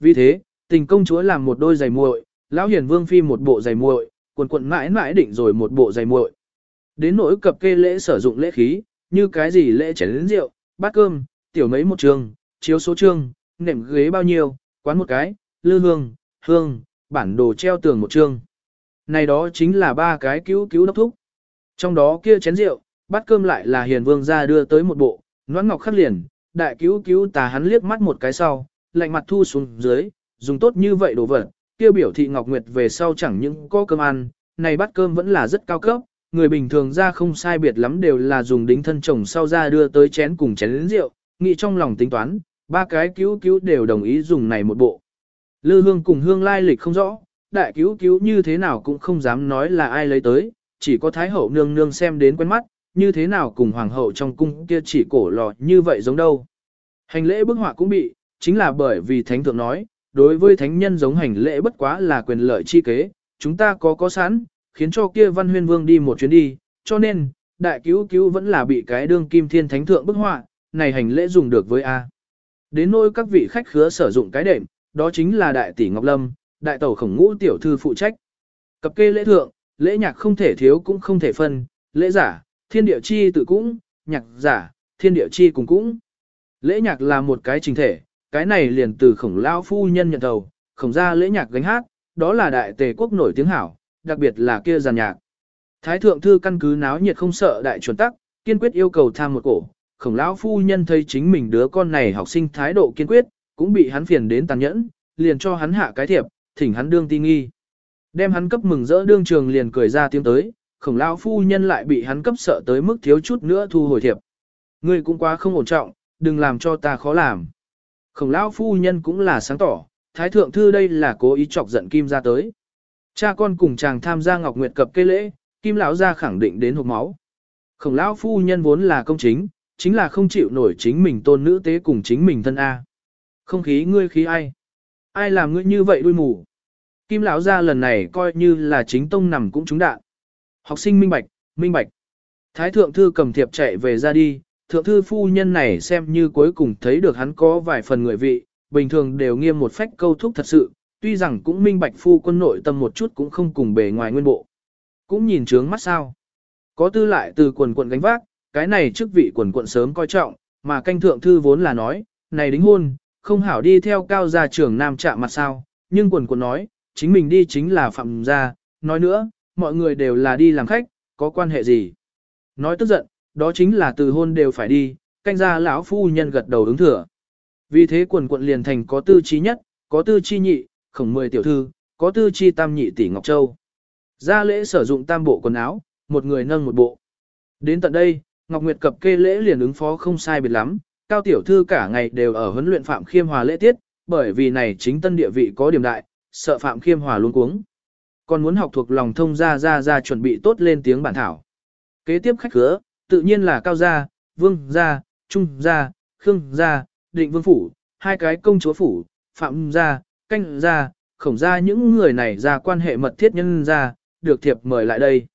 Vì thế, tình công chúa làm một đôi giày muội, lão hiền vương phi một bộ giày muội, quần quần mãi mãi định rồi một bộ giày muội. Đến nỗi cập kê lễ sử dụng lễ khí, như cái gì lễ chén rượu, bát cơm, tiểu mấy một trường, chiếu số trương, nệm ghế bao nhiêu, quán một cái, lư hương, hương, bản đồ treo tường một trương. Này đó chính là ba cái cứu cứu đốc thúc. Trong đó kia chén rượu, bát cơm lại là hiền vương ra đưa tới một bộ, noãn ngọc khắc liền, đại cứu cứu tà hắn liếc mắt một cái sau, lạnh mặt thu xuống dưới, dùng tốt như vậy đồ vật, kia biểu thị Ngọc Nguyệt về sau chẳng những có cơm ăn, này bát cơm vẫn là rất cao cấp, người bình thường ra không sai biệt lắm đều là dùng đính thân chồng sau ra đưa tới chén cùng chén lĩnh rượu, nghĩ trong lòng tính toán, ba cái cứu cứu đều đồng ý dùng này một bộ. Lư hương cùng hương lai lịch không rõ, đại cứu cứu như thế nào cũng không dám nói là ai lấy tới, chỉ có thái hậu nương nương xem đến quen mắt, như thế nào cùng hoàng hậu trong cung kia chỉ cổ lò như vậy giống đâu. Hành lễ bức họa cũng bị, chính là bởi vì thánh thượng nói, đối với thánh nhân giống hành lễ bất quá là quyền lợi chi kế, chúng ta có có sẵn, khiến cho kia văn huyên vương đi một chuyến đi, cho nên, đại cứu cứu vẫn là bị cái đương kim thiên thánh thượng bức họa, này hành lễ dùng được với A. Đến nỗi các vị khách khứa sử dụng cái đệm, đó chính là đại tỷ Ngọc Lâm, đại tẩu khổng ngũ tiểu thư phụ trách. Cập kê lễ thượng, lễ nhạc không thể thiếu cũng không thể phân, lễ giả, thiên địa chi tự cũng, nhạc giả, thiên địa chi cùng cũng. Lễ nhạc là một cái trình thể, cái này liền từ khổng lão phu nhân nhận đầu, khổng ra lễ nhạc gánh hát, đó là đại tề quốc nổi tiếng hảo, đặc biệt là kia giàn nhạc. Thái thượng thư căn cứ náo nhiệt không sợ đại chuẩn tắc, kiên quyết yêu cầu tham một cổ, khổng lão phu nhân thấy chính mình đứa con này học sinh thái độ kiên quyết, cũng bị hắn phiền đến tàn nhẫn, liền cho hắn hạ cái thiệp, thỉnh hắn đương ti nghi. Đem hắn cấp mừng rỡ đương trường liền cười ra tiếng tới, khổng lão phu nhân lại bị hắn cấp sợ tới mức thiếu chút nữa thu hồi thiệp. Ngươi cũng quá không ổn trọng, đừng làm cho ta khó làm. Khổng lão phu nhân cũng là sáng tỏ, thái thượng thư đây là cố ý chọc giận kim ra tới. Cha con cùng chàng tham gia ngọc nguyệt cập cây lễ, kim lão ra khẳng định đến hộp máu. Khổng lão phu nhân vốn là công chính, chính là không chịu nổi chính mình tôn nữ tế cùng chính mình thân A. Không khí ngươi khí ai? Ai làm ngươi như vậy đuôi mù? Kim lão ra lần này coi như là chính tông nằm cũng trúng đạn. Học sinh minh bạch, minh bạch. Thái thượng thư cầm thiệp chạy về ra đi, thượng thư phu nhân này xem như cuối cùng thấy được hắn có vài phần người vị, bình thường đều nghiêm một phách câu thúc thật sự, tuy rằng cũng minh bạch phu quân nội tâm một chút cũng không cùng bề ngoài nguyên bộ. Cũng nhìn trướng mắt sao. Có tư lại từ quần quận gánh vác, cái này chức vị quần quận sớm coi trọng, mà canh thượng thư vốn là nói, này đính hôn, không hảo đi theo cao gia trưởng nam chạm mặt sao, nhưng quần quận nói, chính mình đi chính là phạm gia, nói nữa, mọi người đều là đi làm khách, có quan hệ gì. Nói tức giận, đó chính là từ hôn đều phải đi, canh gia lão phu nhân gật đầu ứng thừa. Vì thế quần quận liền thành có tư chi nhất, có tư chi nhị, khổng mười tiểu thư, có tư chi tam nhị tỷ Ngọc Châu. Ra lễ sử dụng tam bộ quần áo, một người nâng một bộ. Đến tận đây, Ngọc Nguyệt cập kê lễ liền ứng phó không sai biệt lắm, cao tiểu thư cả ngày đều ở huấn luyện Phạm Khiêm Hòa lễ tiết, bởi vì này chính tân địa vị có điểm đại, sợ Phạm Khiêm Hòa luôn cuống. Còn muốn học thuộc lòng thông ra ra ra chuẩn bị tốt lên tiếng bản thảo. Kế tiếp khách khứa, tự nhiên là cao gia, vương gia, trung gia, khương gia, định vương phủ, hai cái công chúa phủ, phạm gia, canh gia, khổng gia những người này ra quan hệ mật thiết nhân gia, được thiệp mời lại đây.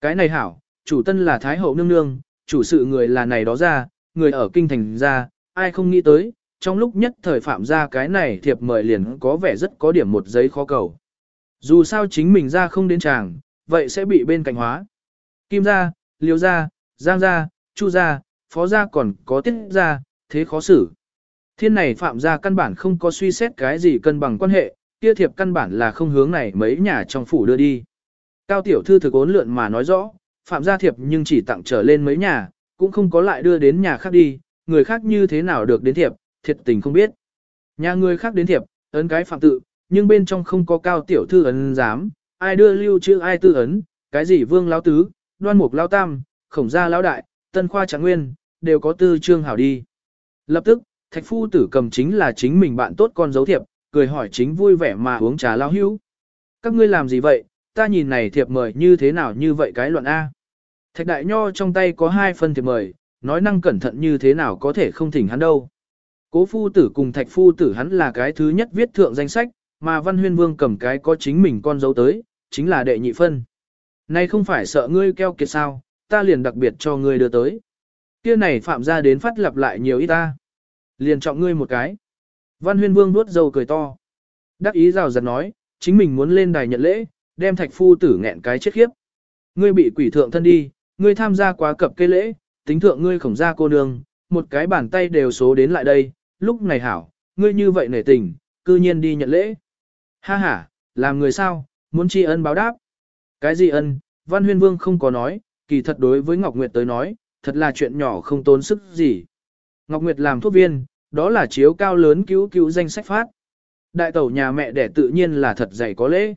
Cái này hảo, chủ tân là Thái hậu nương nương, chủ sự người là này đó ra, người ở kinh thành ra, ai không nghĩ tới, trong lúc nhất thời phạm ra cái này thiệp mời liền có vẻ rất có điểm một giấy khó cầu. Dù sao chính mình ra không đến chàng, vậy sẽ bị bên cạnh hóa. Kim gia, liêu gia, giang gia, chu gia, phó gia còn có tiết gia, thế khó xử. Thiên này phạm gia căn bản không có suy xét cái gì cân bằng quan hệ, kia thiệp căn bản là không hướng này mấy nhà trong phủ đưa đi. Cao tiểu thư thực ốn lượn mà nói rõ, phạm gia thiệp nhưng chỉ tặng trở lên mấy nhà, cũng không có lại đưa đến nhà khác đi, người khác như thế nào được đến thiệp, thiệt tình không biết. Nhà người khác đến thiệp, ấn cái phạm tự, nhưng bên trong không có cao tiểu thư ấn giám, ai đưa lưu chữ ai tư ấn, cái gì vương lão tứ, đoan mục lão tam, khổng gia lão đại, tân khoa trạng nguyên, đều có tư trương hảo đi. Lập tức, thạch phu tử cầm chính là chính mình bạn tốt con dấu thiệp, cười hỏi chính vui vẻ mà uống trà lao hữu. Các ngươi làm gì vậy, ta nhìn này thiệp mời như thế nào như vậy cái luận A. Thạch đại nho trong tay có hai phân thiệp mời, nói năng cẩn thận như thế nào có thể không thỉnh hắn đâu. Cố phu tử cùng thạch phu tử hắn là cái thứ nhất viết thượng danh sách, mà văn huyên vương cầm cái có chính mình con dấu tới, chính là đệ nhị phân. Nay không phải sợ ngươi keo kiệt sao, ta liền đặc biệt cho ngươi đưa tới. Kia này phạm ra đến phát lặp lại nhiều ít ta. Liền trọng ngươi một cái. Văn huyên vương nuốt dầu cười to. Đắc ý rào rạt nói, chính mình muốn lên đài nhận lễ, đem thạch phu tử nghẹn cái chết khiếp. Ngươi bị quỷ thượng thân đi, ngươi tham gia quá cập cây lễ, tính thượng ngươi khổng ra cô nương, một cái bàn tay đều số đến lại đây, lúc này hảo, ngươi như vậy nể tình, cư nhiên đi nhận lễ. Ha ha, làm người sao, muốn tri ân báo đáp. Cái gì ân, Văn Huyên Vương không có nói, kỳ thật đối với Ngọc Nguyệt tới nói, thật là chuyện nhỏ không tốn sức gì. Ngọc Nguyệt làm thuốc viên, đó là chiếu cao lớn cứu cứu danh sách phát. Đại tẩu nhà mẹ đẻ tự nhiên là thật dày có lễ.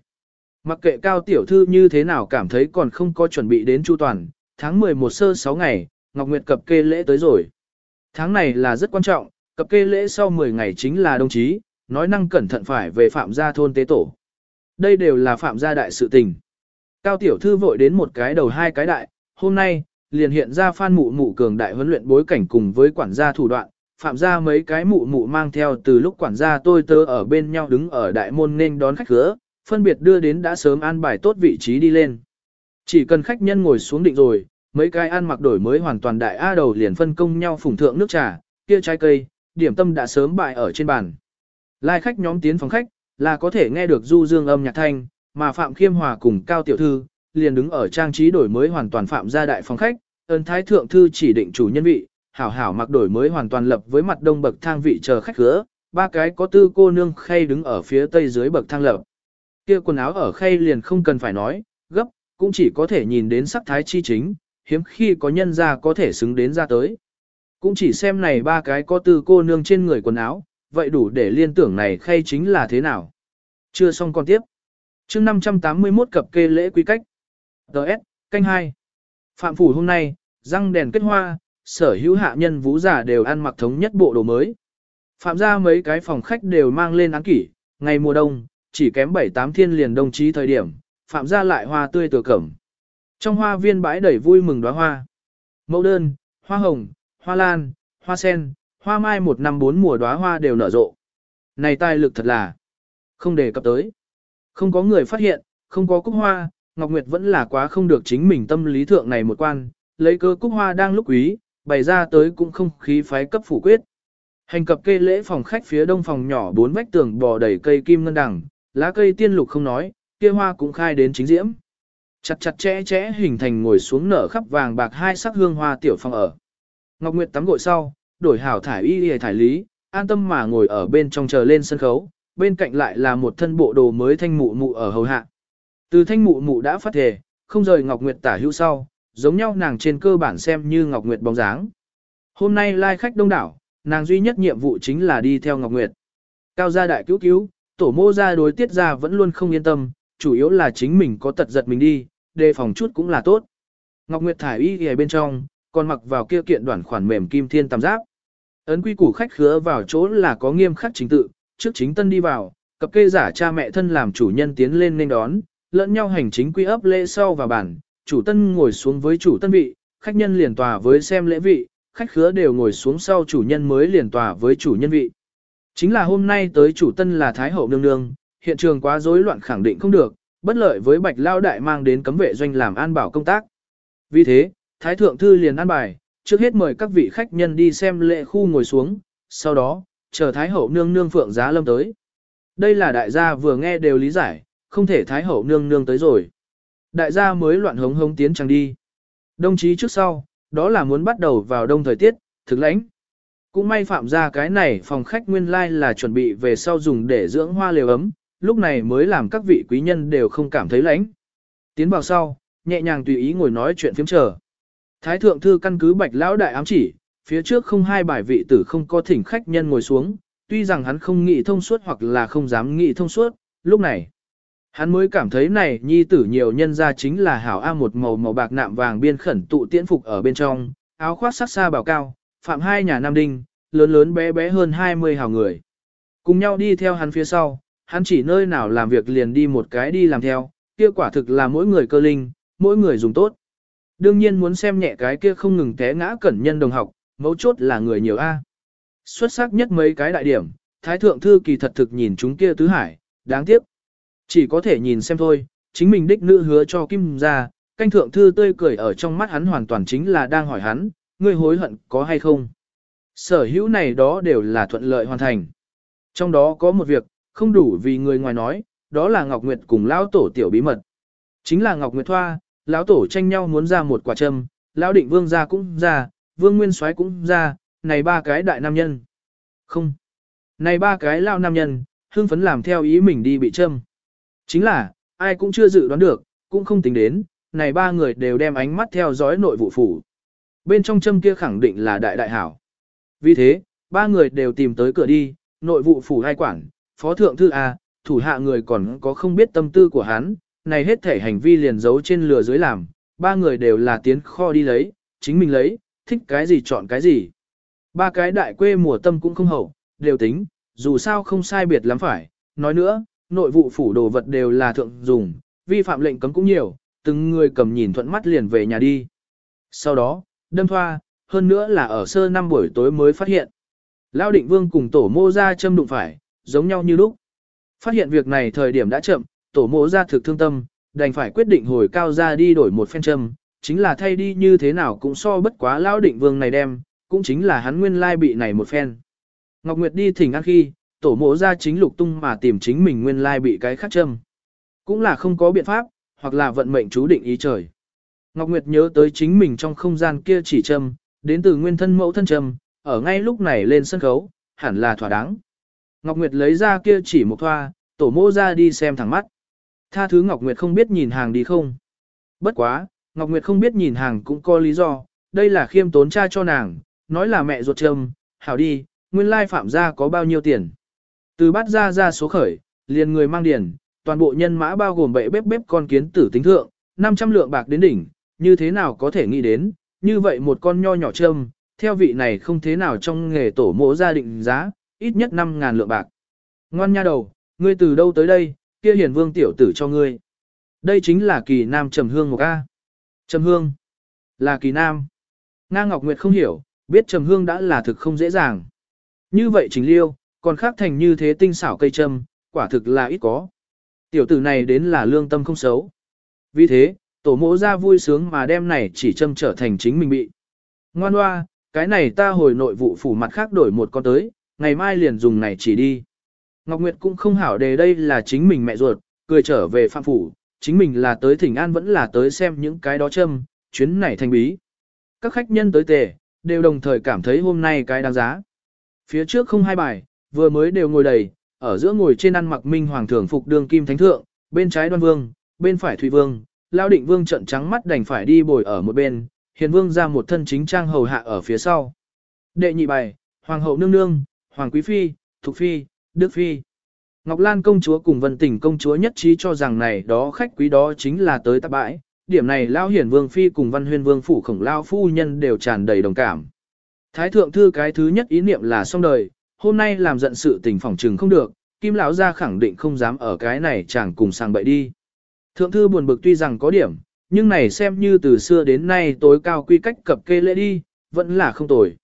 Mặc kệ cao tiểu thư như thế nào cảm thấy còn không có chuẩn bị đến chu toàn, tháng 11 sơ 6 ngày, Ngọc Nguyệt cập kê lễ tới rồi. Tháng này là rất quan trọng, cập kê lễ sau 10 ngày chính là đồng chí, nói năng cẩn thận phải về phạm gia thôn tế tổ. Đây đều là phạm gia đại sự tình. Cao tiểu thư vội đến một cái đầu hai cái đại, hôm nay, liền hiện ra phan mụ mụ cường đại huấn luyện bối cảnh cùng với quản gia thủ đoạn, phạm gia mấy cái mụ mụ mang theo từ lúc quản gia tôi tớ ở bên nhau đứng ở đại môn nên đón khách khứa, phân biệt đưa đến đã sớm an bài tốt vị trí đi lên. Chỉ cần khách nhân ngồi xuống định rồi, mấy cái ăn mặc đổi mới hoàn toàn đại A đầu liền phân công nhau phủng thượng nước trà, kia trái cây, điểm tâm đã sớm bại ở trên bàn. Lai khách nhóm tiến phòng khách, là có thể nghe được du dương âm nhạc thanh, mà Phạm Khiêm Hòa cùng Cao Tiểu Thư, liền đứng ở trang trí đổi mới hoàn toàn Phạm gia đại phòng khách, ơn Thái Thượng Thư chỉ định chủ nhân vị, hảo hảo mặc đổi mới hoàn toàn lập với mặt đông bậc thang vị chờ khách cửa, ba cái có tư cô nương khay đứng ở phía tây dưới bậc thang lập. Kia quần áo ở khay liền không cần phải nói, gấp, cũng chỉ có thể nhìn đến sắc thái chi chính, hiếm khi có nhân ra có thể xứng đến ra tới. Cũng chỉ xem này ba cái có tư cô nương trên người quần áo, vậy đủ để liên tưởng này khay chính là thế nào. Chưa xong còn tiếp. chương 581 cập kê lễ quý cách. Đợt, canh 2. Phạm phủ hôm nay, răng đèn kết hoa, sở hữu hạ nhân vũ giả đều ăn mặc thống nhất bộ đồ mới. Phạm ra mấy cái phòng khách đều mang lên án kỷ, ngày mùa đông, chỉ kém 7-8 thiên liền đồng chí thời điểm, phạm ra lại hoa tươi tựa cẩm. Trong hoa viên bãi đầy vui mừng đóa hoa. Mẫu đơn, hoa hồng, hoa lan, hoa sen, hoa mai một năm bốn mùa đóa hoa đều nở rộ. Này tài lực thật là không đề cập tới. Không có người phát hiện, không có cúc hoa, Ngọc Nguyệt vẫn là quá không được chính mình tâm lý thượng này một quan, lấy cơ cúc hoa đang lúc quý, bày ra tới cũng không khí phái cấp phủ quyết. Hành cập kê lễ phòng khách phía đông phòng nhỏ bốn vách tường bò đầy cây kim ngân đằng, lá cây tiên lục không nói, kia hoa cũng khai đến chính diễm. Chặt chặt chẽ chẽ hình thành ngồi xuống nở khắp vàng bạc hai sắc hương hoa tiểu phòng ở. Ngọc Nguyệt tắm gội sau, đổi hảo thải y y thải lý, an tâm mà ngồi ở bên trong chờ lên sân khấu, bên cạnh lại là một thân bộ đồ mới thanh mụ mụ ở hầu hạ. Từ thanh mụ mụ đã phát thể, không rời Ngọc Nguyệt tả hữu sau, giống nhau nàng trên cơ bản xem như Ngọc Nguyệt bóng dáng. Hôm nay lai khách đông đảo, nàng duy nhất nhiệm vụ chính là đi theo Ngọc Nguyệt. Cao gia đại cứu cứu, tổ mô gia đối tiết gia vẫn luôn không yên tâm, chủ yếu là chính mình có tật giật mình đi, đề phòng chút cũng là tốt. Ngọc Nguyệt thải y ở bên trong, còn mặc vào kia kiện đoạn khoản mềm kim thiên tam giáp. Ấn quy củ khách khứa vào chỗ là có nghiêm khắc chính tự, trước chính tân đi vào, cặp kê giả cha mẹ thân làm chủ nhân tiến lên nên đón, lẫn nhau hành chính quy ấp lễ sau và bản, chủ tân ngồi xuống với chủ tân vị, khách nhân liền tòa với xem lễ vị, khách khứa đều ngồi xuống sau chủ nhân mới liền tòa với chủ nhân vị. Chính là hôm nay tới chủ tân là Thái Hậu Nương Nương, hiện trường quá rối loạn khẳng định không được, bất lợi với Bạch Lao Đại mang đến cấm vệ doanh làm an bảo công tác. Vì thế, Thái Thượng Thư liền an bài, trước hết mời các vị khách nhân đi xem lễ khu ngồi xuống, sau đó, chờ Thái Hậu Nương Nương Phượng Giá Lâm tới. Đây là đại gia vừa nghe đều lý giải, không thể Thái Hậu Nương Nương tới rồi. Đại gia mới loạn hống hống tiến chẳng đi. Đồng chí trước sau, đó là muốn bắt đầu vào đông thời tiết, thực lãnh. Cũng may phạm ra cái này phòng khách nguyên lai like là chuẩn bị về sau dùng để dưỡng hoa liều ấm, lúc này mới làm các vị quý nhân đều không cảm thấy lãnh. Tiến vào sau, nhẹ nhàng tùy ý ngồi nói chuyện phiếm chờ. Thái thượng thư căn cứ bạch lão đại ám chỉ, phía trước không hai bài vị tử không có thỉnh khách nhân ngồi xuống, tuy rằng hắn không nghĩ thông suốt hoặc là không dám nghĩ thông suốt, lúc này. Hắn mới cảm thấy này nhi tử nhiều nhân ra chính là hảo A một màu màu bạc nạm vàng biên khẩn tụ tiễn phục ở bên trong, áo khoác sắc xa bảo cao, phạm hai nhà nam đinh, lớn lớn bé bé hơn 20 hào người. Cùng nhau đi theo hắn phía sau, hắn chỉ nơi nào làm việc liền đi một cái đi làm theo, kia quả thực là mỗi người cơ linh, mỗi người dùng tốt. Đương nhiên muốn xem nhẹ cái kia không ngừng té ngã cẩn nhân đồng học, mấu chốt là người nhiều A. Xuất sắc nhất mấy cái đại điểm, Thái Thượng Thư kỳ thật thực nhìn chúng kia tứ hải, đáng tiếc. Chỉ có thể nhìn xem thôi, chính mình đích nữ hứa cho Kim ra, canh Thượng Thư tươi cười ở trong mắt hắn hoàn toàn chính là đang hỏi hắn, ngươi hối hận có hay không. Sở hữu này đó đều là thuận lợi hoàn thành. Trong đó có một việc, không đủ vì người ngoài nói, đó là Ngọc Nguyệt cùng lão tổ tiểu bí mật. Chính là Ngọc Nguyệt Thoa, lão tổ tranh nhau muốn ra một quả châm, lão định vương ra cũng ra, vương nguyên soái cũng ra, này ba cái đại nam nhân. Không. Này ba cái lao nam nhân, hương phấn làm theo ý mình đi bị châm. Chính là, ai cũng chưa dự đoán được, cũng không tính đến, này ba người đều đem ánh mắt theo dõi nội vụ phủ. Bên trong châm kia khẳng định là đại đại hảo. Vì thế, ba người đều tìm tới cửa đi, nội vụ phủ hai quản, phó thượng thư A, thủ hạ người còn có không biết tâm tư của hắn, này hết thể hành vi liền giấu trên lừa dưới làm, ba người đều là tiến kho đi lấy, chính mình lấy, thích cái gì chọn cái gì. Ba cái đại quê mùa tâm cũng không hậu, đều tính, dù sao không sai biệt lắm phải, nói nữa, nội vụ phủ đồ vật đều là thượng dùng, vi phạm lệnh cấm cũng nhiều, từng người cầm nhìn thuận mắt liền về nhà đi. Sau đó, đâm thoa, hơn nữa là ở sơ năm buổi tối mới phát hiện. Lao định vương cùng tổ mô ra châm đụng phải, giống nhau như lúc. Phát hiện việc này thời điểm đã chậm, tổ mô ra thực thương tâm, đành phải quyết định hồi cao ra đi đổi một phen châm, chính là thay đi như thế nào cũng so bất quá Lao định vương này đem, cũng chính là hắn nguyên lai bị này một phen. Ngọc Nguyệt đi thỉnh ăn khi, tổ mộ ra chính lục tung mà tìm chính mình nguyên lai bị cái khác châm. Cũng là không có biện pháp, hoặc là vận mệnh chú định ý trời. Ngọc Nguyệt nhớ tới chính mình trong không gian kia chỉ châm, đến từ nguyên thân mẫu thân châm, ở ngay lúc này lên sân khấu, hẳn là thỏa đáng. Ngọc Nguyệt lấy ra kia chỉ một thoa, tổ mộ ra đi xem thẳng mắt. Tha thứ Ngọc Nguyệt không biết nhìn hàng đi không. Bất quá, Ngọc Nguyệt không biết nhìn hàng cũng có lý do, đây là khiêm tốn cha cho nàng, nói là mẹ ruột châm, hảo đi, nguyên lai phạm gia có bao nhiêu tiền. Từ bắt ra ra số khởi, liền người mang điền, toàn bộ nhân mã bao gồm bệ bếp bếp con kiến tử tính thượng, 500 lượng bạc đến đỉnh, như thế nào có thể nghĩ đến, như vậy một con nho nhỏ châm, theo vị này không thế nào trong nghề tổ mộ gia định giá, ít nhất 5.000 lượng bạc. Ngoan nha đầu, ngươi từ đâu tới đây, kia hiền vương tiểu tử cho ngươi. Đây chính là kỳ nam trầm hương một A. Trầm hương, là kỳ nam. Nga Ngọc Nguyệt không hiểu, biết trầm hương đã là thực không dễ dàng. Như vậy chính liêu, còn khác thành như thế tinh xảo cây trâm, quả thực là ít có. Tiểu tử này đến là lương tâm không xấu. Vì thế, tổ mộ ra vui sướng mà đem này chỉ châm trở thành chính mình bị. Ngoan hoa, cái này ta hồi nội vụ phủ mặt khác đổi một con tới, ngày mai liền dùng này chỉ đi. Ngọc Nguyệt cũng không hảo đề đây là chính mình mẹ ruột, cười trở về phạm phủ, chính mình là tới thỉnh an vẫn là tới xem những cái đó châm, chuyến này thành bí. Các khách nhân tới tề, đều đồng thời cảm thấy hôm nay cái đáng giá. Phía trước không hai bài, vừa mới đều ngồi đầy, ở giữa ngồi trên ăn mặc minh hoàng thường phục đường kim thánh thượng, bên trái đoan vương, bên phải thủy vương, lao định vương trận trắng mắt đành phải đi bồi ở một bên, hiền vương ra một thân chính trang hầu hạ ở phía sau. Đệ nhị bài, hoàng hậu nương nương, hoàng quý phi, thục phi, đức phi. Ngọc Lan công chúa cùng Vân Tỉnh công chúa nhất trí cho rằng này đó khách quý đó chính là tới tạp bãi, điểm này Lao Hiển Vương Phi cùng Văn Huyên Vương Phủ khổng Lao Phu Nhân đều tràn đầy đồng cảm. Thái thượng thư cái thứ nhất ý niệm là xong đời, hôm nay làm giận sự tình phỏng trừng không được, Kim lão gia khẳng định không dám ở cái này chẳng cùng sang bậy đi. Thượng thư buồn bực tuy rằng có điểm, nhưng này xem như từ xưa đến nay tối cao quy cách cập kê lễ đi, vẫn là không tồi.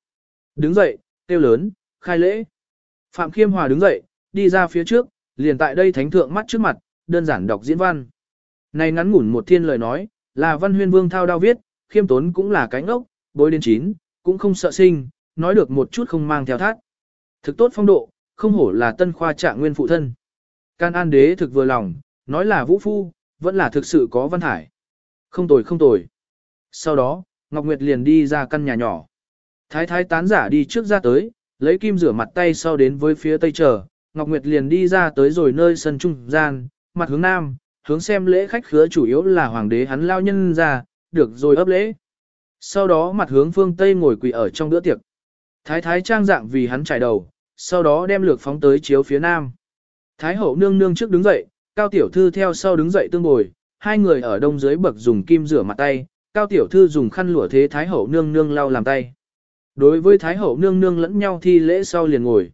Đứng dậy, kêu lớn, khai lễ. Phạm Khiêm Hòa đứng dậy, đi ra phía trước, liền tại đây thánh thượng mắt trước mặt, đơn giản đọc diễn văn. Này ngắn ngủn một thiên lời nói, là văn huyên vương thao đao viết, khiêm tốn cũng là cánh ốc, bối đến chín, cũng không sợ sinh, nói được một chút không mang theo thác. Thực tốt phong độ, không hổ là tân khoa trạng nguyên phụ thân. Can An đế thực vừa lòng, nói là vũ phu, vẫn là thực sự có văn hải. Không tồi không tồi. Sau đó, Ngọc Nguyệt liền đi ra căn nhà nhỏ. Thái thái tán giả đi trước ra tới, lấy kim rửa mặt tay sau đến với phía tây chờ, Ngọc Nguyệt liền đi ra tới rồi nơi sân trung gian, mặt hướng nam, hướng xem lễ khách khứa chủ yếu là hoàng đế hắn lao nhân ra, được rồi ấp lễ. Sau đó mặt hướng phương Tây ngồi quỳ ở trong bữa tiệc. Thái thái trang dạng vì hắn trải đầu, sau đó đem lược phóng tới chiếu phía nam. Thái hậu nương nương trước đứng dậy, cao tiểu thư theo sau đứng dậy tương bồi, hai người ở đông dưới bậc dùng kim rửa mặt tay, cao tiểu thư dùng khăn lụa thế thái hậu nương nương lau làm tay. Đối với thái hậu nương nương lẫn nhau thi lễ sau liền ngồi.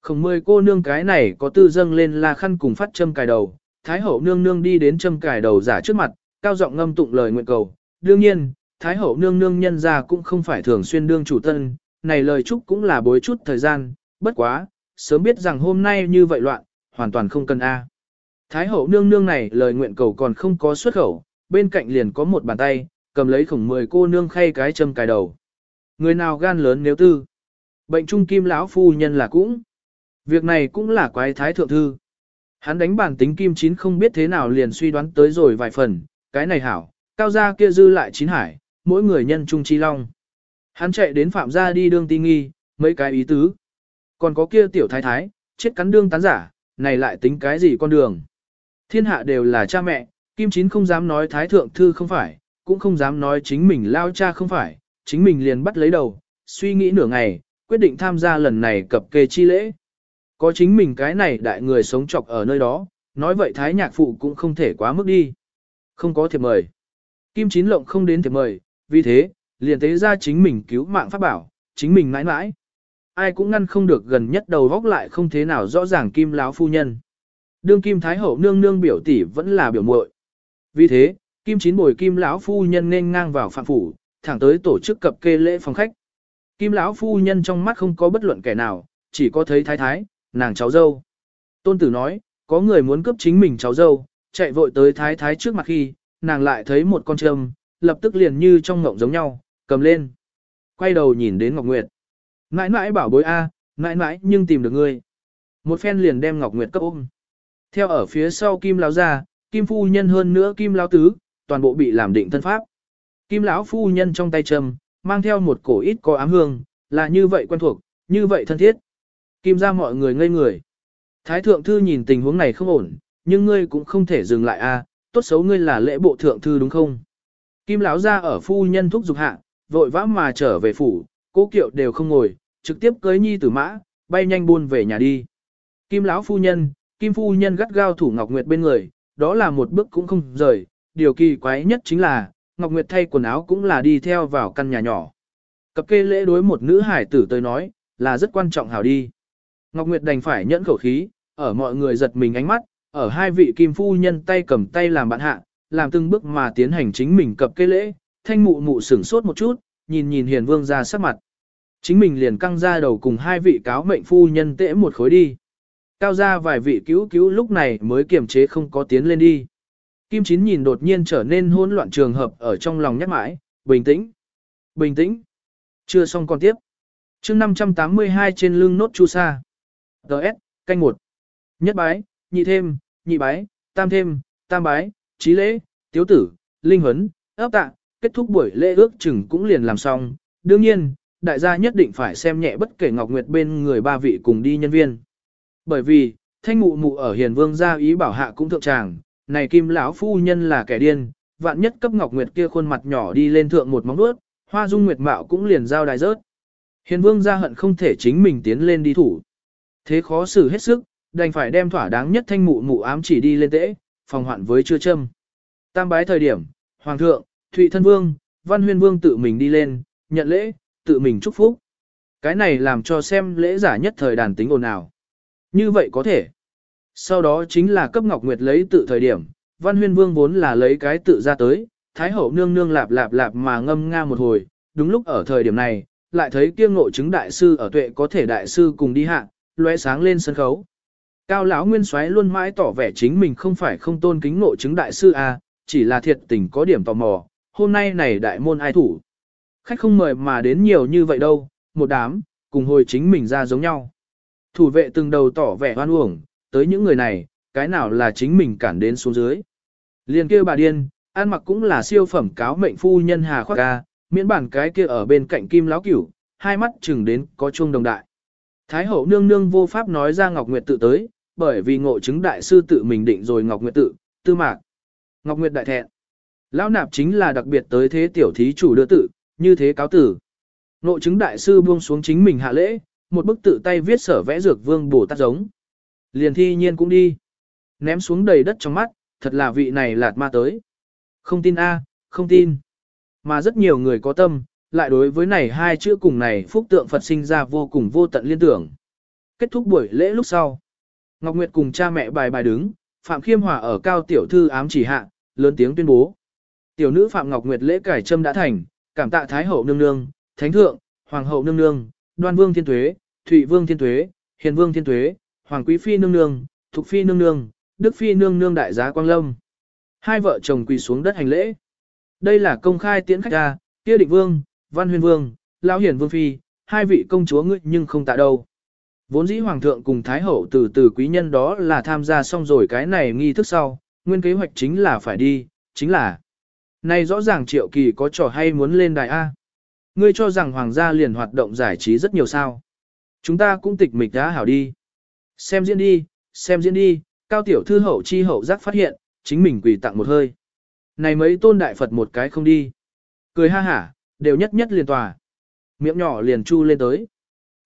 Không mười cô nương cái này có tư dâng lên là khăn cùng phát châm cài đầu, thái hậu nương nương đi đến châm cài đầu giả trước mặt, cao giọng ngâm tụng lời nguyện cầu. Đương nhiên, thái hậu nương nương nhân ra cũng không phải thường xuyên đương chủ tân, này lời chúc cũng là bối chút thời gian, bất quá, sớm biết rằng hôm nay như vậy loạn, hoàn toàn không cần A. Thái hậu nương nương này lời nguyện cầu còn không có xuất khẩu, bên cạnh liền có một bàn tay, cầm lấy khổng mười cô nương khay cái châm cài đầu. Người nào gan lớn nếu tư. Bệnh trung kim lão phu nhân là cũng. Việc này cũng là quái thái thượng thư. Hắn đánh bản tính kim chín không biết thế nào liền suy đoán tới rồi vài phần, cái này hảo, cao gia kia dư lại chín hải, mỗi người nhân trung chi long. Hắn chạy đến phạm gia đi đương ti nghi, mấy cái ý tứ. Còn có kia tiểu thái thái, chết cắn đương tán giả, này lại tính cái gì con đường. Thiên hạ đều là cha mẹ, kim chín không dám nói thái thượng thư không phải, cũng không dám nói chính mình lao cha không phải, chính mình liền bắt lấy đầu, suy nghĩ nửa ngày, quyết định tham gia lần này cập kê chi lễ. Có chính mình cái này đại người sống chọc ở nơi đó, nói vậy thái nhạc phụ cũng không thể quá mức đi. Không có thiệp mời. Kim Chín Lộng không đến thiệp mời, vì thế, liền tế ra chính mình cứu mạng pháp bảo, chính mình mãi mãi. Ai cũng ngăn không được gần nhất đầu vóc lại không thế nào rõ ràng Kim láo phu nhân. Đương Kim Thái Hậu nương nương biểu tỷ vẫn là biểu muội. Vì thế, Kim Chín bồi Kim lão phu nhân nên ngang vào phạm phủ, thẳng tới tổ chức cập kê lễ phòng khách. Kim lão phu nhân trong mắt không có bất luận kẻ nào, chỉ có thấy thái thái, nàng cháu dâu. Tôn tử nói, có người muốn cướp chính mình cháu dâu, chạy vội tới thái thái trước mặt khi, nàng lại thấy một con trâm, lập tức liền như trong ngộng giống nhau, cầm lên. Quay đầu nhìn đến Ngọc Nguyệt nãi nãi bảo bối A, nãi nãi nhưng tìm được ngươi. Một phen liền đem Ngọc Nguyệt cấp ôm. Theo ở phía sau Kim lão ra, Kim phu nhân hơn nữa Kim lão tứ, toàn bộ bị làm định thân pháp. Kim lão phu nhân trong tay trầm, mang theo một cổ ít có ám hương, là như vậy quen thuộc, như vậy thân thiết. Kim ra mọi người ngây người. Thái thượng thư nhìn tình huống này không ổn, nhưng ngươi cũng không thể dừng lại a, tốt xấu ngươi là lễ bộ thượng thư đúng không? Kim lão ra ở phu nhân thúc dục hạ, vội vã mà trở về phủ, cố kiệu đều không ngồi, trực tiếp cưới nhi tử mã, bay nhanh buôn về nhà đi. Kim lão phu nhân, Kim phu nhân gắt gao thủ Ngọc Nguyệt bên người, đó là một bước cũng không rời, điều kỳ quái nhất chính là, Ngọc Nguyệt thay quần áo cũng là đi theo vào căn nhà nhỏ. Cập kê lễ đối một nữ hải tử tới nói, là rất quan trọng hảo đi. Ngọc Nguyệt đành phải nhẫn khẩu khí, ở mọi người giật mình ánh mắt, ở hai vị kim phu nhân tay cầm tay làm bạn hạ, làm từng bước mà tiến hành chính mình cập kê lễ, thanh mụ mụ sửng sốt một chút, nhìn nhìn hiền vương ra sắc mặt. Chính mình liền căng ra đầu cùng hai vị cáo mệnh phu nhân tễ một khối đi. Cao ra vài vị cứu cứu lúc này mới kiềm chế không có tiến lên đi. Kim Chín nhìn đột nhiên trở nên hỗn loạn trường hợp ở trong lòng nhắc mãi, bình tĩnh, bình tĩnh. Chưa xong còn tiếp. chương 582 trên lưng nốt chu sa. Đợt, canh một. Nhất bái, nhị thêm, nhị bái, tam thêm, tam bái, trí lễ, tiếu tử, linh huấn, ấp tạ, kết thúc buổi lễ ước chừng cũng liền làm xong. Đương nhiên, đại gia nhất định phải xem nhẹ bất kể Ngọc Nguyệt bên người ba vị cùng đi nhân viên. Bởi vì, thanh mụ mụ ở hiền vương gia ý bảo hạ cũng thượng tràng, này kim lão phu nhân là kẻ điên, vạn nhất cấp Ngọc Nguyệt kia khuôn mặt nhỏ đi lên thượng một móng vuốt, hoa dung nguyệt mạo cũng liền giao đài rớt. Hiền vương gia hận không thể chính mình tiến lên đi thủ. Thế khó xử hết sức, đành phải đem thỏa đáng nhất thanh mụ mụ ám chỉ đi lên tễ, phòng hoạn với chưa châm. Tam bái thời điểm, Hoàng thượng, Thụy thân vương, Văn huyên vương tự mình đi lên, nhận lễ, tự mình chúc phúc. Cái này làm cho xem lễ giả nhất thời đàn tính ồn ào. Như vậy có thể. Sau đó chính là cấp Ngọc Nguyệt lấy tự thời điểm, Văn Huyên Vương vốn là lấy cái tự ra tới, Thái hậu nương nương lạp lạp lạp mà ngâm nga một hồi, đúng lúc ở thời điểm này, lại thấy kia ngộ chứng đại sư ở tuệ có thể đại sư cùng đi hạ, lóe sáng lên sân khấu. Cao lão Nguyên Soái luôn mãi tỏ vẻ chính mình không phải không tôn kính ngộ chứng đại sư a, chỉ là thiệt tình có điểm tò mò, hôm nay này đại môn ai thủ. Khách không mời mà đến nhiều như vậy đâu, một đám, cùng hồi chính mình ra giống nhau. Thủ vệ từng đầu tỏ vẻ hoan uổng, tới những người này, cái nào là chính mình cản đến xuống dưới. Liền kêu bà điên, ăn mặc cũng là siêu phẩm cáo mệnh phu nhân hà khoác ca, miễn bản cái kia ở bên cạnh kim láo cửu, hai mắt chừng đến có chuông đồng đại. Thái hậu nương nương vô pháp nói ra Ngọc Nguyệt tự tới, bởi vì ngộ chứng đại sư tự mình định rồi Ngọc Nguyệt tự, tư mạc. Ngọc Nguyệt đại thẹn. Lão nạp chính là đặc biệt tới thế tiểu thí chủ đưa tự, như thế cáo tử. nội chứng đại sư buông xuống chính mình hạ lễ, một bức tự tay viết sở vẽ dược vương bổ tát giống. Liền thi nhiên cũng đi. Ném xuống đầy đất trong mắt, thật là vị này lạt ma tới. Không tin a, không tin. Mà rất nhiều người có tâm, lại đối với này hai chữ cùng này phúc tượng Phật sinh ra vô cùng vô tận liên tưởng. Kết thúc buổi lễ lúc sau. Ngọc Nguyệt cùng cha mẹ bài bài đứng, Phạm Khiêm Hòa ở cao tiểu thư ám chỉ hạ, lớn tiếng tuyên bố. Tiểu nữ Phạm Ngọc Nguyệt lễ cải trâm đã thành, cảm tạ Thái hậu nương nương, Thánh thượng, Hoàng hậu nương nương, Đoan vương thiên tuế, Thụy vương thiên tuế, Hiền vương thiên tuế, Hoàng quý phi nương nương, Thục phi nương nương, Đức phi nương nương đại giá quang lâm. Hai vợ chồng quỳ xuống đất hành lễ. Đây là công khai tiễn khách ra, kia định vương, văn huyền vương, lão hiển vương phi, hai vị công chúa ngươi nhưng không tạ đâu. Vốn dĩ hoàng thượng cùng thái hậu từ từ quý nhân đó là tham gia xong rồi cái này nghi thức sau, nguyên kế hoạch chính là phải đi, chính là này rõ ràng triệu kỳ có trò hay muốn lên đài A. Ngươi cho rằng hoàng gia liền hoạt động giải trí rất nhiều sao. Chúng ta cũng tịch mịch đã hảo đi. Xem diễn đi, xem diễn đi, cao tiểu thư hậu chi hậu giác phát hiện, chính mình quỳ tặng một hơi. Này mấy tôn đại Phật một cái không đi. Cười ha hả, đều nhất nhất liền tòa. Miệng nhỏ liền chu lên tới.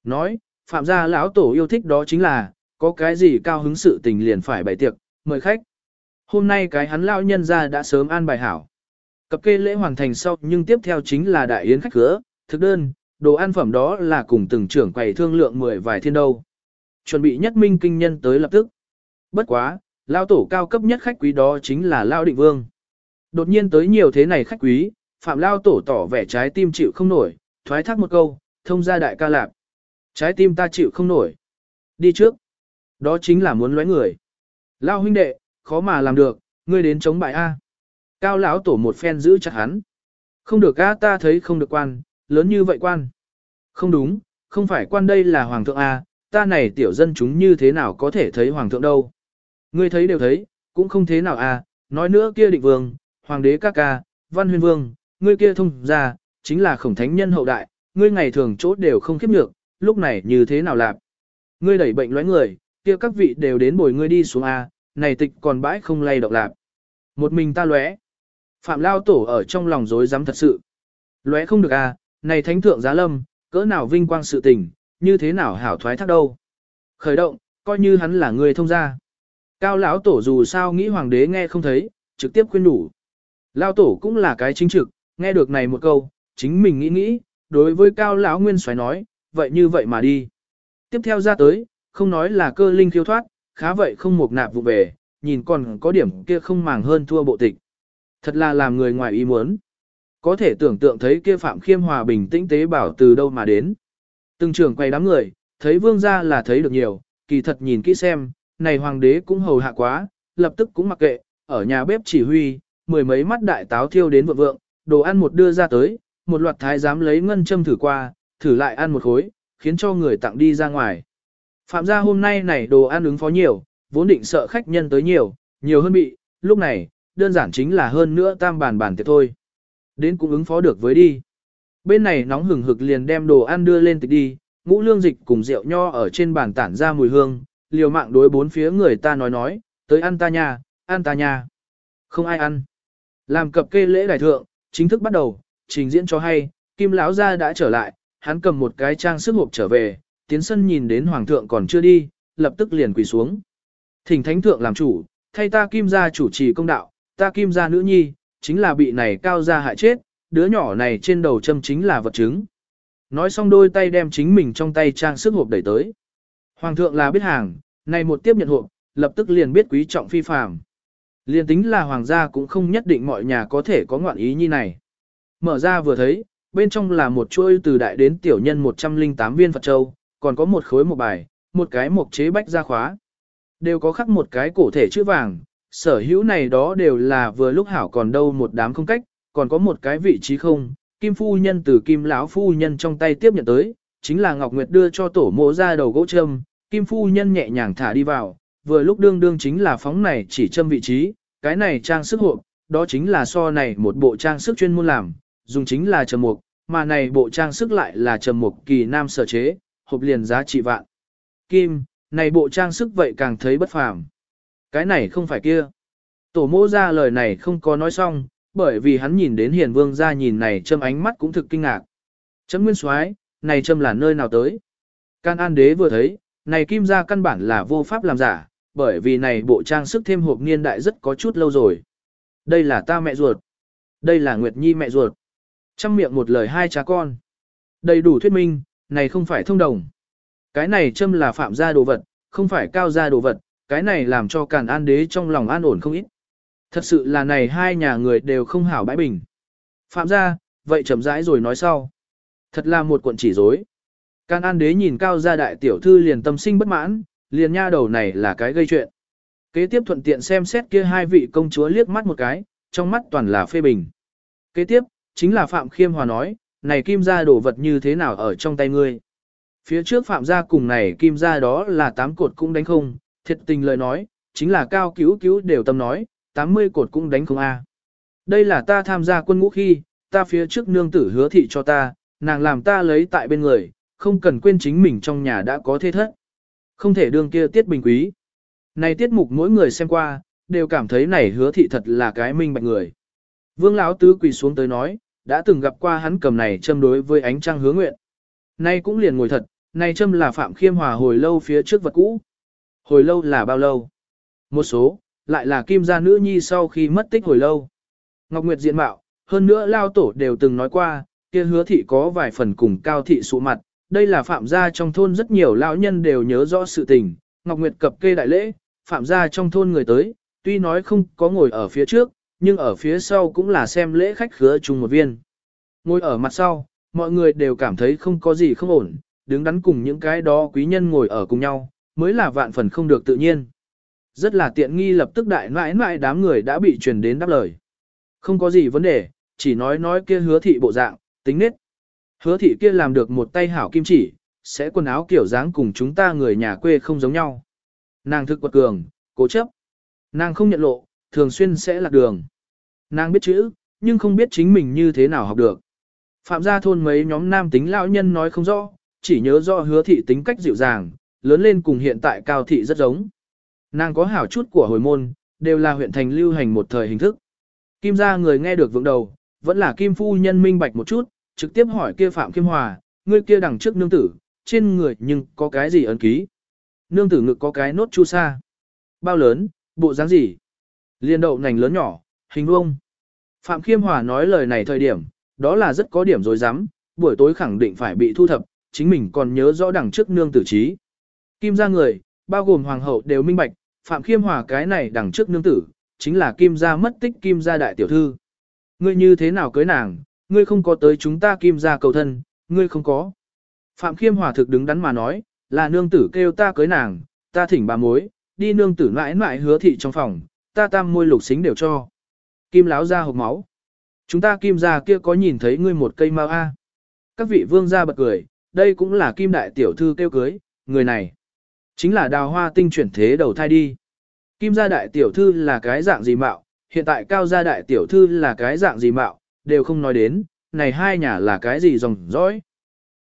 Nói, phạm gia lão tổ yêu thích đó chính là, có cái gì cao hứng sự tình liền phải bày tiệc, mời khách. Hôm nay cái hắn lão nhân ra đã sớm an bài hảo. Cập kê lễ hoàn thành sau nhưng tiếp theo chính là đại yến khách cửa, thực đơn, đồ ăn phẩm đó là cùng từng trưởng quầy thương lượng mười vài thiên đâu. Chuẩn bị nhất minh kinh nhân tới lập tức. Bất quá, lao tổ cao cấp nhất khách quý đó chính là lao định vương. Đột nhiên tới nhiều thế này khách quý, phạm lao tổ tỏ vẻ trái tim chịu không nổi, thoái thác một câu, thông ra đại ca lạp. Trái tim ta chịu không nổi. Đi trước. Đó chính là muốn lóe người. Lao huynh đệ, khó mà làm được, ngươi đến chống bại A. Cao lão tổ một phen giữ chặt hắn. Không được A ta thấy không được quan, lớn như vậy quan. Không đúng, không phải quan đây là hoàng thượng A, ta này tiểu dân chúng như thế nào có thể thấy hoàng thượng đâu. Ngươi thấy đều thấy, cũng không thế nào A, nói nữa kia định vương, hoàng đế các ca, văn huyền vương, ngươi kia thông ra, chính là khổng thánh nhân hậu đại, ngươi ngày thường chốt đều không khiếp nhược, lúc này như thế nào lạp. Ngươi đẩy bệnh lóe người, kia các vị đều đến bồi ngươi đi xuống A, này tịch còn bãi không lay động lạp. Một mình ta lóe. Phạm Lao Tổ ở trong lòng rối rắm thật sự. Lóe không được à, này thánh thượng giá lâm, cỡ nào vinh quang sự tình, như thế nào hảo thoái thác đâu. Khởi động, coi như hắn là người thông gia. Cao lão tổ dù sao nghĩ hoàng đế nghe không thấy, trực tiếp khuyên đủ. Lao tổ cũng là cái chính trực, nghe được này một câu, chính mình nghĩ nghĩ, đối với cao lão nguyên xoáy nói, vậy như vậy mà đi. Tiếp theo ra tới, không nói là cơ linh khiêu thoát, khá vậy không một nạp vụ về, nhìn còn có điểm kia không màng hơn thua bộ tịch. Thật là làm người ngoài ý muốn. Có thể tưởng tượng thấy kia Phạm Khiêm hòa bình tĩnh tế bảo từ đâu mà đến. Từng trưởng quay đám người, thấy vương gia là thấy được nhiều, kỳ thật nhìn kỹ xem, này hoàng đế cũng hầu hạ quá, lập tức cũng mặc kệ, ở nhà bếp chỉ huy, mười mấy mắt đại táo thiêu đến vượng vượng, đồ ăn một đưa ra tới, một loạt thái giám lấy ngân châm thử qua, thử lại ăn một khối, khiến cho người tặng đi ra ngoài. Phạm gia hôm nay này đồ ăn ứng phó nhiều, vốn định sợ khách nhân tới nhiều, nhiều hơn bị, lúc này, đơn giản chính là hơn nữa tam bàn bàn tiệc thôi. Đến cũng ứng phó được với đi. Bên này nóng hừng hực liền đem đồ ăn đưa lên tịch đi, ngũ lương dịch cùng rượu nho ở trên bàn tản ra mùi hương, liều mạng đối bốn phía người ta nói nói, tới ăn ta nha, ăn ta nha. Không ai ăn. Làm cập kê lễ đại thượng, chính thức bắt đầu, trình diễn cho hay, kim lão gia đã trở lại, hắn cầm một cái trang sức hộp trở về, tiến sân nhìn đến hoàng thượng còn chưa đi, lập tức liền quỳ xuống. Thỉnh thánh thượng làm chủ, thay ta kim gia chủ trì công đạo, ta kim gia nữ nhi, chính là bị này cao gia hại chết, đứa nhỏ này trên đầu châm chính là vật chứng. Nói xong đôi tay đem chính mình trong tay trang sức hộp đẩy tới. Hoàng thượng là biết hàng, này một tiếp nhận hộp, lập tức liền biết quý trọng phi phàm. Liên tính là hoàng gia cũng không nhất định mọi nhà có thể có ngoạn ý như này. Mở ra vừa thấy, bên trong là một chuôi từ đại đến tiểu nhân 108 viên Phật Châu, còn có một khối một bài, một cái mộc chế bách gia khóa. Đều có khắc một cái cổ thể chữ vàng, sở hữu này đó đều là vừa lúc hảo còn đâu một đám không cách, còn có một cái vị trí không, kim phu nhân từ kim lão phu nhân trong tay tiếp nhận tới, chính là Ngọc Nguyệt đưa cho tổ mộ ra đầu gỗ châm, kim phu nhân nhẹ nhàng thả đi vào, vừa lúc đương đương chính là phóng này chỉ châm vị trí, cái này trang sức hộp, đó chính là so này một bộ trang sức chuyên môn làm, dùng chính là trầm mục, mà này bộ trang sức lại là trầm mục kỳ nam sở chế, hộp liền giá trị vạn. Kim, này bộ trang sức vậy càng thấy bất phàm. Cái này không phải kia. Tổ mô ra lời này không có nói xong, bởi vì hắn nhìn đến hiền vương ra nhìn này châm ánh mắt cũng thực kinh ngạc. Chấm nguyên soái này châm là nơi nào tới? Can An Đế vừa thấy, này kim ra căn bản là vô pháp làm giả, bởi vì này bộ trang sức thêm hộp niên đại rất có chút lâu rồi. Đây là ta mẹ ruột. Đây là Nguyệt Nhi mẹ ruột. Trăm miệng một lời hai cha con. Đầy đủ thuyết minh, này không phải thông đồng. Cái này châm là phạm gia đồ vật, không phải cao gia đồ vật, cái này làm cho càn an đế trong lòng an ổn không ít. Thật sự là này hai nhà người đều không hảo bãi bình. Phạm gia, vậy chậm rãi rồi nói sau. Thật là một cuộn chỉ dối. Càn an đế nhìn cao gia đại tiểu thư liền tâm sinh bất mãn, liền nha đầu này là cái gây chuyện. Kế tiếp thuận tiện xem xét kia hai vị công chúa liếc mắt một cái, trong mắt toàn là phê bình. Kế tiếp, chính là Phạm Khiêm Hòa nói, này kim gia đồ vật như thế nào ở trong tay ngươi. Phía trước phạm gia cùng này kim gia đó là tám cột cũng đánh không, thiệt tình lời nói, chính là cao cứu cứu đều tâm nói, 80 cột cũng đánh không a. Đây là ta tham gia quân ngũ khi, ta phía trước nương tử hứa thị cho ta, nàng làm ta lấy tại bên người, không cần quên chính mình trong nhà đã có thế thất. Không thể đương kia tiết bình quý. Này tiết mục mỗi người xem qua, đều cảm thấy này hứa thị thật là cái minh bạch người. Vương Lão Tứ quỳ xuống tới nói, đã từng gặp qua hắn cầm này châm đối với ánh trăng hứa nguyện. Nay cũng liền ngồi thật, này châm là Phạm Khiêm Hòa hồi lâu phía trước vật cũ. Hồi lâu là bao lâu? Một số, lại là kim gia nữ nhi sau khi mất tích hồi lâu. Ngọc Nguyệt diện mạo, hơn nữa lao tổ đều từng nói qua, kia hứa thị có vài phần cùng cao thị sụ mặt, đây là phạm gia trong thôn rất nhiều lão nhân đều nhớ rõ sự tình, Ngọc Nguyệt cập kê đại lễ, phạm gia trong thôn người tới, tuy nói không có ngồi ở phía trước, nhưng ở phía sau cũng là xem lễ khách khứa chung một viên. Ngồi ở mặt sau, mọi người đều cảm thấy không có gì không ổn, đứng đắn cùng những cái đó quý nhân ngồi ở cùng nhau, mới là vạn phần không được tự nhiên. Rất là tiện nghi lập tức đại mãi mãi đám người đã bị truyền đến đáp lời. Không có gì vấn đề, chỉ nói nói kia hứa thị bộ dạng, tính nết. Hứa thị kia làm được một tay hảo kim chỉ, sẽ quần áo kiểu dáng cùng chúng ta người nhà quê không giống nhau. Nàng thực quật cường, cố chấp. Nàng không nhận lộ, thường xuyên sẽ lạc đường. Nàng biết chữ, nhưng không biết chính mình như thế nào học được. Phạm gia thôn mấy nhóm nam tính lão nhân nói không rõ, chỉ nhớ rõ hứa thị tính cách dịu dàng, lớn lên cùng hiện tại cao thị rất giống. Nàng có hảo chút của hồi môn, đều là huyện thành lưu hành một thời hình thức. Kim gia người nghe được vượng đầu, vẫn là kim phu nhân minh bạch một chút, trực tiếp hỏi kia Phạm Kim Hòa, ngươi kia đằng trước nương tử, trên người nhưng có cái gì ấn ký? Nương tử ngực có cái nốt chu sa. Bao lớn, bộ dáng gì? Liên đậu nành lớn nhỏ, hình vuông. Phạm Khiêm Hòa nói lời này thời điểm, đó là rất có điểm rồi dám, buổi tối khẳng định phải bị thu thập, chính mình còn nhớ rõ đằng trước nương tử trí. Kim gia người, bao gồm hoàng hậu đều minh bạch, Phạm Khiêm Hòa cái này đằng trước nương tử, chính là Kim gia mất tích Kim gia đại tiểu thư. Ngươi như thế nào cưới nàng, ngươi không có tới chúng ta Kim gia cầu thân, ngươi không có. Phạm Khiêm Hòa thực đứng đắn mà nói, là nương tử kêu ta cưới nàng, ta thỉnh bà mối, đi nương tử mãi mãi hứa thị trong phòng, ta tam môi lục xính đều cho. Kim láo ra hộp máu. Chúng ta kim gia kia có nhìn thấy ngươi một cây mau a? Các vị vương gia bật cười, đây cũng là kim đại tiểu thư kêu cưới, người này. Chính là đào hoa tinh chuyển thế đầu thai đi. Kim gia đại tiểu thư là cái dạng gì mạo, hiện tại cao gia đại tiểu thư là cái dạng gì mạo, đều không nói đến, này hai nhà là cái gì dòng dõi.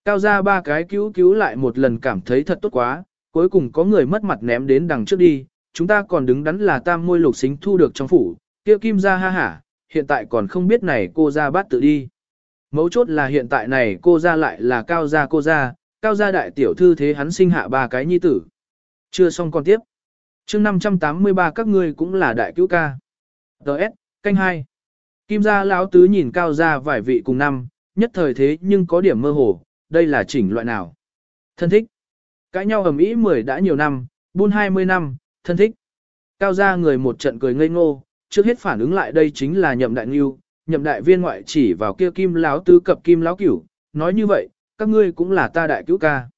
Cao gia ba cái cứu cứu lại một lần cảm thấy thật tốt quá, cuối cùng có người mất mặt ném đến đằng trước đi, chúng ta còn đứng đắn là tam môi lục xính thu được trong phủ, kia kim gia ha hả, hiện tại còn không biết này cô gia bát tự đi. Mấu chốt là hiện tại này cô gia lại là cao gia cô gia, cao gia đại tiểu thư thế hắn sinh hạ ba cái nhi tử. Chưa xong còn tiếp. chương 583 các ngươi cũng là đại cứu ca. Đợt, canh hai. Kim gia lão tứ nhìn cao gia vài vị cùng năm, nhất thời thế nhưng có điểm mơ hồ, đây là chỉnh loại nào. Thân thích. Cãi nhau ầm ĩ 10 đã nhiều năm, buôn 20 năm, thân thích. Cao gia người một trận cười ngây ngô, trước hết phản ứng lại đây chính là nhậm đại nghiêu, nhậm đại viên ngoại chỉ vào kia kim lão tứ cập kim lão cửu, nói như vậy, các ngươi cũng là ta đại cứu ca.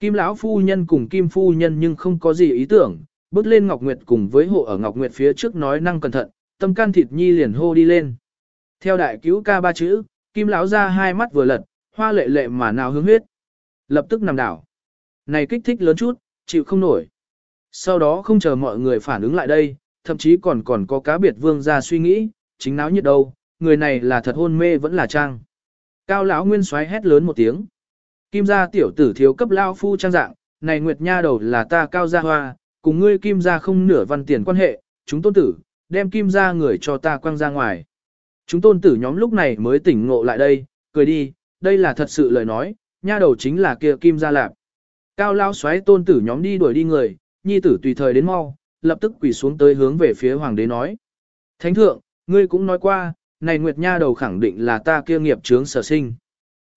Kim lão phu nhân cùng kim phu nhân nhưng không có gì ý tưởng, bước lên Ngọc Nguyệt cùng với hộ ở Ngọc Nguyệt phía trước nói năng cẩn thận, tâm can thịt nhi liền hô đi lên. Theo đại cứu ca ba chữ, kim lão ra hai mắt vừa lật, hoa lệ lệ mà nào hướng huyết. Lập tức nằm đảo. Này kích thích lớn chút, chịu không nổi. Sau đó không chờ mọi người phản ứng lại đây, thậm chí còn còn có cá biệt vương ra suy nghĩ, chính náo nhiệt đâu, người này là thật hôn mê vẫn là trang. Cao lão nguyên xoáy hét lớn một tiếng. Kim gia tiểu tử thiếu cấp lao phu trang dạng, này nguyệt nha đầu là ta cao gia hoa, cùng ngươi kim gia không nửa văn tiền quan hệ, chúng tôn tử, đem kim gia người cho ta quăng ra ngoài. Chúng tôn tử nhóm lúc này mới tỉnh ngộ lại đây, cười đi, đây là thật sự lời nói, nha đầu chính là kia kim gia lạp. Cao lao xoáy tôn tử nhóm đi đuổi đi người, nhi tử tùy thời đến mau, lập tức quỳ xuống tới hướng về phía hoàng đế nói. Thánh thượng, ngươi cũng nói qua, này nguyệt nha đầu khẳng định là ta kia nghiệp chướng sở sinh.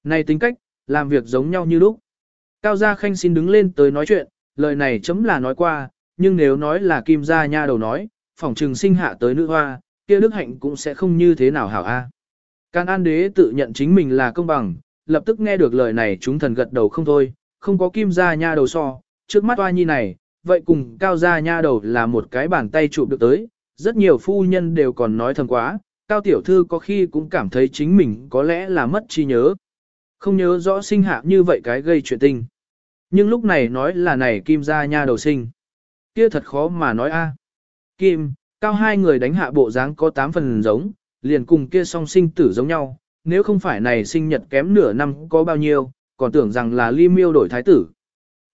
Này tính cách, làm việc giống nhau như lúc. Cao Gia Khanh xin đứng lên tới nói chuyện, lời này chấm là nói qua, nhưng nếu nói là kim gia nha đầu nói, phỏng trừng sinh hạ tới nữ hoa, kia đức hạnh cũng sẽ không như thế nào hảo a. Can An Đế tự nhận chính mình là công bằng, lập tức nghe được lời này chúng thần gật đầu không thôi, không có kim gia nha đầu so, trước mắt hoa nhi này, vậy cùng cao gia nha đầu là một cái bàn tay chụp được tới, rất nhiều phu nhân đều còn nói thầm quá, cao tiểu thư có khi cũng cảm thấy chính mình có lẽ là mất trí nhớ. Không nhớ rõ sinh hạ như vậy cái gây chuyện tình. Nhưng lúc này nói là này Kim gia nha đầu sinh. Kia thật khó mà nói a. Kim, cao hai người đánh hạ bộ dáng có 8 phần giống, liền cùng kia song sinh tử giống nhau, nếu không phải này sinh nhật kém nửa năm có bao nhiêu, còn tưởng rằng là ly miêu đổi thái tử.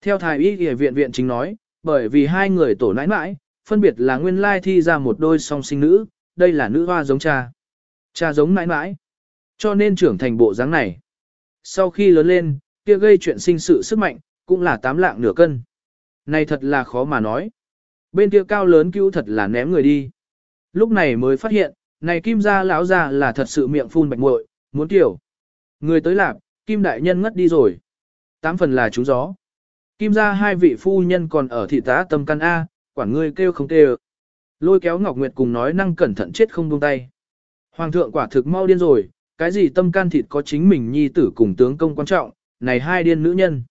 Theo thái y y viện viện chính nói, bởi vì hai người tổ nãi nãi, phân biệt là nguyên lai thi ra một đôi song sinh nữ, đây là nữ hoa giống cha. Cha giống nãi nãi. Cho nên trưởng thành bộ dáng này. Sau khi lớn lên, kia gây chuyện sinh sự sức mạnh, cũng là tám lạng nửa cân. Này thật là khó mà nói. Bên kia cao lớn cứu thật là ném người đi. Lúc này mới phát hiện, này kim gia lão gia là thật sự miệng phun bạch muội, muốn tiểu. Người tới lạp, kim đại nhân ngất đi rồi. Tám phần là chú gió. Kim gia hai vị phu nhân còn ở thị tá tâm căn A, quản ngươi kêu không kêu. Lôi kéo Ngọc Nguyệt cùng nói năng cẩn thận chết không buông tay. Hoàng thượng quả thực mau điên rồi, cái gì tâm can thịt có chính mình nhi tử cùng tướng công quan trọng, này hai điên nữ nhân.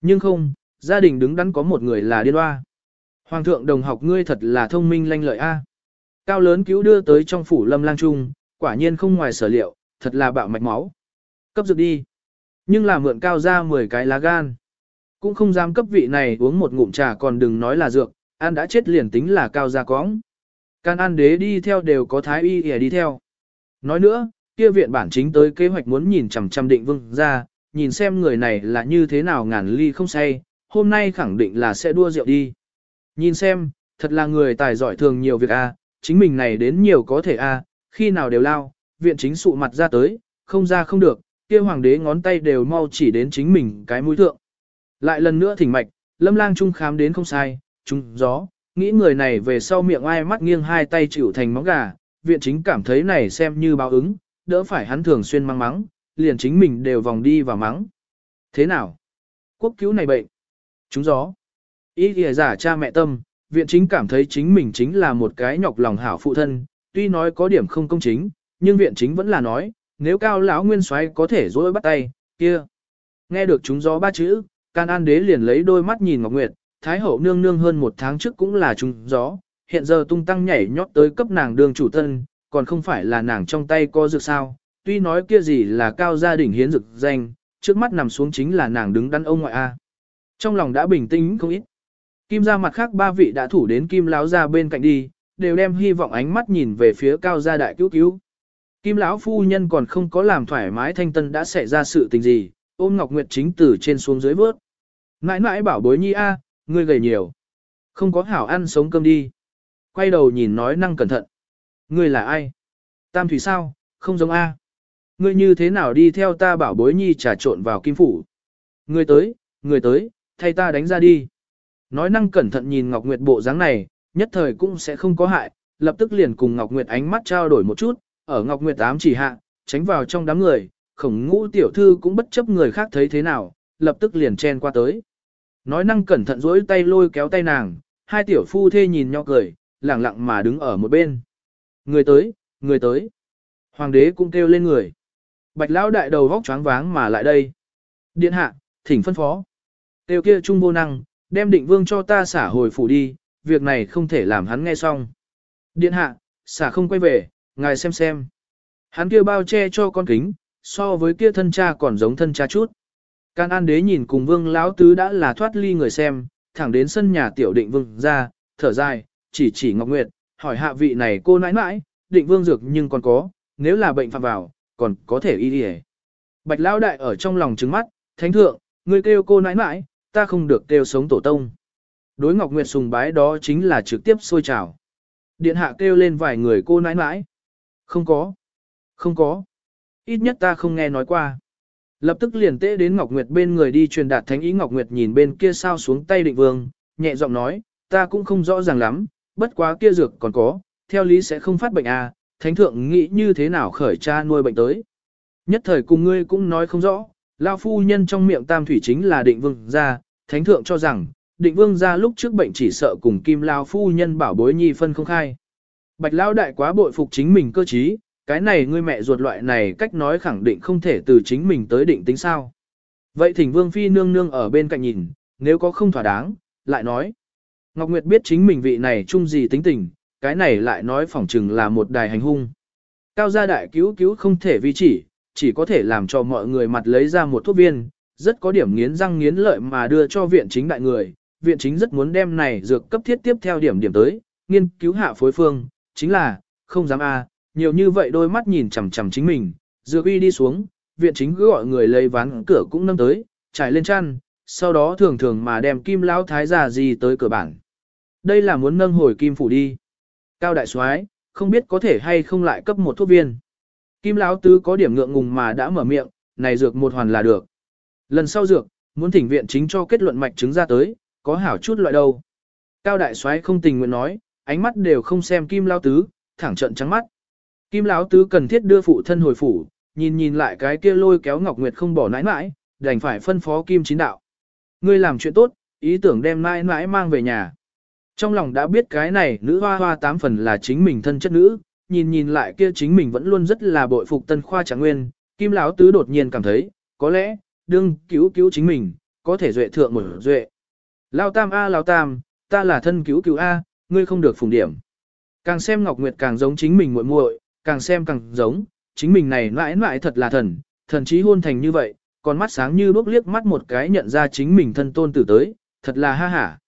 Nhưng không, gia đình đứng đắn có một người là điên hoa. Hoàng thượng đồng học ngươi thật là thông minh lanh lợi a. Cao lớn cứu đưa tới trong phủ lâm lang trung, quả nhiên không ngoài sở liệu, thật là bạo mạch máu. Cấp dược đi. Nhưng là mượn cao ra 10 cái lá gan. Cũng không dám cấp vị này uống một ngụm trà còn đừng nói là dược, ăn đã chết liền tính là cao ra cóng. Can ăn đế đi theo đều có thái y để đi theo. Nói nữa, kia viện bản chính tới kế hoạch muốn nhìn chằm chằm định vương ra, nhìn xem người này là như thế nào ngàn ly không say, hôm nay khẳng định là sẽ đua rượu đi. Nhìn xem, thật là người tài giỏi thường nhiều việc a, chính mình này đến nhiều có thể a, khi nào đều lao, viện chính sụ mặt ra tới, không ra không được, kia hoàng đế ngón tay đều mau chỉ đến chính mình cái mũi thượng. Lại lần nữa thỉnh mạch, lâm lang trung khám đến không sai, trung gió, nghĩ người này về sau miệng ai mắt nghiêng hai tay chịu thành móng gà, viện chính cảm thấy này xem như báo ứng, đỡ phải hắn thường xuyên mang mắng, liền chính mình đều vòng đi và mắng. Thế nào? Quốc cứu này bệnh. Chúng gió. Ý kìa giả cha mẹ tâm, viện chính cảm thấy chính mình chính là một cái nhọc lòng hảo phụ thân, tuy nói có điểm không công chính, nhưng viện chính vẫn là nói, nếu cao lão nguyên soái có thể dối bắt tay, kia. Nghe được chúng gió ba chữ, can an đế liền lấy đôi mắt nhìn Ngọc Nguyệt, Thái hậu nương nương hơn một tháng trước cũng là chúng gió, hiện giờ tung tăng nhảy nhót tới cấp nàng đường chủ thân, còn không phải là nàng trong tay có dược sao, tuy nói kia gì là cao gia đình hiến dược danh, trước mắt nằm xuống chính là nàng đứng đắn ông ngoại A. Trong lòng đã bình tĩnh không ít. Kim gia mặt khác ba vị đã thủ đến kim láo ra bên cạnh đi, đều đem hy vọng ánh mắt nhìn về phía cao gia đại cứu cứu. Kim lão phu nhân còn không có làm thoải mái thanh tân đã xảy ra sự tình gì, ôm Ngọc Nguyệt chính từ trên xuống dưới vớt. Nãi nãi bảo bối nhi a, ngươi gầy nhiều. Không có hảo ăn sống cơm đi. Quay đầu nhìn nói năng cẩn thận. Ngươi là ai? Tam thủy sao, không giống a. Ngươi như thế nào đi theo ta bảo bối nhi trà trộn vào kim phủ? Ngươi tới, ngươi tới, thay ta đánh ra đi. Nói năng cẩn thận nhìn Ngọc Nguyệt bộ dáng này, nhất thời cũng sẽ không có hại, lập tức liền cùng Ngọc Nguyệt ánh mắt trao đổi một chút, ở Ngọc Nguyệt ám chỉ hạ, tránh vào trong đám người, khổng ngũ tiểu thư cũng bất chấp người khác thấy thế nào, lập tức liền chen qua tới. Nói năng cẩn thận duỗi tay lôi kéo tay nàng, hai tiểu phu thê nhìn nhau cười, lẳng lặng mà đứng ở một bên. Người tới, người tới. Hoàng đế cũng kêu lên người. Bạch lão đại đầu vóc choáng váng mà lại đây. Điện hạ, thỉnh phân phó. Tiêu kia trung vô năng, đem định vương cho ta xả hồi phủ đi, việc này không thể làm hắn nghe xong. Điện hạ, xả không quay về, ngài xem xem. Hắn kia bao che cho con kính, so với kia thân cha còn giống thân cha chút. Can An đế nhìn cùng vương lão tứ đã là thoát ly người xem, thẳng đến sân nhà tiểu định vương ra, thở dài, chỉ chỉ Ngọc Nguyệt, hỏi hạ vị này cô nãi nãi, định vương dược nhưng còn có, nếu là bệnh phạm vào, còn có thể y đi Bạch lão đại ở trong lòng trứng mắt, thánh thượng, ngươi kêu cô nãi nãi, ta không được kêu sống tổ tông. Đối Ngọc Nguyệt sùng bái đó chính là trực tiếp sôi trào. Điện hạ kêu lên vài người cô nãi nãi. Không có. Không có. Ít nhất ta không nghe nói qua. Lập tức liền tế đến Ngọc Nguyệt bên người đi truyền đạt thánh ý Ngọc Nguyệt nhìn bên kia sao xuống tay định vương, nhẹ giọng nói, ta cũng không rõ ràng lắm, bất quá kia dược còn có, theo lý sẽ không phát bệnh à, thánh thượng nghĩ như thế nào khởi cha nuôi bệnh tới. Nhất thời cùng ngươi cũng nói không rõ, lao phu nhân trong miệng tam thủy chính là định vương gia, thánh thượng cho rằng, định vương gia lúc trước bệnh chỉ sợ cùng kim lao phu nhân bảo bối nhi phân không khai. Bạch lao đại quá bội phục chính mình cơ trí, cái này ngươi mẹ ruột loại này cách nói khẳng định không thể từ chính mình tới định tính sao. Vậy thỉnh vương phi nương nương ở bên cạnh nhìn, nếu có không thỏa đáng, lại nói. Ngọc Nguyệt biết chính mình vị này chung gì tính tình, cái này lại nói phỏng chừng là một đài hành hung. Cao gia đại cứu cứu không thể vi chỉ, chỉ có thể làm cho mọi người mặt lấy ra một thuốc viên, rất có điểm nghiến răng nghiến lợi mà đưa cho viện chính đại người, viện chính rất muốn đem này dược cấp thiết tiếp theo điểm điểm tới, nghiên cứu hạ phối phương, chính là, không dám a, nhiều như vậy đôi mắt nhìn chằm chằm chính mình, dược uy đi xuống, viện chính cứ gọi người lấy ván cửa cũng nâng tới, trải lên chăn, sau đó thường thường mà đem kim lão thái già gì tới cửa bản. Đây là muốn nâng hồi kim phủ đi. Cao đại soái, không biết có thể hay không lại cấp một thuốc viên. Kim lão tứ có điểm ngượng ngùng mà đã mở miệng, này dược một hoàn là được. Lần sau dược, muốn thỉnh viện chính cho kết luận mạch chứng ra tới, có hảo chút loại đâu. Cao đại soái không tình nguyện nói, ánh mắt đều không xem Kim lão tứ, thẳng trận trắng mắt. Kim lão tứ cần thiết đưa phụ thân hồi phủ, nhìn nhìn lại cái kia lôi kéo Ngọc Nguyệt không bỏ nãi nãi, đành phải phân phó Kim Chín đạo. Ngươi làm chuyện tốt, ý tưởng đem nãi nãi mang về nhà. Trong lòng đã biết cái này nữ hoa hoa tám phần là chính mình thân chất nữ, nhìn nhìn lại kia chính mình vẫn luôn rất là bội phục tân khoa trạng nguyên, Kim Lão Tứ đột nhiên cảm thấy, có lẽ, đương cứu cứu chính mình, có thể duệ thượng một duệ. Lao Tam A Lao Tam, ta là thân cứu cứu A, ngươi không được phùng điểm. Càng xem Ngọc Nguyệt càng giống chính mình muội muội, càng xem càng giống, chính mình này mãi mãi thật là thần, thần trí hôn thành như vậy, còn mắt sáng như bước liếc mắt một cái nhận ra chính mình thân tôn tử tới, thật là ha hả.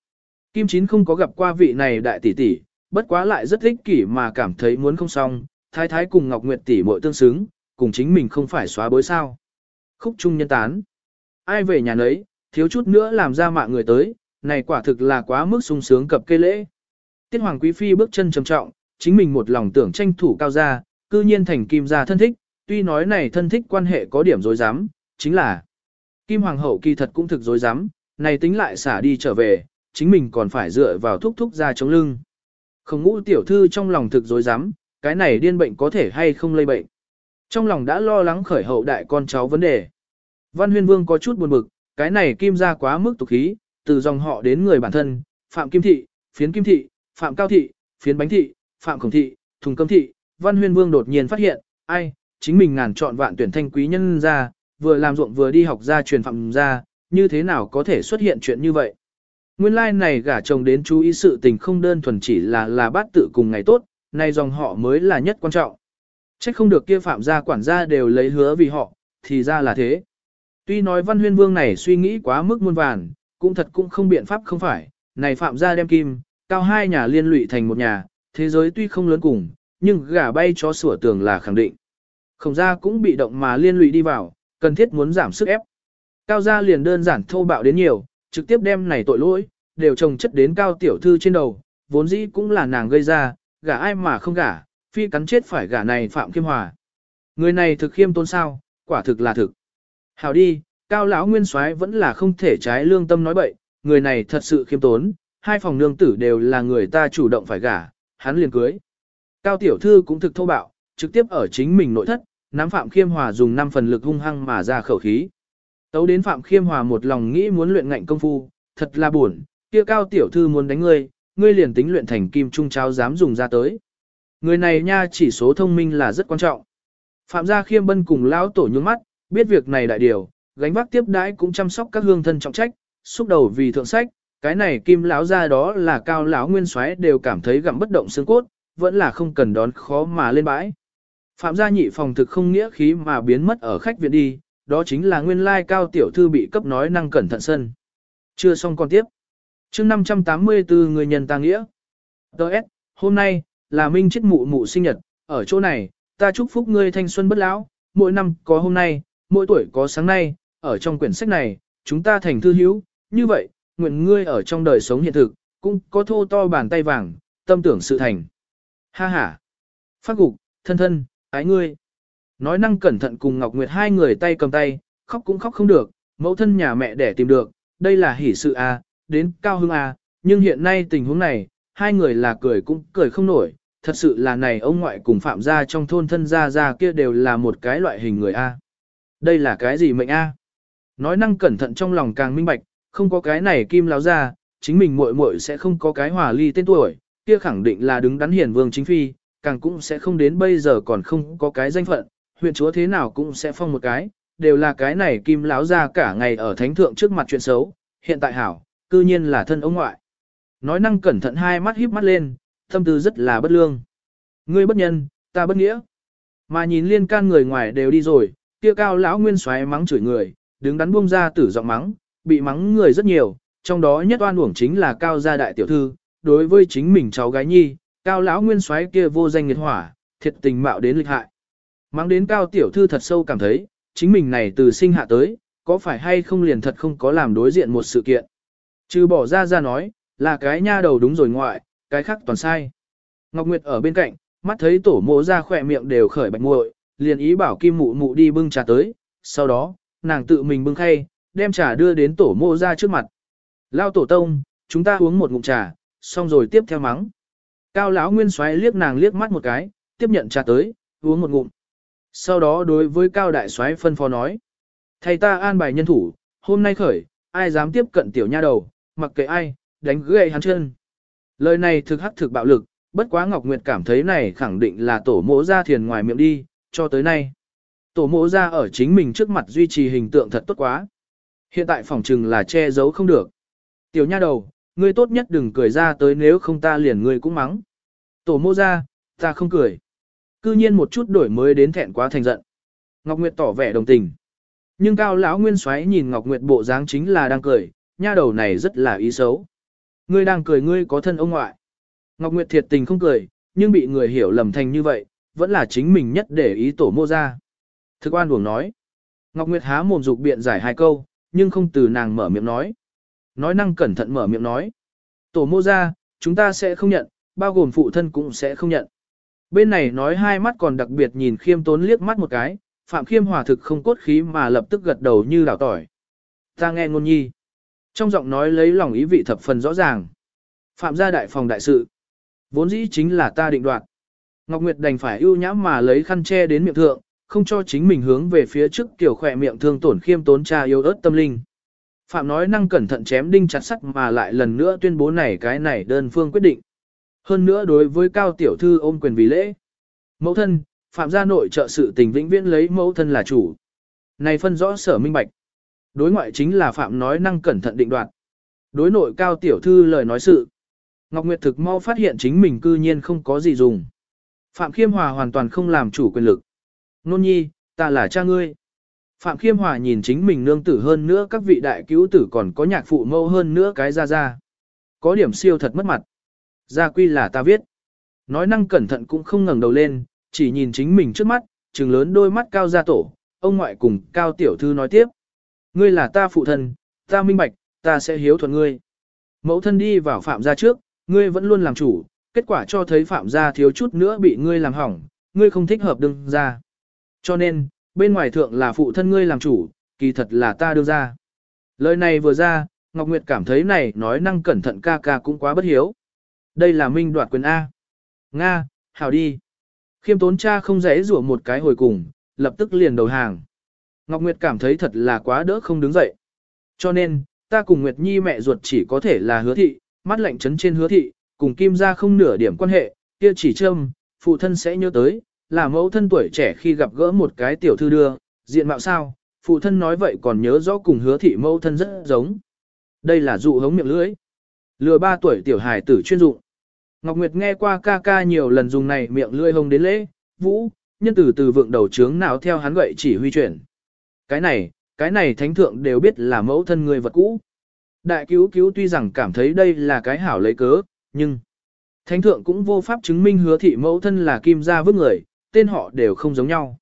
Kim Chín không có gặp qua vị này đại tỷ tỷ, bất quá lại rất ích kỷ mà cảm thấy muốn không xong, thái thái cùng Ngọc Nguyệt tỷ muội tương xứng, cùng chính mình không phải xóa bối sao. Khúc trung nhân tán. Ai về nhà nấy, thiếu chút nữa làm ra mạng người tới, này quả thực là quá mức sung sướng cập cây lễ. Tiết Hoàng Quý Phi bước chân trầm trọng, chính mình một lòng tưởng tranh thủ cao gia, cư nhiên thành kim gia thân thích, tuy nói này thân thích quan hệ có điểm dối dám, chính là Kim Hoàng hậu kỳ thật cũng thực dối dám, này tính lại xả đi trở về, chính mình còn phải dựa vào thúc thúc ra chống lưng. Không ngũ tiểu thư trong lòng thực dối dám, cái này điên bệnh có thể hay không lây bệnh. Trong lòng đã lo lắng khởi hậu đại con cháu vấn đề. Văn huyên vương có chút buồn bực, cái này kim ra quá mức tục khí, từ dòng họ đến người bản thân, phạm kim thị, phiến kim thị, phạm cao thị, phiến bánh thị, phạm khổng thị, thùng cấm thị, văn huyên vương đột nhiên phát hiện, ai, chính mình ngàn chọn vạn tuyển thanh quý nhân ra, vừa làm ruộng vừa đi học ra truyền phạm ra, như thế nào có thể xuất hiện chuyện như vậy. Nguyên lai like này gả chồng đến chú ý sự tình không đơn thuần chỉ là là bát tự cùng ngày tốt, nay dòng họ mới là nhất quan trọng. Trách không được kia phạm gia quản gia đều lấy hứa vì họ, thì ra là thế. Tuy nói văn huyên vương này suy nghĩ quá mức muôn vàn, cũng thật cũng không biện pháp không phải, này phạm gia đem kim, cao hai nhà liên lụy thành một nhà, thế giới tuy không lớn cùng, nhưng gả bay cho sủa tường là khẳng định. Khổng gia cũng bị động mà liên lụy đi vào, cần thiết muốn giảm sức ép. Cao gia liền đơn giản thô bạo đến nhiều, trực tiếp đem này tội lỗi, đều trồng chất đến cao tiểu thư trên đầu, vốn dĩ cũng là nàng gây ra, gả ai mà không gả, phi cắn chết phải gả này Phạm Khiêm Hòa. Người này thực khiêm tôn sao, quả thực là thực. Hảo đi, cao lão nguyên soái vẫn là không thể trái lương tâm nói bậy, người này thật sự khiêm tốn, hai phòng nương tử đều là người ta chủ động phải gả, hắn liền cưới. Cao tiểu thư cũng thực thô bạo, trực tiếp ở chính mình nội thất, nắm Phạm Khiêm Hòa dùng 5 phần lực hung hăng mà ra khẩu khí. Tấu đến Phạm Khiêm Hòa một lòng nghĩ muốn luyện ngạnh công phu, thật là buồn, kia cao tiểu thư muốn đánh ngươi, ngươi liền tính luyện thành kim trung cháo dám dùng ra tới. Người này nha chỉ số thông minh là rất quan trọng. Phạm gia khiêm bân cùng lão tổ nhướng mắt, biết việc này đại điều, gánh vác tiếp đãi cũng chăm sóc các hương thân trọng trách, xúc đầu vì thượng sách, cái này kim lão gia đó là cao lão nguyên soái đều cảm thấy gặm bất động xương cốt, vẫn là không cần đón khó mà lên bãi. Phạm gia nhị phòng thực không nghĩa khí mà biến mất ở khách viện đi, đó chính là nguyên lai cao tiểu thư bị cấp nói năng cẩn thận sân. Chưa xong con tiếp. chương 584 người nhân ta nghĩa. Đợt, hôm nay, là minh chết mụ mụ sinh nhật, ở chỗ này, ta chúc phúc ngươi thanh xuân bất lão, mỗi năm có hôm nay, mỗi tuổi có sáng nay, ở trong quyển sách này, chúng ta thành thư hữu, như vậy, nguyện ngươi ở trong đời sống hiện thực, cũng có thô to bàn tay vàng, tâm tưởng sự thành. Ha ha. Phát gục, thân thân, ái ngươi. Nói năng cẩn thận cùng Ngọc Nguyệt hai người tay cầm tay, khóc cũng khóc không được, mẫu thân nhà mẹ để tìm được, đây là hỷ sự à, đến cao hưng à, nhưng hiện nay tình huống này, hai người là cười cũng cười không nổi, thật sự là này ông ngoại cùng phạm gia trong thôn thân gia gia kia đều là một cái loại hình người A. Đây là cái gì mệnh A? Nói năng cẩn thận trong lòng càng minh bạch, không có cái này kim láo ra, chính mình muội muội sẽ không có cái hòa ly tên tuổi, kia khẳng định là đứng đắn hiển vương chính phi, càng cũng sẽ không đến bây giờ còn không có cái danh phận, huyện chúa thế nào cũng sẽ phong một cái, đều là cái này kim láo ra cả ngày ở thánh thượng trước mặt chuyện xấu, hiện tại hảo, cư nhiên là thân ông ngoại. Nói năng cẩn thận hai mắt híp mắt lên, tâm tư rất là bất lương. Ngươi bất nhân, ta bất nghĩa. Mà nhìn liên can người ngoài đều đi rồi, kia cao lão nguyên xoáy mắng chửi người, đứng đắn buông ra tử giọng mắng, bị mắng người rất nhiều, trong đó nhất oan uổng chính là cao gia đại tiểu thư, đối với chính mình cháu gái nhi, cao lão nguyên xoáy kia vô danh nghiệt hỏa, thiệt tình mạo đến lịch hại mang đến cao tiểu thư thật sâu cảm thấy, chính mình này từ sinh hạ tới, có phải hay không liền thật không có làm đối diện một sự kiện. Trừ bỏ ra ra nói, là cái nha đầu đúng rồi ngoại, cái khác toàn sai. Ngọc Nguyệt ở bên cạnh, mắt thấy tổ mộ ra khỏe miệng đều khởi bạch muội, liền ý bảo kim mụ mụ đi bưng trà tới, sau đó, nàng tự mình bưng khay, đem trà đưa đến tổ mộ ra trước mặt. Lao tổ tông, chúng ta uống một ngụm trà, xong rồi tiếp theo mắng. Cao lão nguyên xoáy liếc nàng liếc mắt một cái, tiếp nhận trà tới, uống một ngụm. Sau đó đối với cao đại soái phân phó nói. Thầy ta an bài nhân thủ, hôm nay khởi, ai dám tiếp cận tiểu nha đầu, mặc kệ ai, đánh gãy hắn chân. Lời này thực hắc thực bạo lực, bất quá Ngọc Nguyệt cảm thấy này khẳng định là tổ mộ ra thiền ngoài miệng đi, cho tới nay. Tổ mộ ra ở chính mình trước mặt duy trì hình tượng thật tốt quá. Hiện tại phòng trừng là che giấu không được. Tiểu nha đầu, ngươi tốt nhất đừng cười ra tới nếu không ta liền ngươi cũng mắng. Tổ mộ ra, ta không cười. Cư nhiên một chút đổi mới đến thẹn quá thành giận. Ngọc Nguyệt tỏ vẻ đồng tình. Nhưng cao lão nguyên xoáy nhìn Ngọc Nguyệt bộ dáng chính là đang cười, nha đầu này rất là ý xấu. Ngươi đang cười ngươi có thân ông ngoại. Ngọc Nguyệt thiệt tình không cười, nhưng bị người hiểu lầm thành như vậy, vẫn là chính mình nhất để ý tổ mô ra. Thực an buồng nói. Ngọc Nguyệt há mồm dục biện giải hai câu, nhưng không từ nàng mở miệng nói. Nói năng cẩn thận mở miệng nói. Tổ mô ra, chúng ta sẽ không nhận, bao gồm phụ thân cũng sẽ không nhận. Bên này nói hai mắt còn đặc biệt nhìn khiêm tốn liếc mắt một cái, Phạm Khiêm hòa thực không cốt khí mà lập tức gật đầu như đảo tỏi. Ta nghe ngôn nhi. Trong giọng nói lấy lòng ý vị thập phần rõ ràng. Phạm gia đại phòng đại sự. Vốn dĩ chính là ta định đoạt. Ngọc Nguyệt đành phải ưu nhãm mà lấy khăn che đến miệng thượng, không cho chính mình hướng về phía trước kiểu khỏe miệng thương tổn khiêm tốn cha yêu ớt tâm linh. Phạm nói năng cẩn thận chém đinh chặt sắt mà lại lần nữa tuyên bố này cái này đơn phương quyết định. Hơn nữa đối với cao tiểu thư ôm quyền vì lễ. Mẫu thân, Phạm gia nội trợ sự tình vĩnh viễn lấy mẫu thân là chủ. Này phân rõ sở minh bạch. Đối ngoại chính là Phạm nói năng cẩn thận định đoạt. Đối nội cao tiểu thư lời nói sự. Ngọc Nguyệt thực mau phát hiện chính mình cư nhiên không có gì dùng. Phạm Khiêm Hòa hoàn toàn không làm chủ quyền lực. Nôn nhi, ta là cha ngươi. Phạm Khiêm Hòa nhìn chính mình nương tử hơn nữa các vị đại cứu tử còn có nhạc phụ mâu hơn nữa cái ra ra. Có điểm siêu thật mất mặt. Gia quy là ta viết. Nói năng cẩn thận cũng không ngẩng đầu lên, chỉ nhìn chính mình trước mắt, trừng lớn đôi mắt cao gia tổ, ông ngoại cùng cao tiểu thư nói tiếp. Ngươi là ta phụ thân, ta minh bạch, ta sẽ hiếu thuận ngươi. Mẫu thân đi vào phạm gia trước, ngươi vẫn luôn làm chủ, kết quả cho thấy phạm gia thiếu chút nữa bị ngươi làm hỏng, ngươi không thích hợp đương ra. Cho nên, bên ngoài thượng là phụ thân ngươi làm chủ, kỳ thật là ta đương ra. Lời này vừa ra, Ngọc Nguyệt cảm thấy này nói năng cẩn thận ca ca cũng quá bất hiếu. Đây là minh đoạt quyền A. Nga, hào đi. Khiêm tốn cha không dễ rủa một cái hồi cùng, lập tức liền đầu hàng. Ngọc Nguyệt cảm thấy thật là quá đỡ không đứng dậy. Cho nên, ta cùng Nguyệt Nhi mẹ ruột chỉ có thể là hứa thị, mắt lạnh chấn trên hứa thị, cùng Kim ra không nửa điểm quan hệ, kia chỉ châm, phụ thân sẽ nhớ tới, là mẫu thân tuổi trẻ khi gặp gỡ một cái tiểu thư đưa, diện mạo sao, phụ thân nói vậy còn nhớ rõ cùng hứa thị mẫu thân rất giống. Đây là dụ hống miệng lưỡi. Lừa ba tuổi tiểu hài tử chuyên dụng. Ngọc Nguyệt nghe qua ca ca nhiều lần dùng này miệng lưỡi hông đến lễ, vũ, nhân từ từ vượng đầu trướng nào theo hắn gậy chỉ huy chuyển. Cái này, cái này thánh thượng đều biết là mẫu thân người vật cũ. Đại cứu cứu tuy rằng cảm thấy đây là cái hảo lấy cớ, nhưng thánh thượng cũng vô pháp chứng minh hứa thị mẫu thân là kim gia vương người, tên họ đều không giống nhau.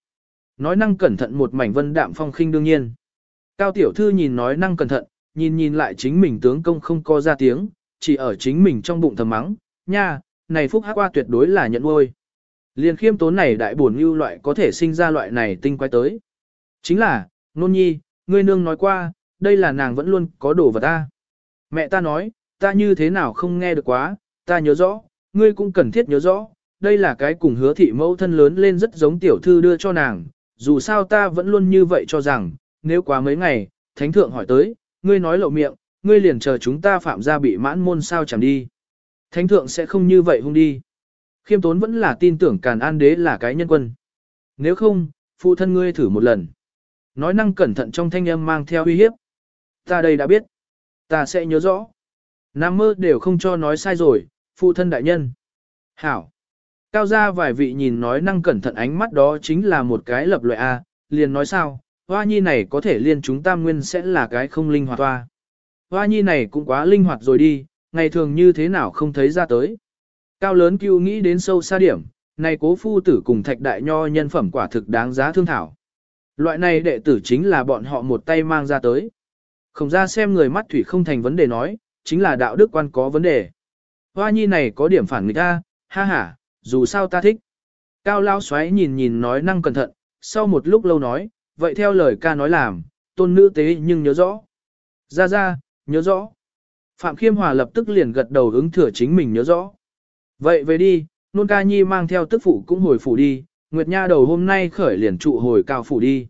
Nói năng cẩn thận một mảnh vân đạm phong khinh đương nhiên. Cao tiểu thư nhìn nói năng cẩn thận, nhìn nhìn lại chính mình tướng công không co ra tiếng, chỉ ở chính mình trong bụng thầm mắng, nha, này phúc hắc qua tuyệt đối là nhận nuôi. Liên khiêm tốn này đại buồn như loại có thể sinh ra loại này tinh quái tới. Chính là, nôn nhi, ngươi nương nói qua, đây là nàng vẫn luôn có đồ vật ta. Mẹ ta nói, ta như thế nào không nghe được quá, ta nhớ rõ, ngươi cũng cần thiết nhớ rõ, đây là cái cùng hứa thị mẫu thân lớn lên rất giống tiểu thư đưa cho nàng, dù sao ta vẫn luôn như vậy cho rằng, nếu quá mấy ngày, thánh thượng hỏi tới, ngươi nói lộ miệng, ngươi liền chờ chúng ta phạm ra bị mãn môn sao chẳng đi. Thánh thượng sẽ không như vậy hung đi. Khiêm tốn vẫn là tin tưởng Càn An Đế là cái nhân quân. Nếu không, phụ thân ngươi thử một lần. Nói năng cẩn thận trong thanh âm mang theo uy hiếp. Ta đây đã biết. Ta sẽ nhớ rõ. Nam mơ đều không cho nói sai rồi, phụ thân đại nhân. Hảo. Cao ra vài vị nhìn nói năng cẩn thận ánh mắt đó chính là một cái lập loại A, liền nói sao, hoa nhi này có thể liên chúng tam nguyên sẽ là cái không linh hoạt hoa. Hoa nhi này cũng quá linh hoạt rồi đi, ngày thường như thế nào không thấy ra tới. Cao lớn cứu nghĩ đến sâu xa điểm, này cố phu tử cùng thạch đại nho nhân phẩm quả thực đáng giá thương thảo. Loại này đệ tử chính là bọn họ một tay mang ra tới. Không ra xem người mắt thủy không thành vấn đề nói, chính là đạo đức quan có vấn đề. Hoa nhi này có điểm phản nghịch ta, ha ha, dù sao ta thích. Cao lao xoáy nhìn nhìn nói năng cẩn thận, sau một lúc lâu nói, vậy theo lời ca nói làm, tôn nữ tế nhưng nhớ rõ. Ra ra, nhớ rõ. Phạm Khiêm Hòa lập tức liền gật đầu ứng thừa chính mình nhớ rõ. Vậy về đi, nôn ca nhi mang theo tức phụ cũng hồi phủ đi, Nguyệt Nha đầu hôm nay khởi liền trụ hồi cao phủ đi.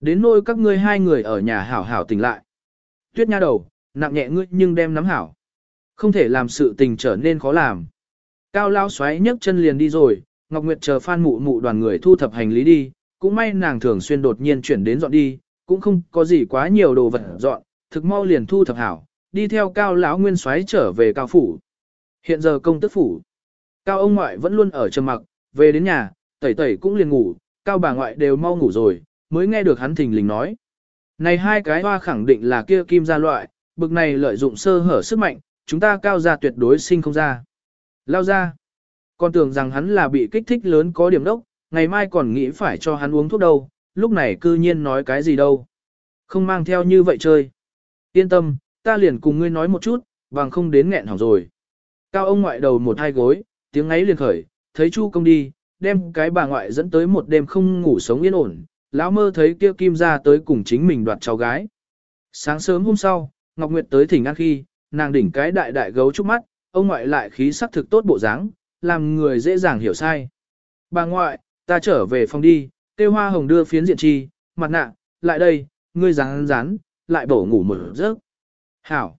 Đến nôi các ngươi hai người ở nhà hảo hảo tỉnh lại. Tuyết Nha đầu, nặng nhẹ ngươi nhưng đem nắm hảo. Không thể làm sự tình trở nên khó làm. Cao lao xoáy nhấc chân liền đi rồi, Ngọc Nguyệt chờ phan mụ mụ đoàn người thu thập hành lý đi, cũng may nàng thường xuyên đột nhiên chuyển đến dọn đi, cũng không có gì quá nhiều đồ vật dọn, thực mau liền thu thập hảo, đi theo cao lão nguyên xoáy trở về cao phủ. Hiện giờ công tức phủ, cao ông ngoại vẫn luôn ở trầm mặc, về đến nhà, tẩy tẩy cũng liền ngủ, cao bà ngoại đều mau ngủ rồi, mới nghe được hắn thình lình nói. Này hai cái hoa khẳng định là kia kim gia loại, bực này lợi dụng sơ hở sức mạnh, chúng ta cao gia tuyệt đối sinh không ra. Lao ra. Con tưởng rằng hắn là bị kích thích lớn có điểm đốc, ngày mai còn nghĩ phải cho hắn uống thuốc đâu, lúc này cư nhiên nói cái gì đâu. Không mang theo như vậy chơi. Yên tâm, ta liền cùng ngươi nói một chút, bằng không đến nghẹn hỏng rồi. Cao ông ngoại đầu một hai gối, tiếng ấy liền khởi, thấy Chu công đi, đem cái bà ngoại dẫn tới một đêm không ngủ sống yên ổn, lão mơ thấy kia kim ra tới cùng chính mình đoạt cháu gái. Sáng sớm hôm sau, Ngọc Nguyệt tới thỉnh ăn khi, nàng đỉnh cái đại đại gấu trúc mắt, ông ngoại lại khí sắc thực tốt bộ dáng, làm người dễ dàng hiểu sai. Bà ngoại, ta trở về phòng đi, tiêu hoa hồng đưa phiến diện chi, mặt nạ, lại đây, ngươi rán rán, lại bổ ngủ một giấc. Hảo,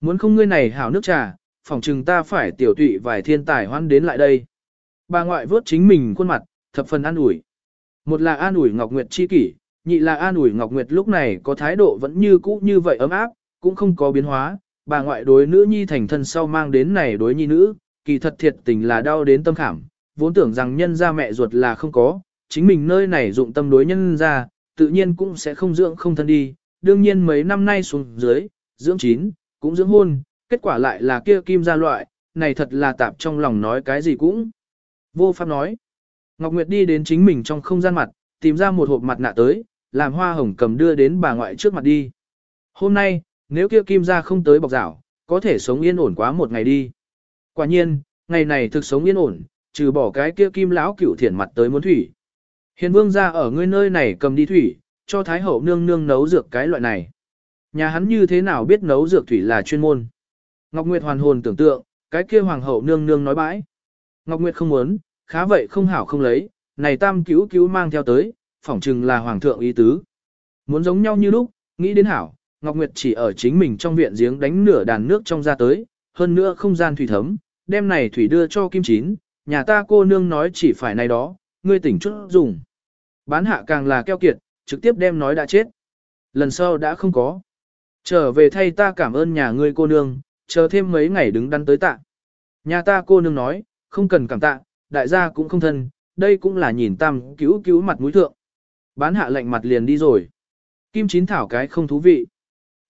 muốn không ngươi này hảo nước trà, phòng chừng ta phải tiểu tụy vài thiên tài hoan đến lại đây. Bà ngoại vớt chính mình khuôn mặt, thập phần an ủi. Một là an ủi Ngọc Nguyệt chi kỷ, nhị là an ủi Ngọc Nguyệt lúc này có thái độ vẫn như cũ như vậy ấm áp, cũng không có biến hóa. Bà ngoại đối nữ nhi thành thân sau mang đến này đối nhi nữ, kỳ thật thiệt tình là đau đến tâm khảm, vốn tưởng rằng nhân ra mẹ ruột là không có, chính mình nơi này dụng tâm đối nhân ra, tự nhiên cũng sẽ không dưỡng không thân đi, đương nhiên mấy năm nay xuống dưới, dưỡng chín, cũng dưỡng hôn, kết quả lại là kia kim gia loại, này thật là tạp trong lòng nói cái gì cũng. Vô pháp nói. Ngọc Nguyệt đi đến chính mình trong không gian mặt, tìm ra một hộp mặt nạ tới, làm hoa hồng cầm đưa đến bà ngoại trước mặt đi. Hôm nay, nếu kia kim gia không tới bọc rảo, có thể sống yên ổn quá một ngày đi. Quả nhiên, ngày này thực sống yên ổn, trừ bỏ cái kia kim lão cửu thiển mặt tới muốn thủy. Hiền vương gia ở ngươi nơi này cầm đi thủy, cho thái hậu nương nương nấu dược cái loại này. Nhà hắn như thế nào biết nấu dược thủy là chuyên môn. Ngọc Nguyệt hoàn hồn tưởng tượng, cái kia hoàng hậu nương nương nói bãi. Ngọc Nguyệt không muốn, khá vậy không hảo không lấy, này tam cứu cứu mang theo tới, phỏng chừng là hoàng thượng ý tứ. Muốn giống nhau như lúc, nghĩ đến hảo, Ngọc Nguyệt chỉ ở chính mình trong viện giếng đánh nửa đàn nước trong ra tới, hơn nữa không gian thủy thấm, đem này thủy đưa cho Kim Chín, nhà ta cô nương nói chỉ phải này đó, ngươi tỉnh chút dùng. Bán hạ càng là keo kiệt, trực tiếp đem nói đã chết. Lần sau đã không có. Trở về thay ta cảm ơn nhà ngươi cô nương, chờ thêm mấy ngày đứng đắn tới tạ. Nhà ta cô nương nói, không cần cảm tạ, đại gia cũng không thân, đây cũng là nhìn tam cứu cứu mặt mũi thượng. Bán hạ lạnh mặt liền đi rồi. Kim chín thảo cái không thú vị.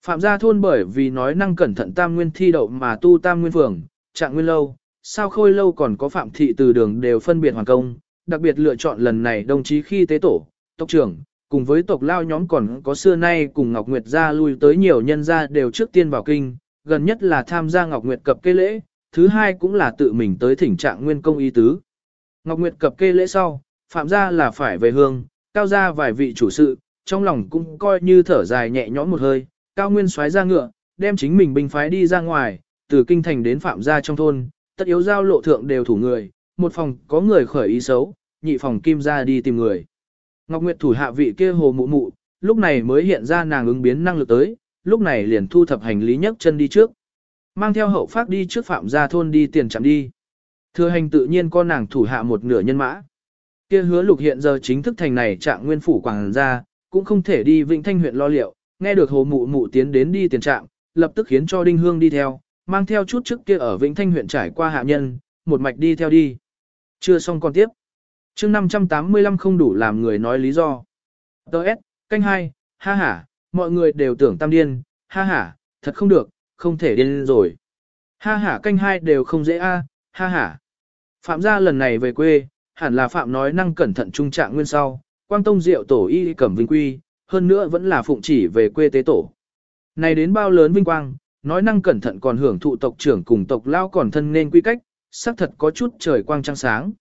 Phạm gia thôn bởi vì nói năng cẩn thận tam nguyên thi đậu mà tu tam nguyên phường, trạng nguyên lâu, sao khôi lâu còn có phạm thị từ đường đều phân biệt hoàn công, đặc biệt lựa chọn lần này đồng chí khi tế tổ, tộc trưởng, cùng với tộc lao nhóm còn có xưa nay cùng Ngọc Nguyệt gia lui tới nhiều nhân gia đều trước tiên vào kinh, gần nhất là tham gia Ngọc Nguyệt cập kê lễ, thứ hai cũng là tự mình tới thỉnh trạng nguyên công y tứ. Ngọc Nguyệt cập kê lễ sau, phạm gia là phải về hương, cao gia vài vị chủ sự, trong lòng cũng coi như thở dài nhẹ nhõm một hơi, cao nguyên xoáy ra ngựa, đem chính mình binh phái đi ra ngoài, từ kinh thành đến phạm gia trong thôn, tất yếu giao lộ thượng đều thủ người, một phòng có người khởi ý xấu, nhị phòng kim gia đi tìm người. Ngọc Nguyệt thủ hạ vị kia hồ mụ mụ, lúc này mới hiện ra nàng ứng biến năng lực tới, lúc này liền thu thập hành lý nhấc chân đi trước. Mang theo hậu phát đi trước phạm gia thôn đi tiền chạm đi. Thừa hành tự nhiên con nàng thủ hạ một nửa nhân mã. Kia hứa lục hiện giờ chính thức thành này trạng nguyên phủ quảng gia, cũng không thể đi Vĩnh Thanh huyện lo liệu, nghe được hồ mụ mụ tiến đến đi tiền trạm, lập tức khiến cho Đinh Hương đi theo, mang theo chút trước kia ở Vĩnh Thanh huyện trải qua hạ nhân, một mạch đi theo đi. Chưa xong còn tiếp chương 585 không đủ làm người nói lý do. Đợt, Canh hai, ha ha, mọi người đều tưởng tam điên, ha ha, thật không được, không thể điên rồi. Ha ha canh hai đều không dễ a, ha ha. Phạm gia lần này về quê, hẳn là Phạm nói năng cẩn thận trung trạng nguyên sau, quang tông diệu tổ y cẩm vinh quy, hơn nữa vẫn là phụng chỉ về quê tế tổ. Này đến bao lớn vinh quang, nói năng cẩn thận còn hưởng thụ tộc trưởng cùng tộc lao còn thân nên quy cách, xác thật có chút trời quang trăng sáng.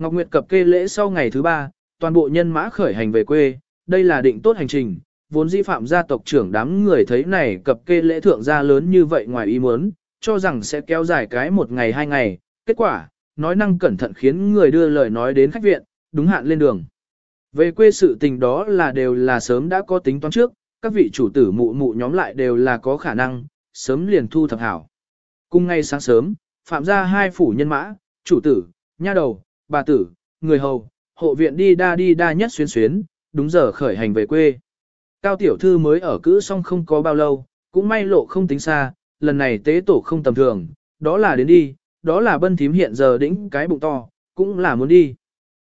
Ngọc Nguyệt cập kê lễ sau ngày thứ ba, toàn bộ nhân mã khởi hành về quê, đây là định tốt hành trình, vốn di phạm gia tộc trưởng đám người thấy này cập kê lễ thượng gia lớn như vậy ngoài ý muốn, cho rằng sẽ kéo dài cái một ngày hai ngày, kết quả, nói năng cẩn thận khiến người đưa lời nói đến khách viện, đúng hạn lên đường. Về quê sự tình đó là đều là sớm đã có tính toán trước, các vị chủ tử mụ mụ nhóm lại đều là có khả năng, sớm liền thu thập hảo. Cùng ngay sáng sớm, phạm ra hai phủ nhân mã, chủ tử, nha đầu, bà tử, người hầu, hộ viện đi đa đi đa nhất xuyên xuyến, đúng giờ khởi hành về quê. Cao tiểu thư mới ở cữ xong không có bao lâu, cũng may lộ không tính xa, lần này tế tổ không tầm thường, đó là đến đi, đó là bân thím hiện giờ đĩnh cái bụng to, cũng là muốn đi.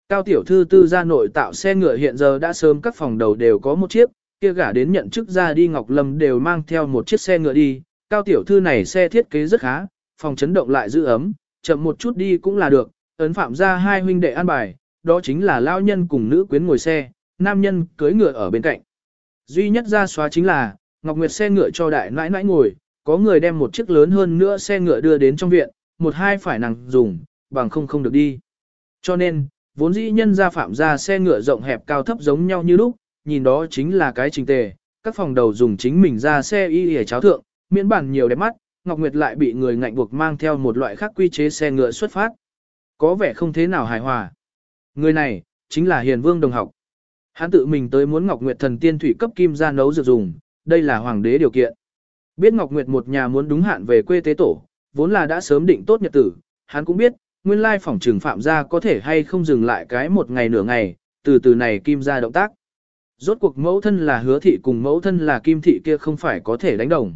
Cao tiểu thư tư gia nội tạo xe ngựa hiện giờ đã sớm các phòng đầu đều có một chiếc, kia gả đến nhận chức ra đi Ngọc Lâm đều mang theo một chiếc xe ngựa đi, cao tiểu thư này xe thiết kế rất khá, phòng chấn động lại giữ ấm, chậm một chút đi cũng là được, ấn phạm ra hai huynh đệ an bài, đó chính là lao nhân cùng nữ quyến ngồi xe, nam nhân cưới ngựa ở bên cạnh. Duy nhất ra xóa chính là, Ngọc Nguyệt xe ngựa cho đại nãi nãi ngồi, có người đem một chiếc lớn hơn nữa xe ngựa đưa đến trong viện, một hai phải nàng dùng, bằng không không được đi. Cho nên, vốn dĩ nhân gia phạm ra xe ngựa rộng hẹp cao thấp giống nhau như lúc, nhìn đó chính là cái trình tề, các phòng đầu dùng chính mình ra xe y để cháo thượng, miễn bản nhiều đẹp mắt, Ngọc Nguyệt lại bị người ngạnh buộc mang theo một loại khác quy chế xe ngựa xuất phát. Có vẻ không thế nào hài hòa. Người này, chính là Hiền Vương đồng học. Hắn tự mình tới muốn Ngọc Nguyệt thần tiên thủy cấp kim ra nấu dược dùng, đây là hoàng đế điều kiện. Biết Ngọc Nguyệt một nhà muốn đúng hạn về quê tế tổ, vốn là đã sớm định tốt nhật tử, hắn cũng biết, nguyên lai phòng trừng phạm gia có thể hay không dừng lại cái một ngày nửa ngày, từ từ này kim ra động tác. Rốt cuộc mẫu thân là hứa thị cùng mẫu thân là kim thị kia không phải có thể đánh đồng.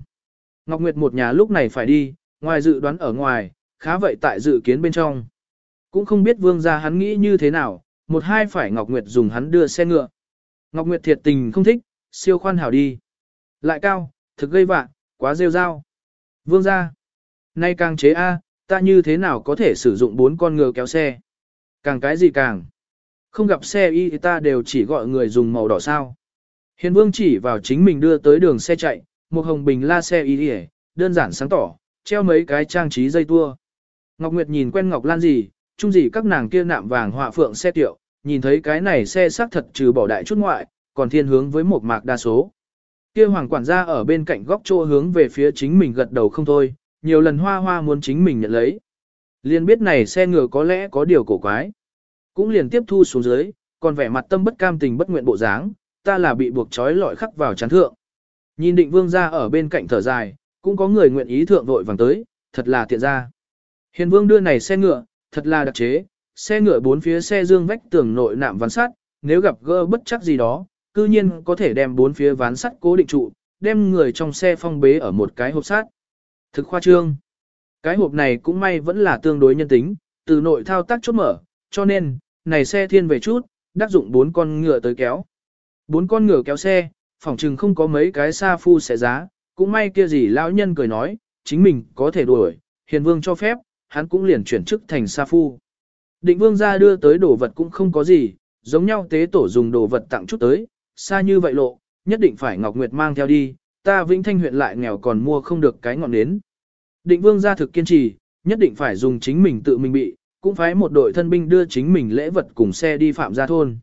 Ngọc Nguyệt một nhà lúc này phải đi, ngoài dự đoán ở ngoài, khá vậy tại dự kiến bên trong. Cũng không biết vương gia hắn nghĩ như thế nào, một hai phải Ngọc Nguyệt dùng hắn đưa xe ngựa. Ngọc Nguyệt thiệt tình không thích, siêu khoan hảo đi. Lại cao, thực gây vạ, quá rêu rao. Vương gia. Nay càng chế A, ta như thế nào có thể sử dụng bốn con ngựa kéo xe? Càng cái gì càng? Không gặp xe y thì ta đều chỉ gọi người dùng màu đỏ sao. Hiền vương chỉ vào chính mình đưa tới đường xe chạy, một hồng bình la xe y đi đơn giản sáng tỏ, treo mấy cái trang trí dây tua. Ngọc Nguyệt nhìn quen Ngọc Lan gì, chung gì các nàng kia nạm vàng họa phượng xe tiệu, nhìn thấy cái này xe xác thật trừ bỏ đại chút ngoại, còn thiên hướng với một mạc đa số. Kia hoàng quản gia ở bên cạnh góc chỗ hướng về phía chính mình gật đầu không thôi, nhiều lần hoa hoa muốn chính mình nhận lấy. Liền biết này xe ngựa có lẽ có điều cổ quái. Cũng liền tiếp thu xuống dưới, còn vẻ mặt tâm bất cam tình bất nguyện bộ dáng, ta là bị buộc trói lọi khắc vào chán thượng. Nhìn định vương ra ở bên cạnh thở dài, cũng có người nguyện ý thượng vội vàng tới, thật là tiện ra. Hiền vương đưa này xe ngựa, thật là đặc chế, xe ngựa bốn phía xe dương vách tường nội nạm ván sắt, nếu gặp gỡ bất chắc gì đó, cư nhiên có thể đem bốn phía ván sắt cố định trụ, đem người trong xe phong bế ở một cái hộp sắt. Thực khoa trương. Cái hộp này cũng may vẫn là tương đối nhân tính, từ nội thao tác chốt mở, cho nên, này xe thiên về chút, đắc dụng bốn con ngựa tới kéo. Bốn con ngựa kéo xe, phỏng chừng không có mấy cái xa phu sẽ giá, cũng may kia gì lão nhân cười nói, chính mình có thể đuổi, hiền vương cho phép, hắn cũng liền chuyển chức thành sa phu. Định vương gia đưa tới đồ vật cũng không có gì, giống nhau tế tổ dùng đồ vật tặng chút tới, xa như vậy lộ, nhất định phải Ngọc Nguyệt mang theo đi, ta Vĩnh Thanh huyện lại nghèo còn mua không được cái ngọn nến. Định vương gia thực kiên trì, nhất định phải dùng chính mình tự mình bị, cũng phải một đội thân binh đưa chính mình lễ vật cùng xe đi phạm gia thôn.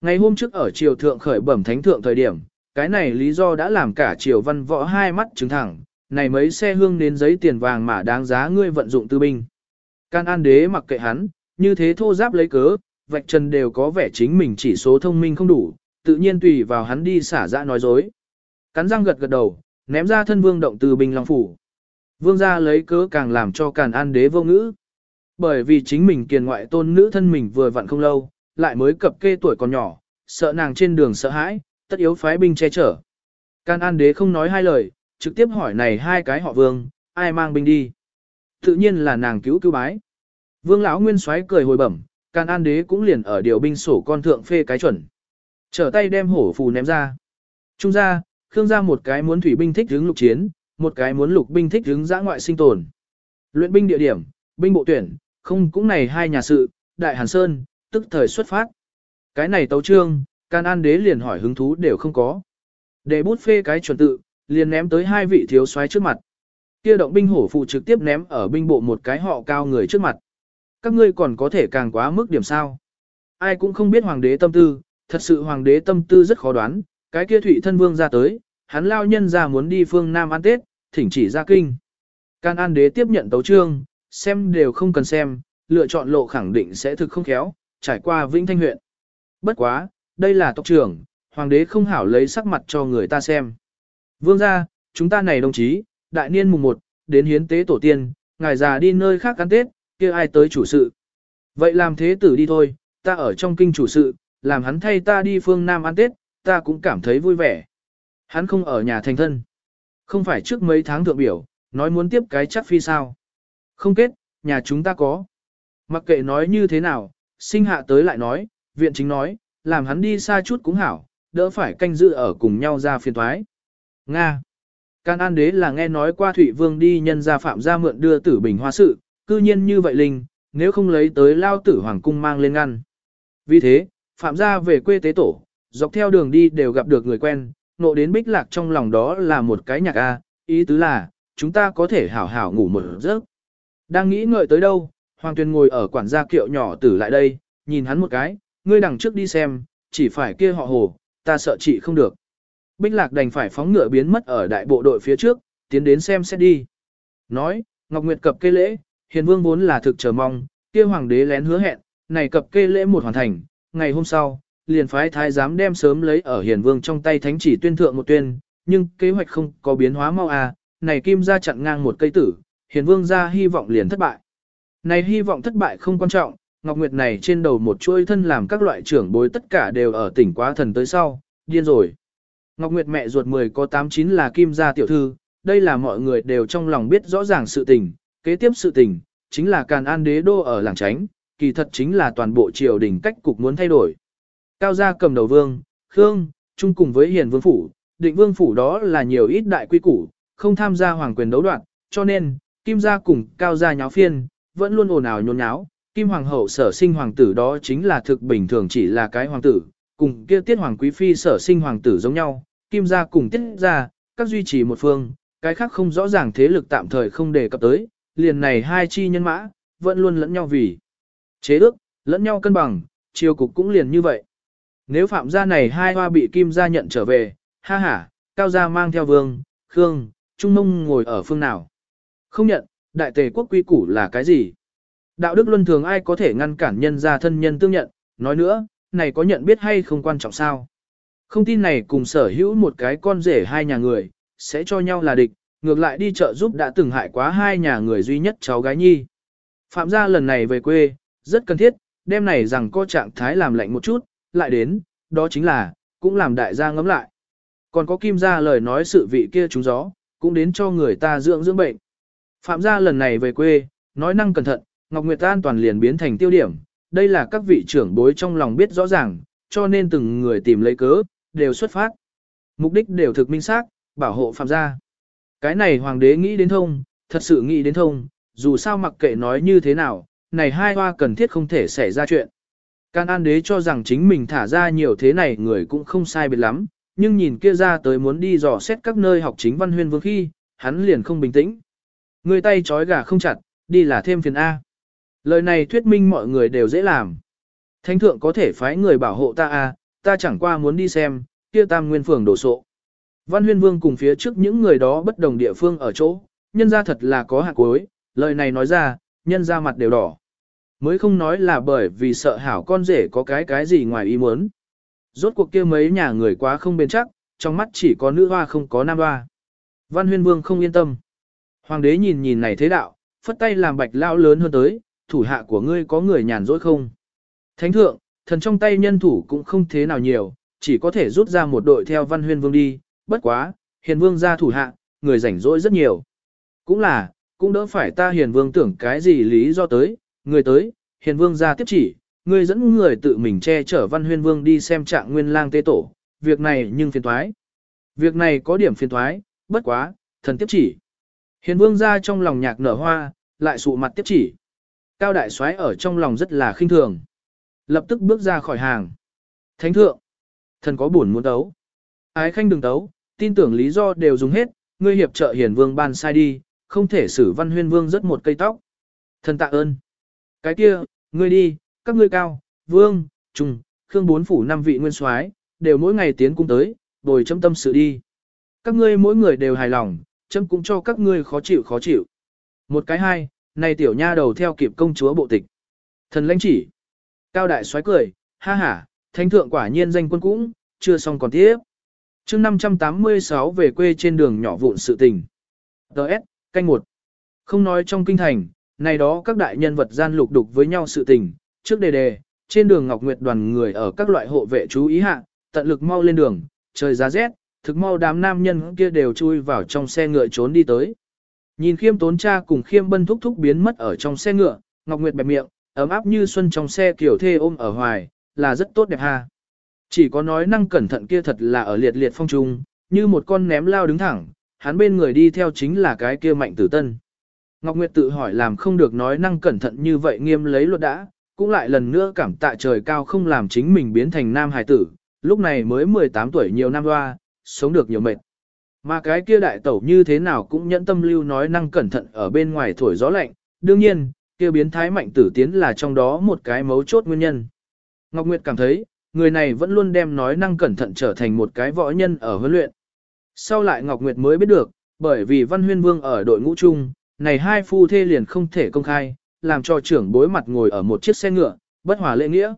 Ngày hôm trước ở triều thượng khởi bẩm thánh thượng thời điểm, cái này lý do đã làm cả triều văn võ hai mắt trứng thẳng, này mấy xe hương đến giấy tiền vàng mà đáng giá ngươi vận dụng tư binh. Can An đế mặc kệ hắn, như thế thô giáp lấy cớ, vạch trần đều có vẻ chính mình chỉ số thông minh không đủ, tự nhiên tùy vào hắn đi xả ra nói dối. Cắn răng gật gật đầu, ném ra thân vương động từ binh long phủ. Vương gia lấy cớ càng làm cho Càn An đế vô ngữ. Bởi vì chính mình kiền ngoại tôn nữ thân mình vừa vặn không lâu, lại mới cập kê tuổi còn nhỏ, sợ nàng trên đường sợ hãi, tất yếu phái binh che chở. Càn An đế không nói hai lời, trực tiếp hỏi này hai cái họ vương, ai mang binh đi. Tự nhiên là nàng cứu cứu bái. Vương lão nguyên soái cười hồi bẩm, Càn An đế cũng liền ở điều binh sổ con thượng phê cái chuẩn. Trở tay đem hổ phù ném ra. Trung ra, Khương gia một cái muốn thủy binh thích hướng lục chiến, một cái muốn lục binh thích hướng giã ngoại sinh tồn. Luyện binh địa điểm, binh bộ tuyển, không cũng này hai nhà sự, Đại Hàn Sơn, tức thời xuất phát. Cái này tấu trương, can an đế liền hỏi hứng thú đều không có. Để bút phê cái chuẩn tự, liền ném tới hai vị thiếu soái trước mặt. Kia động binh hổ phụ trực tiếp ném ở binh bộ một cái họ cao người trước mặt. Các ngươi còn có thể càng quá mức điểm sao. Ai cũng không biết hoàng đế tâm tư, thật sự hoàng đế tâm tư rất khó đoán, cái kia thủy thân vương ra tới, hắn lao nhân ra muốn đi phương Nam ăn Tết, thỉnh chỉ ra kinh. Can An đế tiếp nhận tấu trương, xem đều không cần xem, lựa chọn lộ khẳng định sẽ thực không khéo, trải qua Vĩnh Thanh huyện. Bất quá, đây là tộc trưởng, hoàng đế không hảo lấy sắc mặt cho người ta xem. Vương gia, chúng ta này đồng chí, đại niên mùng 1, đến hiến tế tổ tiên, ngài già đi nơi khác ăn Tết, kia ai tới chủ sự. Vậy làm thế tử đi thôi, ta ở trong kinh chủ sự, làm hắn thay ta đi phương Nam ăn Tết, ta cũng cảm thấy vui vẻ. Hắn không ở nhà thành thân. Không phải trước mấy tháng thượng biểu, nói muốn tiếp cái chắc phi sao. Không kết, nhà chúng ta có. Mặc kệ nói như thế nào, sinh hạ tới lại nói, viện chính nói, làm hắn đi xa chút cũng hảo, đỡ phải canh giữ ở cùng nhau ra phiền thoái. Nga. Can An Đế là nghe nói qua Thụy Vương đi nhân gia phạm gia mượn đưa tử bình hoa sự, cư nhiên như vậy linh, nếu không lấy tới lao tử hoàng cung mang lên ngăn. Vì thế, phạm gia về quê tế tổ, dọc theo đường đi đều gặp được người quen, nộ đến bích lạc trong lòng đó là một cái nhạc A, ý tứ là, chúng ta có thể hảo hảo ngủ một giấc. Đang nghĩ ngợi tới đâu, Hoàng Tuyền ngồi ở quản gia kiệu nhỏ tử lại đây, nhìn hắn một cái, ngươi đằng trước đi xem, chỉ phải kia họ hồ, ta sợ chị không được. Bích lạc đành phải phóng ngựa biến mất ở đại bộ đội phía trước, tiến đến xem xét đi. Nói, Ngọc Nguyệt cập kê lễ, hiền vương vốn là thực chờ mong, kia hoàng đế lén hứa hẹn, này cập kê lễ một hoàn thành, ngày hôm sau, liền phái thái giám đem sớm lấy ở hiền vương trong tay thánh chỉ tuyên thượng một tuyên, nhưng kế hoạch không có biến hóa mau à, này kim ra chặn ngang một cây tử, hiền vương ra hy vọng liền thất bại. Này hy vọng thất bại không quan trọng, Ngọc Nguyệt này trên đầu một chuôi thân làm các loại trưởng bối tất cả đều ở tỉnh quá thần tới sau, điên rồi. Ngọc Nguyệt mẹ ruột 10 có 89 là kim gia tiểu thư, đây là mọi người đều trong lòng biết rõ ràng sự tình, kế tiếp sự tình, chính là càn an đế đô ở làng tránh, kỳ thật chính là toàn bộ triều đình cách cục muốn thay đổi. Cao gia cầm đầu vương, Khương, chung cùng với hiền vương phủ, định vương phủ đó là nhiều ít đại quy củ, không tham gia hoàng quyền đấu đoạn, cho nên, kim gia cùng cao gia nháo phiên, vẫn luôn ồn ào nhốn nháo, kim hoàng hậu sở sinh hoàng tử đó chính là thực bình thường chỉ là cái hoàng tử, cùng kia tiết hoàng quý phi sở sinh hoàng tử giống nhau, kim gia cùng tiết gia, các duy trì một phương, cái khác không rõ ràng thế lực tạm thời không đề cập tới, liền này hai chi nhân mã, vẫn luôn lẫn nhau vì chế ước, lẫn nhau cân bằng, triều cục cũng liền như vậy. Nếu phạm gia này hai hoa bị kim gia nhận trở về, ha ha, cao gia mang theo vương, khương, trung mông ngồi ở phương nào. Không nhận, đại tề quốc quy củ là cái gì? Đạo đức luân thường ai có thể ngăn cản nhân gia thân nhân tương nhận, nói nữa, này có nhận biết hay không quan trọng sao? Không tin này cùng sở hữu một cái con rể hai nhà người, sẽ cho nhau là địch, ngược lại đi chợ giúp đã từng hại quá hai nhà người duy nhất cháu gái nhi. Phạm gia lần này về quê, rất cần thiết, đêm này rằng có trạng thái làm lạnh một chút, lại đến, đó chính là, cũng làm đại gia ngấm lại. Còn có kim gia lời nói sự vị kia trúng gió, cũng đến cho người ta dưỡng dưỡng bệnh. Phạm gia lần này về quê, nói năng cẩn thận, Ngọc Nguyệt an toàn liền biến thành tiêu điểm, đây là các vị trưởng bối trong lòng biết rõ ràng, cho nên từng người tìm lấy cớ, đều xuất phát. Mục đích đều thực minh xác, bảo hộ phạm gia. Cái này hoàng đế nghĩ đến thông, thật sự nghĩ đến thông, dù sao mặc kệ nói như thế nào, này hai hoa cần thiết không thể xảy ra chuyện. Can An đế cho rằng chính mình thả ra nhiều thế này người cũng không sai biệt lắm, nhưng nhìn kia ra tới muốn đi dò xét các nơi học chính văn huyên vương khi, hắn liền không bình tĩnh. Người tay trói gà không chặt, đi là thêm phiền A. Lời này thuyết minh mọi người đều dễ làm. Thánh thượng có thể phái người bảo hộ ta à, ta chẳng qua muốn đi xem, kia tam nguyên phường đổ sộ. Văn huyên vương cùng phía trước những người đó bất đồng địa phương ở chỗ, nhân ra thật là có hạt cuối, lời này nói ra, nhân ra mặt đều đỏ. Mới không nói là bởi vì sợ hảo con rể có cái cái gì ngoài ý muốn. Rốt cuộc kia mấy nhà người quá không bền chắc, trong mắt chỉ có nữ hoa không có nam hoa. Văn huyên vương không yên tâm. Hoàng đế nhìn nhìn này thế đạo, phất tay làm bạch lao lớn hơn tới, thủ hạ của ngươi có người nhàn rỗi không? Thánh thượng, thần trong tay nhân thủ cũng không thế nào nhiều, chỉ có thể rút ra một đội theo văn huyên vương đi, bất quá, hiền vương ra thủ hạ, người rảnh rỗi rất nhiều. Cũng là, cũng đỡ phải ta hiền vương tưởng cái gì lý do tới, người tới, hiền vương ra tiếp chỉ, người dẫn người tự mình che chở văn huyên vương đi xem trạng nguyên lang tế tổ, việc này nhưng phiền thoái. Việc này có điểm phiền thoái, bất quá, thần tiếp chỉ. Hiền vương ra trong lòng nhạc nở hoa, lại sụ mặt tiếp chỉ. Cao đại soái ở trong lòng rất là khinh thường. Lập tức bước ra khỏi hàng. Thánh thượng, thần có buồn muốn đấu. Ái khanh đừng đấu, tin tưởng lý do đều dùng hết, ngươi hiệp trợ hiền vương ban sai đi, không thể xử văn huyên vương rất một cây tóc. Thần tạ ơn. Cái kia, ngươi đi, các ngươi cao, vương, trung, khương bốn phủ năm vị nguyên soái đều mỗi ngày tiến cung tới, bồi châm tâm sự đi. Các ngươi mỗi người đều hài lòng, châm cũng cho các ngươi khó chịu khó chịu. Một cái hai, này tiểu nha đầu theo kịp công chúa bộ tịch. Thần lãnh chỉ. Cao đại soái cười, ha ha, thánh thượng quả nhiên danh quân cũng, chưa xong còn tiếp. chương 586 về quê trên đường nhỏ vụn sự tình. Đợt, canh một. Không nói trong kinh thành, này đó các đại nhân vật gian lục đục với nhau sự tình, trước đề đề, trên đường Ngọc Nguyệt đoàn người ở các loại hộ vệ chú ý hạ, tận lực mau lên đường, trời giá rét, thực mau đám nam nhân kia đều chui vào trong xe ngựa trốn đi tới. Nhìn khiêm tốn cha cùng khiêm bân thúc thúc biến mất ở trong xe ngựa, Ngọc Nguyệt bẹp miệng, ấm áp như xuân trong xe kiểu thê ôm ở hoài, là rất tốt đẹp ha. Chỉ có nói năng cẩn thận kia thật là ở liệt liệt phong trung, như một con ném lao đứng thẳng, hắn bên người đi theo chính là cái kia mạnh tử tân. Ngọc Nguyệt tự hỏi làm không được nói năng cẩn thận như vậy nghiêm lấy luật đã, cũng lại lần nữa cảm tạ trời cao không làm chính mình biến thành nam hài tử, lúc này mới 18 tuổi nhiều năm qua, sống được nhiều mệt. Mà cái kia đại tẩu như thế nào cũng nhẫn tâm lưu nói năng cẩn thận ở bên ngoài thổi gió lạnh, đương nhiên, kia biến thái mạnh tử tiến là trong đó một cái mấu chốt nguyên nhân. Ngọc Nguyệt cảm thấy, người này vẫn luôn đem nói năng cẩn thận trở thành một cái võ nhân ở huấn luyện. Sau lại Ngọc Nguyệt mới biết được, bởi vì Văn Huyên Vương ở đội ngũ chung, này hai phu thê liền không thể công khai, làm cho trưởng bối mặt ngồi ở một chiếc xe ngựa, bất hòa lễ nghĩa.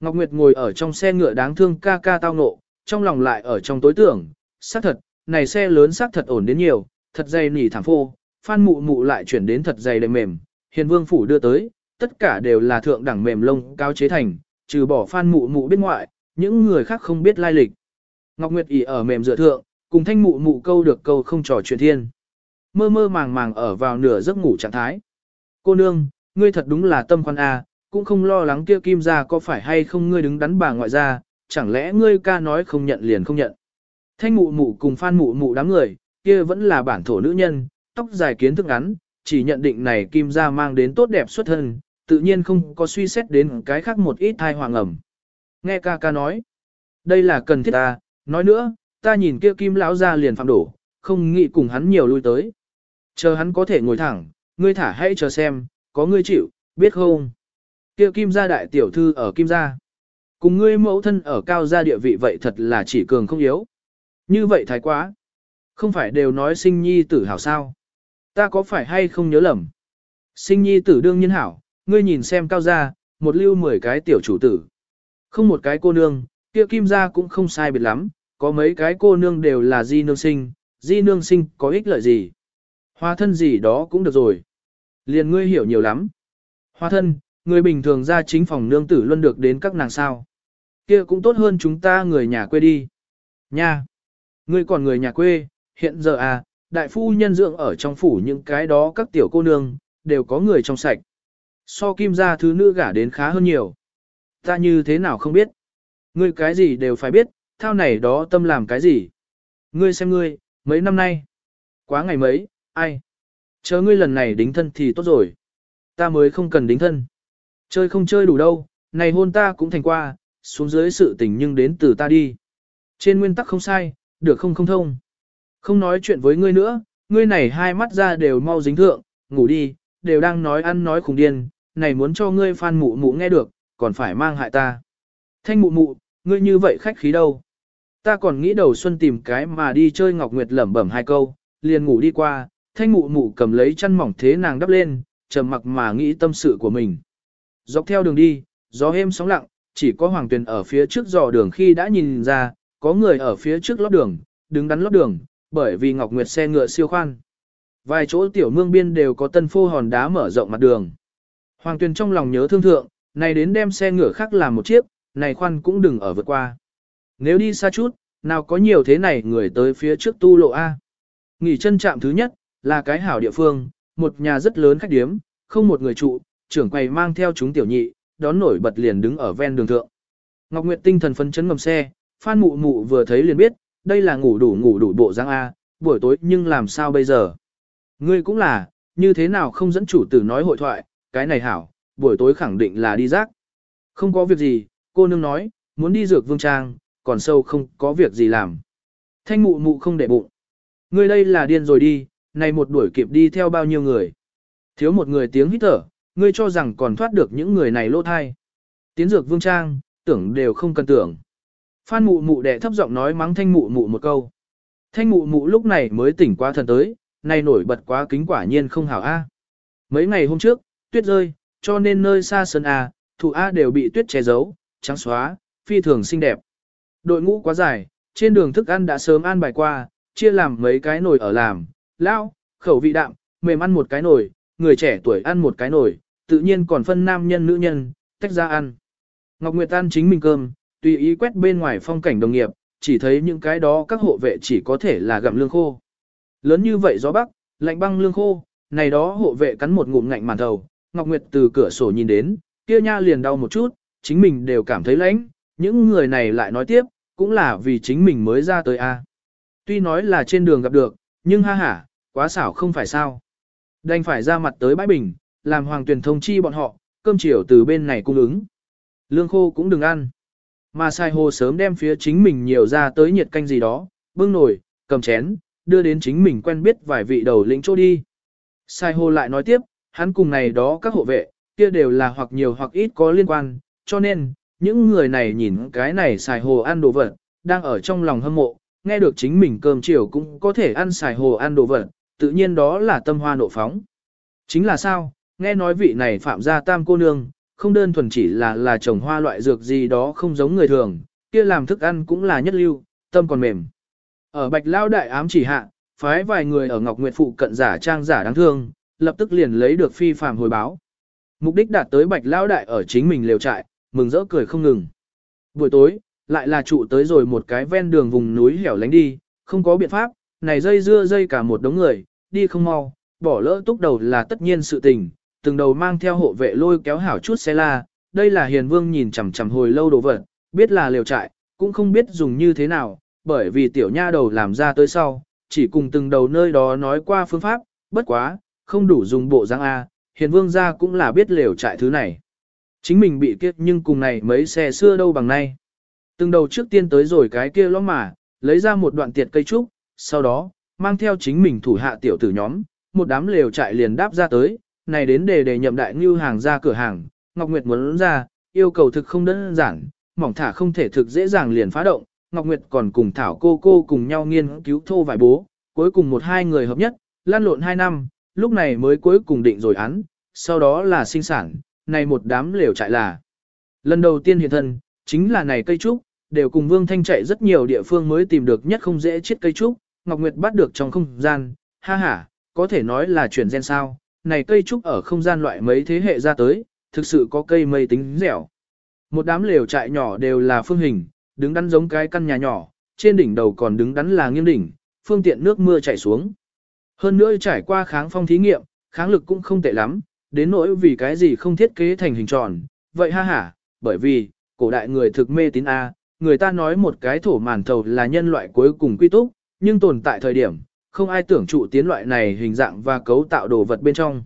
Ngọc Nguyệt ngồi ở trong xe ngựa đáng thương ca ca tao nộ, trong lòng lại ở trong tối tưởng, xác thật, này xe lớn xác thật ổn đến nhiều, thật dày nỉ thảm phô, phan mụ mụ lại chuyển đến thật dày đệm mềm, hiền vương phủ đưa tới, tất cả đều là thượng đẳng mềm lông cao chế thành, trừ bỏ phan mụ mụ bên ngoại, những người khác không biết lai lịch. Ngọc Nguyệt ỉ ở mềm dựa thượng, cùng thanh mụ mụ câu được câu không trò chuyện thiên. Mơ mơ màng màng ở vào nửa giấc ngủ trạng thái. Cô nương, ngươi thật đúng là tâm khoan A, cũng không lo lắng kia kim ra có phải hay không ngươi đứng đắn bà ngoại ra, chẳng lẽ ngươi ca nói không nhận liền không nhận. Thanh mụ mụ cùng phan mụ mụ đám người, kia vẫn là bản thổ nữ nhân, tóc dài kiến thức ngắn, chỉ nhận định này kim gia mang đến tốt đẹp xuất thân, tự nhiên không có suy xét đến cái khác một ít thai hoàng ẩm. Nghe ca ca nói, đây là cần thiết ta, nói nữa, ta nhìn kia kim lão ra liền phạm đổ, không nghĩ cùng hắn nhiều lui tới. Chờ hắn có thể ngồi thẳng, ngươi thả hãy chờ xem, có ngươi chịu, biết không? Kia kim gia đại tiểu thư ở kim gia. Cùng ngươi mẫu thân ở cao gia địa vị vậy thật là chỉ cường không yếu. Như vậy thái quá. Không phải đều nói sinh nhi tử hảo sao. Ta có phải hay không nhớ lầm? Sinh nhi tử đương nhiên hảo, ngươi nhìn xem cao gia, một lưu mười cái tiểu chủ tử. Không một cái cô nương, kia kim gia cũng không sai biệt lắm, có mấy cái cô nương đều là di nương sinh, di nương sinh có ích lợi gì. Hoa thân gì đó cũng được rồi. Liền ngươi hiểu nhiều lắm. Hoa thân, người bình thường ra chính phòng nương tử luôn được đến các nàng sao. Kia cũng tốt hơn chúng ta người nhà quê đi. Nha! Ngươi còn người nhà quê, hiện giờ à, đại phu nhân dưỡng ở trong phủ những cái đó các tiểu cô nương, đều có người trong sạch. So kim gia thứ nữ gả đến khá hơn nhiều. Ta như thế nào không biết. Ngươi cái gì đều phải biết, thao này đó tâm làm cái gì. Ngươi xem ngươi, mấy năm nay. Quá ngày mấy, ai. Chờ ngươi lần này đính thân thì tốt rồi. Ta mới không cần đính thân. Chơi không chơi đủ đâu, này hôn ta cũng thành qua, xuống dưới sự tình nhưng đến từ ta đi. Trên nguyên tắc không sai, được không không thông. Không nói chuyện với ngươi nữa, ngươi này hai mắt ra đều mau dính thượng, ngủ đi, đều đang nói ăn nói khùng điên, này muốn cho ngươi phan mụ mụ nghe được, còn phải mang hại ta. Thanh mụ mụ, ngươi như vậy khách khí đâu. Ta còn nghĩ đầu xuân tìm cái mà đi chơi Ngọc Nguyệt lẩm bẩm hai câu, liền ngủ đi qua, thanh mụ mụ cầm lấy chăn mỏng thế nàng đắp lên, trầm mặc mà nghĩ tâm sự của mình. Dọc theo đường đi, gió êm sóng lặng, chỉ có Hoàng Tuyền ở phía trước dò đường khi đã nhìn ra, có người ở phía trước lót đường, đứng đắn lót đường, bởi vì Ngọc Nguyệt xe ngựa siêu khoan. Vài chỗ tiểu mương biên đều có tân phô hòn đá mở rộng mặt đường. Hoàng Tuyền trong lòng nhớ thương thượng, này đến đem xe ngựa khác làm một chiếc, này khoan cũng đừng ở vượt qua. Nếu đi xa chút, nào có nhiều thế này người tới phía trước tu lộ A. Nghỉ chân trạm thứ nhất, là cái hảo địa phương, một nhà rất lớn khách điếm, không một người trụ, trưởng quầy mang theo chúng tiểu nhị, đón nổi bật liền đứng ở ven đường thượng. Ngọc Nguyệt tinh thần phấn chấn ngầm xe, Phan Mụ Mụ vừa thấy liền biết, đây là ngủ đủ ngủ đủ bộ dáng A, buổi tối nhưng làm sao bây giờ? Ngươi cũng là, như thế nào không dẫn chủ tử nói hội thoại, cái này hảo, buổi tối khẳng định là đi rác. Không có việc gì, cô nương nói, muốn đi dược vương trang, còn sâu không có việc gì làm. Thanh mụ mụ không để bụng. Ngươi đây là điên rồi đi, này một đuổi kịp đi theo bao nhiêu người. Thiếu một người tiếng hít thở, ngươi cho rằng còn thoát được những người này lỗ thai. Tiến dược vương trang, tưởng đều không cần tưởng. Phan mụ mụ đệ thấp giọng nói mắng thanh mụ mụ một câu. Thanh mụ mụ lúc này mới tỉnh qua thần tới, này nổi bật quá kính quả nhiên không hảo A. Mấy ngày hôm trước, tuyết rơi, cho nên nơi xa sơn A, thủ A đều bị tuyết che giấu, trắng xóa, phi thường xinh đẹp. Đội ngũ quá dài, trên đường thức ăn đã sớm ăn bài qua, chia làm mấy cái nồi ở làm, lao, khẩu vị đạm, mềm ăn một cái nồi, người trẻ tuổi ăn một cái nồi, tự nhiên còn phân nam nhân nữ nhân, tách ra ăn. Ngọc Nguyệt ăn chính mình cơm, tùy ý quét bên ngoài phong cảnh đồng nghiệp, chỉ thấy những cái đó các hộ vệ chỉ có thể là gặm lương khô. Lớn như vậy gió bắc, lạnh băng lương khô, này đó hộ vệ cắn một ngụm ngạnh màn đầu, Ngọc Nguyệt từ cửa sổ nhìn đến, kia nha liền đau một chút, chính mình đều cảm thấy lạnh, những người này lại nói tiếp, cũng là vì chính mình mới ra tới a. Tuy nói là trên đường gặp được, nhưng ha ha, quá xảo không phải sao. Đành phải ra mặt tới bãi bình, làm hoàng tuyển thông chi bọn họ, cơm chiều từ bên này cung ứng. Lương khô cũng đừng ăn. Mà sai hồ sớm đem phía chính mình nhiều ra tới nhiệt canh gì đó, bưng nồi, cầm chén, đưa đến chính mình quen biết vài vị đầu lĩnh chỗ đi. Sai hồ lại nói tiếp, hắn cùng này đó các hộ vệ, kia đều là hoặc nhiều hoặc ít có liên quan, cho nên, những người này nhìn cái này xài hồ ăn đồ vật, đang ở trong lòng hâm mộ, nghe được chính mình cơm chiều cũng có thể ăn xài hồ ăn đồ vật, tự nhiên đó là tâm hoa nộ phóng. Chính là sao, nghe nói vị này phạm gia tam cô nương, không đơn thuần chỉ là là trồng hoa loại dược gì đó không giống người thường, kia làm thức ăn cũng là nhất lưu, tâm còn mềm. Ở bạch lao đại ám chỉ hạ, phái vài người ở Ngọc Nguyệt phụ cận giả trang giả đáng thương, lập tức liền lấy được phi phàm hồi báo. Mục đích đạt tới bạch lao đại ở chính mình liều trại, mừng rỡ cười không ngừng. Buổi tối, lại là trụ tới rồi một cái ven đường vùng núi hẻo lánh đi, không có biện pháp, này dây dưa dây cả một đống người, đi không mau, bỏ lỡ túc đầu là tất nhiên sự tình, từng đầu mang theo hộ vệ lôi kéo hảo chút xe la, đây là hiền vương nhìn chằm chằm hồi lâu đồ vật, biết là liều trại, cũng không biết dùng như thế nào, bởi vì tiểu nha đầu làm ra tới sau, chỉ cùng từng đầu nơi đó nói qua phương pháp, bất quá, không đủ dùng bộ răng A, hiền vương ra cũng là biết liều trại thứ này. Chính mình bị kiếp nhưng cùng này mấy xe xưa đâu bằng nay. Từng đầu trước tiên tới rồi cái kia lõm mà, lấy ra một đoạn tiệt cây trúc, sau đó, mang theo chính mình thủ hạ tiểu tử nhóm, một đám lều trại liền đáp ra tới, này đến để để nhậm đại ngưu hàng ra cửa hàng, Ngọc Nguyệt muốn ra, yêu cầu thực không đơn giản, mỏng thả không thể thực dễ dàng liền phá động, Ngọc Nguyệt còn cùng Thảo cô cô cùng nhau nghiên cứu thô vài bố, cuối cùng một hai người hợp nhất, lan lộn hai năm, lúc này mới cuối cùng định rồi án, sau đó là sinh sản, này một đám lều trại là. Lần đầu tiên hiện thân, chính là này cây trúc, đều cùng Vương Thanh chạy rất nhiều địa phương mới tìm được nhất không dễ chết cây trúc, Ngọc Nguyệt bắt được trong không gian, ha ha, có thể nói là chuyển gen sao, này cây trúc ở không gian loại mấy thế hệ ra tới, thực sự có cây mây tính dẻo. Một đám lều trại nhỏ đều là phương hình, đứng đắn giống cái căn nhà nhỏ, trên đỉnh đầu còn đứng đắn là nghiêm đỉnh, phương tiện nước mưa chảy xuống. Hơn nữa trải qua kháng phong thí nghiệm, kháng lực cũng không tệ lắm, đến nỗi vì cái gì không thiết kế thành hình tròn, vậy ha ha, bởi vì, cổ đại người thực mê tín A, người ta nói một cái thổ màn thầu là nhân loại cuối cùng quy túc, nhưng tồn tại thời điểm, không ai tưởng trụ tiến loại này hình dạng và cấu tạo đồ vật bên trong.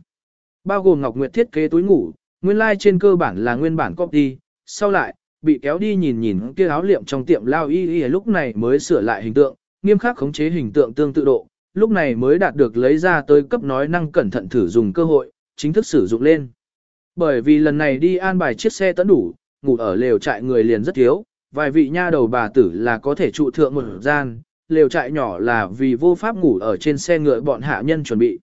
Bao gồm Ngọc Nguyệt thiết kế túi ngủ, nguyên lai like trên cơ bản là nguyên bản copy, sau lại, bị kéo đi nhìn nhìn kia áo liệm trong tiệm lao y y lúc này mới sửa lại hình tượng, nghiêm khắc khống chế hình tượng tương tự độ, lúc này mới đạt được lấy ra tới cấp nói năng cẩn thận thử dùng cơ hội, chính thức sử dụng lên. Bởi vì lần này đi an bài chiếc xe tấn đủ, ngủ ở lều trại người liền rất thiếu, vài vị nha đầu bà tử là có thể trụ thượng một gian, lều trại nhỏ là vì vô pháp ngủ ở trên xe ngựa bọn hạ nhân chuẩn bị.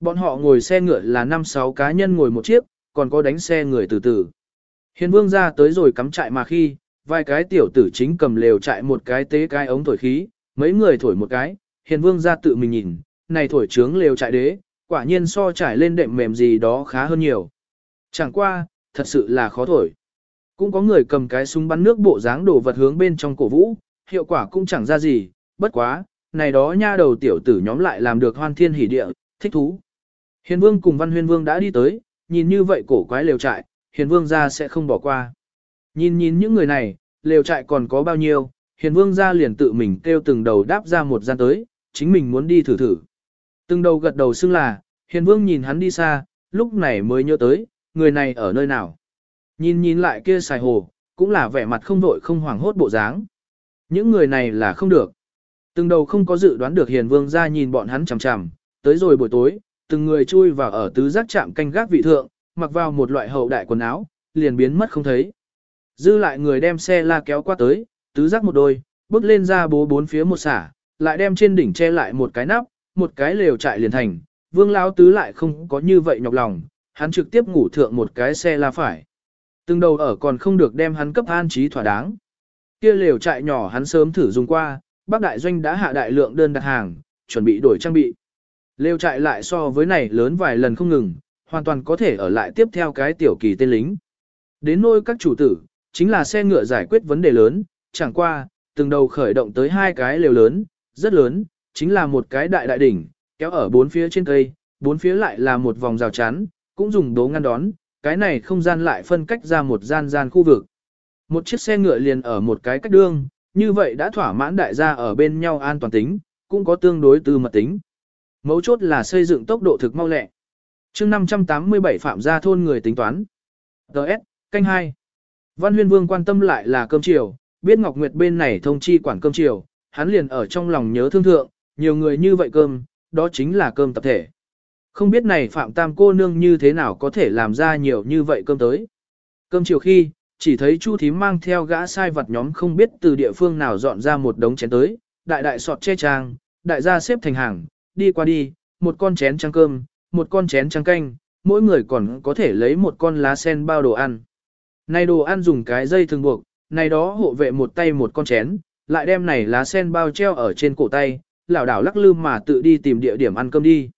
Bọn họ ngồi xe ngựa là 5-6 cá nhân ngồi một chiếc, còn có đánh xe người từ từ. Hiền vương ra tới rồi cắm trại mà khi, vài cái tiểu tử chính cầm lều trại một cái tế cái ống thổi khí, mấy người thổi một cái, hiền vương ra tự mình nhìn, này thổi trướng lều trại đế, quả nhiên so trải lên đệm mềm gì đó khá hơn nhiều. Chẳng qua, thật sự là khó thổi. Cũng có người cầm cái súng bắn nước bộ dáng đổ vật hướng bên trong cổ vũ, hiệu quả cũng chẳng ra gì, bất quá, này đó nha đầu tiểu tử nhóm lại làm được hoan thiên hỉ địa, thích thú. Hiền vương cùng văn huyên vương đã đi tới, nhìn như vậy cổ quái lều trại, hiền vương gia sẽ không bỏ qua. Nhìn nhìn những người này, lều trại còn có bao nhiêu, hiền vương gia liền tự mình kêu từng đầu đáp ra một gian tới, chính mình muốn đi thử thử. Từng đầu gật đầu xưng là, hiền vương nhìn hắn đi xa, lúc này mới nhớ tới, người này ở nơi nào. Nhìn nhìn lại kia xài hồ, cũng là vẻ mặt không vội không hoảng hốt bộ dáng. Những người này là không được. Từng đầu không có dự đoán được hiền vương ra nhìn bọn hắn chằm chằm, tới rồi buổi tối, từng người chui vào ở tứ giác chạm canh gác vị thượng, mặc vào một loại hậu đại quần áo, liền biến mất không thấy. Dư lại người đem xe la kéo qua tới, tứ giác một đôi, bước lên ra bố bốn phía một xả, lại đem trên đỉnh che lại một cái nắp, một cái lều trại liền thành. Vương lão tứ lại không có như vậy nhọc lòng, hắn trực tiếp ngủ thượng một cái xe la phải. Từng đầu ở còn không được đem hắn cấp an trí thỏa đáng. Kia lều trại nhỏ hắn sớm thử dùng qua, bác đại doanh đã hạ đại lượng đơn đặt hàng, chuẩn bị đổi trang bị. Lều trại lại so với này lớn vài lần không ngừng, hoàn toàn có thể ở lại tiếp theo cái tiểu kỳ tên lính. Đến nôi các chủ tử, chính là xe ngựa giải quyết vấn đề lớn, chẳng qua, từng đầu khởi động tới hai cái lều lớn, rất lớn, chính là một cái đại đại đỉnh, kéo ở bốn phía trên cây, bốn phía lại là một vòng rào chắn, cũng dùng đố ngăn đón, cái này không gian lại phân cách ra một gian gian khu vực. Một chiếc xe ngựa liền ở một cái cách đương, như vậy đã thỏa mãn đại gia ở bên nhau an toàn tính, cũng có tương đối tư mật tính. Mấu chốt là xây dựng tốc độ thực mau lẹ. chương 587 phạm gia thôn người tính toán. Đợt, canh 2. Văn huyên vương quan tâm lại là cơm chiều, biết Ngọc Nguyệt bên này thông chi quản cơm chiều, hắn liền ở trong lòng nhớ thương thượng, nhiều người như vậy cơm, đó chính là cơm tập thể. Không biết này Phạm Tam cô nương như thế nào có thể làm ra nhiều như vậy cơm tới. Cơm chiều khi, chỉ thấy Chu thím mang theo gã sai vật nhóm không biết từ địa phương nào dọn ra một đống chén tới, đại đại sọt che trang, đại gia xếp thành hàng, đi qua đi, một con chén trăng cơm, một con chén trăng canh, mỗi người còn có thể lấy một con lá sen bao đồ ăn. Này đồ ăn dùng cái dây thường buộc, này đó hộ vệ một tay một con chén, lại đem này lá sen bao treo ở trên cổ tay, lảo đảo lắc lư mà tự đi tìm địa điểm ăn cơm đi.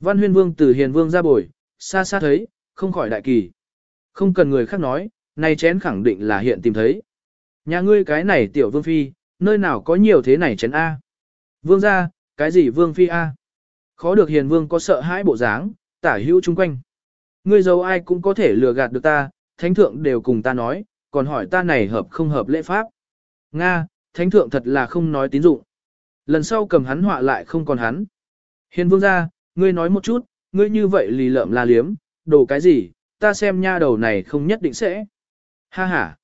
Văn huyên vương từ hiền vương ra bồi, xa xa thấy, không khỏi đại kỳ. Không cần người khác nói, này chén khẳng định là hiện tìm thấy. Nhà ngươi cái này tiểu vương phi, nơi nào có nhiều thế này chén A. Vương ra, cái gì vương phi A. Khó được hiền vương có sợ hãi bộ dáng, tả hữu chung quanh. Ngươi giấu ai cũng có thể lừa gạt được ta, thánh thượng đều cùng ta nói, còn hỏi ta này hợp không hợp lễ pháp. Nga, thánh thượng thật là không nói tín dụng. Lần sau cầm hắn họa lại không còn hắn. Hiền vương ra, ngươi nói một chút, ngươi như vậy lì lợm la liếm, đồ cái gì, ta xem nha đầu này không nhất định sẽ. Ha ha.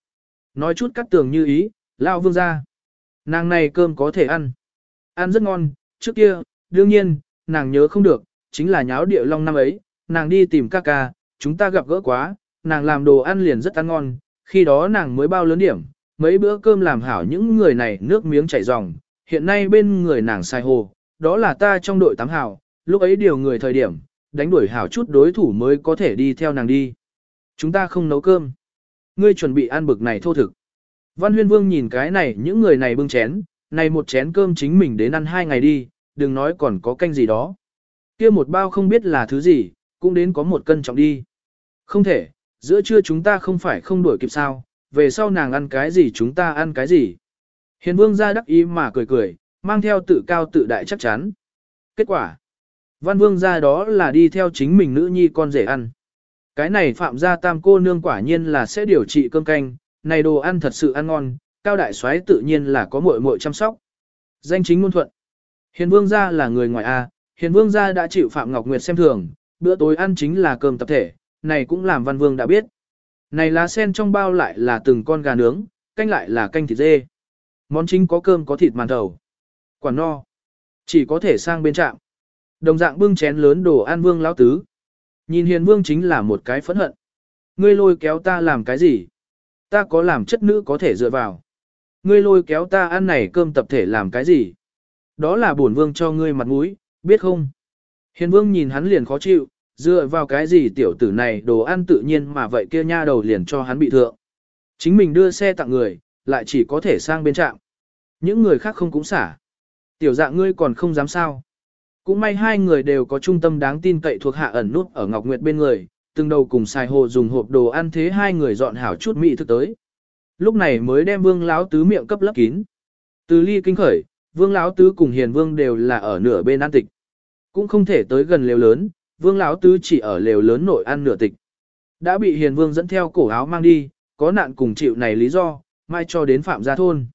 Nói chút cắt tường như ý, lao vương ra. Nàng này cơm có thể ăn. Ăn rất ngon, trước kia, đương nhiên, nàng nhớ không được, chính là nháo địa long năm ấy, nàng đi tìm ca ca, chúng ta gặp gỡ quá, nàng làm đồ ăn liền rất ăn ngon, khi đó nàng mới bao lớn điểm, mấy bữa cơm làm hảo những người này nước miếng chảy ròng, hiện nay bên người nàng sai hồ, đó là ta trong đội tám hảo, lúc ấy điều người thời điểm, đánh đuổi hảo chút đối thủ mới có thể đi theo nàng đi. Chúng ta không nấu cơm. Ngươi chuẩn bị ăn bực này thô thực. Văn huyên vương nhìn cái này những người này bưng chén, này một chén cơm chính mình đến ăn hai ngày đi, đừng nói còn có canh gì đó. kia một bao không biết là thứ gì, cũng đến có một cân trọng đi. Không thể, giữa trưa chúng ta không phải không đuổi kịp sao, về sau nàng ăn cái gì chúng ta ăn cái gì. Hiền vương ra đắc ý mà cười cười, mang theo tự cao tự đại chắc chắn. Kết quả, văn vương ra đó là đi theo chính mình nữ nhi con rể ăn. Cái này phạm gia tam cô nương quả nhiên là sẽ điều trị cơm canh, này đồ ăn thật sự ăn ngon, cao đại soái tự nhiên là có muội muội chăm sóc. Danh chính ngôn thuận. Hiền vương gia là người ngoài A, hiền vương gia đã chịu Phạm Ngọc Nguyệt xem thường, bữa tối ăn chính là cơm tập thể, này cũng làm văn vương đã biết. Này lá sen trong bao lại là từng con gà nướng, canh lại là canh thịt dê. Món chính có cơm có thịt màn thầu. quả no. Chỉ có thể sang bên trạm. Đồng dạng bưng chén lớn đồ ăn vương lão tứ. Nhìn hiền vương chính là một cái phẫn hận. Ngươi lôi kéo ta làm cái gì? Ta có làm chất nữ có thể dựa vào. Ngươi lôi kéo ta ăn này cơm tập thể làm cái gì? Đó là bổn vương cho ngươi mặt mũi, biết không? Hiền vương nhìn hắn liền khó chịu, dựa vào cái gì tiểu tử này đồ ăn tự nhiên mà vậy kia nha đầu liền cho hắn bị thượng. Chính mình đưa xe tặng người, lại chỉ có thể sang bên trạm. Những người khác không cũng xả. Tiểu dạng ngươi còn không dám sao. Cũng may hai người đều có trung tâm đáng tin cậy thuộc hạ ẩn nút ở Ngọc Nguyệt bên người, từng đầu cùng xài hồ dùng hộp đồ ăn thế hai người dọn hảo chút mỹ thức tới. Lúc này mới đem vương Láo tứ miệng cấp lấp kín. Từ ly kinh khởi, vương Láo tứ cùng hiền vương đều là ở nửa bên an tịch. Cũng không thể tới gần lều lớn, vương Láo tứ chỉ ở lều lớn nội ăn nửa tịch. đã bị hiền vương dẫn theo cổ áo mang đi, có nạn cùng chịu này lý do, mai cho đến phạm gia thôn.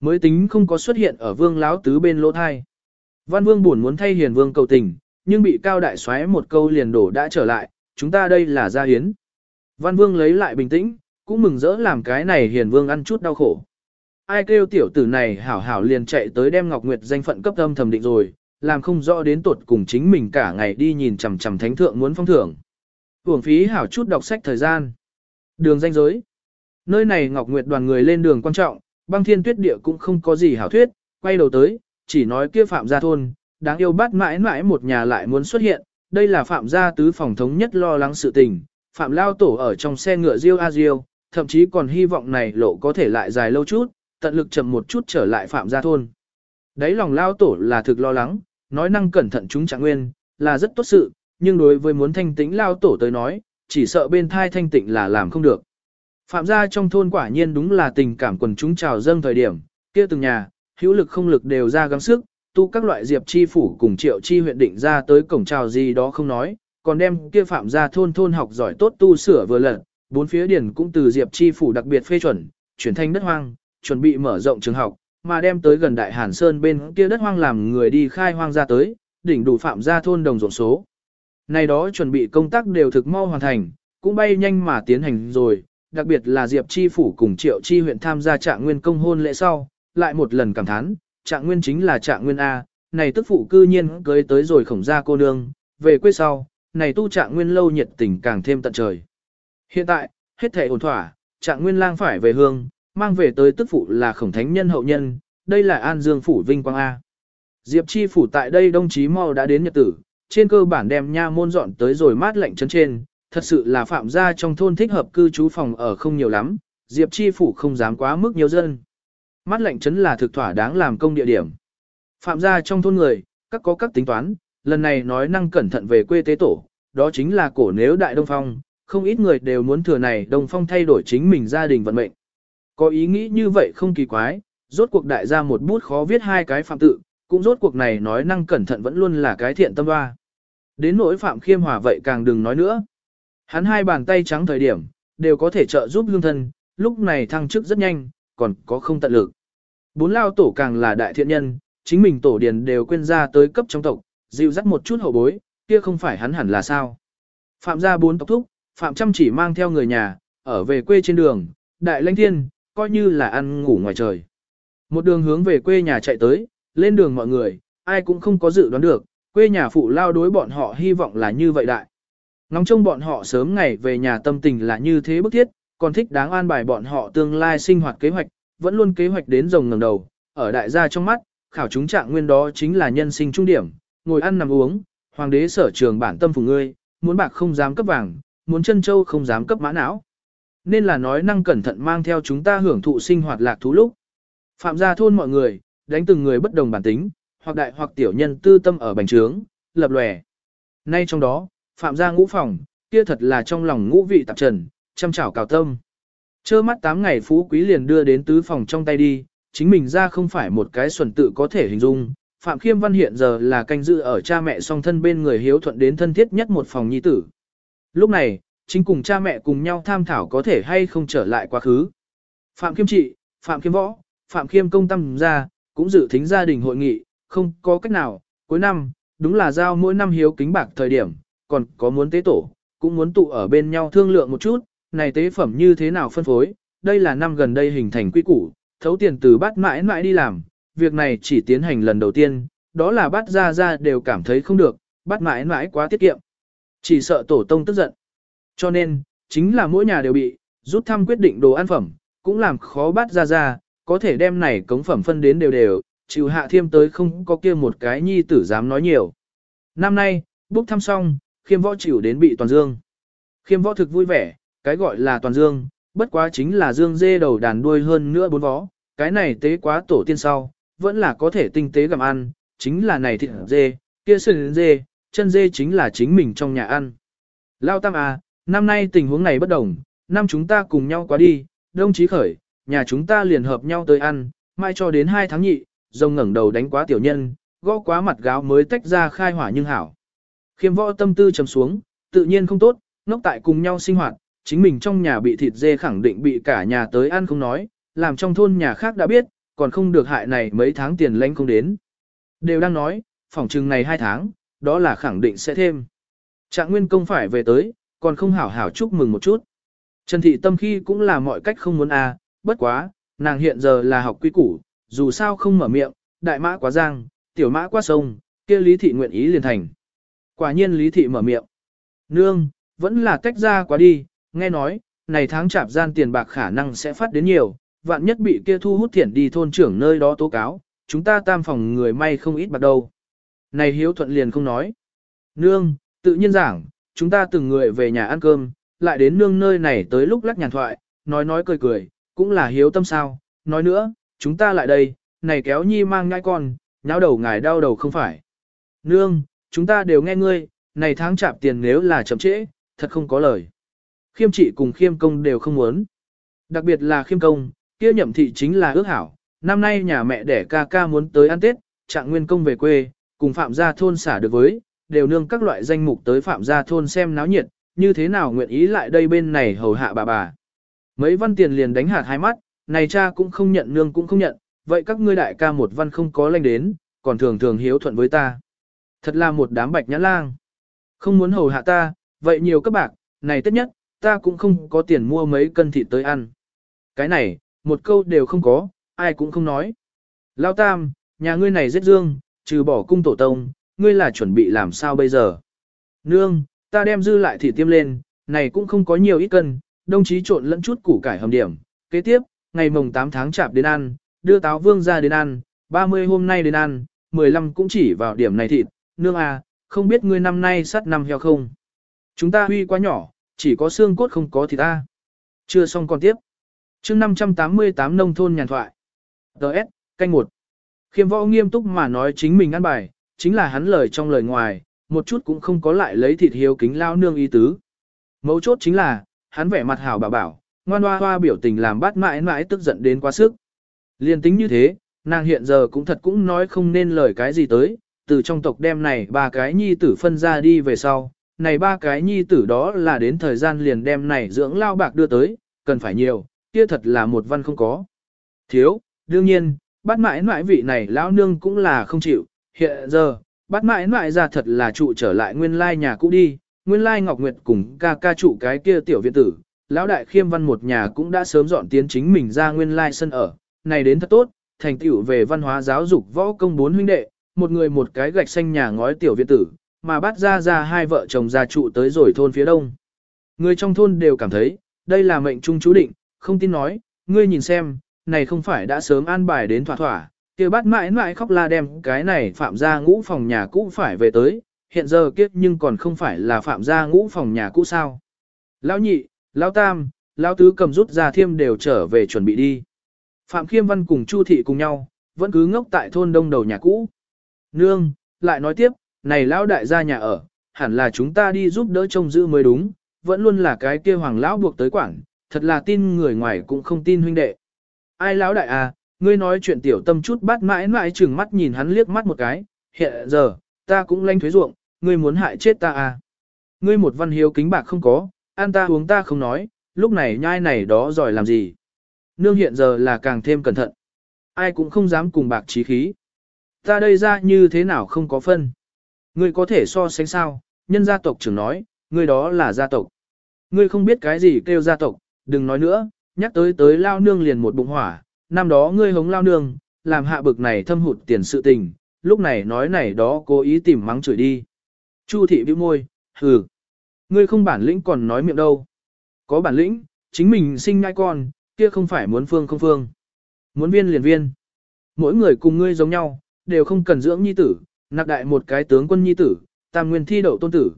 Mới tính không có xuất hiện ở vương láo tứ bên lỗ thai. Văn vương buồn muốn thay hiền vương cầu tình, nhưng bị cao đại xoáy một câu liền đổ đã trở lại, chúng ta đây là gia hiến. Văn vương lấy lại bình tĩnh, cũng mừng rỡ làm cái này hiền vương ăn chút đau khổ. Ai kêu tiểu tử này hảo hảo liền chạy tới đem Ngọc Nguyệt danh phận cấp âm thầm định rồi, làm không rõ đến tuột cùng chính mình cả ngày đi nhìn chằm chằm thánh thượng muốn phong thưởng. Hưởng phí hảo chút đọc sách thời gian. Đường danh giới. Nơi này Ngọc Nguyệt đoàn người lên đường quan trọng, băng thiên tuyết địa cũng không có gì hảo thuyết, quay đầu tới, chỉ nói kia phạm gia thôn, đáng yêu bắt mãi mãi một nhà lại muốn xuất hiện, đây là phạm gia tứ phòng thống nhất lo lắng sự tình, phạm lao tổ ở trong xe ngựa riêu a riêu, thậm chí còn hy vọng này lộ có thể lại dài lâu chút, tận lực chậm một chút trở lại phạm gia thôn. Đấy lòng lao tổ là thực lo lắng, nói năng cẩn thận chúng trạng nguyên, là rất tốt sự, nhưng đối với muốn thanh tĩnh lao tổ tới nói, chỉ sợ bên thai thanh tịnh là làm không được. Phạm gia trong thôn quả nhiên đúng là tình cảm quần chúng trào dâng thời điểm, kia từng nhà, hữu lực không lực đều ra gắng sức, tu các loại diệp chi phủ cùng triệu chi huyện định ra tới cổng trào gì đó không nói, còn đem kia phạm gia thôn thôn học giỏi tốt tu sửa vừa lần, bốn phía điển cũng từ diệp chi phủ đặc biệt phê chuẩn, chuyển thành đất hoang, chuẩn bị mở rộng trường học, mà đem tới gần đại Hàn Sơn bên kia đất hoang làm người đi khai hoang ra tới, đỉnh đủ phạm gia thôn đồng ruộng số. Này đó chuẩn bị công tác đều thực mau hoàn thành, cũng bay nhanh mà tiến hành rồi, đặc biệt là Diệp Chi Phủ cùng Triệu Chi huyện tham gia trạng nguyên công hôn lễ sau, lại một lần cảm thán, trạng nguyên chính là trạng nguyên A, này tức phụ cư nhiên cưới tới rồi khổng gia cô nương, về quê sau, này tu trạng nguyên lâu nhiệt tình càng thêm tận trời. Hiện tại, hết thể ổn thỏa, trạng nguyên lang phải về hương, mang về tới tức phụ là khổng thánh nhân hậu nhân, đây là An Dương Phủ Vinh Quang A. Diệp Chi Phủ tại đây đồng chí mau đã đến nhật tử, trên cơ bản đem nha môn dọn tới rồi mát lạnh chân trên, thật sự là phạm gia trong thôn thích hợp cư trú phòng ở không nhiều lắm, Diệp Chi Phủ không dám quá mức nhiều dân. Mát lạnh trấn là thực thỏa đáng làm công địa điểm. Phạm gia trong thôn người, các có các tính toán, lần này nói năng cẩn thận về quê tế tổ, đó chính là cổ nếu đại đông phong, không ít người đều muốn thừa này đông phong thay đổi chính mình gia đình vận mệnh. Có ý nghĩ như vậy không kỳ quái, rốt cuộc đại gia một bút khó viết hai cái phạm tự, cũng rốt cuộc này nói năng cẩn thận vẫn luôn là cái thiện tâm hoa. Đến nỗi phạm khiêm hòa vậy càng đừng nói nữa. Hắn hai bàn tay trắng thời điểm, đều có thể trợ giúp lương thân, lúc này thăng chức rất nhanh, còn có không tận lực. Bốn lao tổ càng là đại thiện nhân, chính mình tổ điền đều quên ra tới cấp trong tộc, dịu dắt một chút hậu bối, kia không phải hắn hẳn là sao. Phạm gia bốn tộc thúc, Phạm chăm chỉ mang theo người nhà, ở về quê trên đường, đại lãnh thiên, coi như là ăn ngủ ngoài trời. Một đường hướng về quê nhà chạy tới, lên đường mọi người, ai cũng không có dự đoán được, quê nhà phụ lao đối bọn họ hy vọng là như vậy đại. Ngóng trông bọn họ sớm ngày về nhà tâm tình là như thế bức thiết, còn thích đáng an bài bọn họ tương lai sinh hoạt kế hoạch, vẫn luôn kế hoạch đến rồng ngẩng đầu, ở đại gia trong mắt, khảo chúng trạng nguyên đó chính là nhân sinh trung điểm, ngồi ăn nằm uống, hoàng đế sở trường bản tâm phủ ngươi, muốn bạc không dám cấp vàng, muốn chân châu không dám cấp mã não. Nên là nói năng cẩn thận mang theo chúng ta hưởng thụ sinh hoạt lạc thú lúc. Phạm gia thôn mọi người, đánh từng người bất đồng bản tính, hoặc đại hoặc tiểu nhân tư tâm ở bành trướng, lập lòe. Nay trong đó, phạm gia ngũ phòng, kia thật là trong lòng ngũ vị tạp trần, chăm chảo cào tâm. Chơ mắt 8 ngày phú quý liền đưa đến tứ phòng trong tay đi, chính mình ra không phải một cái xuẩn tự có thể hình dung. Phạm Khiêm Văn hiện giờ là canh dự ở cha mẹ song thân bên người hiếu thuận đến thân thiết nhất một phòng nhi tử. Lúc này, chính cùng cha mẹ cùng nhau tham thảo có thể hay không trở lại quá khứ. Phạm Khiêm trị, Phạm Khiêm võ, Phạm Khiêm công tâm ra, cũng dự thính gia đình hội nghị, không có cách nào, cuối năm, đúng là giao mỗi năm hiếu kính bạc thời điểm, còn có muốn tế tổ, cũng muốn tụ ở bên nhau thương lượng một chút, này tế phẩm như thế nào phân phối, đây là năm gần đây hình thành quy củ, thấu tiền từ bắt mãi mãi đi làm, việc này chỉ tiến hành lần đầu tiên, đó là Bát ra ra đều cảm thấy không được, bắt mãi mãi quá tiết kiệm. Chỉ sợ tổ tông tức giận. Cho nên, chính là mỗi nhà đều bị, rút thăm quyết định đồ ăn phẩm, cũng làm khó Bát ra ra, có thể đem này cống phẩm phân đến đều đều, chịu hạ thiêm tới không có kia một cái nhi tử dám nói nhiều. Năm nay, bốc thăm xong, khiêm võ chịu đến bị toàn dương. Khiêm võ thực vui vẻ, cái gọi là toàn dương, bất quá chính là dương dê đầu đàn đuôi hơn nữa bốn vó, cái này tế quá tổ tiên sau, vẫn là có thể tinh tế gặm ăn, chính là này thịt dê, kia sườn dê, chân dê chính là chính mình trong nhà ăn. Lao Tam à, năm nay tình huống này bất đồng, năm chúng ta cùng nhau quá đi, đông chí khởi, nhà chúng ta liền hợp nhau tới ăn, mai cho đến 2 tháng nhị, rồng ngẩng đầu đánh quá tiểu nhân, gõ quá mặt gáo mới tách ra khai hỏa nhưng hảo. Khiêm võ tâm tư trầm xuống, tự nhiên không tốt, nóc tại cùng nhau sinh hoạt, chính mình trong nhà bị thịt dê khẳng định bị cả nhà tới ăn không nói, làm trong thôn nhà khác đã biết, còn không được hại này mấy tháng tiền lãnh không đến. Đều đang nói, phòng trừng này hai tháng, đó là khẳng định sẽ thêm. Trạng nguyên công phải về tới, còn không hảo hảo chúc mừng một chút. Trần Thị Tâm khi cũng là mọi cách không muốn à, bất quá, nàng hiện giờ là học quy củ, dù sao không mở miệng, đại mã quá giang, tiểu mã quá sông, kia Lý Thị nguyện ý liền thành. Quả nhiên Lý Thị mở miệng. Nương, vẫn là tách ra quá đi, nghe nói, này tháng chạp gian tiền bạc khả năng sẽ phát đến nhiều, vạn nhất bị kia thu hút thiển đi thôn trưởng nơi đó tố cáo, chúng ta tam phòng người may không ít bạc đâu. Này hiếu thuận liền không nói. Nương, tự nhiên giảng, chúng ta từng người về nhà ăn cơm, lại đến nương nơi này tới lúc lắc nhàn thoại, nói nói cười cười, cũng là hiếu tâm sao, nói nữa, chúng ta lại đây, này kéo nhi mang ngai con, nháo đầu ngài đau đầu không phải. Nương, chúng ta đều nghe ngươi, này tháng chạp tiền nếu là chậm trễ, thật không có lời. Khiêm trị cùng khiêm công đều không muốn. Đặc biệt là khiêm công, kia nhậm thị chính là ước hảo. Năm nay nhà mẹ đẻ ca ca muốn tới ăn Tết, trạng nguyên công về quê, cùng phạm gia thôn xả được với, đều nương các loại danh mục tới phạm gia thôn xem náo nhiệt, như thế nào nguyện ý lại đây bên này hầu hạ bà bà. Mấy văn tiền liền đánh hạt hai mắt, này cha cũng không nhận nương cũng không nhận, vậy các ngươi đại ca một văn không có lanh đến, còn thường thường hiếu thuận với ta. Thật là một đám bạch nhã lang. Không muốn hầu hạ ta, vậy nhiều các bạc, này tất nhất, ta cũng không có tiền mua mấy cân thịt tới ăn. Cái này, một câu đều không có, ai cũng không nói. Lao tam, nhà ngươi này rất dương, trừ bỏ cung tổ tông, ngươi là chuẩn bị làm sao bây giờ? Nương, ta đem dư lại thịt tiêm lên, này cũng không có nhiều ít cân, đồng chí trộn lẫn chút củ cải hầm điểm. Kế tiếp, ngày mồng 8 tháng chạp đến ăn, đưa táo vương ra đến ăn, 30 hôm nay đến ăn, 15 cũng chỉ vào điểm này thịt, nương à, không biết ngươi năm nay sắt năm heo không? Chúng ta huy quá nhỏ, chỉ có xương cốt không có thịt ta. Chưa xong còn tiếp. chương 588 nông thôn nhàn thoại. Đợt, canh một. Khiêm võ nghiêm túc mà nói chính mình ăn bài, chính là hắn lời trong lời ngoài, một chút cũng không có lại lấy thịt hiếu kính lao nương ý tứ. Mấu chốt chính là, hắn vẻ mặt hảo bảo bảo, ngoan hoa hoa biểu tình làm bát mãi mãi tức giận đến quá sức. Liên tính như thế, nàng hiện giờ cũng thật cũng nói không nên lời cái gì tới, từ trong tộc đem này ba cái nhi tử phân ra đi về sau, này ba cái nhi tử đó là đến thời gian liền đem này dưỡng lao bạc đưa tới, cần phải nhiều, kia thật là một văn không có. Thiếu, đương nhiên, bắt mãi mãi vị này lão nương cũng là không chịu, hiện giờ, bắt mãi mãi ra thật là trụ trở lại nguyên lai nhà cũ đi, nguyên lai Ngọc Nguyệt cùng ca ca trụ cái kia tiểu viện tử, lão đại khiêm văn một nhà cũng đã sớm dọn tiến chính mình ra nguyên lai sân ở, này đến thật tốt, thành tựu về văn hóa giáo dục võ công bốn huynh đệ, một người một cái gạch xanh nhà ngói tiểu viện tử, mà bắt ra ra hai vợ chồng gia trụ tới rồi thôn phía đông. Người trong thôn đều cảm thấy, đây là mệnh trung chú định, không tin nói, ngươi nhìn xem, này không phải đã sớm an bài đến thỏa thỏa, kia bắt mãi mãi khóc la đem cái này phạm ra ngũ phòng nhà cũ phải về tới, hiện giờ kiếp nhưng còn không phải là phạm ra ngũ phòng nhà cũ sao. Lão nhị, lão tam, lão tứ cầm rút ra thiêm đều trở về chuẩn bị đi. Phạm Khiêm Văn cùng Chu Thị cùng nhau, vẫn cứ ngốc tại thôn đông đầu nhà cũ. Nương, lại nói tiếp, này lão đại gia nhà ở, hẳn là chúng ta đi giúp đỡ trông giữ mới đúng, vẫn luôn là cái kia hoàng lão buộc tới quản, thật là tin người ngoài cũng không tin huynh đệ. Ai lão đại à, ngươi nói chuyện tiểu tâm chút bắt mãi mãi chừng mắt nhìn hắn liếc mắt một cái, hiện giờ, ta cũng lanh thuế ruộng, ngươi muốn hại chết ta à. Ngươi một văn hiếu kính bạc không có, ăn ta uống ta không nói, lúc này nhai này đó giỏi làm gì. Nương hiện giờ là càng thêm cẩn thận. Ai cũng không dám cùng bạc trí khí. Ta đây ra như thế nào không có phân. Ngươi có thể so sánh sao, nhân gia tộc trưởng nói, ngươi đó là gia tộc. Ngươi không biết cái gì kêu gia tộc, đừng nói nữa, nhắc tới tới lao nương liền một bụng hỏa, năm đó ngươi hống lao nương, làm hạ bực này thâm hụt tiền sự tình, lúc này nói này đó cố ý tìm mắng chửi đi. Chu thị bĩu môi, hừ, ngươi không bản lĩnh còn nói miệng đâu. Có bản lĩnh, chính mình sinh ngai con, kia không phải muốn phương không phương. Muốn viên liền viên. Mỗi người cùng ngươi giống nhau, đều không cần dưỡng nhi tử, nạp đại một cái tướng quân nhi tử, tam nguyên thi đậu tôn tử.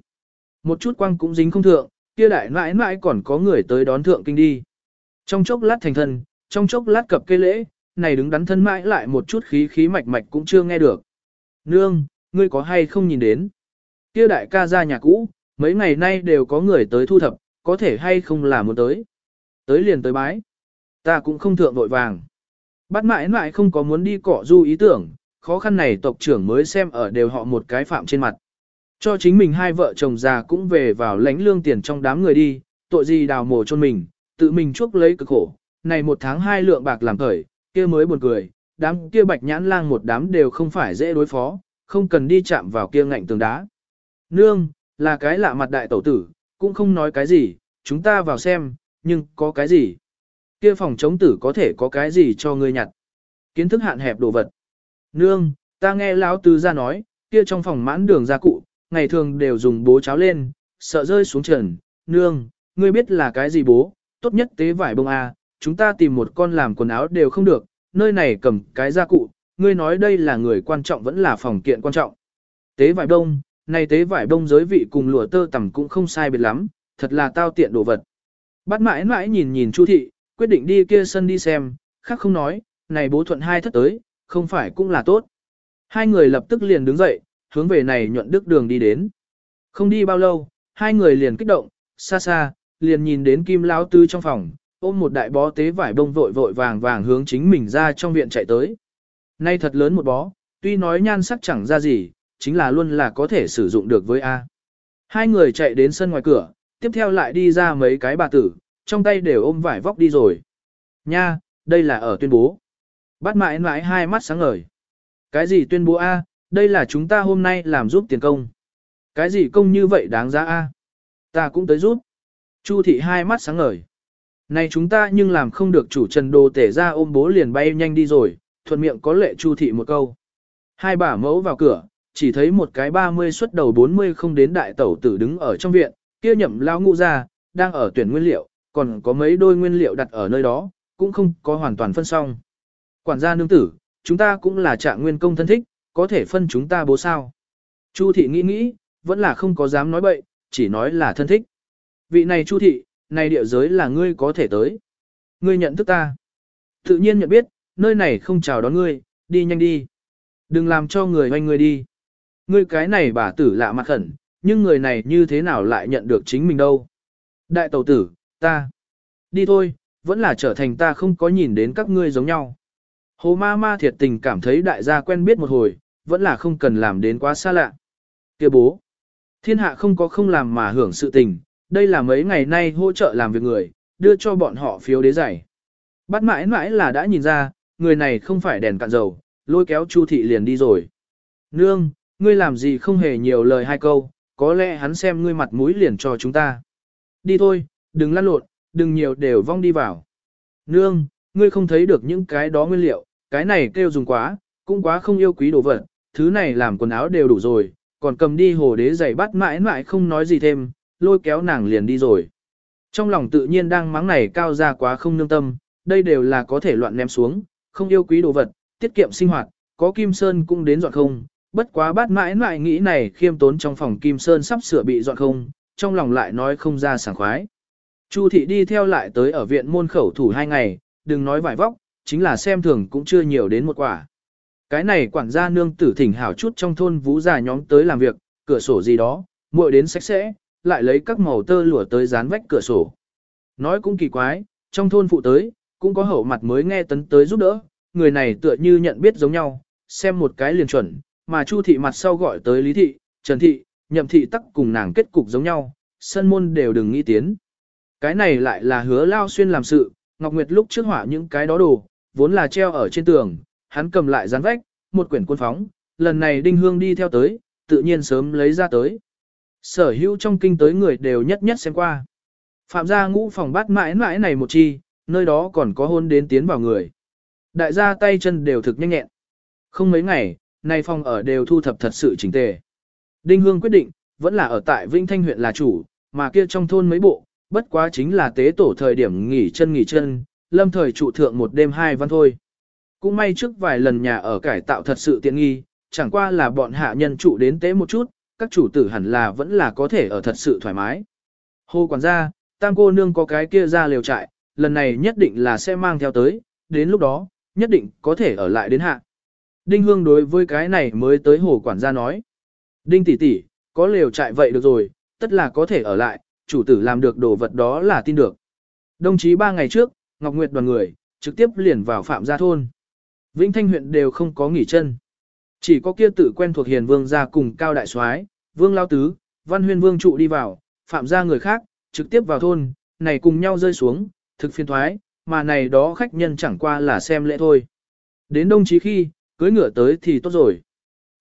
Một chút quang cũng dính không thượng, kia đại mãi mãi còn có người tới đón thượng kinh đi. Trong chốc lát thành thân, trong chốc lát cập cây lễ, này đứng đắn thân mãi lại một chút khí khí mạch mạch cũng chưa nghe được. Nương, ngươi có hay không nhìn đến? Kia đại ca ra nhà cũ, mấy ngày nay đều có người tới thu thập, có thể hay không là muốn tới. Tới liền tới bái. Ta cũng không thượng vội vàng. Bắt mãi mãi không có muốn đi cỏ du ý tưởng, khó khăn này tộc trưởng mới xem ở đều họ một cái phạm trên mặt. Cho chính mình hai vợ chồng già cũng về vào lãnh lương tiền trong đám người đi, tội gì đào mồ chôn mình, tự mình chuốc lấy cực khổ, này một tháng hai lượng bạc làm khởi, kia mới buồn cười, đám kia bạch nhãn lang một đám đều không phải dễ đối phó, không cần đi chạm vào kia ngạnh tường đá. Nương, là cái lạ mặt đại tẩu tử, cũng không nói cái gì, chúng ta vào xem, nhưng có cái gì? Kia phòng chống tử có thể có cái gì cho ngươi nhặt? Kiến thức hạn hẹp đồ vật. Nương, ta nghe lão tứ ra nói, kia trong phòng mãn đường gia cụ, ngày thường đều dùng bố cháo lên, sợ rơi xuống trần. Nương, ngươi biết là cái gì bố, tốt nhất tế vải bông A, chúng ta tìm một con làm quần áo đều không được, nơi này cầm cái gia cụ, ngươi nói đây là người quan trọng vẫn là phòng kiện quan trọng. Tế vải bông, này tế vải bông giới vị cùng lụa tơ tầm cũng không sai biệt lắm, thật là tao tiện đồ vật. Bắt mãi mãi nhìn nhìn Chu thị, quyết định đi kia sân đi xem, khác không nói, này bố thuận hai thất tới, không phải cũng là tốt. Hai người lập tức liền đứng dậy, hướng về này nhuận đức đường đi đến. Không đi bao lâu, hai người liền kích động, xa xa, liền nhìn đến kim lão tư trong phòng, ôm một đại bó tế vải bông vội vội vàng vàng hướng chính mình ra trong viện chạy tới. Nay thật lớn một bó, tuy nói nhan sắc chẳng ra gì, chính là luôn là có thể sử dụng được với A. Hai người chạy đến sân ngoài cửa, tiếp theo lại đi ra mấy cái bà tử, trong tay đều ôm vải vóc đi rồi. Nha, đây là ở tuyên bố. Bắt mãi mãi hai mắt sáng ngời. Cái gì tuyên bố A, đây là chúng ta hôm nay làm giúp tiền công. Cái gì công như vậy đáng giá A. Ta cũng tới giúp. Chu thị hai mắt sáng ngời. Này chúng ta nhưng làm không được chủ trần đồ tể ra ôm bố liền bay nhanh đi rồi, thuận miệng có lệ chu thị một câu. Hai bà mẫu vào cửa, chỉ thấy một cái 30 xuất đầu 40 không đến đại tẩu tử đứng ở trong viện, kia nhậm lao ngũ ra, đang ở tuyển nguyên liệu, còn có mấy đôi nguyên liệu đặt ở nơi đó, cũng không có hoàn toàn phân xong. Quản gia nương tử, chúng ta cũng là trạng nguyên công thân thích, có thể phân chúng ta bố sao. Chu thị nghĩ nghĩ, vẫn là không có dám nói bậy, chỉ nói là thân thích. Vị này Chu thị, này địa giới là ngươi có thể tới. Ngươi nhận thức ta. Tự nhiên nhận biết, nơi này không chào đón ngươi, đi nhanh đi. Đừng làm cho người hoanh ngươi đi. Ngươi cái này bà tử lạ mặt khẩn, nhưng người này như thế nào lại nhận được chính mình đâu. Đại tẩu tử, ta. Đi thôi, vẫn là trở thành ta không có nhìn đến các ngươi giống nhau. Hồ ma ma thiệt tình cảm thấy đại gia quen biết một hồi, vẫn là không cần làm đến quá xa lạ. kia bố. Thiên hạ không có không làm mà hưởng sự tình, đây là mấy ngày nay hỗ trợ làm việc người, đưa cho bọn họ phiếu đế giải. Bắt mãi mãi là đã nhìn ra, người này không phải đèn cạn dầu, lôi kéo Chu thị liền đi rồi. Nương, ngươi làm gì không hề nhiều lời hai câu, có lẽ hắn xem ngươi mặt mũi liền cho chúng ta. Đi thôi, đừng lăn lộn, đừng nhiều đều vong đi vào. Nương, ngươi không thấy được những cái đó nguyên liệu, cái này kêu dùng quá, cũng quá không yêu quý đồ vật, thứ này làm quần áo đều đủ rồi, còn cầm đi hồ đế giày bắt mãi mãi không nói gì thêm, lôi kéo nàng liền đi rồi. Trong lòng tự nhiên đang mắng này cao ra quá không nương tâm, đây đều là có thể loạn ném xuống, không yêu quý đồ vật, tiết kiệm sinh hoạt, có Kim Sơn cũng đến dọn không, bất quá bát mãi mãi nghĩ này khiêm tốn trong phòng Kim Sơn sắp sửa bị dọn không, trong lòng lại nói không ra sảng khoái. Chu thị đi theo lại tới ở viện môn khẩu thủ hai ngày, đừng nói vải vóc, chính là xem thường cũng chưa nhiều đến một quả. Cái này quản gia nương tử thỉnh hảo chút trong thôn vũ già nhóm tới làm việc, cửa sổ gì đó, muội đến sạch sẽ, lại lấy các màu tơ lụa tới dán vách cửa sổ. Nói cũng kỳ quái, trong thôn phụ tới, cũng có hậu mặt mới nghe tấn tới giúp đỡ, người này tựa như nhận biết giống nhau, xem một cái liền chuẩn, mà Chu thị mặt sau gọi tới Lý thị, Trần thị, Nhậm thị tắc cùng nàng kết cục giống nhau, sân môn đều đừng nghĩ tiến. Cái này lại là hứa lao xuyên làm sự, Ngọc Nguyệt lúc trước hỏa những cái đó đồ, vốn là treo ở trên tường, hắn cầm lại dán vách, một quyển quân phóng, lần này Đinh Hương đi theo tới, tự nhiên sớm lấy ra tới. Sở hữu trong kinh tới người đều nhất nhất xem qua. Phạm gia ngũ phòng bát mãi mãi này một chi, nơi đó còn có hôn đến tiến vào người. Đại gia tay chân đều thực nhanh nhẹn. Không mấy ngày, nay phòng ở đều thu thập thật sự chỉnh tề. Đinh Hương quyết định, vẫn là ở tại Vĩnh Thanh huyện là chủ, mà kia trong thôn mấy bộ, bất quá chính là tế tổ thời điểm nghỉ chân nghỉ chân, lâm thời trụ thượng một đêm hai văn thôi. Cũng may trước vài lần nhà ở cải tạo thật sự tiện nghi, chẳng qua là bọn hạ nhân trụ đến tế một chút, các chủ tử hẳn là vẫn là có thể ở thật sự thoải mái. Hồ quản gia, tam cô nương có cái kia ra liều trại, lần này nhất định là sẽ mang theo tới, đến lúc đó, nhất định có thể ở lại đến hạ. Đinh Hương đối với cái này mới tới hồ quản gia nói. Đinh tỷ tỷ, có liều trại vậy được rồi, tất là có thể ở lại, chủ tử làm được đồ vật đó là tin được. Đồng chí ba ngày trước, Ngọc Nguyệt đoàn người, trực tiếp liền vào phạm gia thôn. Vĩnh Thanh huyện đều không có nghỉ chân. Chỉ có kia tự quen thuộc hiền vương gia cùng cao đại soái, vương lao tứ, văn huyên vương trụ đi vào, phạm gia người khác, trực tiếp vào thôn, này cùng nhau rơi xuống, thực phiên thoái, mà này đó khách nhân chẳng qua là xem lễ thôi. Đến đông chí khi, cưới ngựa tới thì tốt rồi.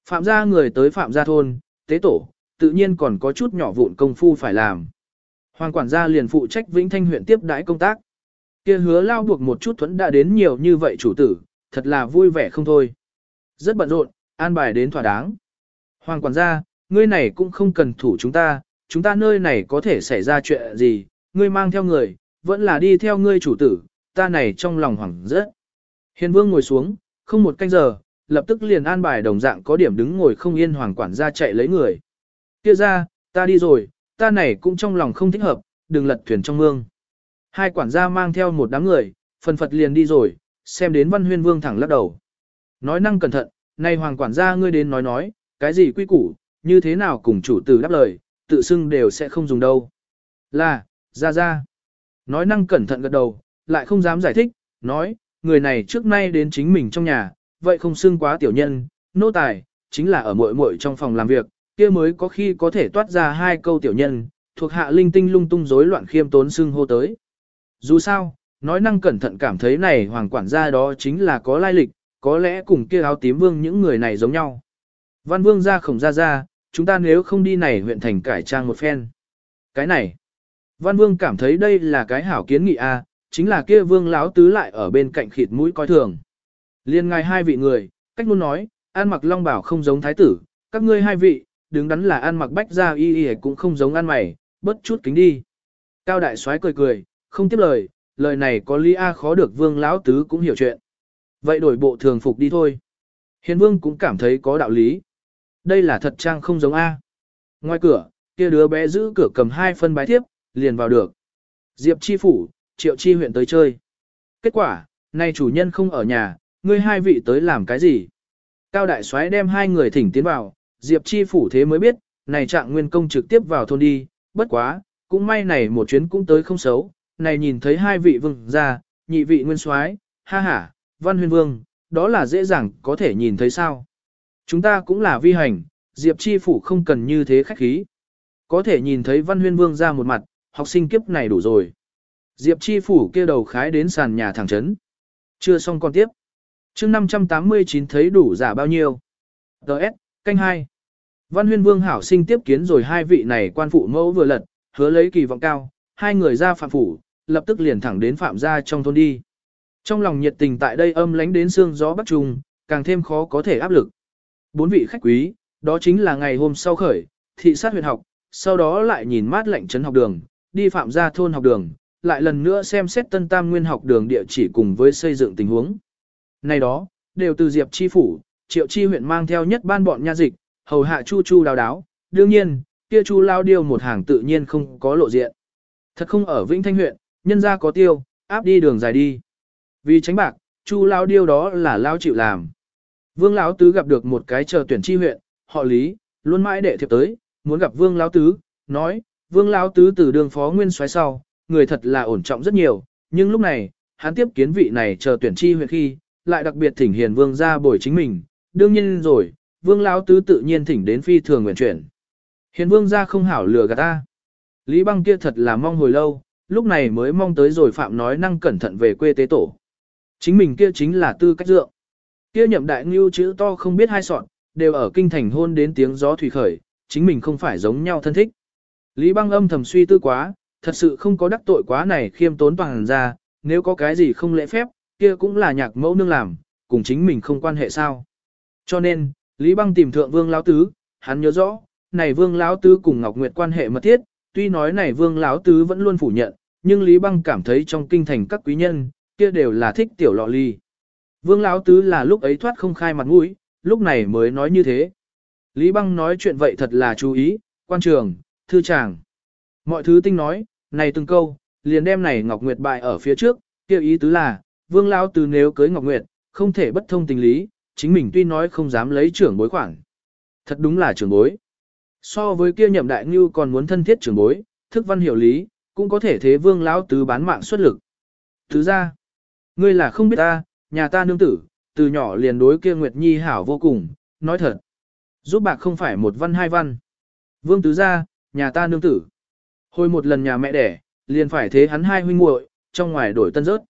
Phạm gia người tới phạm gia thôn, tế tổ, tự nhiên còn có chút nhỏ vụn công phu phải làm. Hoàng quản gia liền phụ trách Vĩnh Thanh huyện tiếp đãi công tác. Kia hứa lao buộc một chút thuẫn đã đến nhiều như vậy chủ tử, thật là vui vẻ không thôi. Rất bận rộn, an bài đến thỏa đáng. Hoàng quản gia, ngươi này cũng không cần thủ chúng ta, chúng ta nơi này có thể xảy ra chuyện gì, ngươi mang theo người, vẫn là đi theo ngươi chủ tử, ta này trong lòng hoảng rất. Hiền vương ngồi xuống, không một canh giờ, lập tức liền an bài đồng dạng có điểm đứng ngồi không yên hoàng quản gia chạy lấy người. Kia ra, ta đi rồi, ta này cũng trong lòng không thích hợp, đừng lật thuyền trong mương. Hai quản gia mang theo một đám người, phần phật liền đi rồi, xem đến văn huyên vương thẳng lắc đầu. Nói năng cẩn thận, này hoàng quản gia ngươi đến nói nói, cái gì quy củ, như thế nào cùng chủ tử đáp lời, tự xưng đều sẽ không dùng đâu. Là, ra ra. Nói năng cẩn thận gật đầu, lại không dám giải thích, nói, người này trước nay đến chính mình trong nhà, vậy không xưng quá tiểu nhân, nô tài, chính là ở muội muội trong phòng làm việc, kia mới có khi có thể toát ra hai câu tiểu nhân, thuộc hạ linh tinh lung tung rối loạn khiêm tốn xưng hô tới. Dù sao, nói năng cẩn thận cảm thấy này hoàng quản gia đó chính là có lai lịch, có lẽ cùng kia áo tím vương những người này giống nhau. Văn vương ra khổng ra ra, chúng ta nếu không đi này huyện thành cải trang một phen. Cái này, văn vương cảm thấy đây là cái hảo kiến nghị a, chính là kia vương láo tứ lại ở bên cạnh khịt mũi coi thường. Liên ngài hai vị người, cách luôn nói, an mặc long bảo không giống thái tử, các ngươi hai vị, đứng đắn là ăn mặc bách ra y y cũng không giống ăn mày, bớt chút kính đi. Cao đại soái cười cười, không tiếp lời, lời này có lý a khó được vương lão tứ cũng hiểu chuyện. Vậy đổi bộ thường phục đi thôi. Hiền vương cũng cảm thấy có đạo lý. Đây là thật trang không giống A. Ngoài cửa, kia đứa bé giữ cửa cầm hai phân bái thiếp, liền vào được. Diệp chi phủ, triệu chi huyện tới chơi. Kết quả, nay chủ nhân không ở nhà, ngươi hai vị tới làm cái gì? Cao đại soái đem hai người thỉnh tiến vào, Diệp chi phủ thế mới biết, này trạng nguyên công trực tiếp vào thôn đi, bất quá, cũng may này một chuyến cũng tới không xấu, này nhìn thấy hai vị vương gia, nhị vị nguyên soái, ha ha, văn huyền vương, đó là dễ dàng có thể nhìn thấy sao. Chúng ta cũng là vi hành, Diệp chi phủ không cần như thế khách khí. Có thể nhìn thấy văn huyên vương ra một mặt, học sinh kiếp này đủ rồi. Diệp chi phủ kia đầu khái đến sàn nhà thẳng chấn. Chưa xong con tiếp. chương 589 thấy đủ giả bao nhiêu. Đợt, canh hai. Văn huyên vương hảo sinh tiếp kiến rồi hai vị này quan phụ mẫu vừa lật, hứa lấy kỳ vọng cao, hai người ra phạm phủ, lập tức liền thẳng đến phạm gia trong thôn đi. Trong lòng nhiệt tình tại đây âm lánh đến xương gió bắc trùng, càng thêm khó có thể áp lực. Bốn vị khách quý, đó chính là ngày hôm sau khởi, thị sát huyện học, sau đó lại nhìn mát lạnh trấn học đường, đi phạm gia thôn học đường, lại lần nữa xem xét tân tam nguyên học đường địa chỉ cùng với xây dựng tình huống. Này đó, đều từ Diệp Chi Phủ, Triệu Chi huyện mang theo nhất ban bọn nha dịch, hầu hạ chu chu đào đáo, đương nhiên, kia chu lao điêu một hàng tự nhiên không có lộ diện. Thật không ở Vĩnh Thanh huyện, nhân ra có tiêu, áp đi đường dài đi. Vì tránh bạc, chu lao điêu đó là lao chịu làm. Vương Lão Tứ gặp được một cái chờ tuyển chi huyện, họ Lý, luôn mãi đệ thiệp tới, muốn gặp Vương Lão Tứ, nói, Vương Lão Tứ từ đường phó nguyên xoáy sau, người thật là ổn trọng rất nhiều, nhưng lúc này, hắn tiếp kiến vị này chờ tuyển chi huyện khi, lại đặc biệt thỉnh hiền Vương ra bồi chính mình, đương nhiên rồi, Vương Lão Tứ tự nhiên thỉnh đến phi thường nguyện chuyển. Hiền Vương ra không hảo lừa gạt ta. Lý băng kia thật là mong hồi lâu, lúc này mới mong tới rồi Phạm nói năng cẩn thận về quê tế tổ. Chính mình kia chính là tư cách dượng. Kia nhậm đại ngưu chữ to không biết hai sọn, đều ở kinh thành hôn đến tiếng gió thủy khởi, chính mình không phải giống nhau thân thích. Lý băng âm thầm suy tư quá, thật sự không có đắc tội quá này khiêm tốn toàn ra, nếu có cái gì không lễ phép, kia cũng là nhạc mẫu nương làm, cùng chính mình không quan hệ sao. Cho nên, Lý băng tìm thượng vương lão tứ, hắn nhớ rõ, này vương lão tứ cùng Ngọc Nguyệt quan hệ mật thiết, tuy nói này vương lão tứ vẫn luôn phủ nhận, nhưng Lý băng cảm thấy trong kinh thành các quý nhân, kia đều là thích tiểu lọ ly. Vương Lão Tứ là lúc ấy thoát không khai mặt mũi, lúc này mới nói như thế. Lý Băng nói chuyện vậy thật là chú ý, quan trường, thư chàng. Mọi thứ tinh nói, này từng câu, liền đem này Ngọc Nguyệt bại ở phía trước, kêu ý tứ là, Vương Lão Tứ nếu cưới Ngọc Nguyệt, không thể bất thông tình lý, chính mình tuy nói không dám lấy trưởng bối khoản. Thật đúng là trưởng bối. So với kia nhậm đại ngưu còn muốn thân thiết trưởng bối, thức văn hiểu lý, cũng có thể thế Vương Lão Tứ bán mạng xuất lực. Thứ ra, ngươi là không biết ta, nhà ta nương tử, từ nhỏ liền đối kia Nguyệt Nhi hảo vô cùng, nói thật. Giúp bạc không phải một văn hai văn. Vương tứ gia, nhà ta nương tử. Hồi một lần nhà mẹ đẻ, liền phải thế hắn hai huynh muội trong ngoài đổi tân rớt.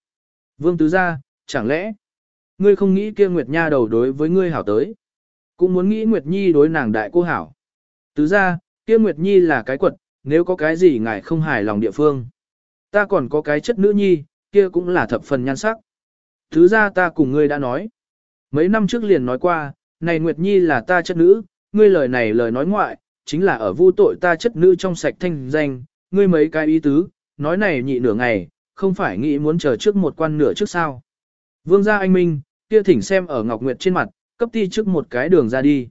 Vương Tứ gia, chẳng lẽ, ngươi không nghĩ kia Nguyệt Nha đầu đối với ngươi hảo tới? Cũng muốn nghĩ Nguyệt Nhi đối nàng đại cô hảo. Tứ ra kia Nguyệt Nhi là cái quật, nếu có cái gì ngài không hài lòng địa phương. Ta còn có cái chất nữ nhi, kia cũng là thập phần nhan sắc. Thứ ra ta cùng ngươi đã nói. Mấy năm trước liền nói qua, này Nguyệt Nhi là ta chất nữ, ngươi lời này lời nói ngoại, chính là ở vu tội ta chất nữ trong sạch thanh danh, ngươi mấy cái ý tứ, nói này nhị nửa ngày, không phải nghĩ muốn chờ trước một quan nửa trước sao. Vương gia anh Minh, kia thỉnh xem ở Ngọc Nguyệt trên mặt, cấp ti trước một cái đường ra đi.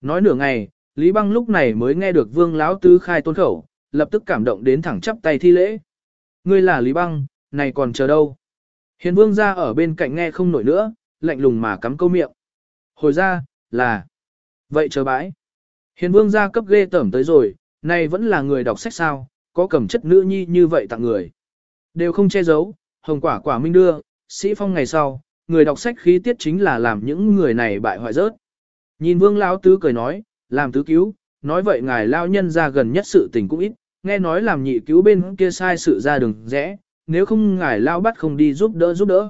Nói nửa ngày, Lý Băng lúc này mới nghe được Vương Lão Tứ khai tôn khẩu, lập tức cảm động đến thẳng chắp tay thi lễ. Ngươi là Lý Băng, này còn chờ đâu? Hiền Vương ra ở bên cạnh nghe không nổi nữa, lạnh lùng mà cắm câu miệng. Hồi ra, là... Vậy chờ bãi. Hiền Vương ra cấp ghê tởm tới rồi, này vẫn là người đọc sách sao, có cầm chất nữ nhi như vậy tặng người. Đều không che giấu, hồng quả quả minh đưa, sĩ phong ngày sau, người đọc sách khí tiết chính là làm những người này bại hoại rớt. Nhìn Vương Lão Tứ cười nói, làm tứ cứu, nói vậy ngài lao nhân ra gần nhất sự tình cũng ít, nghe nói làm nhị cứu bên kia sai sự ra đường rẽ, nếu không ngài lao bắt không đi giúp đỡ giúp đỡ.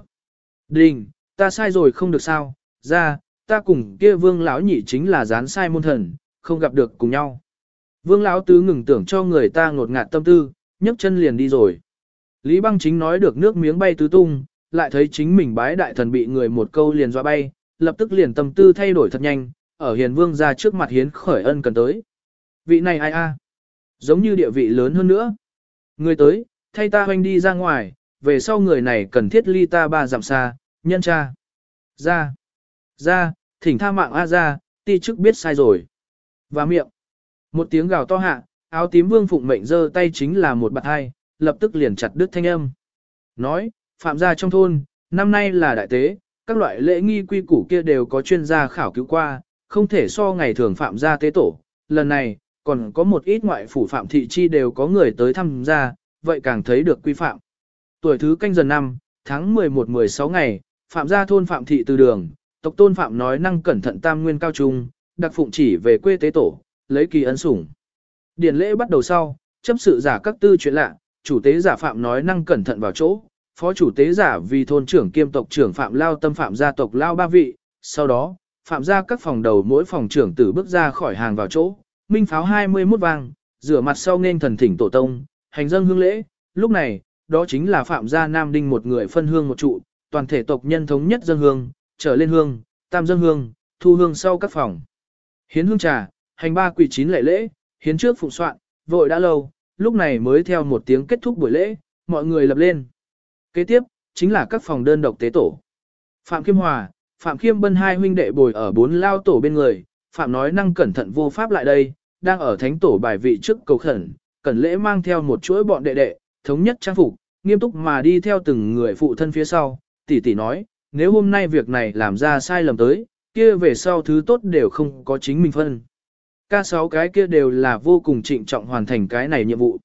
Đình, ta sai rồi không được sao, ra, ta cùng kia vương lão nhị chính là dán sai môn thần, không gặp được cùng nhau. Vương lão tứ ngừng tưởng cho người ta ngột ngạt tâm tư, nhấc chân liền đi rồi. Lý băng chính nói được nước miếng bay tứ tung, lại thấy chính mình bái đại thần bị người một câu liền dọa bay, lập tức liền tâm tư thay đổi thật nhanh, ở hiền vương ra trước mặt hiến khởi ân cần tới. Vị này ai a? À? Giống như địa vị lớn hơn nữa. Người tới, thay ta hoanh đi ra ngoài, về sau người này cần thiết ly ta ba dặm xa, nhân cha. Ra, ra, thỉnh tha mạng A ra, ti chức biết sai rồi. Và miệng. Một tiếng gào to hạ, áo tím vương phụng mệnh giơ tay chính là một bạt hai, lập tức liền chặt đứt thanh âm. Nói, phạm gia trong thôn, năm nay là đại tế, các loại lễ nghi quy củ kia đều có chuyên gia khảo cứu qua, không thể so ngày thường phạm gia tế tổ. Lần này, còn có một ít ngoại phủ phạm thị chi đều có người tới thăm gia, vậy càng thấy được quy phạm. Tuổi thứ canh dần năm, tháng 11-16 ngày, phạm gia thôn phạm thị từ đường, tộc tôn phạm nói năng cẩn thận tam nguyên cao trung, đặc phụng chỉ về quê tế tổ, lấy kỳ ấn sủng. Điển lễ bắt đầu sau, chấp sự giả các tư chuyện lạ, chủ tế giả phạm nói năng cẩn thận vào chỗ, phó chủ tế giả vì thôn trưởng kiêm tộc trưởng phạm lao tâm phạm gia tộc lao ba vị, sau đó, phạm gia các phòng đầu mỗi phòng trưởng tử bước ra khỏi hàng vào chỗ, minh pháo 21 vang, rửa mặt sau nên thần thỉnh tổ tông, hành dân hương lễ, lúc này, đó chính là phạm gia nam đinh một người phân hương một trụ, toàn thể tộc nhân thống nhất dân hương, trở lên hương, tam dân hương, thu hương sau các phòng. Hiến hương trà, hành ba quỷ chín lễ lễ, hiến trước phụng soạn, vội đã lâu, lúc này mới theo một tiếng kết thúc buổi lễ, mọi người lập lên. Kế tiếp, chính là các phòng đơn độc tế tổ. Phạm Kim Hòa, Phạm Khiêm Bân hai huynh đệ bồi ở bốn lao tổ bên người, Phạm nói năng cẩn thận vô pháp lại đây, đang ở thánh tổ bài vị trước cầu khẩn, cẩn lễ mang theo một chuỗi bọn đệ đệ, thống nhất trang phục, nghiêm túc mà đi theo từng người phụ thân phía sau, tỷ tỷ nói, nếu hôm nay việc này làm ra sai lầm tới, kia về sau thứ tốt đều không có chính mình phân. Ca sáu cái kia đều là vô cùng trịnh trọng hoàn thành cái này nhiệm vụ.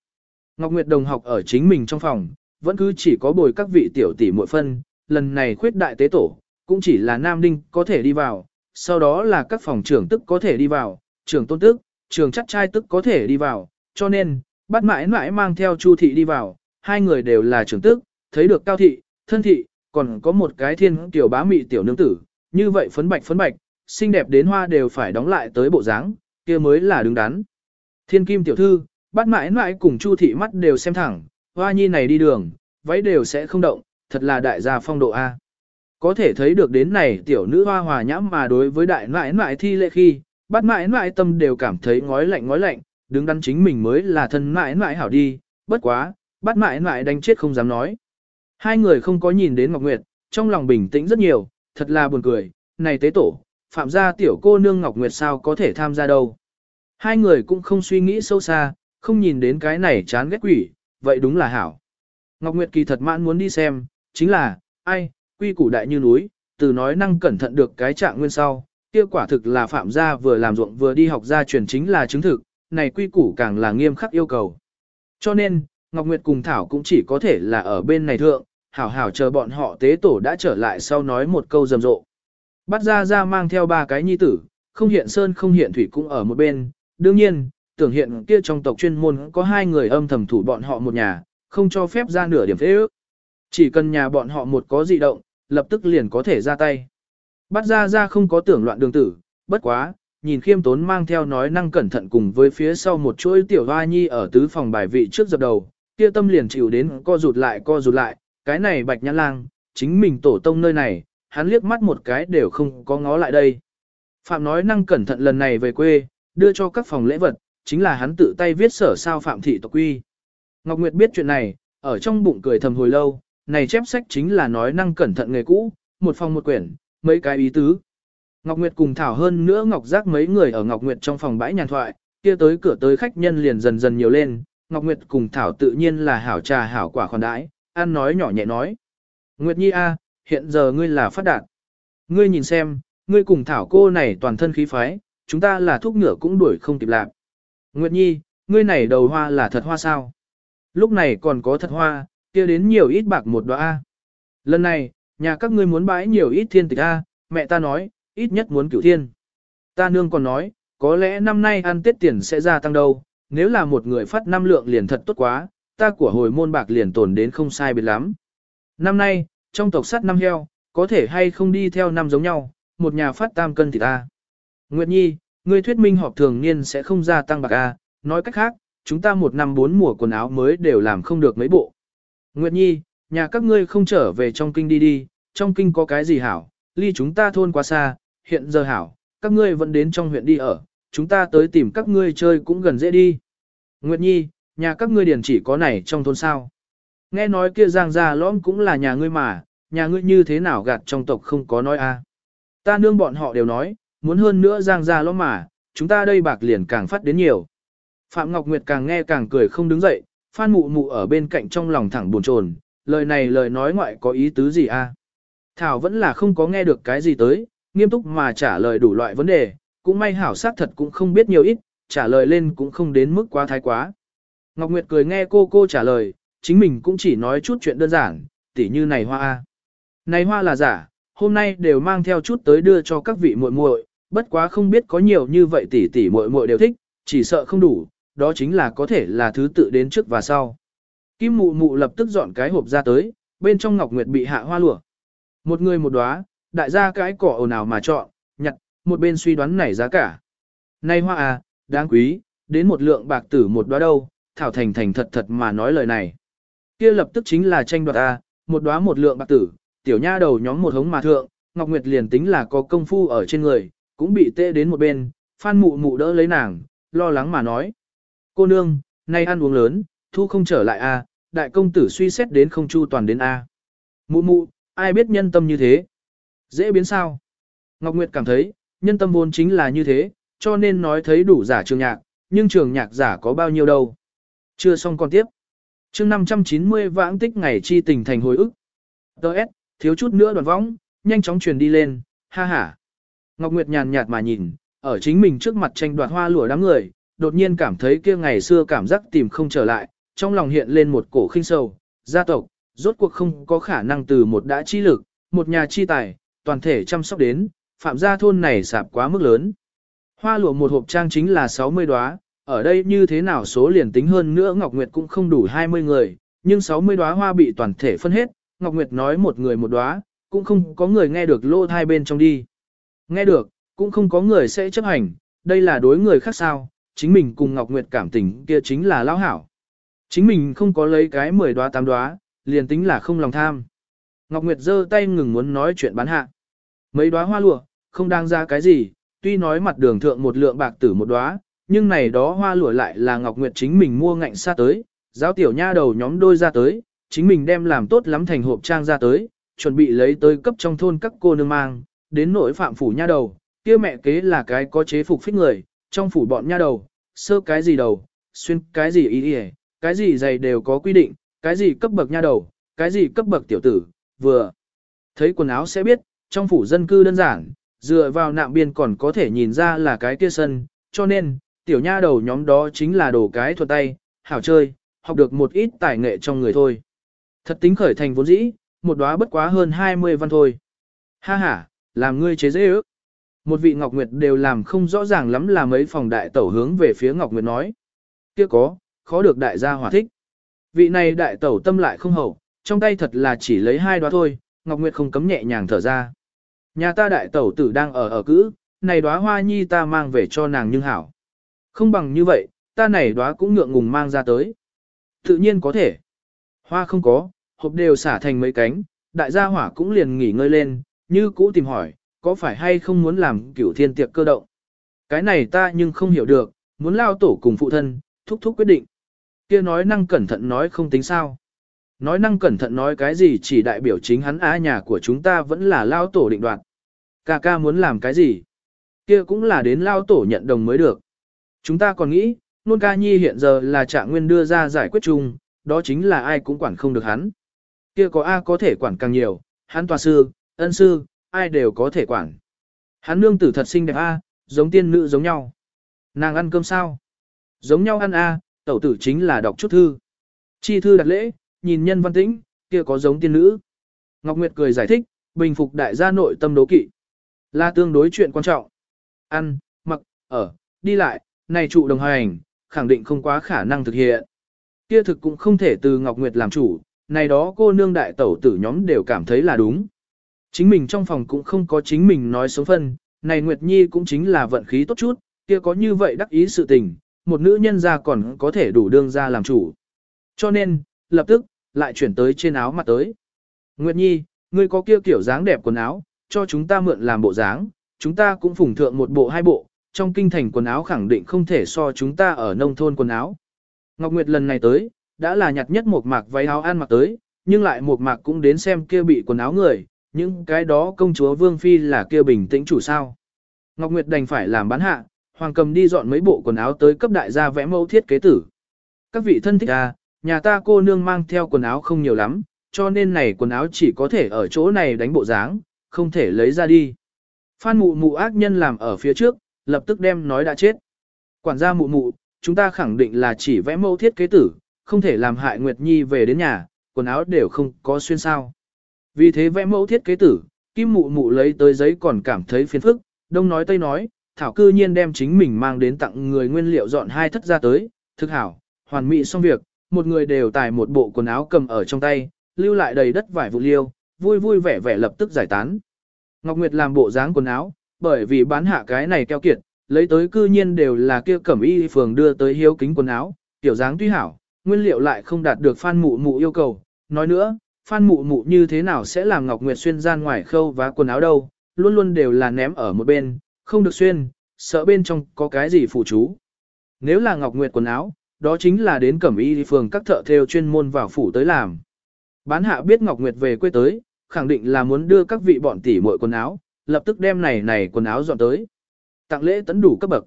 Ngọc Nguyệt đồng học ở chính mình trong phòng, vẫn cứ chỉ có bồi các vị tiểu tỷ muội phân, lần này khuyết đại tế tổ, cũng chỉ là nam đinh có thể đi vào, sau đó là các phòng trưởng tức có thể đi vào, trưởng tôn tức, trường chắc trai tức có thể đi vào, cho nên, bắt mãi mãi mang theo Chu thị đi vào, hai người đều là trưởng tức, thấy được cao thị, thân thị, còn có một cái thiên tiểu bá mị tiểu nương tử, như vậy phấn bạch phấn bạch, xinh đẹp đến hoa đều phải đóng lại tới bộ dáng, kia mới là đứng đắn. Thiên kim tiểu thư, bắt mãi mãi cùng Chu thị mắt đều xem thẳng, hoa nhi này đi đường, váy đều sẽ không động, thật là đại gia phong độ A. Có thể thấy được đến này tiểu nữ hoa hòa nhãm mà đối với đại mãi mãi thi lệ khi, bắt mãi mãi tâm đều cảm thấy ngói lạnh ngói lạnh, đứng đắn chính mình mới là thân mãi mãi hảo đi, bất quá, bắt mãi mãi đánh chết không dám nói. Hai người không có nhìn đến Ngọc Nguyệt, trong lòng bình tĩnh rất nhiều, thật là buồn cười, này tế tổ, phạm gia tiểu cô nương Ngọc Nguyệt sao có thể tham gia đâu. Hai người cũng không suy nghĩ sâu xa, không nhìn đến cái này chán ghét quỷ, vậy đúng là hảo. Ngọc Nguyệt kỳ thật mãn muốn đi xem, chính là, ai, quy củ đại như núi, từ nói năng cẩn thận được cái trạng nguyên sau, kia quả thực là phạm gia vừa làm ruộng vừa đi học gia truyền chính là chứng thực, này quy củ càng là nghiêm khắc yêu cầu. Cho nên, Ngọc Nguyệt cùng Thảo cũng chỉ có thể là ở bên này thượng, hảo hảo chờ bọn họ tế tổ đã trở lại sau nói một câu rầm rộ. Bắt ra ra mang theo ba cái nhi tử, không hiện sơn không hiện thủy cũng ở một bên, đương nhiên, tưởng hiện kia trong tộc chuyên môn có hai người âm thầm thủ bọn họ một nhà, không cho phép ra nửa điểm phế ước. Chỉ cần nhà bọn họ một có dị động, lập tức liền có thể ra tay. Bắt ra ra không có tưởng loạn đường tử, bất quá, nhìn khiêm tốn mang theo nói năng cẩn thận cùng với phía sau một chuỗi tiểu hoa nhi ở tứ phòng bài vị trước dập đầu, kia tâm liền chịu đến co rụt lại co rụt lại, cái này bạch nhãn lang, chính mình tổ tông nơi này, hắn liếc mắt một cái đều không có ngó lại đây. Phạm nói năng cẩn thận lần này về quê, đưa cho các phòng lễ vật, chính là hắn tự tay viết sở sao phạm thị tộc quy. Ngọc Nguyệt biết chuyện này, ở trong bụng cười thầm hồi lâu, này chép sách chính là nói năng cẩn thận nghề cũ, một phòng một quyển, mấy cái ý tứ. Ngọc Nguyệt cùng Thảo hơn nữa Ngọc Giác mấy người ở Ngọc Nguyệt trong phòng bãi nhàn thoại, kia tới cửa tới khách nhân liền dần dần nhiều lên, Ngọc Nguyệt cùng Thảo tự nhiên là hảo trà hảo quả khoản đãi, ăn nói nhỏ nhẹ nói. Nguyệt Nhi a, hiện giờ ngươi là phát đạt. Ngươi nhìn xem, ngươi cùng Thảo cô này toàn thân khí phái, chúng ta là thuốc ngựa cũng đuổi không kịp lạc. Nguyệt Nhi, ngươi này đầu hoa là thật hoa sao? Lúc này còn có thật hoa, kia đến nhiều ít bạc một đóa A. Lần này, nhà các ngươi muốn bãi nhiều ít thiên tịch A, mẹ ta nói, ít nhất muốn cửu thiên. Ta nương còn nói, có lẽ năm nay ăn tết tiền sẽ gia tăng đâu, nếu là một người phát năm lượng liền thật tốt quá, ta của hồi môn bạc liền tồn đến không sai biệt lắm. Năm nay, trong tộc sắt năm heo, có thể hay không đi theo năm giống nhau, một nhà phát tam cân thì ta. Nguyệt Nhi, ngươi thuyết minh họp thường niên sẽ không gia tăng bạc A, nói cách khác, chúng ta một năm bốn mùa quần áo mới đều làm không được mấy bộ. Nguyệt Nhi, nhà các ngươi không trở về trong kinh đi đi, trong kinh có cái gì hảo, ly chúng ta thôn quá xa, hiện giờ hảo, các ngươi vẫn đến trong huyện đi ở, chúng ta tới tìm các ngươi chơi cũng gần dễ đi. Nguyệt Nhi, nhà các ngươi điển chỉ có này trong thôn sao. Nghe nói kia giang gia lõm cũng là nhà ngươi mà, nhà ngươi như thế nào gạt trong tộc không có nói a. Ta nương bọn họ đều nói, muốn hơn nữa giang ra lõm mà, chúng ta đây bạc liền càng phát đến nhiều. Phạm Ngọc Nguyệt càng nghe càng cười không đứng dậy, Phan Mụ Mụ ở bên cạnh trong lòng thẳng buồn chồn, lời này lời nói ngoại có ý tứ gì a? Thảo vẫn là không có nghe được cái gì tới, nghiêm túc mà trả lời đủ loại vấn đề, cũng may hảo sát thật cũng không biết nhiều ít, trả lời lên cũng không đến mức quá thái quá. Ngọc Nguyệt cười nghe cô cô trả lời, chính mình cũng chỉ nói chút chuyện đơn giản, tỉ như này hoa a. Này hoa là giả, hôm nay đều mang theo chút tới đưa cho các vị muội muội, bất quá không biết có nhiều như vậy tỷ tỷ muội muội đều thích, chỉ sợ không đủ, đó chính là có thể là thứ tự đến trước và sau. Kim mụ mụ lập tức dọn cái hộp ra tới, bên trong Ngọc Nguyệt bị hạ hoa lụa. Một người một đóa, đại gia cái cỏ ồn ào mà chọn, nhặt, một bên suy đoán nảy giá cả. Này hoa à, đáng quý, đến một lượng bạc tử một đóa đâu, Thảo Thành thành thật thật mà nói lời này. Kia lập tức chính là tranh đoạt a, một đóa một lượng bạc tử, tiểu nha đầu nhóm một hống mà thượng, Ngọc Nguyệt liền tính là có công phu ở trên người, cũng bị tê đến một bên, Phan Mụ Mụ đỡ lấy nàng, lo lắng mà nói. Cô nương, nay ăn uống lớn, thu không trở lại a, đại công tử suy xét đến không chu toàn đến a. Mụ mụ, ai biết nhân tâm như thế? Dễ biến sao? Ngọc Nguyệt cảm thấy, nhân tâm vốn chính là như thế, cho nên nói thấy đủ giả trường nhạc, nhưng trường nhạc giả có bao nhiêu đâu. Chưa xong còn tiếp. chương 590 vãng tích ngày chi tình thành hồi ức. Đợt, thiếu chút nữa đoàn võng, nhanh chóng truyền đi lên, ha ha. Ngọc Nguyệt nhàn nhạt mà nhìn, ở chính mình trước mặt tranh đoạt hoa lụa đám người, đột nhiên cảm thấy kia ngày xưa cảm giác tìm không trở lại, trong lòng hiện lên một cổ khinh sầu, gia tộc, rốt cuộc không có khả năng từ một đã chi lực, một nhà chi tài, toàn thể chăm sóc đến, phạm gia thôn này sạp quá mức lớn. Hoa lụa một hộp trang chính là 60 đóa, ở đây như thế nào số liền tính hơn nữa Ngọc Nguyệt cũng không đủ 20 người, nhưng 60 đóa hoa bị toàn thể phân hết, Ngọc Nguyệt nói một người một đóa, cũng không có người nghe được lô thai bên trong đi. Nghe được, cũng không có người sẽ chấp hành, đây là đối người khác sao, chính mình cùng Ngọc Nguyệt cảm tình kia chính là lão hảo. Chính mình không có lấy cái 10 đóa tám đóa, liền tính là không lòng tham. Ngọc Nguyệt giơ tay ngừng muốn nói chuyện bán hạ. Mấy đóa hoa lụa, không đang ra cái gì, tuy nói mặt đường thượng một lượng bạc tử một đóa, nhưng này đó hoa lụa lại là Ngọc Nguyệt chính mình mua ngạnh xa tới, giáo tiểu nha đầu nhóm đôi ra tới, chính mình đem làm tốt lắm thành hộp trang ra tới, chuẩn bị lấy tới cấp trong thôn các cô nương mang, đến nỗi phạm phủ nha đầu, kia mẹ kế là cái có chế phục phích người, trong phủ bọn nha đầu, sơ cái gì đầu, xuyên cái gì ý ý, cái gì giày đều có quy định, cái gì cấp bậc nha đầu, cái gì cấp bậc tiểu tử, vừa thấy quần áo sẽ biết, trong phủ dân cư đơn giản, dựa vào nạm biên còn có thể nhìn ra là cái kia sân, cho nên, tiểu nha đầu nhóm đó chính là đồ cái thuật tay, hảo chơi, học được một ít tài nghệ trong người thôi. Thật tính khởi thành vốn dĩ, một đóa bất quá hơn 20 văn thôi. Ha ha, làm ngươi chế dễ ước. Một vị Ngọc Nguyệt đều làm không rõ ràng lắm là mấy phòng đại tẩu hướng về phía Ngọc Nguyệt nói. Kia có, khó được đại gia hòa thích. Vị này đại tẩu tâm lại không hậu, trong tay thật là chỉ lấy hai đóa thôi, Ngọc Nguyệt không cấm nhẹ nhàng thở ra. Nhà ta đại tẩu tử đang ở ở cữ, này đóa hoa nhi ta mang về cho nàng nhưng hảo. Không bằng như vậy, ta này đóa cũng ngượng ngùng mang ra tới. Tự nhiên có thể. Hoa không có, hộp đều xả thành mấy cánh, đại gia hỏa cũng liền nghỉ ngơi lên, như cũ tìm hỏi, có phải hay không muốn làm cửu thiên tiệc cơ động. Cái này ta nhưng không hiểu được, muốn lao tổ cùng phụ thân, thúc thúc quyết định. kia nói năng cẩn thận nói không tính sao. Nói năng cẩn thận nói cái gì chỉ đại biểu chính hắn á nhà của chúng ta vẫn là lao tổ định đoạt. Ca ca muốn làm cái gì? kia cũng là đến lao tổ nhận đồng mới được. Chúng ta còn nghĩ, nôn ca nhi hiện giờ là trạng nguyên đưa ra giải quyết chung, đó chính là ai cũng quản không được hắn. Kia có A có thể quản càng nhiều, hắn tòa sư, ân sư, ai đều có thể quản. Hắn nương tử thật xinh đẹp A, giống tiên nữ giống nhau. Nàng ăn cơm sao? Giống nhau ăn A, tẩu tử chính là đọc chút thư. Chi thư đặt lễ, nhìn nhân văn tĩnh, kia có giống tiên nữ. Ngọc Nguyệt cười giải thích, bình phục đại gia nội tâm đố kỵ. Là tương đối chuyện quan trọng. Ăn, mặc, ở, đi lại, này trụ đồng hành, khẳng định không quá khả năng thực hiện. Kia thực cũng không thể từ Ngọc Nguyệt làm chủ, này đó cô nương đại tẩu tử nhóm đều cảm thấy là đúng. Chính mình trong phòng cũng không có chính mình nói sống phân, này Nguyệt Nhi cũng chính là vận khí tốt chút, kia có như vậy đắc ý sự tình, một nữ nhân ra còn có thể đủ đương ra làm chủ. Cho nên, lập tức, lại chuyển tới trên áo mặt tới. Nguyệt Nhi, ngươi có kia kiểu dáng đẹp quần áo, cho chúng ta mượn làm bộ dáng, chúng ta cũng phủng thượng một bộ hai bộ, trong kinh thành quần áo khẳng định không thể so chúng ta ở nông thôn quần áo. Ngọc Nguyệt lần này tới, đã là nhặt nhất một mạc váy áo ăn mặc tới, nhưng lại một mạc cũng đến xem kia bị quần áo người, những cái đó công chúa Vương Phi là kia bình tĩnh chủ sao. Ngọc Nguyệt đành phải làm bán hạ, Hoàng cầm đi dọn mấy bộ quần áo tới cấp đại gia vẽ mẫu thiết kế tử. Các vị thân thích à, nhà ta cô nương mang theo quần áo không nhiều lắm, cho nên này quần áo chỉ có thể ở chỗ này đánh bộ dáng, không thể lấy ra đi. Phan mụ mụ ác nhân làm ở phía trước, lập tức đem nói đã chết. Quản gia mụ mụ, chúng ta khẳng định là chỉ vẽ mẫu thiết kế tử, không thể làm hại Nguyệt Nhi về đến nhà, quần áo đều không có xuyên sao. Vì thế vẽ mẫu thiết kế tử, kim mụ mụ lấy tới giấy còn cảm thấy phiền phức, đông nói tây nói, thảo cư nhiên đem chính mình mang đến tặng người nguyên liệu dọn hai thất ra tới, thực hảo, hoàn mỹ xong việc, một người đều tải một bộ quần áo cầm ở trong tay, lưu lại đầy đất vải vụ liêu, vui vui vẻ vẻ lập tức giải tán. Ngọc Nguyệt làm bộ dáng quần áo, bởi vì bán hạ cái này keo kiệt, lấy tới cư nhiên đều là kia cẩm y phường đưa tới hiếu kính quần áo, tiểu dáng tuy hảo, nguyên liệu lại không đạt được Phan Mụ Mụ yêu cầu. Nói nữa, Phan Mụ Mụ như thế nào sẽ làm Ngọc Nguyệt xuyên gian ngoài khâu và quần áo đâu, luôn luôn đều là ném ở một bên, không được xuyên, sợ bên trong có cái gì phụ chú. Nếu là Ngọc Nguyệt quần áo, đó chính là đến cẩm y phường các thợ theo chuyên môn vào phủ tới làm. Bán hạ biết Ngọc Nguyệt về quê tới, khẳng định là muốn đưa các vị bọn tỷ muội quần áo, lập tức đem này này quần áo dọn tới. Tặng lễ tấn đủ cấp bậc.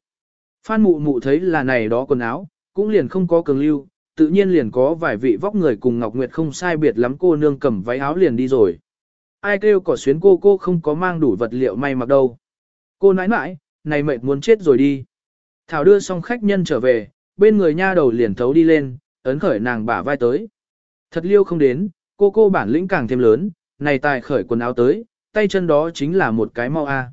Phan mụ mụ thấy là này đó quần áo, cũng liền không có cường lưu, tự nhiên liền có vài vị vóc người cùng Ngọc Nguyệt không sai biệt lắm cô nương cầm váy áo liền đi rồi. Ai kêu cỏ xuyến cô cô không có mang đủ vật liệu may mặc đâu. Cô nãi nãi, này mệt muốn chết rồi đi. Thảo đưa xong khách nhân trở về, bên người nha đầu liền thấu đi lên, ấn khởi nàng bả vai tới. Thật liêu không đến, cô cô bản lĩnh càng thêm lớn, này tài khởi quần áo tới, tay chân đó chính là một cái mau a.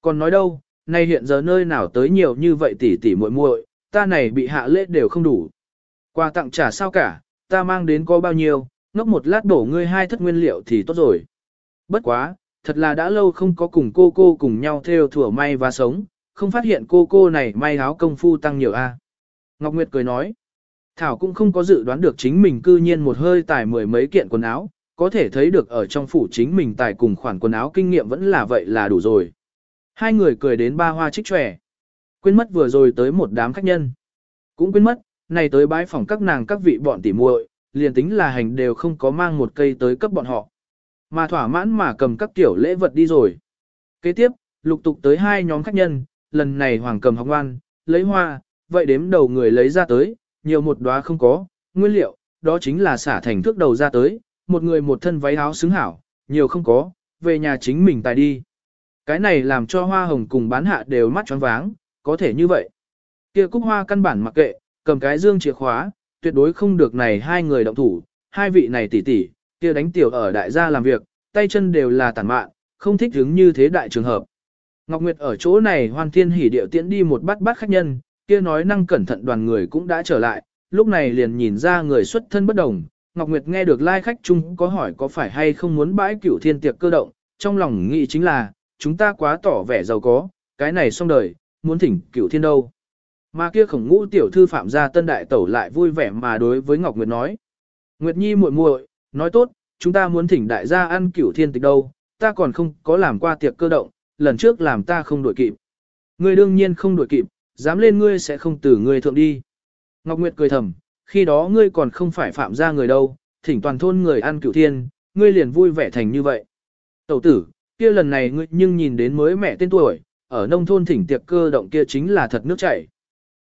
Còn nói đâu, nay hiện giờ nơi nào tới nhiều như vậy tỷ tỷ muội muội, ta này bị hạ lễ đều không đủ. Quà tặng trả sao cả, ta mang đến có bao nhiêu, ngốc một lát đổ ngươi hai thất nguyên liệu thì tốt rồi. Bất quá, thật là đã lâu không có cùng cô cô cùng nhau theo thủa may và sống, không phát hiện cô cô này may áo công phu tăng nhiều a. Ngọc Nguyệt cười nói, Thảo cũng không có dự đoán được chính mình cư nhiên một hơi tải mười mấy kiện quần áo, có thể thấy được ở trong phủ chính mình tài cùng khoản quần áo kinh nghiệm vẫn là vậy là đủ rồi. Hai người cười đến ba hoa trích trẻ, Quên mất vừa rồi tới một đám khách nhân. Cũng quên mất, này tới bái phòng các nàng các vị bọn tỉ muội, liền tính là hành đều không có mang một cây tới cấp bọn họ. Mà thỏa mãn mà cầm các tiểu lễ vật đi rồi. Kế tiếp, lục tục tới hai nhóm khách nhân, lần này hoàng cầm học ngoan, lấy hoa, vậy đếm đầu người lấy ra tới, nhiều một đóa không có, nguyên liệu, đó chính là xả thành thước đầu ra tới, một người một thân váy áo xứng hảo, nhiều không có, về nhà chính mình tài đi. Cái này làm cho hoa hồng cùng bán hạ đều mắt tròn váng, có thể như vậy. Kia cúc hoa căn bản mặc kệ, cầm cái dương chìa khóa, tuyệt đối không được này hai người động thủ, hai vị này tỉ tỉ, kia đánh tiểu ở đại gia làm việc, tay chân đều là tàn mạn, không thích hứng như thế đại trường hợp. Ngọc Nguyệt ở chỗ này hoan thiên hỉ điệu tiễn đi một bát bát khách nhân, kia nói năng cẩn thận đoàn người cũng đã trở lại, lúc này liền nhìn ra người xuất thân bất đồng. Ngọc Nguyệt nghe được lai like khách chung có hỏi có phải hay không muốn bãi cửu thiên tiệc cơ động, trong lòng nghĩ chính là, chúng ta quá tỏ vẻ giàu có, cái này xong đời, muốn thỉnh cửu thiên đâu. Mà kia khổng ngũ tiểu thư phạm gia tân đại tẩu lại vui vẻ mà đối với Ngọc Nguyệt nói. Nguyệt Nhi muội muội, nói tốt, chúng ta muốn thỉnh đại gia ăn cửu thiên tịch đâu, ta còn không có làm qua tiệc cơ động, lần trước làm ta không đuổi kịp. Ngươi đương nhiên không đuổi kịp, dám lên ngươi sẽ không từ ngươi thượng đi. Ngọc Nguyệt cười thầm, khi đó ngươi còn không phải phạm gia người đâu, thỉnh toàn thôn người ăn cửu thiên, ngươi liền vui vẻ thành như vậy. Tẩu tử, kia lần này ngươi nhưng nhìn đến mới mẹ tên tuổi, ở nông thôn thỉnh tiệc cơ động kia chính là thật nước chảy.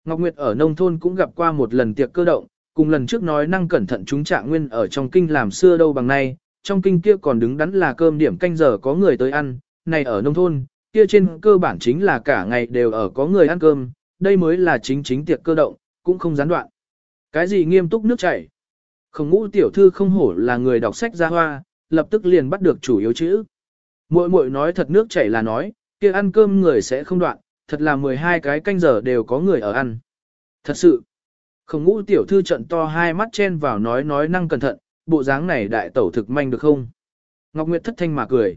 Ngọc Nguyệt ở nông thôn cũng gặp qua một lần tiệc cơ động, cùng lần trước nói năng cẩn thận chúng trạng nguyên ở trong kinh làm xưa đâu bằng nay, trong kinh kia còn đứng đắn là cơm điểm canh giờ có người tới ăn, này ở nông thôn, kia trên cơ bản chính là cả ngày đều ở có người ăn cơm, đây mới là chính chính tiệc cơ động, cũng không gián đoạn. Cái gì nghiêm túc nước chảy? Không ngũ tiểu thư không hổ là người đọc sách ra hoa, lập tức liền bắt được chủ yếu chữ. Muội muội nói thật nước chảy là nói, kia ăn cơm người sẽ không đoạn, thật là 12 cái canh giờ đều có người ở ăn. Thật sự, không ngũ tiểu thư trận to hai mắt chen vào nói nói năng cẩn thận, bộ dáng này đại tẩu thực manh được không? Ngọc Nguyệt thất thanh mà cười.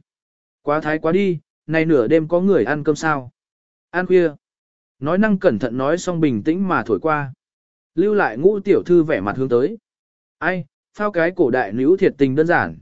Quá thái quá đi, này nửa đêm có người ăn cơm sao? Ăn khuya. Nói năng cẩn thận nói xong bình tĩnh mà thổi qua. Lưu lại ngũ tiểu thư vẻ mặt hướng tới. Ai, phao cái cổ đại nữ thiệt tình đơn giản.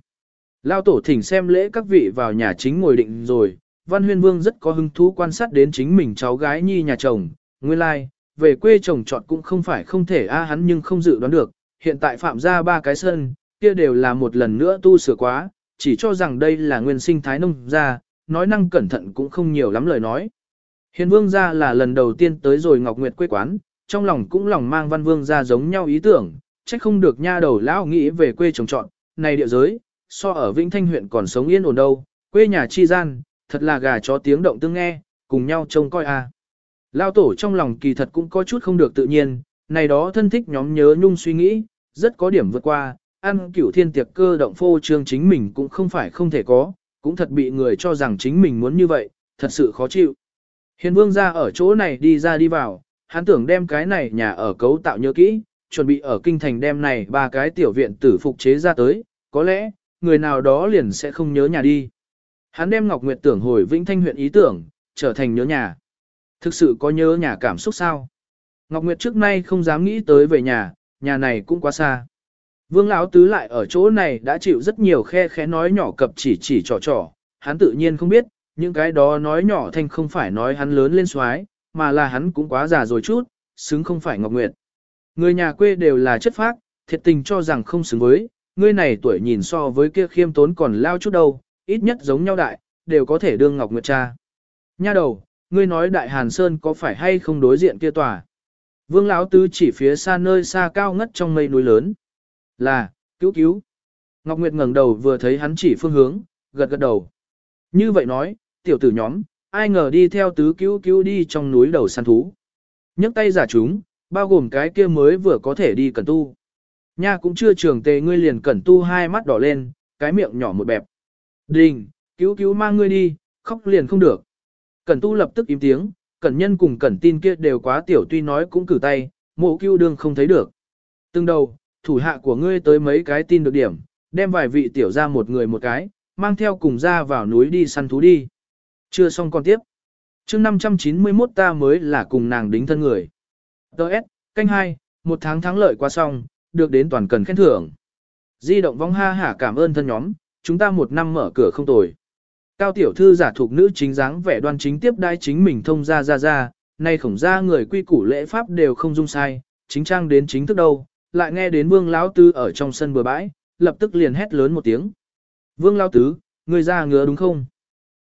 Lao tổ thỉnh xem lễ các vị vào nhà chính ngồi định rồi, Văn Huyên Vương rất có hứng thú quan sát đến chính mình cháu gái nhi nhà chồng, nguyên lai, like, về quê chồng chọn cũng không phải không thể a hắn nhưng không dự đoán được, hiện tại phạm ra ba cái sân, kia đều là một lần nữa tu sửa quá, chỉ cho rằng đây là nguyên sinh thái nông gia, nói năng cẩn thận cũng không nhiều lắm lời nói. Hiền Vương gia là lần đầu tiên tới rồi Ngọc Nguyệt quê quán, trong lòng cũng lòng mang Văn Vương gia giống nhau ý tưởng, trách không được nha đầu lão nghĩ về quê trồng trọn, này địa giới, so ở Vĩnh Thanh huyện còn sống yên ổn đâu, quê nhà chi gian, thật là gà chó tiếng động tương nghe, cùng nhau trông coi a. À. Lao tổ trong lòng kỳ thật cũng có chút không được tự nhiên, này đó thân thích nhóm nhớ nhung suy nghĩ, rất có điểm vượt qua, ăn cửu thiên tiệc cơ động phô trương chính mình cũng không phải không thể có, cũng thật bị người cho rằng chính mình muốn như vậy, thật sự khó chịu. Hiền vương ra ở chỗ này đi ra đi vào, hắn tưởng đem cái này nhà ở cấu tạo nhớ kỹ, chuẩn bị ở kinh thành đem này ba cái tiểu viện tử phục chế ra tới, có lẽ, người nào đó liền sẽ không nhớ nhà đi. Hắn đem Ngọc Nguyệt tưởng hồi Vĩnh Thanh huyện ý tưởng, trở thành nhớ nhà. Thực sự có nhớ nhà cảm xúc sao? Ngọc Nguyệt trước nay không dám nghĩ tới về nhà, nhà này cũng quá xa. Vương Lão Tứ lại ở chỗ này đã chịu rất nhiều khe khẽ nói nhỏ cập chỉ chỉ trò trò, hắn tự nhiên không biết, những cái đó nói nhỏ thanh không phải nói hắn lớn lên xoái, mà là hắn cũng quá già rồi chút, xứng không phải Ngọc Nguyệt. Người nhà quê đều là chất phác, thiệt tình cho rằng không xứng với, ngươi này tuổi nhìn so với kia khiêm tốn còn lao chút đâu, ít nhất giống nhau đại, đều có thể đương Ngọc Nguyệt cha. Nha đầu, ngươi nói đại Hàn Sơn có phải hay không đối diện kia tòa? Vương Lão Tứ chỉ phía xa nơi xa cao ngất trong mây núi lớn. Là, cứu cứu. Ngọc Nguyệt ngẩng đầu vừa thấy hắn chỉ phương hướng, gật gật đầu. Như vậy nói, tiểu tử nhóm, ai ngờ đi theo tứ cứu cứu đi trong núi đầu săn thú. nhấc tay giả chúng, bao gồm cái kia mới vừa có thể đi cẩn tu. Nha cũng chưa trường tề ngươi liền cẩn tu hai mắt đỏ lên, cái miệng nhỏ một bẹp. Đình, cứu cứu mang ngươi đi, khóc liền không được. Cẩn tu lập tức im tiếng, cẩn nhân cùng cẩn tin kia đều quá tiểu tuy nói cũng cử tay, mộ cứu đương không thấy được. Từng đầu, thủ hạ của ngươi tới mấy cái tin được điểm, đem vài vị tiểu ra một người một cái, mang theo cùng ra vào núi đi săn thú đi. Chưa xong con tiếp. chương 591 ta mới là cùng nàng đính thân người. Đợt, canh hai, một tháng thắng lợi qua xong, được đến toàn cần khen thưởng. Di động vong ha hả cảm ơn thân nhóm, chúng ta một năm mở cửa không tồi. Cao tiểu thư giả thuộc nữ chính dáng vẻ đoan chính tiếp đai chính mình thông ra ra ra, nay khổng ra người quy củ lễ pháp đều không dung sai, chính trang đến chính thức đâu, lại nghe đến vương lão tứ ở trong sân bừa bãi, lập tức liền hét lớn một tiếng. Vương lão tứ, người ra ngứa đúng không?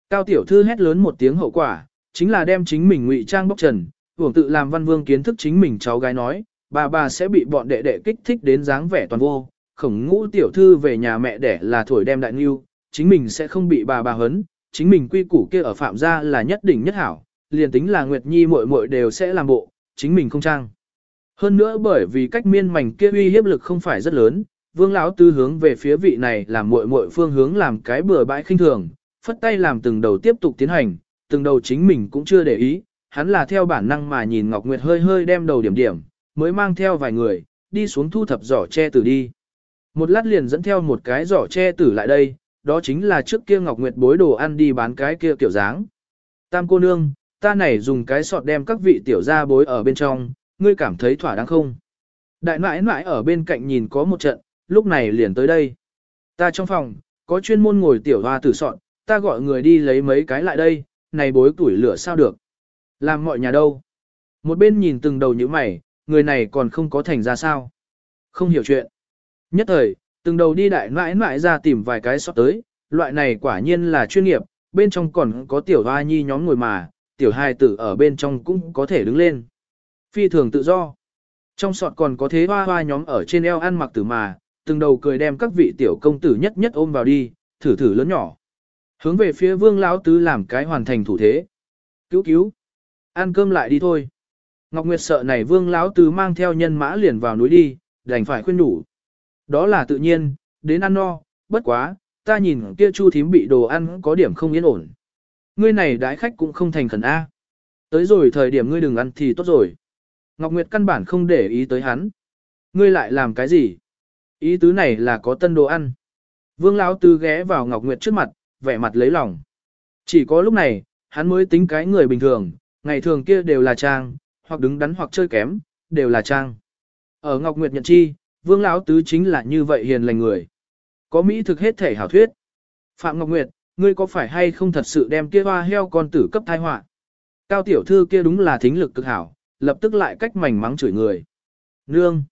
Cao tiểu thư hét lớn một tiếng hậu quả, chính là đem chính mình ngụy trang bóc trần, hưởng tự làm văn vương kiến thức chính mình cháu gái nói, bà bà sẽ bị bọn đệ đệ kích thích đến dáng vẻ toàn vô, khổng ngũ tiểu thư về nhà mẹ đẻ là thổi đem đại nghiêu, chính mình sẽ không bị bà bà hấn, chính mình quy củ kia ở phạm gia là nhất đỉnh nhất hảo, liền tính là Nguyệt Nhi muội muội đều sẽ làm bộ, chính mình không trang. Hơn nữa bởi vì cách miên mảnh kia uy hiếp lực không phải rất lớn, Vương lão tư hướng về phía vị này làm muội muội phương hướng làm cái bừa bãi khinh thường, phất tay làm từng đầu tiếp tục tiến hành, từng đầu chính mình cũng chưa để ý, hắn là theo bản năng mà nhìn Ngọc Nguyệt hơi hơi đem đầu điểm điểm, mới mang theo vài người, đi xuống thu thập giỏ che từ đi. Một lát liền dẫn theo một cái giỏ che tử lại đây, đó chính là trước kia Ngọc Nguyệt bối đồ ăn đi bán cái kia kiểu dáng. Tam cô nương, ta này dùng cái sọt đem các vị tiểu gia bối ở bên trong, ngươi cảm thấy thỏa đáng không? Đại nãi nãi ở bên cạnh nhìn có một trận, lúc này liền tới đây. Ta trong phòng, có chuyên môn ngồi tiểu hoa tử sọt, ta gọi người đi lấy mấy cái lại đây, này bối tuổi lửa sao được. Làm mọi nhà đâu? Một bên nhìn từng đầu như mày, người này còn không có thành ra sao. Không hiểu chuyện. Nhất thời, từng đầu đi đại nãi nãi ra tìm vài cái sọt tới, loại này quả nhiên là chuyên nghiệp, bên trong còn có tiểu hoa nhi nhóm ngồi mà, tiểu hai tử ở bên trong cũng có thể đứng lên. Phi thường tự do. Trong sọt còn có thế hoa hoa nhóm ở trên eo ăn mặc tử mà, từng đầu cười đem các vị tiểu công tử nhất nhất ôm vào đi, thử thử lớn nhỏ. Hướng về phía vương lão tứ làm cái hoàn thành thủ thế. Cứu cứu. Ăn cơm lại đi thôi. Ngọc Nguyệt sợ này vương lão tứ mang theo nhân mã liền vào núi đi, đành phải khuyên đủ. Đó là tự nhiên, đến ăn no, bất quá, ta nhìn kia chu thím bị đồ ăn có điểm không yên ổn. Ngươi này đái khách cũng không thành khẩn A. Tới rồi thời điểm ngươi đừng ăn thì tốt rồi. Ngọc Nguyệt căn bản không để ý tới hắn. Ngươi lại làm cái gì? Ý tứ này là có tân đồ ăn. Vương Lão Tư ghé vào Ngọc Nguyệt trước mặt, vẻ mặt lấy lòng. Chỉ có lúc này, hắn mới tính cái người bình thường, ngày thường kia đều là trang, hoặc đứng đắn hoặc chơi kém, đều là trang. Ở Ngọc Nguyệt nhận chi, Vương Lão Tứ chính là như vậy hiền lành người. Có Mỹ thực hết thể hảo thuyết. Phạm Ngọc Nguyệt, ngươi có phải hay không thật sự đem kia hoa heo con tử cấp thai họa? Cao tiểu thư kia đúng là thính lực cực hảo, lập tức lại cách mảnh mắng chửi người. Nương!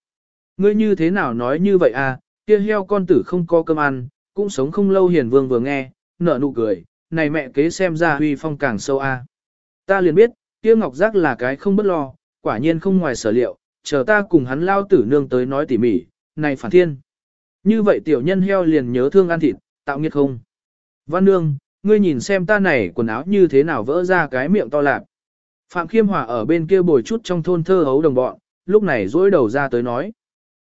Ngươi như thế nào nói như vậy à, kia heo con tử không có cơm ăn, cũng sống không lâu hiền vương vừa nghe, nở nụ cười, này mẹ kế xem ra huy phong càng sâu a. À. Ta liền biết, kia ngọc giác là cái không bất lo, quả nhiên không ngoài sở liệu, chờ ta cùng hắn lao tử nương tới nói tỉ mỉ, này phản thiên. Như vậy tiểu nhân heo liền nhớ thương ăn thịt, tạo nghiệt không. Văn nương, ngươi nhìn xem ta này quần áo như thế nào vỡ ra cái miệng to lạp. Phạm Khiêm Hòa ở bên kia bồi chút trong thôn thơ hấu đồng bọn, lúc này dối đầu ra tới nói.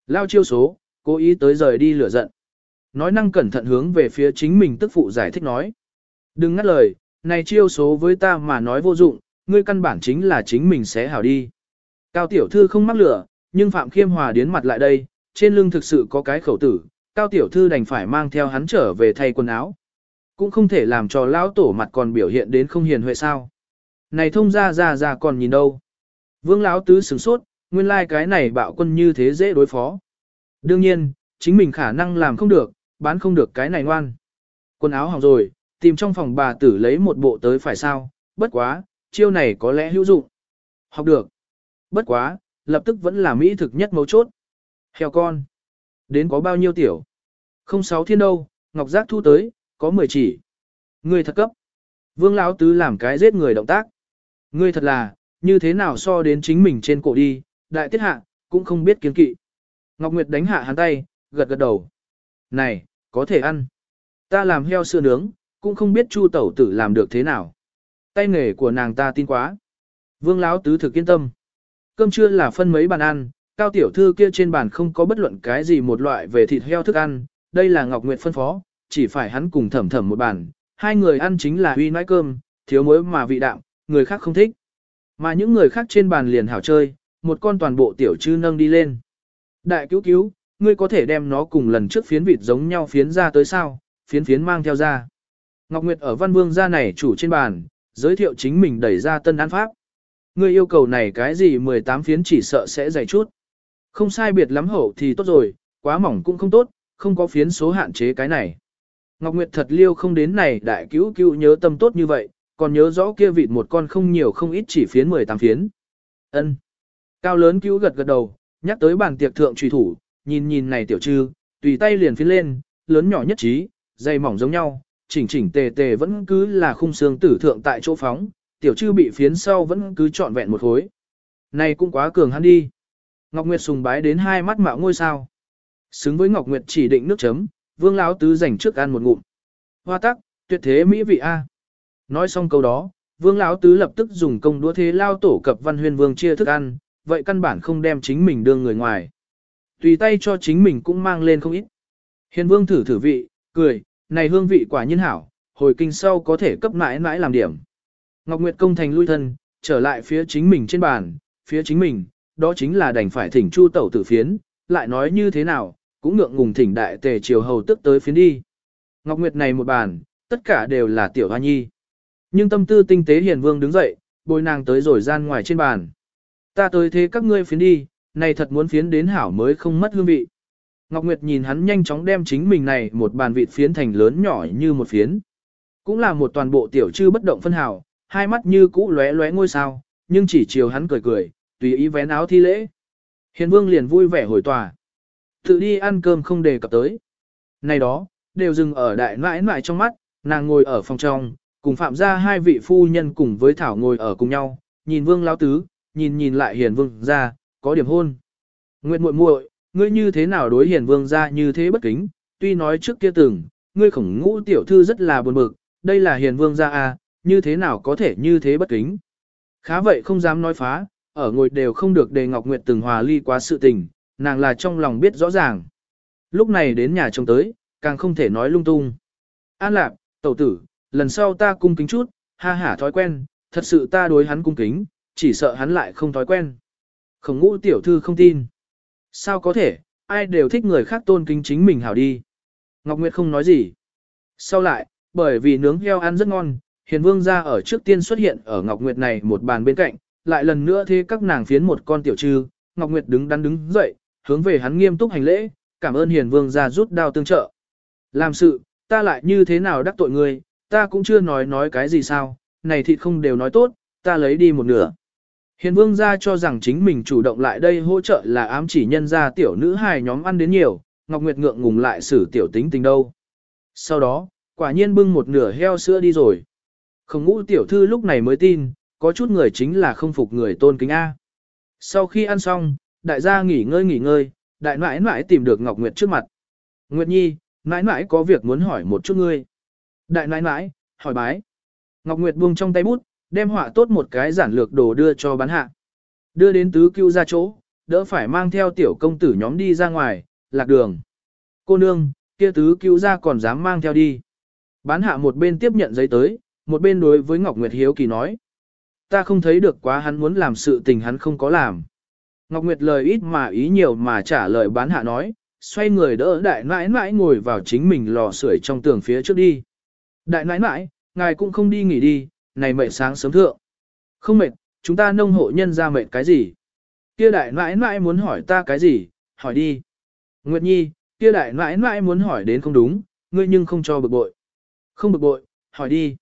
Lao chiêu số, cố ý tới rời đi lửa giận. Nói năng cẩn thận hướng về phía chính mình tức phụ giải thích nói. Đừng ngắt lời, này chiêu số với ta mà nói vô dụng, ngươi căn bản chính là chính mình sẽ hảo đi. Cao tiểu thư không mắc lửa, nhưng Phạm Khiêm Hòa điến mặt lại đây, trên lưng thực sự có cái khẩu tử, Cao tiểu thư đành phải mang theo hắn trở về thay quần áo. Cũng không thể làm cho lão tổ mặt còn biểu hiện đến không hiền huệ sao. Này thông ra ra ra còn nhìn đâu. Vương lão tứ sửng sốt, nguyên lai like cái này bạo quân như thế dễ đối phó. Đương nhiên, chính mình khả năng làm không được, bán không được cái này ngoan. Quần áo hỏng rồi, tìm trong phòng bà tử lấy một bộ tới phải sao, bất quá, chiêu này có lẽ hữu dụng. Học được. Bất quá, lập tức vẫn là mỹ thực nhất mấu chốt. Heo con. Đến có bao nhiêu tiểu? Không sáu thiên đâu, Ngọc Giác thu tới, có 10 chỉ. Ngươi thật cấp. Vương Lão Tứ làm cái giết người động tác. Ngươi thật là, như thế nào so đến chính mình trên cổ đi, đại tiết hạ, cũng không biết kiến kỵ. Ngọc Nguyệt đánh hạ hắn tay, gật gật đầu. Này, có thể ăn. Ta làm heo sữa nướng, cũng không biết chu tẩu tử làm được thế nào. Tay nghề của nàng ta tin quá. Vương Lão Tứ thực yên tâm. Cơm trưa là phân mấy bàn ăn, cao tiểu thư kia trên bàn không có bất luận cái gì một loại về thịt heo thức ăn, đây là Ngọc Nguyệt phân phó, chỉ phải hắn cùng thẩm thẩm một bàn, hai người ăn chính là huy nãi cơm, thiếu muối mà vị đạm, người khác không thích. Mà những người khác trên bàn liền hảo chơi, một con toàn bộ tiểu chư nâng đi lên. Đại cứu cứu, ngươi có thể đem nó cùng lần trước phiến vịt giống nhau phiến ra tới sao, phiến phiến mang theo ra. Ngọc Nguyệt ở văn vương gia này chủ trên bàn, giới thiệu chính mình đẩy ra tân án pháp. Ngươi yêu cầu này cái gì 18 phiến chỉ sợ sẽ dày chút. Không sai biệt lắm hậu thì tốt rồi, quá mỏng cũng không tốt, không có phiến số hạn chế cái này. Ngọc Nguyệt thật liêu không đến này đại cứu cứu nhớ tâm tốt như vậy, còn nhớ rõ kia vịt một con không nhiều không ít chỉ phiến 18 phiến. Ân. Cao lớn cứu gật gật đầu, nhắc tới bàn tiệc thượng trùy thủ, nhìn nhìn này tiểu trư, tùy tay liền phiến lên, lớn nhỏ nhất trí, dày mỏng giống nhau, chỉnh chỉnh tề tề vẫn cứ là khung xương tử thượng tại chỗ phóng, tiểu chư bị phiến sau vẫn cứ trọn vẹn một khối. Này cũng quá cường hắn đi. Ngọc Nguyệt sùng bái đến hai mắt mạo ngôi sao. Xứng với Ngọc Nguyệt chỉ định nước chấm, Vương lão tứ dành trước ăn một ngụm. Hoa tắc, tuyệt thế mỹ vị a. À. Nói xong câu đó, Vương lão tứ lập tức dùng công đũa thế lao tổ cập Văn Huyên Vương chia thức ăn, vậy căn bản không đem chính mình đưa người ngoài. Tùy tay cho chính mình cũng mang lên không ít. Hiền Vương thử thử vị, cười, này hương vị quả nhiên hảo, hồi kinh sau có thể cấp mãi mãi làm điểm. Ngọc Nguyệt công thành lui thân, trở lại phía chính mình trên bàn, phía chính mình, đó chính là đành phải thỉnh chu tẩu tử phiến, lại nói như thế nào, cũng ngượng ngùng thỉnh đại tề triều hầu tức tới phiến đi. Ngọc Nguyệt này một bàn, tất cả đều là tiểu hoa nhi. Nhưng tâm tư tinh tế hiền vương đứng dậy, bồi nàng tới rồi gian ngoài trên bàn. Ta tới thế các ngươi phiến đi, này thật muốn phiến đến hảo mới không mất hương vị. Ngọc Nguyệt nhìn hắn nhanh chóng đem chính mình này một bàn vịt phiến thành lớn nhỏ như một phiến. Cũng là một toàn bộ tiểu chư bất động phân hảo, hai mắt như cũ lóe lóe ngôi sao, nhưng chỉ chiều hắn cười cười, tùy ý vén áo thi lễ. Hiền vương liền vui vẻ hồi tòa. Tự đi ăn cơm không đề cập tới. Này đó, đều dừng ở đại nãi nãi trong mắt, nàng ngồi ở phòng trong, cùng phạm ra hai vị phu nhân cùng với Thảo ngồi ở cùng nhau, nhìn vương lao tứ, nhìn nhìn lại hiền vương ra, có điểm hôn. Nguyệt muội muội, ngươi như thế nào đối hiền vương ra như thế bất kính, tuy nói trước kia từng, ngươi khổng ngũ tiểu thư rất là buồn bực, đây là hiền vương ra à, như thế nào có thể như thế bất kính. Khá vậy không dám nói phá, ở ngồi đều không được đề Ngọc Nguyệt từng hòa ly quá sự tình, nàng là trong lòng biết rõ ràng. Lúc này đến nhà chồng tới, càng không thể nói lung tung. An lạc, tẩu tử, lần sau ta cung kính chút, ha hả thói quen, thật sự ta đối hắn cung kính, chỉ sợ hắn lại không thói quen. Khổng ngũ tiểu thư không tin. Sao có thể, ai đều thích người khác tôn kính chính mình hảo đi. Ngọc Nguyệt không nói gì. Sau lại, bởi vì nướng heo ăn rất ngon, hiền vương ra ở trước tiên xuất hiện ở Ngọc Nguyệt này một bàn bên cạnh, lại lần nữa thế các nàng phiến một con tiểu trư, Ngọc Nguyệt đứng đắn đứng dậy, hướng về hắn nghiêm túc hành lễ, cảm ơn hiền vương ra rút đao tương trợ. Làm sự, ta lại như thế nào đắc tội ngươi, ta cũng chưa nói nói cái gì sao, này thịt không đều nói tốt, ta lấy đi một nửa. Hiền vương gia cho rằng chính mình chủ động lại đây hỗ trợ là ám chỉ nhân gia tiểu nữ hài nhóm ăn đến nhiều, Ngọc Nguyệt ngượng ngùng lại xử tiểu tính tình đâu. Sau đó, quả nhiên bưng một nửa heo sữa đi rồi. Không ngũ tiểu thư lúc này mới tin, có chút người chính là không phục người tôn kính A. Sau khi ăn xong, đại gia nghỉ ngơi nghỉ ngơi, đại nãi nãi tìm được Ngọc Nguyệt trước mặt. Nguyệt Nhi, nãi nãi có việc muốn hỏi một chút ngươi. Đại nãi nãi, hỏi bái. Ngọc Nguyệt buông trong tay bút, đem họa tốt một cái giản lược đồ đưa cho bán hạ. Đưa đến tứ cứu ra chỗ, đỡ phải mang theo tiểu công tử nhóm đi ra ngoài, lạc đường. Cô nương, kia tứ cứu ra còn dám mang theo đi. Bán hạ một bên tiếp nhận giấy tới, một bên đối với Ngọc Nguyệt Hiếu Kỳ nói. Ta không thấy được quá hắn muốn làm sự tình hắn không có làm. Ngọc Nguyệt lời ít mà ý nhiều mà trả lời bán hạ nói, xoay người đỡ đại nãi nãi ngồi vào chính mình lò sưởi trong tường phía trước đi. Đại nãi nãi, ngài cũng không đi nghỉ đi, này mệt sáng sớm thượng. Không mệt, chúng ta nông hộ nhân ra mệt cái gì? Kia đại nãi nãi muốn hỏi ta cái gì, hỏi đi. Nguyệt Nhi, kia đại nãi nãi muốn hỏi đến không đúng, ngươi nhưng không cho bực bội. Không bực bội, hỏi đi.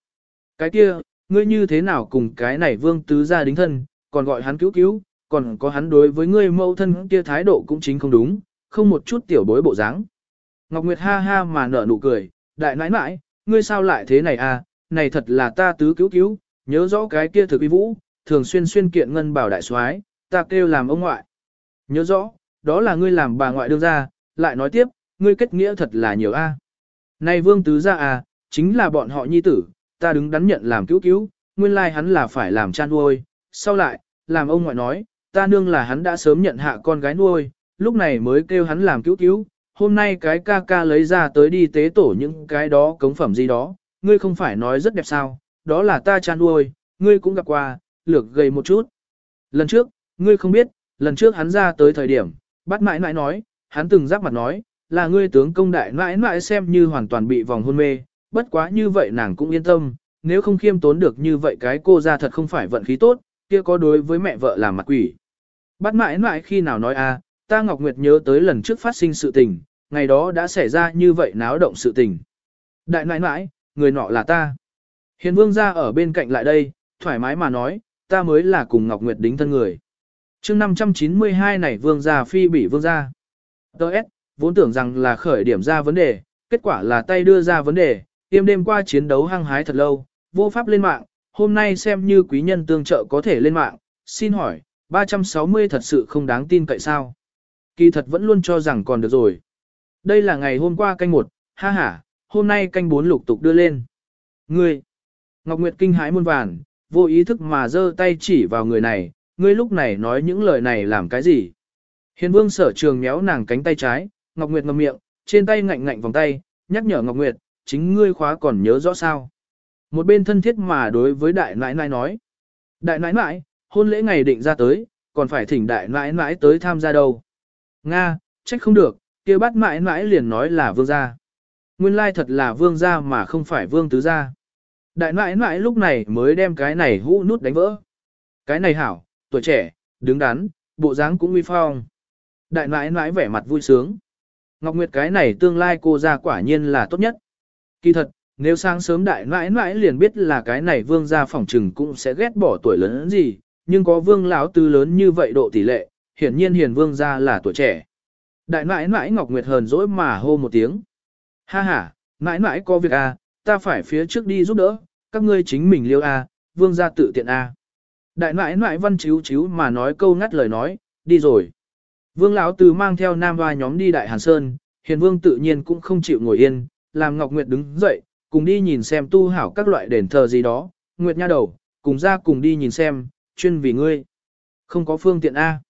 Cái kia, ngươi như thế nào cùng cái này vương tứ gia đính thân, còn gọi hắn cứu cứu, còn có hắn đối với ngươi mẫu thân kia thái độ cũng chính không đúng, không một chút tiểu bối bộ dáng. Ngọc Nguyệt ha ha mà nở nụ cười, đại nãi nãi, ngươi sao lại thế này à, này thật là ta tứ cứu cứu, nhớ rõ cái kia thực uy vũ, thường xuyên xuyên kiện ngân bảo đại soái, ta kêu làm ông ngoại. Nhớ rõ, đó là ngươi làm bà ngoại đương ra, lại nói tiếp, ngươi kết nghĩa thật là nhiều a. Này vương tứ gia à, chính là bọn họ nhi tử, ta đứng đắn nhận làm cứu cứu, nguyên lai like hắn là phải làm cha nuôi, sau lại, làm ông ngoại nói, ta nương là hắn đã sớm nhận hạ con gái nuôi, lúc này mới kêu hắn làm cứu cứu, hôm nay cái ca ca lấy ra tới đi tế tổ những cái đó cống phẩm gì đó, ngươi không phải nói rất đẹp sao, đó là ta cha nuôi, ngươi cũng gặp qua, lược gầy một chút. Lần trước, ngươi không biết, lần trước hắn ra tới thời điểm, bắt mãi mãi nói, hắn từng giáp mặt nói, là ngươi tướng công đại mãi mãi xem như hoàn toàn bị vòng hôn mê, bất quá như vậy nàng cũng yên tâm, nếu không khiêm tốn được như vậy cái cô ra thật không phải vận khí tốt, kia có đối với mẹ vợ làm mặt quỷ. Bắt mãi mãi khi nào nói a, ta Ngọc Nguyệt nhớ tới lần trước phát sinh sự tình, ngày đó đã xảy ra như vậy náo động sự tình. Đại nãi nãi, người nọ là ta. Hiền vương ra ở bên cạnh lại đây, thoải mái mà nói, ta mới là cùng Ngọc Nguyệt đính thân người. chương 592 này vương gia phi bỉ vương gia. Đợt, vốn tưởng rằng là khởi điểm ra vấn đề, kết quả là tay đưa ra vấn đề, tiêm đêm qua chiến đấu hăng hái thật lâu, vô pháp lên mạng, hôm nay xem như quý nhân tương trợ có thể lên mạng, xin hỏi, 360 thật sự không đáng tin cậy sao? Kỳ thật vẫn luôn cho rằng còn được rồi. Đây là ngày hôm qua canh một, ha ha, hôm nay canh bốn lục tục đưa lên. Ngươi, Ngọc Nguyệt kinh hãi muôn vàn, vô ý thức mà giơ tay chỉ vào người này, ngươi lúc này nói những lời này làm cái gì? Hiền vương sở trường méo nàng cánh tay trái, Ngọc Nguyệt ngậm miệng, trên tay ngạnh ngạnh vòng tay, nhắc nhở Ngọc Nguyệt, chính ngươi khóa còn nhớ rõ sao? Một bên thân thiết mà đối với đại nãi nãi nói. Đại nãi nãi, hôn lễ ngày định ra tới, còn phải thỉnh đại nãi nãi tới tham gia đâu. Nga, trách không được, kia bắt mãi nãi liền nói là vương gia. Nguyên lai thật là vương gia mà không phải vương tứ gia. Đại nãi nãi lúc này mới đem cái này hũ nút đánh vỡ. Cái này hảo, tuổi trẻ, đứng đắn, bộ dáng cũng uy phong. Đại nãi nãi vẻ mặt vui sướng. Ngọc Nguyệt cái này tương lai cô ra quả nhiên là tốt nhất. Kỳ thật, nếu sáng sớm đại nãi nãi liền biết là cái này vương gia phỏng trừng cũng sẽ ghét bỏ tuổi lớn gì, nhưng có vương lão tư lớn như vậy độ tỷ lệ, hiển nhiên hiền vương gia là tuổi trẻ. Đại nãi nãi Ngọc Nguyệt hờn dỗi mà hô một tiếng. Ha ha, nãi nãi có việc à, ta phải phía trước đi giúp đỡ, các ngươi chính mình liêu à, vương gia tự tiện à. Đại nãi nãi văn chiếu chiếu mà nói câu ngắt lời nói, đi rồi. Vương lão tư mang theo nam hoa nhóm đi đại hàn sơn, hiền vương tự nhiên cũng không chịu ngồi yên, làm Ngọc Nguyệt đứng dậy, cùng đi nhìn xem tu hảo các loại đền thờ gì đó, Nguyệt nha đầu, cùng ra cùng đi nhìn xem, chuyên vì ngươi. Không có phương tiện A.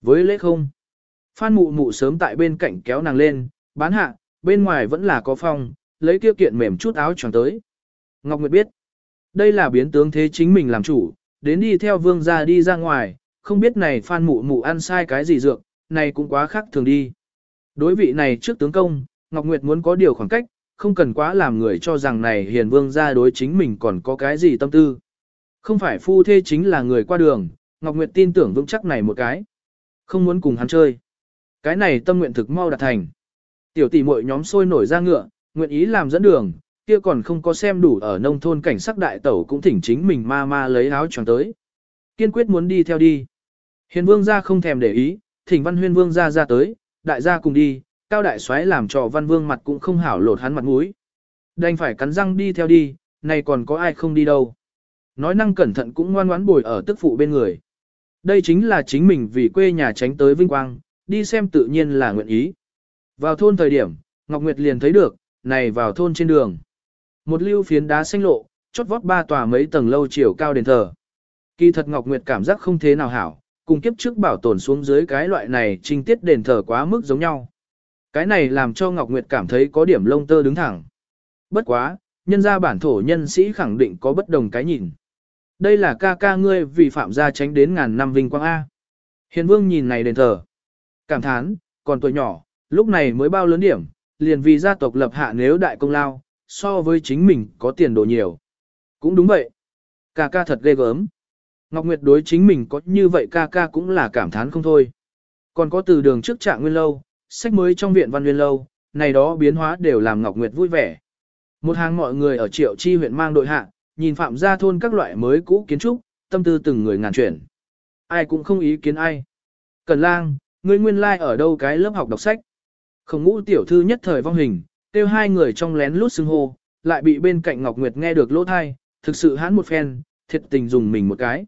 Với lễ không. Phan mụ mụ sớm tại bên cạnh kéo nàng lên, bán hạ, bên ngoài vẫn là có phong, lấy kia kiện mềm chút áo choàng tới. Ngọc Nguyệt biết, đây là biến tướng thế chính mình làm chủ, đến đi theo vương gia đi ra ngoài, không biết này phan mụ mụ ăn sai cái gì dược, này cũng quá khác thường đi. Đối vị này trước tướng công, Ngọc Nguyệt muốn có điều khoảng cách, không cần quá làm người cho rằng này hiền vương gia đối chính mình còn có cái gì tâm tư. Không phải phu thê chính là người qua đường, Ngọc Nguyệt tin tưởng vững chắc này một cái. Không muốn cùng hắn chơi. Cái này tâm nguyện thực mau đạt thành. Tiểu tỷ muội nhóm sôi nổi ra ngựa, nguyện ý làm dẫn đường, kia còn không có xem đủ ở nông thôn cảnh sắc đại tẩu cũng thỉnh chính mình ma ma lấy áo choàng tới. Kiên quyết muốn đi theo đi. Hiền vương gia không thèm để ý, thỉnh văn huyên vương gia ra tới, đại gia cùng đi, cao đại soái làm cho văn vương mặt cũng không hảo lột hắn mặt mũi. Đành phải cắn răng đi theo đi, này còn có ai không đi đâu. Nói năng cẩn thận cũng ngoan ngoãn bồi ở tức phụ bên người. Đây chính là chính mình vì quê nhà tránh tới vinh quang, đi xem tự nhiên là nguyện ý. Vào thôn thời điểm, Ngọc Nguyệt liền thấy được, này vào thôn trên đường. Một lưu phiến đá xanh lộ, chót vót ba tòa mấy tầng lâu chiều cao đền thờ. Kỳ thật Ngọc Nguyệt cảm giác không thế nào hảo, cùng kiếp trước bảo tồn xuống dưới cái loại này trinh tiết đền thờ quá mức giống nhau. Cái này làm cho Ngọc Nguyệt cảm thấy có điểm lông tơ đứng thẳng. Bất quá, nhân gia bản thổ nhân sĩ khẳng định có bất đồng cái nhìn. Đây là ca ca ngươi vì phạm gia tránh đến ngàn năm vinh quang A. Hiền vương nhìn này đền thờ. Cảm thán, còn tuổi nhỏ, lúc này mới bao lớn điểm, liền vì gia tộc lập hạ nếu đại công lao, so với chính mình có tiền đồ nhiều. Cũng đúng vậy. Ca ca thật ghê gớm. Ngọc Nguyệt đối chính mình có như vậy ca ca cũng là cảm thán không thôi. Còn có từ đường trước trạng nguyên lâu, sách mới trong viện văn nguyên lâu, này đó biến hóa đều làm Ngọc Nguyệt vui vẻ. Một hàng mọi người ở triệu chi huyện mang đội hạ, nhìn phạm gia thôn các loại mới cũ kiến trúc, tâm tư từng người ngàn chuyển. Ai cũng không ý kiến ai. Cần lang, ngươi nguyên lai like ở đâu cái lớp học đọc sách. Không ngũ tiểu thư nhất thời vong hình, tiêu hai người trong lén lút xưng hô, lại bị bên cạnh Ngọc Nguyệt nghe được lỗ thai, thực sự hãn một phen, thiệt tình dùng mình một cái.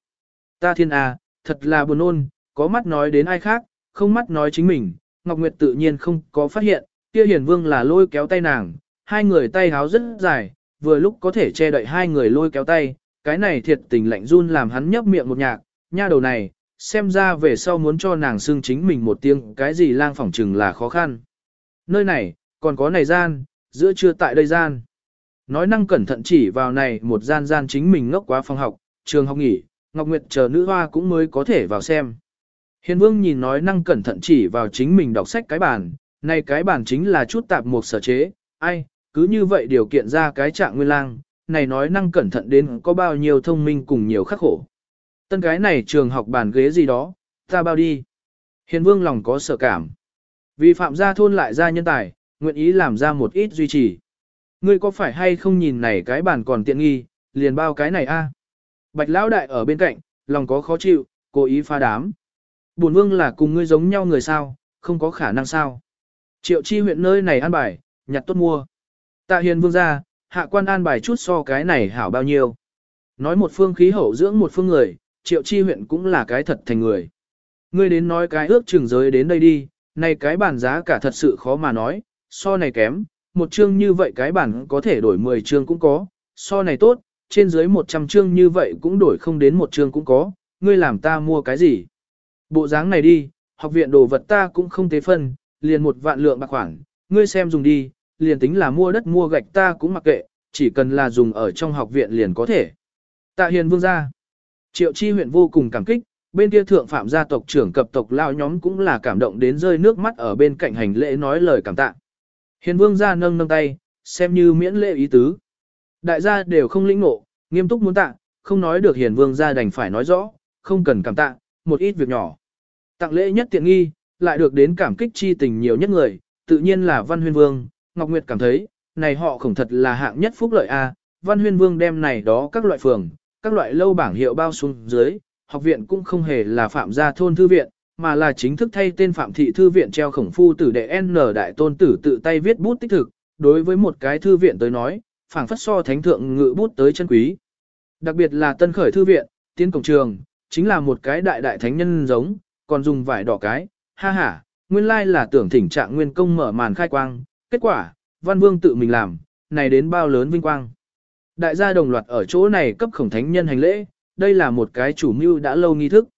Ta thiên a, thật là buồn ôn, có mắt nói đến ai khác, không mắt nói chính mình, Ngọc Nguyệt tự nhiên không có phát hiện, kia hiền vương là lôi kéo tay nàng, hai người tay háo rất dài, vừa lúc có thể che đậy hai người lôi kéo tay, cái này thiệt tình lạnh run làm hắn nhấp miệng một nhạc, nha đầu này, xem ra về sau muốn cho nàng xưng chính mình một tiếng cái gì lang phỏng chừng là khó khăn. Nơi này, còn có này gian, giữa trưa tại đây gian. Nói năng cẩn thận chỉ vào này một gian gian chính mình ngốc quá phòng học, trường học nghỉ, Ngọc Nguyệt chờ nữ hoa cũng mới có thể vào xem. Hiền vương nhìn nói năng cẩn thận chỉ vào chính mình đọc sách cái bản, này cái bản chính là chút tạp một sở chế, ai, cứ như vậy điều kiện ra cái trạng nguyên lang, này nói năng cẩn thận đến có bao nhiêu thông minh cùng nhiều khắc khổ. Tân cái này trường học bàn ghế gì đó, ta bao đi. Hiền vương lòng có sợ cảm. Vì phạm gia thôn lại ra nhân tài, nguyện ý làm ra một ít duy trì. Ngươi có phải hay không nhìn này cái bàn còn tiện nghi, liền bao cái này a? Bạch lão đại ở bên cạnh, lòng có khó chịu, cố ý pha đám. Bổn vương là cùng ngươi giống nhau người sao, không có khả năng sao. Triệu chi huyện nơi này an bài, nhặt tốt mua. Tạ hiền vương ra, hạ quan an bài chút so cái này hảo bao nhiêu. Nói một phương khí hậu dưỡng một phương người, triệu chi huyện cũng là cái thật thành người. Ngươi đến nói cái ước chừng giới đến đây đi, này cái bản giá cả thật sự khó mà nói, so này kém, một chương như vậy cái bản có thể đổi 10 chương cũng có, so này tốt, trên dưới 100 chương như vậy cũng đổi không đến một chương cũng có, ngươi làm ta mua cái gì? Bộ dáng này đi, học viện đồ vật ta cũng không tế phân, liền một vạn lượng bạc khoản, ngươi xem dùng đi, liền tính là mua đất mua gạch ta cũng mặc kệ, chỉ cần là dùng ở trong học viện liền có thể. Tạ hiền vương gia. Triệu chi huyện vô cùng cảm kích, bên kia thượng phạm gia tộc trưởng cập tộc lao nhóm cũng là cảm động đến rơi nước mắt ở bên cạnh hành lễ nói lời cảm tạ. Hiền vương gia nâng nâng tay, xem như miễn lễ ý tứ. Đại gia đều không lĩnh ngộ, nghiêm túc muốn tạ, không nói được hiền vương gia đành phải nói rõ, không cần cảm tạ, một ít việc nhỏ. Tặng lễ nhất tiện nghi, lại được đến cảm kích chi tình nhiều nhất người, tự nhiên là Văn Huyên Vương, Ngọc Nguyệt cảm thấy, này họ khổng thật là hạng nhất phúc lợi a. Văn Huyên Vương đem này đó các loại phường, các loại lâu bảng hiệu bao xuống dưới, học viện cũng không hề là phạm gia thôn thư viện, mà là chính thức thay tên phạm thị thư viện treo khổng phu tử đệ N đại tôn tử tự tay viết bút tích thực, đối với một cái thư viện tới nói, phảng phất so thánh thượng ngự bút tới chân quý. Đặc biệt là tân khởi thư viện, tiến cổng trường, chính là một cái đại đại thánh nhân giống, còn dùng vải đỏ cái, ha ha, nguyên lai là tưởng thỉnh trạng nguyên công mở màn khai quang, kết quả, văn vương tự mình làm, này đến bao lớn vinh quang. Đại gia đồng loạt ở chỗ này cấp khổng thánh nhân hành lễ, đây là một cái chủ mưu đã lâu nghi thức.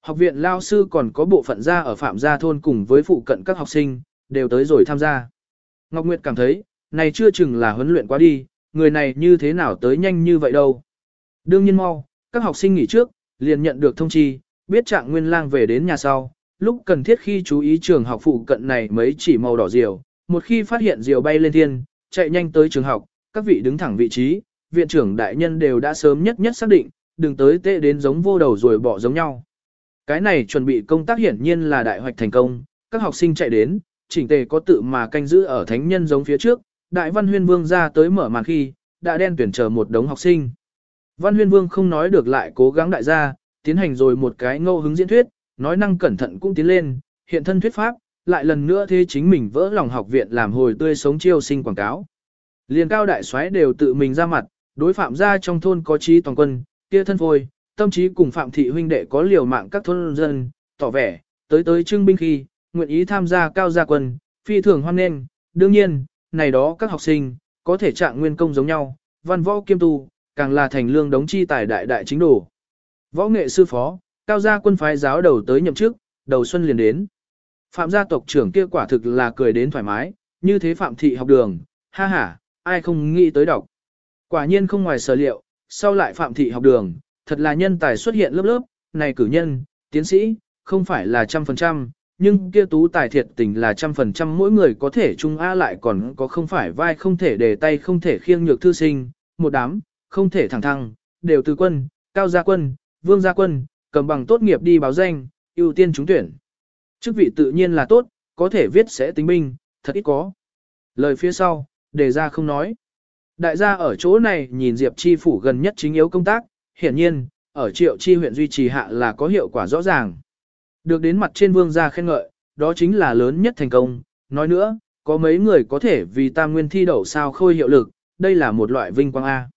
Học viện lao sư còn có bộ phận gia ở phạm gia thôn cùng với phụ cận các học sinh, đều tới rồi tham gia. Ngọc Nguyệt cảm thấy, này chưa chừng là huấn luyện quá đi, người này như thế nào tới nhanh như vậy đâu. Đương nhiên mau, các học sinh nghỉ trước, liền nhận được thông chi, biết trạng nguyên lang về đến nhà sau, lúc cần thiết khi chú ý trường học phụ cận này mấy chỉ màu đỏ diều, một khi phát hiện diều bay lên thiên, chạy nhanh tới trường học, các vị đứng thẳng vị trí, viện trưởng đại nhân đều đã sớm nhất nhất xác định, đừng tới tệ đến giống vô đầu rồi bỏ giống nhau. Cái này chuẩn bị công tác hiển nhiên là đại hoạch thành công, các học sinh chạy đến, chỉnh tề có tự mà canh giữ ở thánh nhân giống phía trước, đại văn huyên vương ra tới mở màn khi, đã đen tuyển chờ một đống học sinh. Văn huyên vương không nói được lại cố gắng đại gia, tiến hành rồi một cái ngô hứng diễn thuyết, nói năng cẩn thận cũng tiến lên, hiện thân thuyết pháp, lại lần nữa thế chính mình vỡ lòng học viện làm hồi tươi sống chiêu sinh quảng cáo. Liên cao đại soái đều tự mình ra mặt, đối phạm gia trong thôn có trí toàn quân, kia thân phôi, tâm trí cùng phạm thị huynh đệ có liều mạng các thôn dân, tỏ vẻ, tới tới trưng binh khi, nguyện ý tham gia cao gia quân, phi thường hoan nghênh, đương nhiên, này đó các học sinh, có thể trạng nguyên công giống nhau, văn võ kiêm tu, càng là thành lương đống chi tài đại đại chính đồ. Võ nghệ sư phó, cao gia quân phái giáo đầu tới nhậm chức, đầu xuân liền đến. Phạm gia tộc trưởng kia quả thực là cười đến thoải mái, như thế phạm thị học đường, ha ha, ai không nghĩ tới đọc. Quả nhiên không ngoài sở liệu, sau lại phạm thị học đường, thật là nhân tài xuất hiện lớp lớp, này cử nhân, tiến sĩ, không phải là trăm phần trăm, nhưng kia tú tài thiệt tình là trăm phần trăm mỗi người có thể chung A lại còn có không phải vai không thể để tay không thể khiêng nhược thư sinh, một đám, không thể thẳng thăng, đều từ quân, cao gia quân, vương gia quân, cầm bằng tốt nghiệp đi báo danh, ưu tiên trúng tuyển. Chức vị tự nhiên là tốt, có thể viết sẽ tính binh, thật ít có. Lời phía sau, đề ra không nói. Đại gia ở chỗ này nhìn Diệp Chi phủ gần nhất chính yếu công tác, hiển nhiên, ở triệu chi huyện duy trì hạ là có hiệu quả rõ ràng. Được đến mặt trên vương gia khen ngợi, đó chính là lớn nhất thành công. Nói nữa, có mấy người có thể vì tam nguyên thi đậu sao khôi hiệu lực, đây là một loại vinh quang A.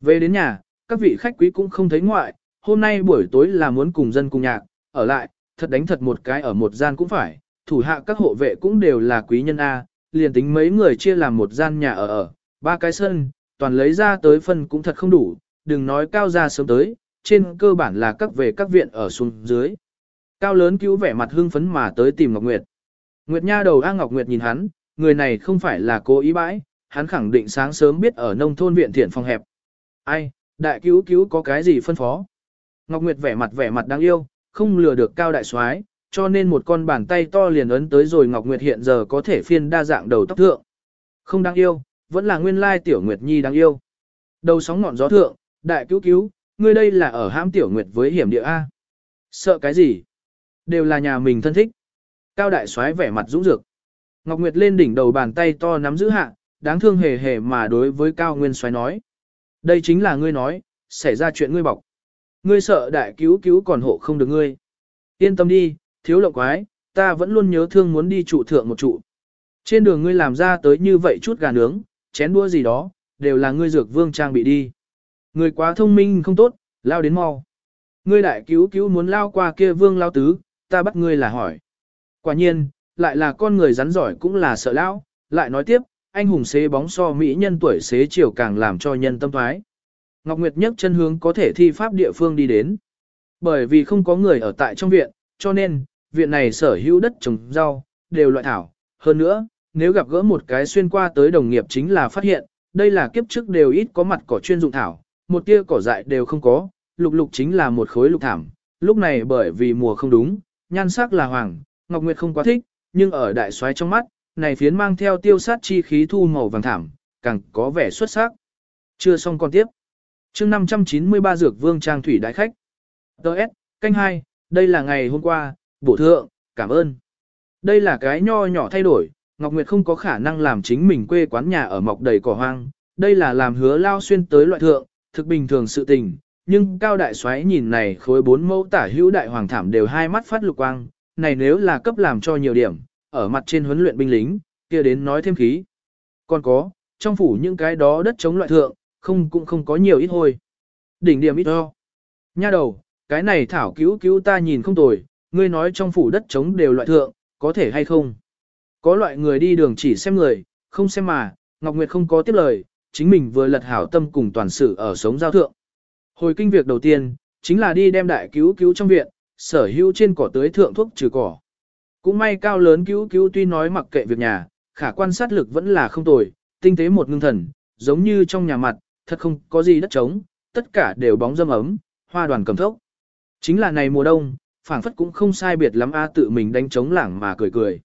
Về đến nhà, các vị khách quý cũng không thấy ngoại, hôm nay buổi tối là muốn cùng dân cùng nhạc, ở lại, thật đánh thật một cái ở một gian cũng phải, thủ hạ các hộ vệ cũng đều là quý nhân A, liền tính mấy người chia làm một gian nhà ở ở, ba cái sân, toàn lấy ra tới phân cũng thật không đủ, đừng nói cao ra sớm tới, trên cơ bản là các về các viện ở xuống dưới. Cao lớn cứu vẻ mặt hưng phấn mà tới tìm Ngọc Nguyệt. Nguyệt Nha đầu A Ngọc Nguyệt nhìn hắn, người này không phải là cố ý bãi, hắn khẳng định sáng sớm biết ở nông thôn viện thiện phòng hẹp. Ai, đại cứu cứu có cái gì phân phó? Ngọc Nguyệt vẻ mặt vẻ mặt đáng yêu, không lừa được cao đại soái, cho nên một con bàn tay to liền ấn tới rồi Ngọc Nguyệt hiện giờ có thể phiên đa dạng đầu tóc thượng. Không đáng yêu, vẫn là nguyên lai tiểu Nguyệt Nhi đáng yêu. Đầu sóng ngọn gió thượng, đại cứu cứu, ngươi đây là ở hãm tiểu Nguyệt với hiểm địa A. Sợ cái gì? Đều là nhà mình thân thích. Cao đại soái vẻ mặt dũng dược. Ngọc Nguyệt lên đỉnh đầu bàn tay to nắm giữ hạ, đáng thương hề hề mà đối với Cao Nguyên soái nói. Đây chính là ngươi nói, xảy ra chuyện ngươi bọc. Ngươi sợ đại cứu cứu còn hộ không được ngươi. Yên tâm đi, thiếu lộng quái, ta vẫn luôn nhớ thương muốn đi trụ thượng một trụ. Trên đường ngươi làm ra tới như vậy chút gà nướng, chén đũa gì đó, đều là ngươi dược vương trang bị đi. Ngươi quá thông minh không tốt, lao đến mau. Ngươi đại cứu cứu muốn lao qua kia vương lao tứ, ta bắt ngươi là hỏi. Quả nhiên, lại là con người rắn giỏi cũng là sợ lão, lại nói tiếp, anh hùng xế bóng so mỹ nhân tuổi xế chiều càng làm cho nhân tâm thoái. Ngọc Nguyệt nhấc chân hướng có thể thi pháp địa phương đi đến. Bởi vì không có người ở tại trong viện, cho nên, viện này sở hữu đất trồng rau, đều loại thảo. Hơn nữa, nếu gặp gỡ một cái xuyên qua tới đồng nghiệp chính là phát hiện, Đây là kiếp trước đều ít có mặt cỏ chuyên dụng thảo, một tia cỏ dại đều không có, lục lục chính là một khối lục thảm. Lúc này bởi vì mùa không đúng, nhan sắc là hoàng, Ngọc Nguyệt không quá thích, nhưng ở đại soái trong mắt, này phiến mang theo tiêu sát chi khí thu màu vàng thảm, càng có vẻ xuất sắc. Chưa xong còn tiếp chương 593 Dược Vương Trang Thủy Đại Khách. Đợt, canh 2, đây là ngày hôm qua, bổ thượng, cảm ơn. Đây là cái nho nhỏ thay đổi, Ngọc Nguyệt không có khả năng làm chính mình quê quán nhà ở mọc đầy cỏ hoang. Đây là làm hứa lao xuyên tới loại thượng, thực bình thường sự tình. Nhưng cao đại xoáy nhìn này khối bốn mẫu tả hữu đại hoàng thảm đều hai mắt phát lục quang, này nếu là cấp làm cho nhiều điểm, ở mặt trên huấn luyện binh lính, kia đến nói thêm khí. Còn có, trong phủ những cái đó đất chống loại thượng, không cũng không có nhiều ít thôi. Đỉnh điểm ít ho. Nha đầu, cái này thảo cứu cứu ta nhìn không tồi, ngươi nói trong phủ đất chống đều loại thượng, có thể hay không? Có loại người đi đường chỉ xem người, không xem mà, Ngọc Nguyệt không có tiếp lời, chính mình vừa lật hảo tâm cùng toàn sự ở sống giao thượng. Hồi kinh việc đầu tiên, chính là đi đem đại cứu cứu trong viện, sở hữu trên cỏ tưới thượng thuốc trừ cỏ. Cũng may cao lớn cứu cứu tuy nói mặc kệ việc nhà, khả quan sát lực vẫn là không tồi, tinh tế một ngưng thần, giống như trong nhà mặt, thật không có gì đất trống, tất cả đều bóng dâm ấm, hoa đoàn cầm thốc. Chính là này mùa đông, phảng phất cũng không sai biệt lắm a tự mình đánh trống lảng mà cười cười.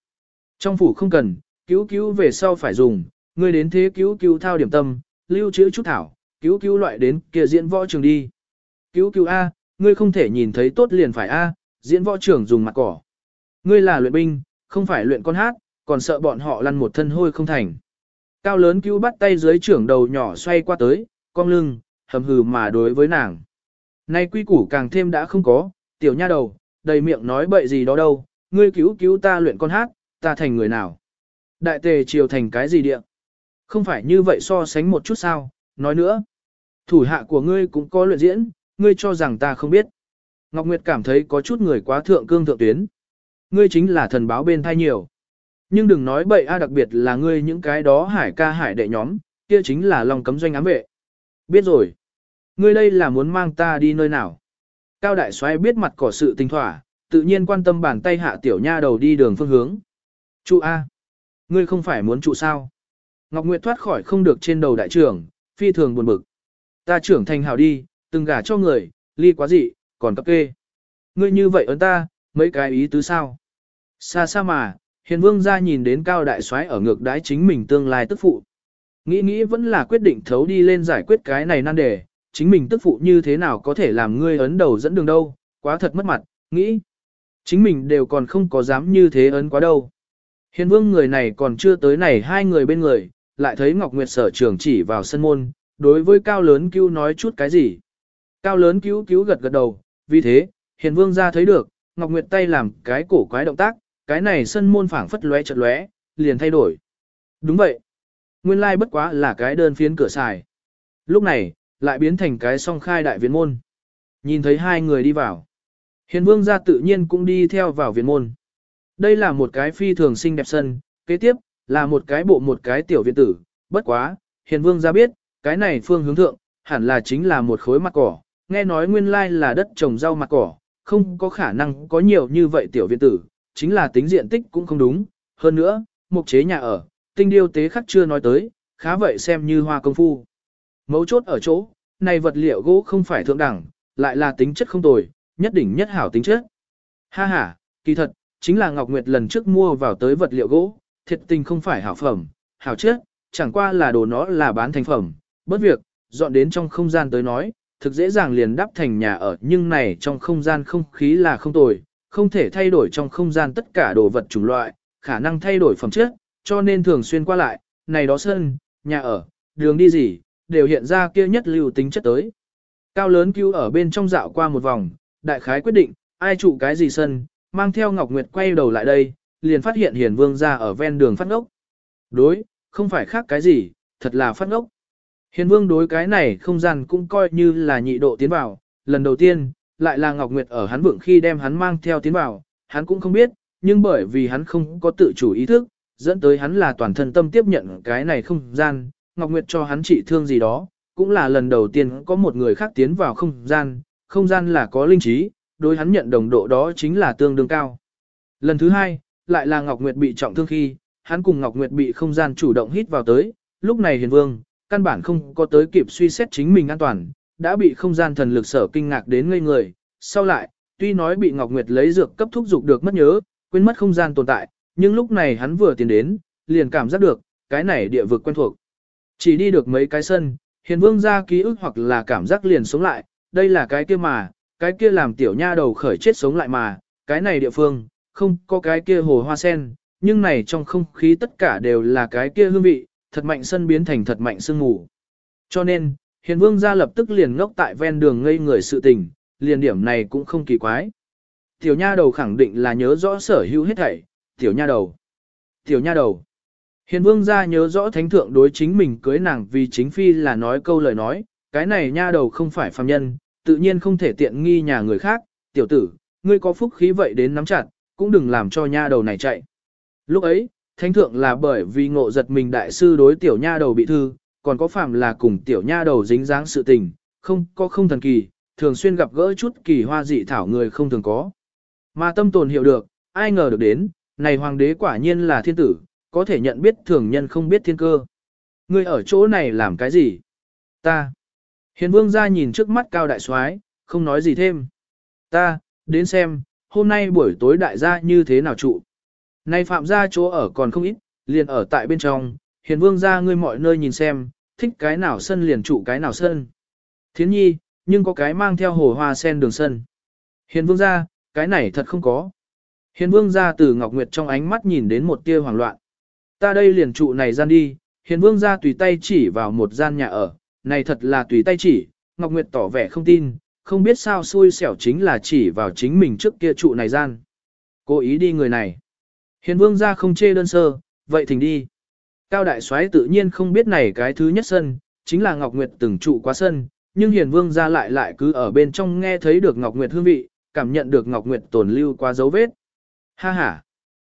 Trong phủ không cần, cứu cứu về sau phải dùng, ngươi đến thế cứu cứu thao điểm tâm, lưu trữ chút thảo, cứu cứu loại đến kia diễn võ trường đi. Cứu cứu A, ngươi không thể nhìn thấy tốt liền phải A, diễn võ trường dùng mặt cỏ. Ngươi là luyện binh, không phải luyện con hát, còn sợ bọn họ lăn một thân hôi không thành. Cao lớn cứu bắt tay dưới trưởng đầu nhỏ xoay qua tới, cong lưng, hầm hừ mà đối với nàng. Nay quy củ càng thêm đã không có, tiểu nha đầu, đầy miệng nói bậy gì đó đâu, ngươi cứu cứu ta luyện con hát, ta thành người nào. Đại tề triều thành cái gì địa? Không phải như vậy so sánh một chút sao, nói nữa. Thủ hạ của ngươi cũng có luyện diễn, ngươi cho rằng ta không biết. Ngọc Nguyệt cảm thấy có chút người quá thượng cương thượng tuyến. Ngươi chính là thần báo bên thai nhiều. Nhưng đừng nói bậy a đặc biệt là ngươi những cái đó hải ca hải đệ nhóm, kia chính là lòng cấm doanh ám vệ. Biết rồi. Ngươi đây là muốn mang ta đi nơi nào? Cao đại soái biết mặt cỏ sự tình thỏa, tự nhiên quan tâm bàn tay hạ tiểu nha đầu đi đường phương hướng. Trụ A. Ngươi không phải muốn trụ sao? Ngọc Nguyệt thoát khỏi không được trên đầu đại trưởng, phi thường buồn bực. Ta trưởng thành hảo đi, từng gả cho người, ly quá dị, còn cấp kê. Ngươi như vậy ấn ta, mấy cái ý tứ sao? Xa xa mà, hiền vương ra nhìn đến cao đại soái ở ngược đái chính mình tương lai tức phụ. Nghĩ nghĩ vẫn là quyết định thấu đi lên giải quyết cái này nan đề, chính mình tức phụ như thế nào có thể làm ngươi ấn đầu dẫn đường đâu, quá thật mất mặt, nghĩ. Chính mình đều còn không có dám như thế ấn quá đâu. Hiền vương người này còn chưa tới này hai người bên người, lại thấy Ngọc Nguyệt sở trường chỉ vào sân môn, đối với cao lớn cứu nói chút cái gì. Cao lớn cứu cứu gật gật đầu, vì thế, hiền vương ra thấy được, Ngọc Nguyệt tay làm cái cổ quái động tác, cái này sân môn phảng phất lóe chật lóe, liền thay đổi. Đúng vậy. Nguyên lai bất quá là cái đơn phiến cửa xài. Lúc này, lại biến thành cái song khai đại viện môn. Nhìn thấy hai người đi vào. Hiền vương gia tự nhiên cũng đi theo vào viện môn. Đây là một cái phi thường xinh đẹp sân, kế tiếp, là một cái bộ một cái tiểu viện tử, bất quá, hiền vương gia biết, cái này phương hướng thượng, hẳn là chính là một khối mặt cỏ, nghe nói nguyên lai là đất trồng rau mặt cỏ, không có khả năng có nhiều như vậy tiểu viện tử, chính là tính diện tích cũng không đúng, hơn nữa, mục chế nhà ở, tinh điêu tế khắc chưa nói tới, khá vậy xem như hoa công phu. Mấu chốt ở chỗ, này vật liệu gỗ không phải thượng đẳng, lại là tính chất không tồi, nhất đỉnh nhất hảo tính chất. Ha ha, kỳ thật, chính là Ngọc Nguyệt lần trước mua vào tới vật liệu gỗ, thiệt tình không phải hảo phẩm, hảo chất, chẳng qua là đồ nó là bán thành phẩm, bất việc, dọn đến trong không gian tới nói, thực dễ dàng liền đắp thành nhà ở nhưng này trong không gian không khí là không tồi, không thể thay đổi trong không gian tất cả đồ vật chủng loại, khả năng thay đổi phẩm chất, cho nên thường xuyên qua lại, này đó sân, nhà ở, đường đi gì, đều hiện ra kia nhất lưu tính chất tới. Cao lớn cứu ở bên trong dạo qua một vòng, đại khái quyết định, ai trụ cái gì sân, mang theo Ngọc Nguyệt quay đầu lại đây, liền phát hiện hiền vương ra ở ven đường phát ngốc. Đối, không phải khác cái gì, thật là phát ngốc. Hiền vương đối cái này không gian cũng coi như là nhị độ tiến vào, lần đầu tiên, lại là Ngọc Nguyệt ở hắn vượng khi đem hắn mang theo tiến vào, hắn cũng không biết, nhưng bởi vì hắn không có tự chủ ý thức, dẫn tới hắn là toàn thân tâm tiếp nhận cái này không gian, Ngọc Nguyệt cho hắn trị thương gì đó, cũng là lần đầu tiên có một người khác tiến vào không gian, không gian là có linh trí, đối hắn nhận đồng độ đó chính là tương đương cao. Lần thứ hai, lại là Ngọc Nguyệt bị trọng thương khi, hắn cùng Ngọc Nguyệt bị không gian chủ động hít vào tới, lúc này hiền vương, căn bản không có tới kịp suy xét chính mình an toàn, đã bị không gian thần lực sở kinh ngạc đến ngây người. Sau lại, tuy nói bị Ngọc Nguyệt lấy dược cấp thúc dục được mất nhớ, quên mất không gian tồn tại, nhưng lúc này hắn vừa tiến đến, liền cảm giác được, cái này địa vực quen thuộc. Chỉ đi được mấy cái sân, hiền vương ra ký ức hoặc là cảm giác liền sống lại, đây là cái kia mà, cái kia làm tiểu nha đầu khởi chết sống lại mà, cái này địa phương, không có cái kia hồ hoa sen, nhưng này trong không khí tất cả đều là cái kia hương vị, thật mạnh sân biến thành thật mạnh sương ngủ Cho nên, hiền vương gia lập tức liền ngốc tại ven đường ngây người sự tình, liền điểm này cũng không kỳ quái. Tiểu nha đầu khẳng định là nhớ rõ sở hữu hết thảy, tiểu nha đầu. Tiểu nha đầu. Hiền vương gia nhớ rõ thánh thượng đối chính mình cưới nàng vì chính phi là nói câu lời nói, cái này nha đầu không phải phàm nhân, tự nhiên không thể tiện nghi nhà người khác, tiểu tử, ngươi có phúc khí vậy đến nắm chặt, cũng đừng làm cho nha đầu này chạy. Lúc ấy, thánh thượng là bởi vì ngộ giật mình đại sư đối tiểu nha đầu bị thư, còn có phạm là cùng tiểu nha đầu dính dáng sự tình, không có không thần kỳ, thường xuyên gặp gỡ chút kỳ hoa dị thảo người không thường có. Mà tâm tồn hiểu được, ai ngờ được đến, này hoàng đế quả nhiên là thiên tử, có thể nhận biết thường nhân không biết thiên cơ. Ngươi ở chỗ này làm cái gì? Ta. Hiền vương ra nhìn trước mắt cao đại soái, không nói gì thêm. Ta, đến xem, hôm nay buổi tối đại gia như thế nào trụ. nay phạm gia chỗ ở còn không ít, liền ở tại bên trong, hiền vương ra ngươi mọi nơi nhìn xem, thích cái nào sân liền trụ cái nào sân. Thiến nhi, nhưng có cái mang theo hồ hoa sen đường sân. Hiền vương ra, cái này thật không có. Hiền vương ra từ Ngọc Nguyệt trong ánh mắt nhìn đến một tia hoảng loạn. Ta đây liền trụ này gian đi, hiền vương ra tùy tay chỉ vào một gian nhà ở, này thật là tùy tay chỉ, Ngọc Nguyệt tỏ vẻ không tin, không biết sao xui xẻo chính là chỉ vào chính mình trước kia trụ này gian. Cố ý đi người này. Hiền vương ra không chê đơn sơ, vậy thỉnh đi. Cao đại soái tự nhiên không biết này cái thứ nhất sân, chính là Ngọc Nguyệt từng trụ qua sân, nhưng hiền vương ra lại lại cứ ở bên trong nghe thấy được Ngọc Nguyệt hương vị, cảm nhận được Ngọc Nguyệt tồn lưu qua dấu vết. Ha ha.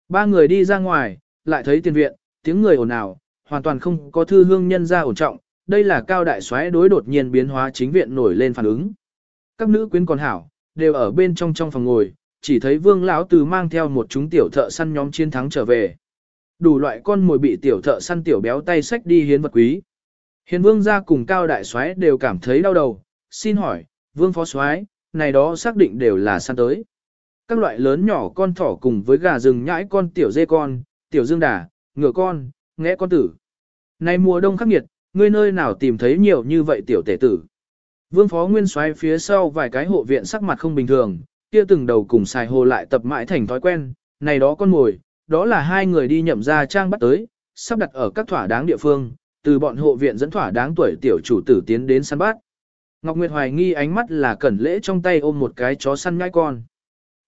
Ba người đi ra ngoài, lại thấy tiền viện, tiếng người ồn ào, hoàn toàn không có thư hương nhân ra ổn trọng, đây là cao đại soái đối đột nhiên biến hóa chính viện nổi lên phản ứng. Các nữ quyến còn hảo, đều ở bên trong trong phòng ngồi, chỉ thấy vương lão từ mang theo một chúng tiểu thợ săn nhóm chiến thắng trở về. Đủ loại con mồi bị tiểu thợ săn tiểu béo tay sách đi hiến vật quý. Hiền vương gia cùng cao đại soái đều cảm thấy đau đầu, xin hỏi, vương phó soái, này đó xác định đều là săn tới. Các loại lớn nhỏ con thỏ cùng với gà rừng nhãi con tiểu dê con, tiểu dương đà, ngựa con, ngẽ con tử. nay mùa đông khắc nghiệt, ngươi nơi nào tìm thấy nhiều như vậy tiểu tể tử. Vương phó nguyên xoay phía sau vài cái hộ viện sắc mặt không bình thường, kia từng đầu cùng xài hồ lại tập mãi thành thói quen, này đó con mồi, đó là hai người đi nhậm ra trang bắt tới, sắp đặt ở các thỏa đáng địa phương, từ bọn hộ viện dẫn thỏa đáng tuổi tiểu chủ tử tiến đến săn bắt. Ngọc Nguyệt hoài nghi ánh mắt là cẩn lễ trong tay ôm một cái chó săn nhai con.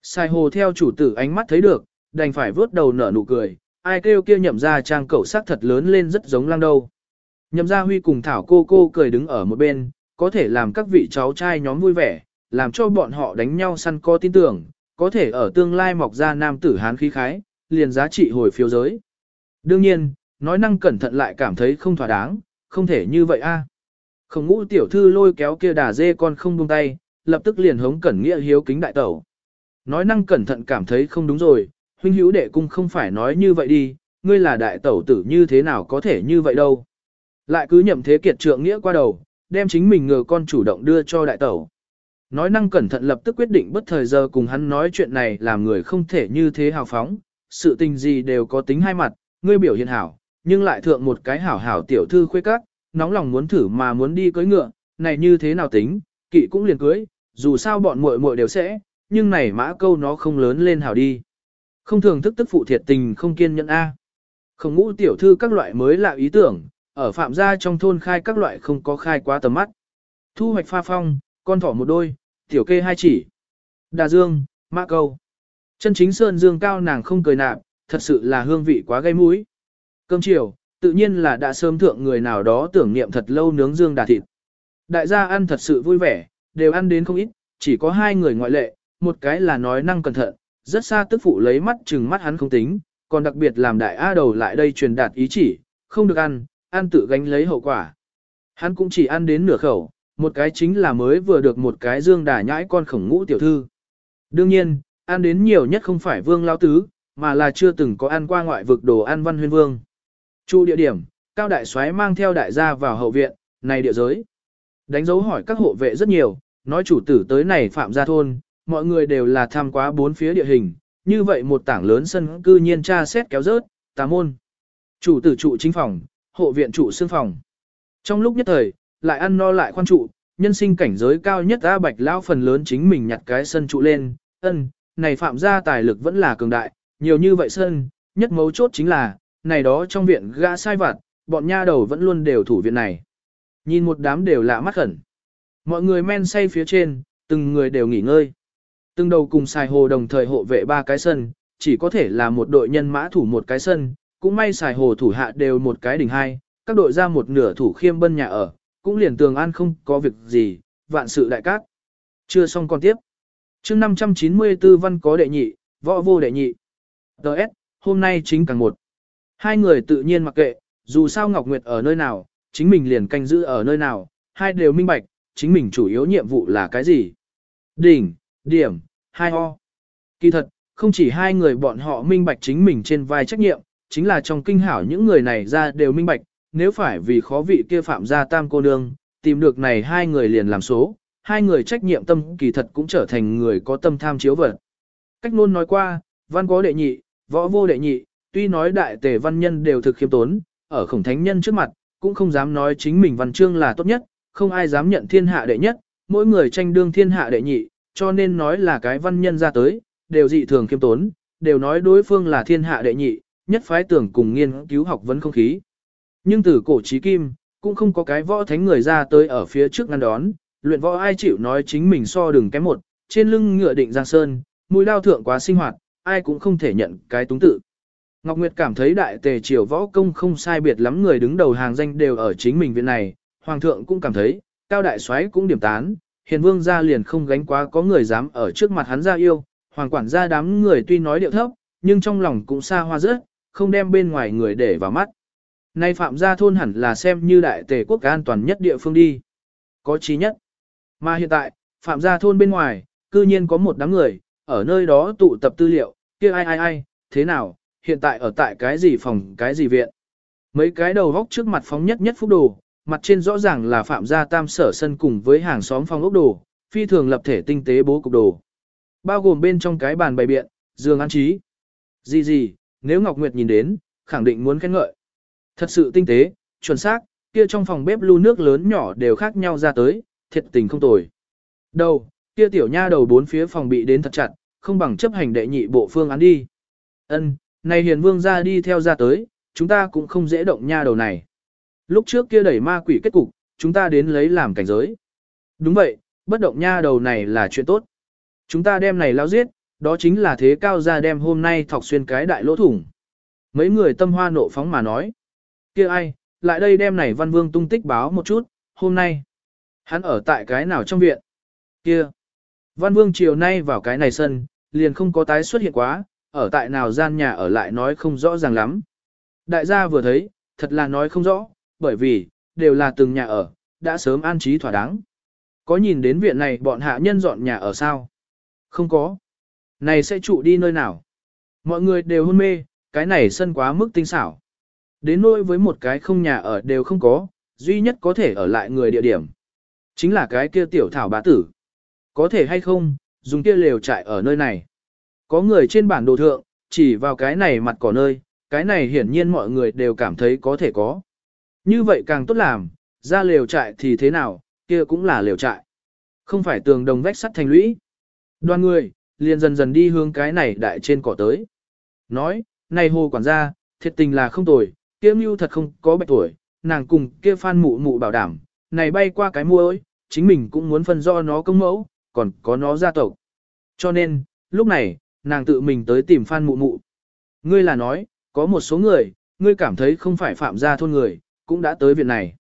Sai hồ theo chủ tử ánh mắt thấy được, đành phải vớt đầu nở nụ cười, ai kêu kia nhậm ra trang cẩu sắc thật lớn lên rất giống lang đâu. Nhậm gia huy cùng thảo cô cô cười đứng ở một bên, có thể làm các vị cháu trai nhóm vui vẻ, làm cho bọn họ đánh nhau săn co tin tưởng, có thể ở tương lai mọc ra nam tử hán khí khái, liền giá trị hồi phiếu giới. Đương nhiên, nói năng cẩn thận lại cảm thấy không thỏa đáng, không thể như vậy a. À. Không ngũ tiểu thư lôi kéo kia đà dê con không buông tay, lập tức liền hống cẩn nghĩa hiếu kính đại tẩu. Nói năng cẩn thận cảm thấy không đúng rồi, huynh hữu đệ cung không phải nói như vậy đi, ngươi là đại tẩu tử như thế nào có thể như vậy đâu. Lại cứ nhậm thế kiệt trượng nghĩa qua đầu, đem chính mình ngờ con chủ động đưa cho đại tẩu. Nói năng cẩn thận lập tức quyết định bất thời giờ cùng hắn nói chuyện này làm người không thể như thế hào phóng, sự tình gì đều có tính hai mặt, ngươi biểu hiện hảo, nhưng lại thượng một cái hảo hảo tiểu thư khuê các, nóng lòng muốn thử mà muốn đi cưới ngựa, này như thế nào tính, kỵ cũng liền cưới, dù sao bọn muội muội đều sẽ, nhưng này mã câu nó không lớn lên hảo đi. Không thường thức tức phụ thiệt tình không kiên nhẫn A. Không ngũ tiểu thư các loại mới lạ ý tưởng, ở phạm gia trong thôn khai các loại không có khai quá tầm mắt. Thu hoạch pha phong, con thỏ một đôi, tiểu kê hai chỉ. Đà dương, mã câu. Chân chính sơn dương cao nàng không cười nạp, thật sự là hương vị quá gây mũi. Cơm chiều, tự nhiên là đã sớm thượng người nào đó tưởng niệm thật lâu nướng dương đà thịt. Đại gia ăn thật sự vui vẻ, đều ăn đến không ít, chỉ có hai người ngoại lệ, một cái là nói năng cẩn thận, rất xa tức phụ lấy mắt chừng mắt hắn không tính, còn đặc biệt làm đại A đầu lại đây truyền đạt ý chỉ, không được ăn, ăn tự gánh lấy hậu quả. Hắn cũng chỉ ăn đến nửa khẩu, một cái chính là mới vừa được một cái dương đà nhãi con khổng ngũ tiểu thư. Đương nhiên, ăn đến nhiều nhất không phải vương lao tứ, mà là chưa từng có ăn qua ngoại vực đồ ăn văn huyên vương. Chu địa điểm, Cao đại soái mang theo đại gia vào hậu viện, này địa giới. Đánh dấu hỏi các hộ vệ rất nhiều, nói chủ tử tới này phạm gia thôn, mọi người đều là tham quá bốn phía địa hình, như vậy một tảng lớn sân cư nhiên tra xét kéo rớt, tà môn. Chủ tử trụ chính phòng, hộ viện trụ xương phòng. Trong lúc nhất thời, lại ăn no lại khoan trụ, nhân sinh cảnh giới cao nhất A Bạch lão phần lớn chính mình nhặt cái sân trụ lên, ân, này phạm gia tài lực vẫn là cường đại, nhiều như vậy sân, nhất mấu chốt chính là, này đó trong viện gã sai vặt, bọn nha đầu vẫn luôn đều thủ viện này. Nhìn một đám đều lạ mắt khẩn. Mọi người men say phía trên, từng người đều nghỉ ngơi. Từng đầu cùng xài hồ đồng thời hộ vệ ba cái sân, chỉ có thể là một đội nhân mã thủ một cái sân, cũng may xài hồ thủ hạ đều một cái đỉnh hai, các đội ra một nửa thủ khiêm bân nhà ở, cũng liền tường an không có việc gì, vạn sự đại cát. Chưa xong còn tiếp. chương 594 văn có đệ nhị, võ vô đệ nhị. Đợt, hôm nay chính càng một. Hai người tự nhiên mặc kệ, dù sao Ngọc Nguyệt ở nơi nào, chính mình liền canh giữ ở nơi nào, hai đều minh bạch, chính mình chủ yếu nhiệm vụ là cái gì. Đỉnh, điểm, hai ho. Kỳ thật, không chỉ hai người bọn họ minh bạch chính mình trên vai trách nhiệm, chính là trong kinh hảo những người này ra đều minh bạch, nếu phải vì khó vị kia phạm gia tam cô nương, tìm được này hai người liền làm số, hai người trách nhiệm tâm kỳ thật cũng trở thành người có tâm tham chiếu vật. Cách luôn nói qua, văn có đệ nhị, võ vô đệ nhị, tuy nói đại tề văn nhân đều thực khiêm tốn, ở khổng thánh nhân trước mặt, cũng không dám nói chính mình văn chương là tốt nhất, không ai dám nhận thiên hạ đệ nhất, mỗi người tranh đương thiên hạ đệ nhị, cho nên nói là cái văn nhân ra tới, đều dị thường khiêm tốn, đều nói đối phương là thiên hạ đệ nhị, nhất phái tưởng cùng nghiên cứu học vấn không khí. Nhưng từ cổ trí kim, cũng không có cái võ thánh người ra tới ở phía trước ngăn đón, luyện võ ai chịu nói chính mình so đừng kém một, trên lưng ngựa định giang sơn, mũi lao thượng quá sinh hoạt, ai cũng không thể nhận cái túng tự. Ngọc Nguyệt cảm thấy đại tề triều võ công không sai biệt lắm người đứng đầu hàng danh đều ở chính mình viện này, hoàng thượng cũng cảm thấy, cao đại soái cũng điểm tán, hiền vương gia liền không gánh quá có người dám ở trước mặt hắn ra yêu, hoàng quản gia đám người tuy nói điệu thấp, nhưng trong lòng cũng xa hoa rớt, không đem bên ngoài người để vào mắt. Nay phạm gia thôn hẳn là xem như đại tề quốc an toàn nhất địa phương đi. Có trí nhất. Mà hiện tại, phạm gia thôn bên ngoài, cư nhiên có một đám người, ở nơi đó tụ tập tư liệu, kia ai ai ai, thế nào, hiện tại ở tại cái gì phòng cái gì viện. Mấy cái đầu góc trước mặt phóng nhất nhất phúc đồ, mặt trên rõ ràng là phạm gia tam sở sân cùng với hàng xóm phòng ốc đồ, phi thường lập thể tinh tế bố cục đồ. Bao gồm bên trong cái bàn bày biện, giường an trí. Gì gì, nếu Ngọc Nguyệt nhìn đến, khẳng định muốn khen ngợi. Thật sự tinh tế, chuẩn xác, kia trong phòng bếp lu nước lớn nhỏ đều khác nhau ra tới, thiệt tình không tồi. Đầu, kia tiểu nha đầu bốn phía phòng bị đến thật chặt, không bằng chấp hành đệ nhị bộ phương án đi. Ân, này hiền vương ra đi theo ra tới, chúng ta cũng không dễ động nha đầu này. Lúc trước kia đẩy ma quỷ kết cục, chúng ta đến lấy làm cảnh giới. Đúng vậy, bất động nha đầu này là chuyện tốt. Chúng ta đem này lao giết, đó chính là thế cao gia đem hôm nay thọc xuyên cái đại lỗ thủng. Mấy người tâm hoa nộ phóng mà nói. kia ai, lại đây đem này văn vương tung tích báo một chút, hôm nay. Hắn ở tại cái nào trong viện? kia Văn vương chiều nay vào cái này sân, liền không có tái xuất hiện quá, ở tại nào gian nhà ở lại nói không rõ ràng lắm. Đại gia vừa thấy, thật là nói không rõ, bởi vì, đều là từng nhà ở, đã sớm an trí thỏa đáng. Có nhìn đến viện này bọn hạ nhân dọn nhà ở sao? Không có. Này sẽ trụ đi nơi nào? Mọi người đều hôn mê, cái này sân quá mức tinh xảo. Đến nỗi với một cái không nhà ở đều không có, duy nhất có thể ở lại người địa điểm. Chính là cái kia tiểu thảo bá tử. Có thể hay không, dùng kia lều trại ở nơi này. Có người trên bản đồ thượng, chỉ vào cái này mặt cỏ nơi, cái này hiển nhiên mọi người đều cảm thấy có thể có. Như vậy càng tốt làm, ra lều trại thì thế nào, kia cũng là lều trại. Không phải tường đồng vách sắt thành lũy. Đoàn người, liền dần dần đi hướng cái này đại trên cỏ tới. Nói, này hồ quản gia, thiệt tình là không tồi, kia mưu thật không có bạch tuổi, nàng cùng kia phan mụ mụ bảo đảm, này bay qua cái môi chính mình cũng muốn phân do nó công mẫu, còn có nó gia tộc. Cho nên, lúc này, nàng tự mình tới tìm phan mụ mụ. Ngươi là nói, có một số người, ngươi cảm thấy không phải phạm gia thôn người, cũng đã tới viện này.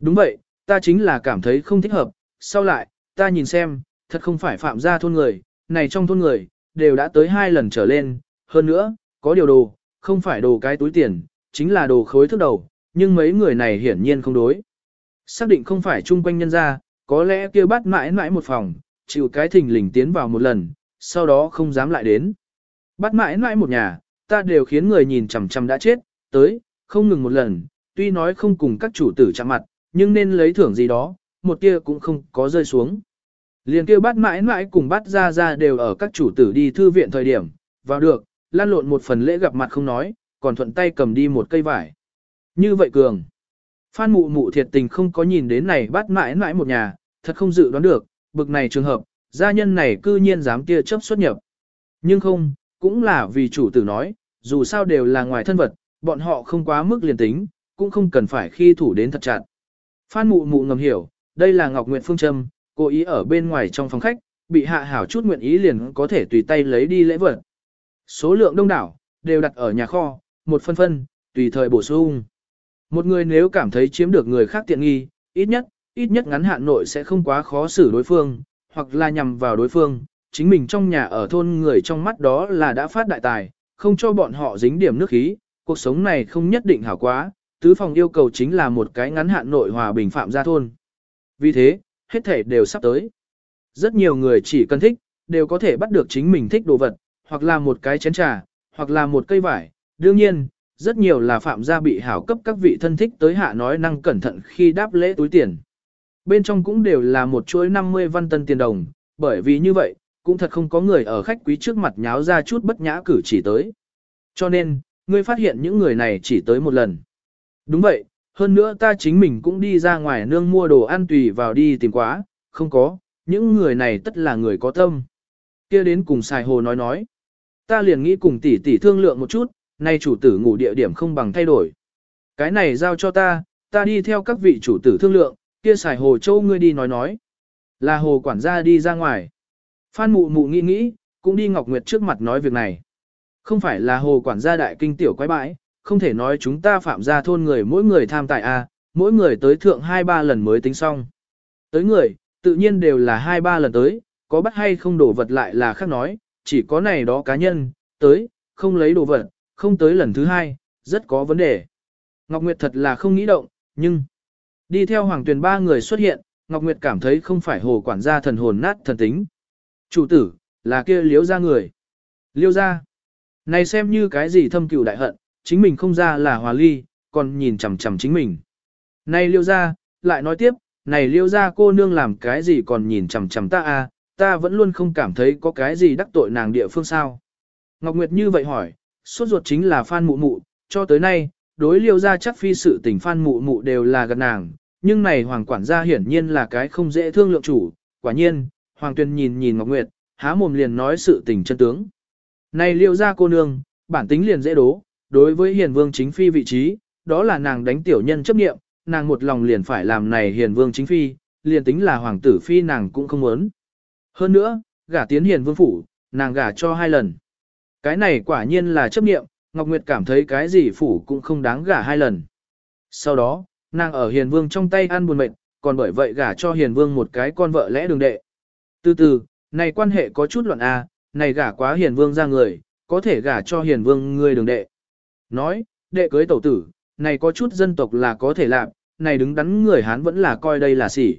Đúng vậy, ta chính là cảm thấy không thích hợp, sau lại, ta nhìn xem, thật không phải phạm gia thôn người, này trong thôn người, đều đã tới hai lần trở lên, hơn nữa, có điều đồ, không phải đồ cái túi tiền, chính là đồ khối thức đầu, nhưng mấy người này hiển nhiên không đối. Xác định không phải chung quanh nhân gia, có lẽ kia bắt mãi mãi một phòng, chịu cái thình lình tiến vào một lần, sau đó không dám lại đến. Bắt mãi mãi một nhà, ta đều khiến người nhìn chằm chằm đã chết, tới, không ngừng một lần, tuy nói không cùng các chủ tử chạm mặt, nhưng nên lấy thưởng gì đó, một tia cũng không có rơi xuống. Liền kêu bắt mãi mãi cùng bắt ra ra đều ở các chủ tử đi thư viện thời điểm, vào được, lan lộn một phần lễ gặp mặt không nói, còn thuận tay cầm đi một cây vải. Như vậy cường. Phan mụ mụ thiệt tình không có nhìn đến này bắt mãi mãi một nhà, thật không dự đoán được, bực này trường hợp, gia nhân này cư nhiên dám tia chấp xuất nhập. Nhưng không, cũng là vì chủ tử nói, dù sao đều là ngoài thân vật, bọn họ không quá mức liền tính, cũng không cần phải khi thủ đến thật chặt. Phan mụ mụ ngầm hiểu, đây là Ngọc Nguyệt Phương Trâm, cố ý ở bên ngoài trong phòng khách, bị hạ hảo chút nguyện ý liền có thể tùy tay lấy đi lễ vật. Số lượng đông đảo, đều đặt ở nhà kho, một phân phân, tùy thời bổ sung. Một người nếu cảm thấy chiếm được người khác tiện nghi, ít nhất, ít nhất ngắn hạn nội sẽ không quá khó xử đối phương, hoặc là nhằm vào đối phương, chính mình trong nhà ở thôn người trong mắt đó là đã phát đại tài, không cho bọn họ dính điểm nước khí, cuộc sống này không nhất định hảo quá, tứ phòng yêu cầu chính là một cái ngắn hạn nội hòa bình phạm gia thôn. Vì thế, hết thể đều sắp tới. Rất nhiều người chỉ cần thích, đều có thể bắt được chính mình thích đồ vật, hoặc là một cái chén trà, hoặc là một cây vải. Đương nhiên, rất nhiều là phạm gia bị hảo cấp các vị thân thích tới hạ nói năng cẩn thận khi đáp lễ túi tiền. Bên trong cũng đều là một chuỗi 50 văn tân tiền đồng, bởi vì như vậy, cũng thật không có người ở khách quý trước mặt nháo ra chút bất nhã cử chỉ tới. Cho nên, ngươi phát hiện những người này chỉ tới một lần. Đúng vậy, hơn nữa ta chính mình cũng đi ra ngoài nương mua đồ ăn tùy vào đi tìm quá, không có, những người này tất là người có tâm. kia đến cùng xài hồ nói nói. Ta liền nghĩ cùng tỷ tỷ thương lượng một chút, nay chủ tử ngủ địa điểm không bằng thay đổi. Cái này giao cho ta, ta đi theo các vị chủ tử thương lượng, kia xài hồ châu ngươi đi nói nói. Là hồ quản gia đi ra ngoài. Phan mụ mụ nghĩ nghĩ, cũng đi Ngọc Nguyệt trước mặt nói việc này. Không phải là hồ quản gia đại kinh tiểu quái bãi, không thể nói chúng ta phạm ra thôn người mỗi người tham tài a, mỗi người tới thượng hai ba lần mới tính xong. Tới người, tự nhiên đều là hai ba lần tới, có bắt hay không đổ vật lại là khác nói, chỉ có này đó cá nhân, tới, không lấy đồ vật, không tới lần thứ hai, rất có vấn đề. Ngọc Nguyệt thật là không nghĩ động, nhưng đi theo hoàng tuyền ba người xuất hiện, Ngọc Nguyệt cảm thấy không phải hồ quản gia thần hồn nát thần tính. Chủ tử, là kia liếu ra người. Liêu ra. Này xem như cái gì thâm cừu đại hận, chính mình không ra là hòa ly, còn nhìn chằm chằm chính mình. Này liêu ra, lại nói tiếp, này liêu ra cô nương làm cái gì còn nhìn chằm chằm ta à, ta vẫn luôn không cảm thấy có cái gì đắc tội nàng địa phương sao. Ngọc Nguyệt như vậy hỏi, suốt ruột chính là Phan Mụ Mụ, cho tới nay, đối liêu ra chắc phi sự tình Phan Mụ Mụ đều là gần nàng, nhưng này Hoàng quản gia hiển nhiên là cái không dễ thương lượng chủ, quả nhiên, Hoàng Tuyền nhìn nhìn Ngọc Nguyệt, há mồm liền nói sự tình chân tướng. Này liêu ra cô nương, bản tính liền dễ đố, đối với hiền vương chính phi vị trí, đó là nàng đánh tiểu nhân chấp nghiệm, nàng một lòng liền phải làm này hiền vương chính phi, liền tính là hoàng tử phi nàng cũng không muốn. Hơn nữa, gả tiến hiền vương phủ, nàng gả cho hai lần. Cái này quả nhiên là chấp nghiệm, Ngọc Nguyệt cảm thấy cái gì phủ cũng không đáng gả hai lần. Sau đó, nàng ở hiền vương trong tay ăn buồn mệt, còn bởi vậy gả cho hiền vương một cái con vợ lẽ đường đệ. Từ từ, này quan hệ có chút loạn a, à, này gả quá hiền vương ra người, có thể gả cho hiền vương người đường đệ. Nói, đệ cưới tẩu tử, này có chút dân tộc là có thể làm, này đứng đắn người Hán vẫn là coi đây là sỉ.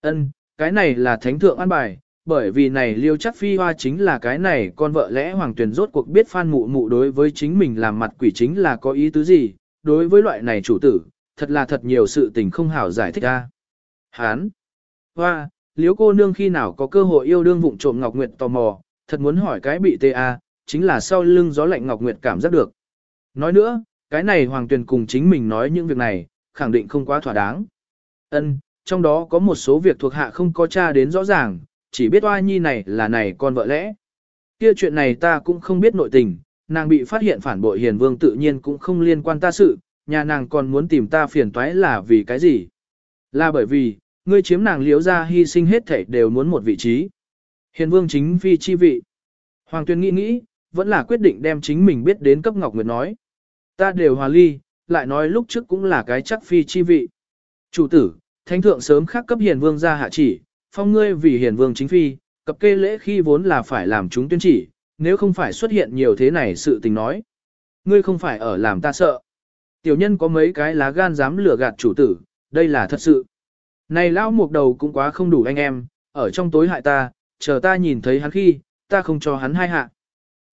Ân, cái này là thánh thượng an bài, bởi vì này liêu chắc phi hoa chính là cái này con vợ lẽ hoàng tuyển rốt cuộc biết phan mụ mụ đối với chính mình làm mặt quỷ chính là có ý tứ gì, đối với loại này chủ tử, thật là thật nhiều sự tình không hảo giải thích ra. Hán, hoa, liếu cô nương khi nào có cơ hội yêu đương vụng trộm Ngọc Nguyệt tò mò, thật muốn hỏi cái bị tê a, chính là sau lưng gió lạnh Ngọc Nguyệt cảm giác được. Nói nữa, cái này Hoàng Tuyền cùng chính mình nói những việc này, khẳng định không quá thỏa đáng. Ân, trong đó có một số việc thuộc hạ không có tra đến rõ ràng, chỉ biết oa nhi này là này con vợ lẽ. Kia chuyện này ta cũng không biết nội tình, nàng bị phát hiện phản bội hiền vương tự nhiên cũng không liên quan ta sự, nhà nàng còn muốn tìm ta phiền toái là vì cái gì? Là bởi vì, ngươi chiếm nàng liếu ra hy sinh hết thảy đều muốn một vị trí. Hiền vương chính phi chi vị. Hoàng tuyên nghĩ nghĩ, vẫn là quyết định đem chính mình biết đến cấp Ngọc Nguyệt nói. Ta đều hòa ly, lại nói lúc trước cũng là cái chắc phi chi vị. Chủ tử, thánh thượng sớm khắc cấp hiền vương ra hạ chỉ, phong ngươi vì hiền vương chính phi, cập kê lễ khi vốn là phải làm chúng tuyên chỉ, nếu không phải xuất hiện nhiều thế này sự tình nói. Ngươi không phải ở làm ta sợ. Tiểu nhân có mấy cái lá gan dám lừa gạt chủ tử, đây là thật sự. Này lão mục đầu cũng quá không đủ anh em, ở trong tối hại ta, chờ ta nhìn thấy hắn khi, ta không cho hắn hai hạ.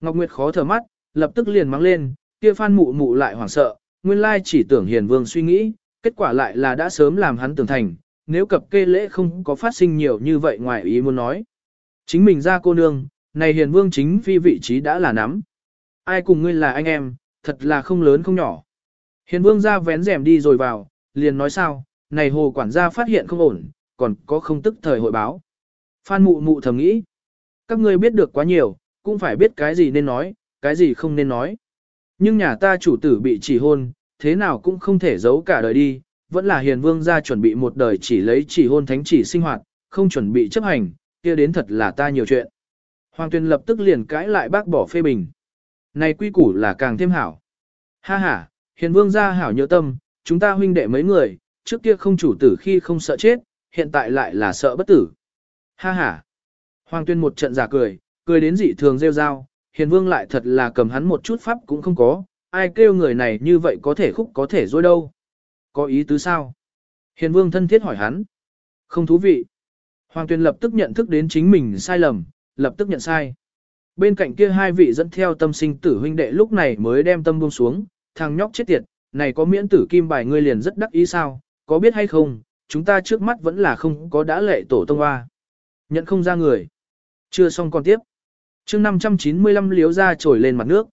Ngọc Nguyệt khó thở mắt, lập tức liền mắng lên, kia phan mụ mụ lại hoảng sợ, nguyên lai chỉ tưởng hiền vương suy nghĩ, kết quả lại là đã sớm làm hắn tưởng thành, nếu cập kê lễ không có phát sinh nhiều như vậy ngoài ý muốn nói. Chính mình ra cô nương, này hiền vương chính phi vị trí đã là nắm. Ai cùng ngươi là anh em, thật là không lớn không nhỏ. Hiền vương ra vén rèm đi rồi vào, liền nói sao, này hồ quản gia phát hiện không ổn, còn có không tức thời hội báo. Phan mụ mụ thầm nghĩ, các ngươi biết được quá nhiều, cũng phải biết cái gì nên nói, cái gì không nên nói. Nhưng nhà ta chủ tử bị chỉ hôn, thế nào cũng không thể giấu cả đời đi, vẫn là hiền vương gia chuẩn bị một đời chỉ lấy chỉ hôn thánh chỉ sinh hoạt, không chuẩn bị chấp hành, kia đến thật là ta nhiều chuyện. Hoàng tuyên lập tức liền cãi lại bác bỏ phê bình. Này quy củ là càng thêm hảo. Ha ha, hiền vương gia hảo nhớ tâm, chúng ta huynh đệ mấy người, trước kia không chủ tử khi không sợ chết, hiện tại lại là sợ bất tử. Ha ha. Hoàng tuyên một trận giả cười, cười đến dị thường rêu rao, hiền vương lại thật là cầm hắn một chút pháp cũng không có, ai kêu người này như vậy có thể khúc có thể dối đâu. Có ý tứ sao? Hiền vương thân thiết hỏi hắn. Không thú vị. Hoàng tuyên lập tức nhận thức đến chính mình sai lầm, lập tức nhận sai. Bên cạnh kia hai vị dẫn theo tâm sinh tử huynh đệ lúc này mới đem tâm buông xuống, thằng nhóc chết tiệt, này có miễn tử kim bài ngươi liền rất đắc ý sao, có biết hay không, chúng ta trước mắt vẫn là không có đã lệ tổ tông hoa. Nhận không ra người. Chưa xong còn tiếp chương 595 liếu ra trồi lên mặt nước.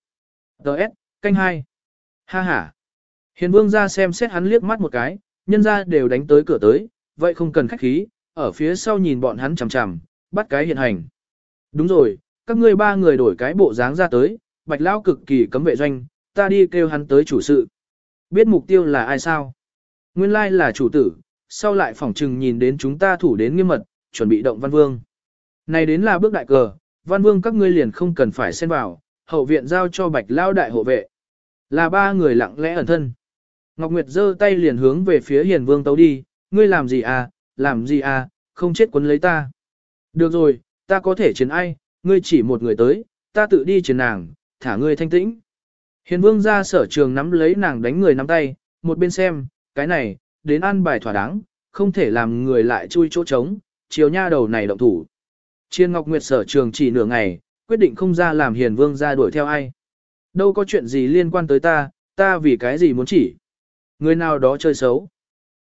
Đợt, canh hai. Ha ha. Hiền vương ra xem xét hắn liếc mắt một cái, nhân ra đều đánh tới cửa tới, vậy không cần khách khí, ở phía sau nhìn bọn hắn chằm chằm, bắt cái hiện hành. Đúng rồi, các ngươi ba người đổi cái bộ dáng ra tới, bạch lão cực kỳ cấm vệ doanh, ta đi kêu hắn tới chủ sự. Biết mục tiêu là ai sao? Nguyên lai là chủ tử, sau lại phỏng trừng nhìn đến chúng ta thủ đến nghiêm mật, chuẩn bị động văn vương. Này đến là bước đại cờ, văn vương các ngươi liền không cần phải xen vào, hậu viện giao cho bạch lao đại hộ vệ. Là ba người lặng lẽ ẩn thân. Ngọc Nguyệt giơ tay liền hướng về phía hiền vương tấu đi, ngươi làm gì à, làm gì à, không chết quấn lấy ta. Được rồi, ta có thể chiến ai, ngươi chỉ một người tới, ta tự đi chiến nàng, thả ngươi thanh tĩnh. Hiền vương ra sở trường nắm lấy nàng đánh người nắm tay, một bên xem, cái này, đến ăn bài thỏa đáng, không thể làm người lại chui chỗ trống, chiều nha đầu này động thủ. Chiên Ngọc Nguyệt sở trường chỉ nửa ngày, quyết định không ra làm hiền vương ra đuổi theo ai. Đâu có chuyện gì liên quan tới ta, ta vì cái gì muốn chỉ. Người nào đó chơi xấu.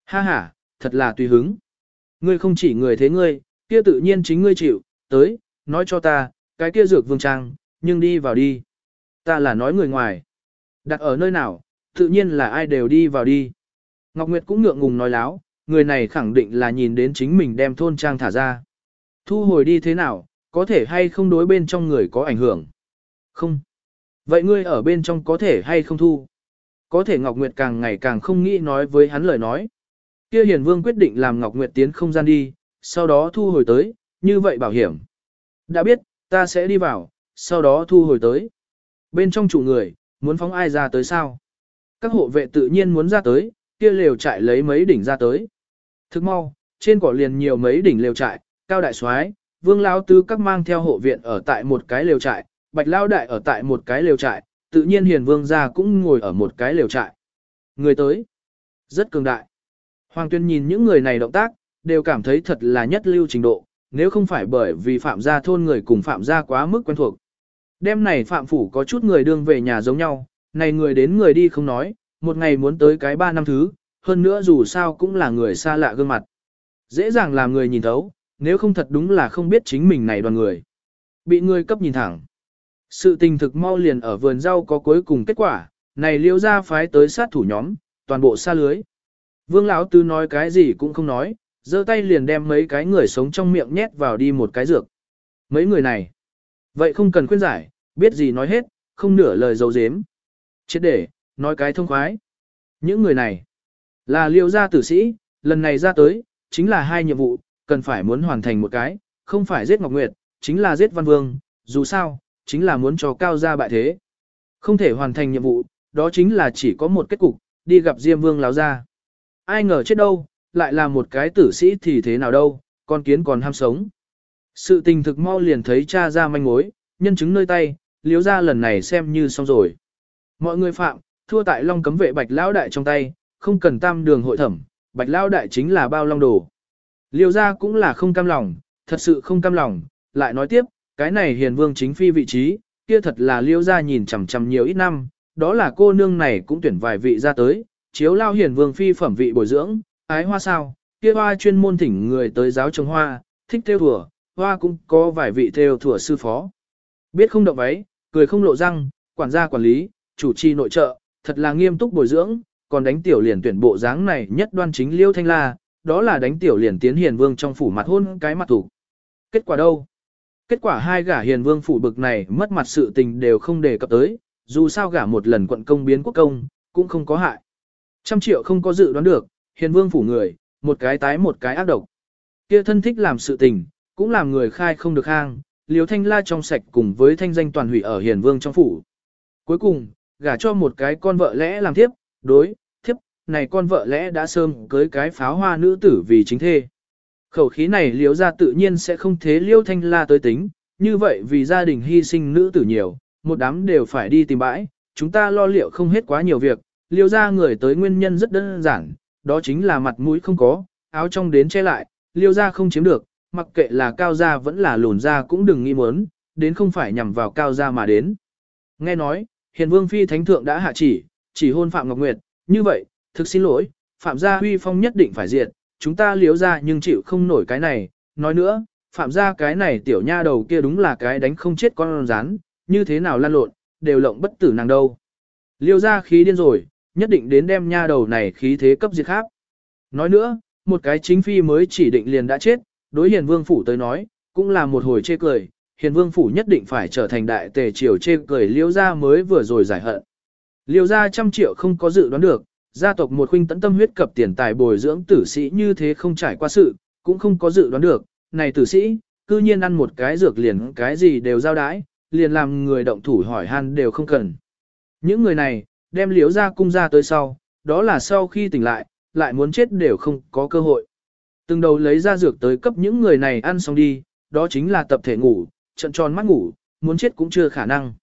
Ha ha, thật là tùy hứng. Ngươi không chỉ người thế ngươi, kia tự nhiên chính ngươi chịu, tới, nói cho ta, cái kia dược vương trang, nhưng đi vào đi. Ta là nói người ngoài. Đặt ở nơi nào, tự nhiên là ai đều đi vào đi. Ngọc Nguyệt cũng ngượng ngùng nói láo, người này khẳng định là nhìn đến chính mình đem thôn trang thả ra. Thu hồi đi thế nào, có thể hay không đối bên trong người có ảnh hưởng? Không. Vậy ngươi ở bên trong có thể hay không thu? Có thể Ngọc Nguyệt càng ngày càng không nghĩ nói với hắn lời nói. Kia Hiền Vương quyết định làm Ngọc Nguyệt tiến không gian đi, sau đó thu hồi tới, như vậy bảo hiểm. Đã biết, ta sẽ đi vào, sau đó thu hồi tới. Bên trong chủ người, muốn phóng ai ra tới sao? Các hộ vệ tự nhiên muốn ra tới, kia lều trại lấy mấy đỉnh ra tới. Thức mau, trên cỏ liền nhiều mấy đỉnh lều trại, cao đại soái, vương lao tứ các mang theo hộ viện ở tại một cái lều trại, bạch lao đại ở tại một cái lều trại, tự nhiên hiền vương gia cũng ngồi ở một cái lều trại. Người tới, rất cường đại. Hoàng tuyên nhìn những người này động tác, đều cảm thấy thật là nhất lưu trình độ, nếu không phải bởi vì phạm gia thôn người cùng phạm gia quá mức quen thuộc. Đêm này phạm phủ có chút người đương về nhà giống nhau, này người đến người đi không nói, một ngày muốn tới cái ba năm thứ, hơn nữa dù sao cũng là người xa lạ gương mặt. Dễ dàng làm người nhìn thấu, nếu không thật đúng là không biết chính mình này đoàn người. Bị người cấp nhìn thẳng. Sự tình thực mau liền ở vườn rau có cuối cùng kết quả, này liêu ra phái tới sát thủ nhóm, toàn bộ xa lưới. Vương lão tứ nói cái gì cũng không nói, giơ tay liền đem mấy cái người sống trong miệng nhét vào đi một cái dược. Mấy người này, vậy không cần khuyên giải, biết gì nói hết, không nửa lời dấu dếm. Chết để, nói cái thông khoái. Những người này, là liêu gia tử sĩ, lần này ra tới, chính là hai nhiệm vụ, cần phải muốn hoàn thành một cái, không phải giết Ngọc Nguyệt, chính là giết Văn Vương, dù sao, chính là muốn cho cao gia bại thế. Không thể hoàn thành nhiệm vụ, đó chính là chỉ có một kết cục, đi gặp Diêm Vương láo ra. Ai ngờ chết đâu, lại là một cái tử sĩ thì thế nào đâu, con kiến còn ham sống. Sự tình thực mau liền thấy cha ra manh mối, nhân chứng nơi tay, liếu ra lần này xem như xong rồi. Mọi người phạm, thua tại long cấm vệ bạch lão đại trong tay, không cần tam đường hội thẩm, bạch lão đại chính là bao long đồ. Liêu ra cũng là không cam lòng, thật sự không cam lòng, lại nói tiếp, cái này hiền vương chính phi vị trí, kia thật là liêu ra nhìn chằm chằm nhiều ít năm, đó là cô nương này cũng tuyển vài vị ra tới, chiếu lao hiền vương phi phẩm vị bồi dưỡng, ái hoa sao, kia hoa chuyên môn thỉnh người tới giáo trồng hoa, thích theo thủa, hoa cũng có vài vị theo thủa sư phó. Biết không động váy, cười không lộ răng, quản gia quản lý, chủ trì nội trợ, thật là nghiêm túc bồi dưỡng, còn đánh tiểu liền tuyển bộ dáng này nhất đoan chính liêu thanh la, đó là đánh tiểu liền tiến hiền vương trong phủ mặt hôn cái mặt thủ. Kết quả đâu? Kết quả hai gả hiền vương phủ bực này mất mặt sự tình đều không đề cập tới, dù sao gả một lần quận công biến quốc công, cũng không có hại. Trăm triệu không có dự đoán được, hiền vương phủ người, một cái tái một cái ác độc. Kia thân thích làm sự tình, cũng làm người khai không được hang, liếu thanh la trong sạch cùng với thanh danh toàn hủy ở hiền vương trong phủ. Cuối cùng, gả cho một cái con vợ lẽ làm thiếp, đối, này con vợ lẽ đã sơm cưới cái pháo hoa nữ tử vì chính thê. Khẩu khí này liếu ra tự nhiên sẽ không thế liêu thanh la tới tính, như vậy vì gia đình hy sinh nữ tử nhiều, một đám đều phải đi tìm bãi, chúng ta lo liệu không hết quá nhiều việc, liêu ra người tới nguyên nhân rất đơn giản, đó chính là mặt mũi không có, áo trong đến che lại, liêu ra không chiếm được, mặc kệ là cao gia vẫn là lùn gia cũng đừng nghĩ muốn, đến không phải nhằm vào cao gia mà đến. Nghe nói, hiền vương phi thánh thượng đã hạ chỉ, chỉ hôn Phạm Ngọc Nguyệt, như vậy, thực xin lỗi, Phạm gia huy phong nhất định phải diệt, chúng ta liếu ra nhưng chịu không nổi cái này, nói nữa, Phạm gia cái này tiểu nha đầu kia đúng là cái đánh không chết con rán, như thế nào lan lộn, đều lộng bất tử nàng đâu. Liêu ra khí điên rồi, nhất định đến đem nha đầu này khí thế cấp diệt khác. Nói nữa, một cái chính phi mới chỉ định liền đã chết, đối hiền vương phủ tới nói, cũng là một hồi chê cười, hiền vương phủ nhất định phải trở thành đại tề triều chê cười liêu ra mới vừa rồi giải hận. Liêu ra trăm triệu không có dự đoán được, gia tộc một huynh tận tâm huyết cập tiền tài bồi dưỡng tử sĩ như thế không trải qua sự, cũng không có dự đoán được, này tử sĩ, cư nhiên ăn một cái dược liền cái gì đều giao đái, liền làm người động thủ hỏi han đều không cần. Những người này, đem liếu ra cung ra tới sau, đó là sau khi tỉnh lại, lại muốn chết đều không có cơ hội. Từng đầu lấy ra dược tới cấp những người này ăn xong đi, đó chính là tập thể ngủ, trận tròn mắt ngủ, muốn chết cũng chưa khả năng.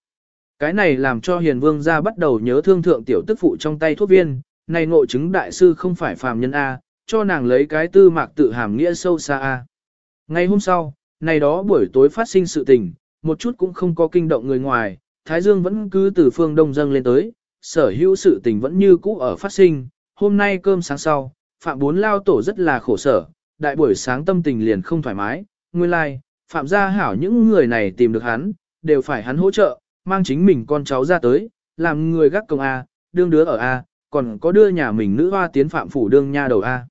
Cái này làm cho hiền vương ra bắt đầu nhớ thương thượng tiểu tức phụ trong tay thuốc viên, này ngộ chứng đại sư không phải phàm nhân A, cho nàng lấy cái tư mạc tự hàm nghĩa sâu xa A. Ngày hôm sau, này đó buổi tối phát sinh sự tình, một chút cũng không có kinh động người ngoài, Thái Dương vẫn cứ từ phương đông dâng lên tới, sở hữu sự tình vẫn như cũ ở phát sinh, hôm nay cơm sáng sau, Phạm Bốn Lao Tổ rất là khổ sở, đại buổi sáng tâm tình liền không thoải mái, nguyên lai, like, Phạm gia hảo những người này tìm được hắn, đều phải hắn hỗ trợ, mang chính mình con cháu ra tới, làm người gác công A, đương đứa ở A, còn có đưa nhà mình nữ hoa tiến Phạm Phủ đương nha đầu A.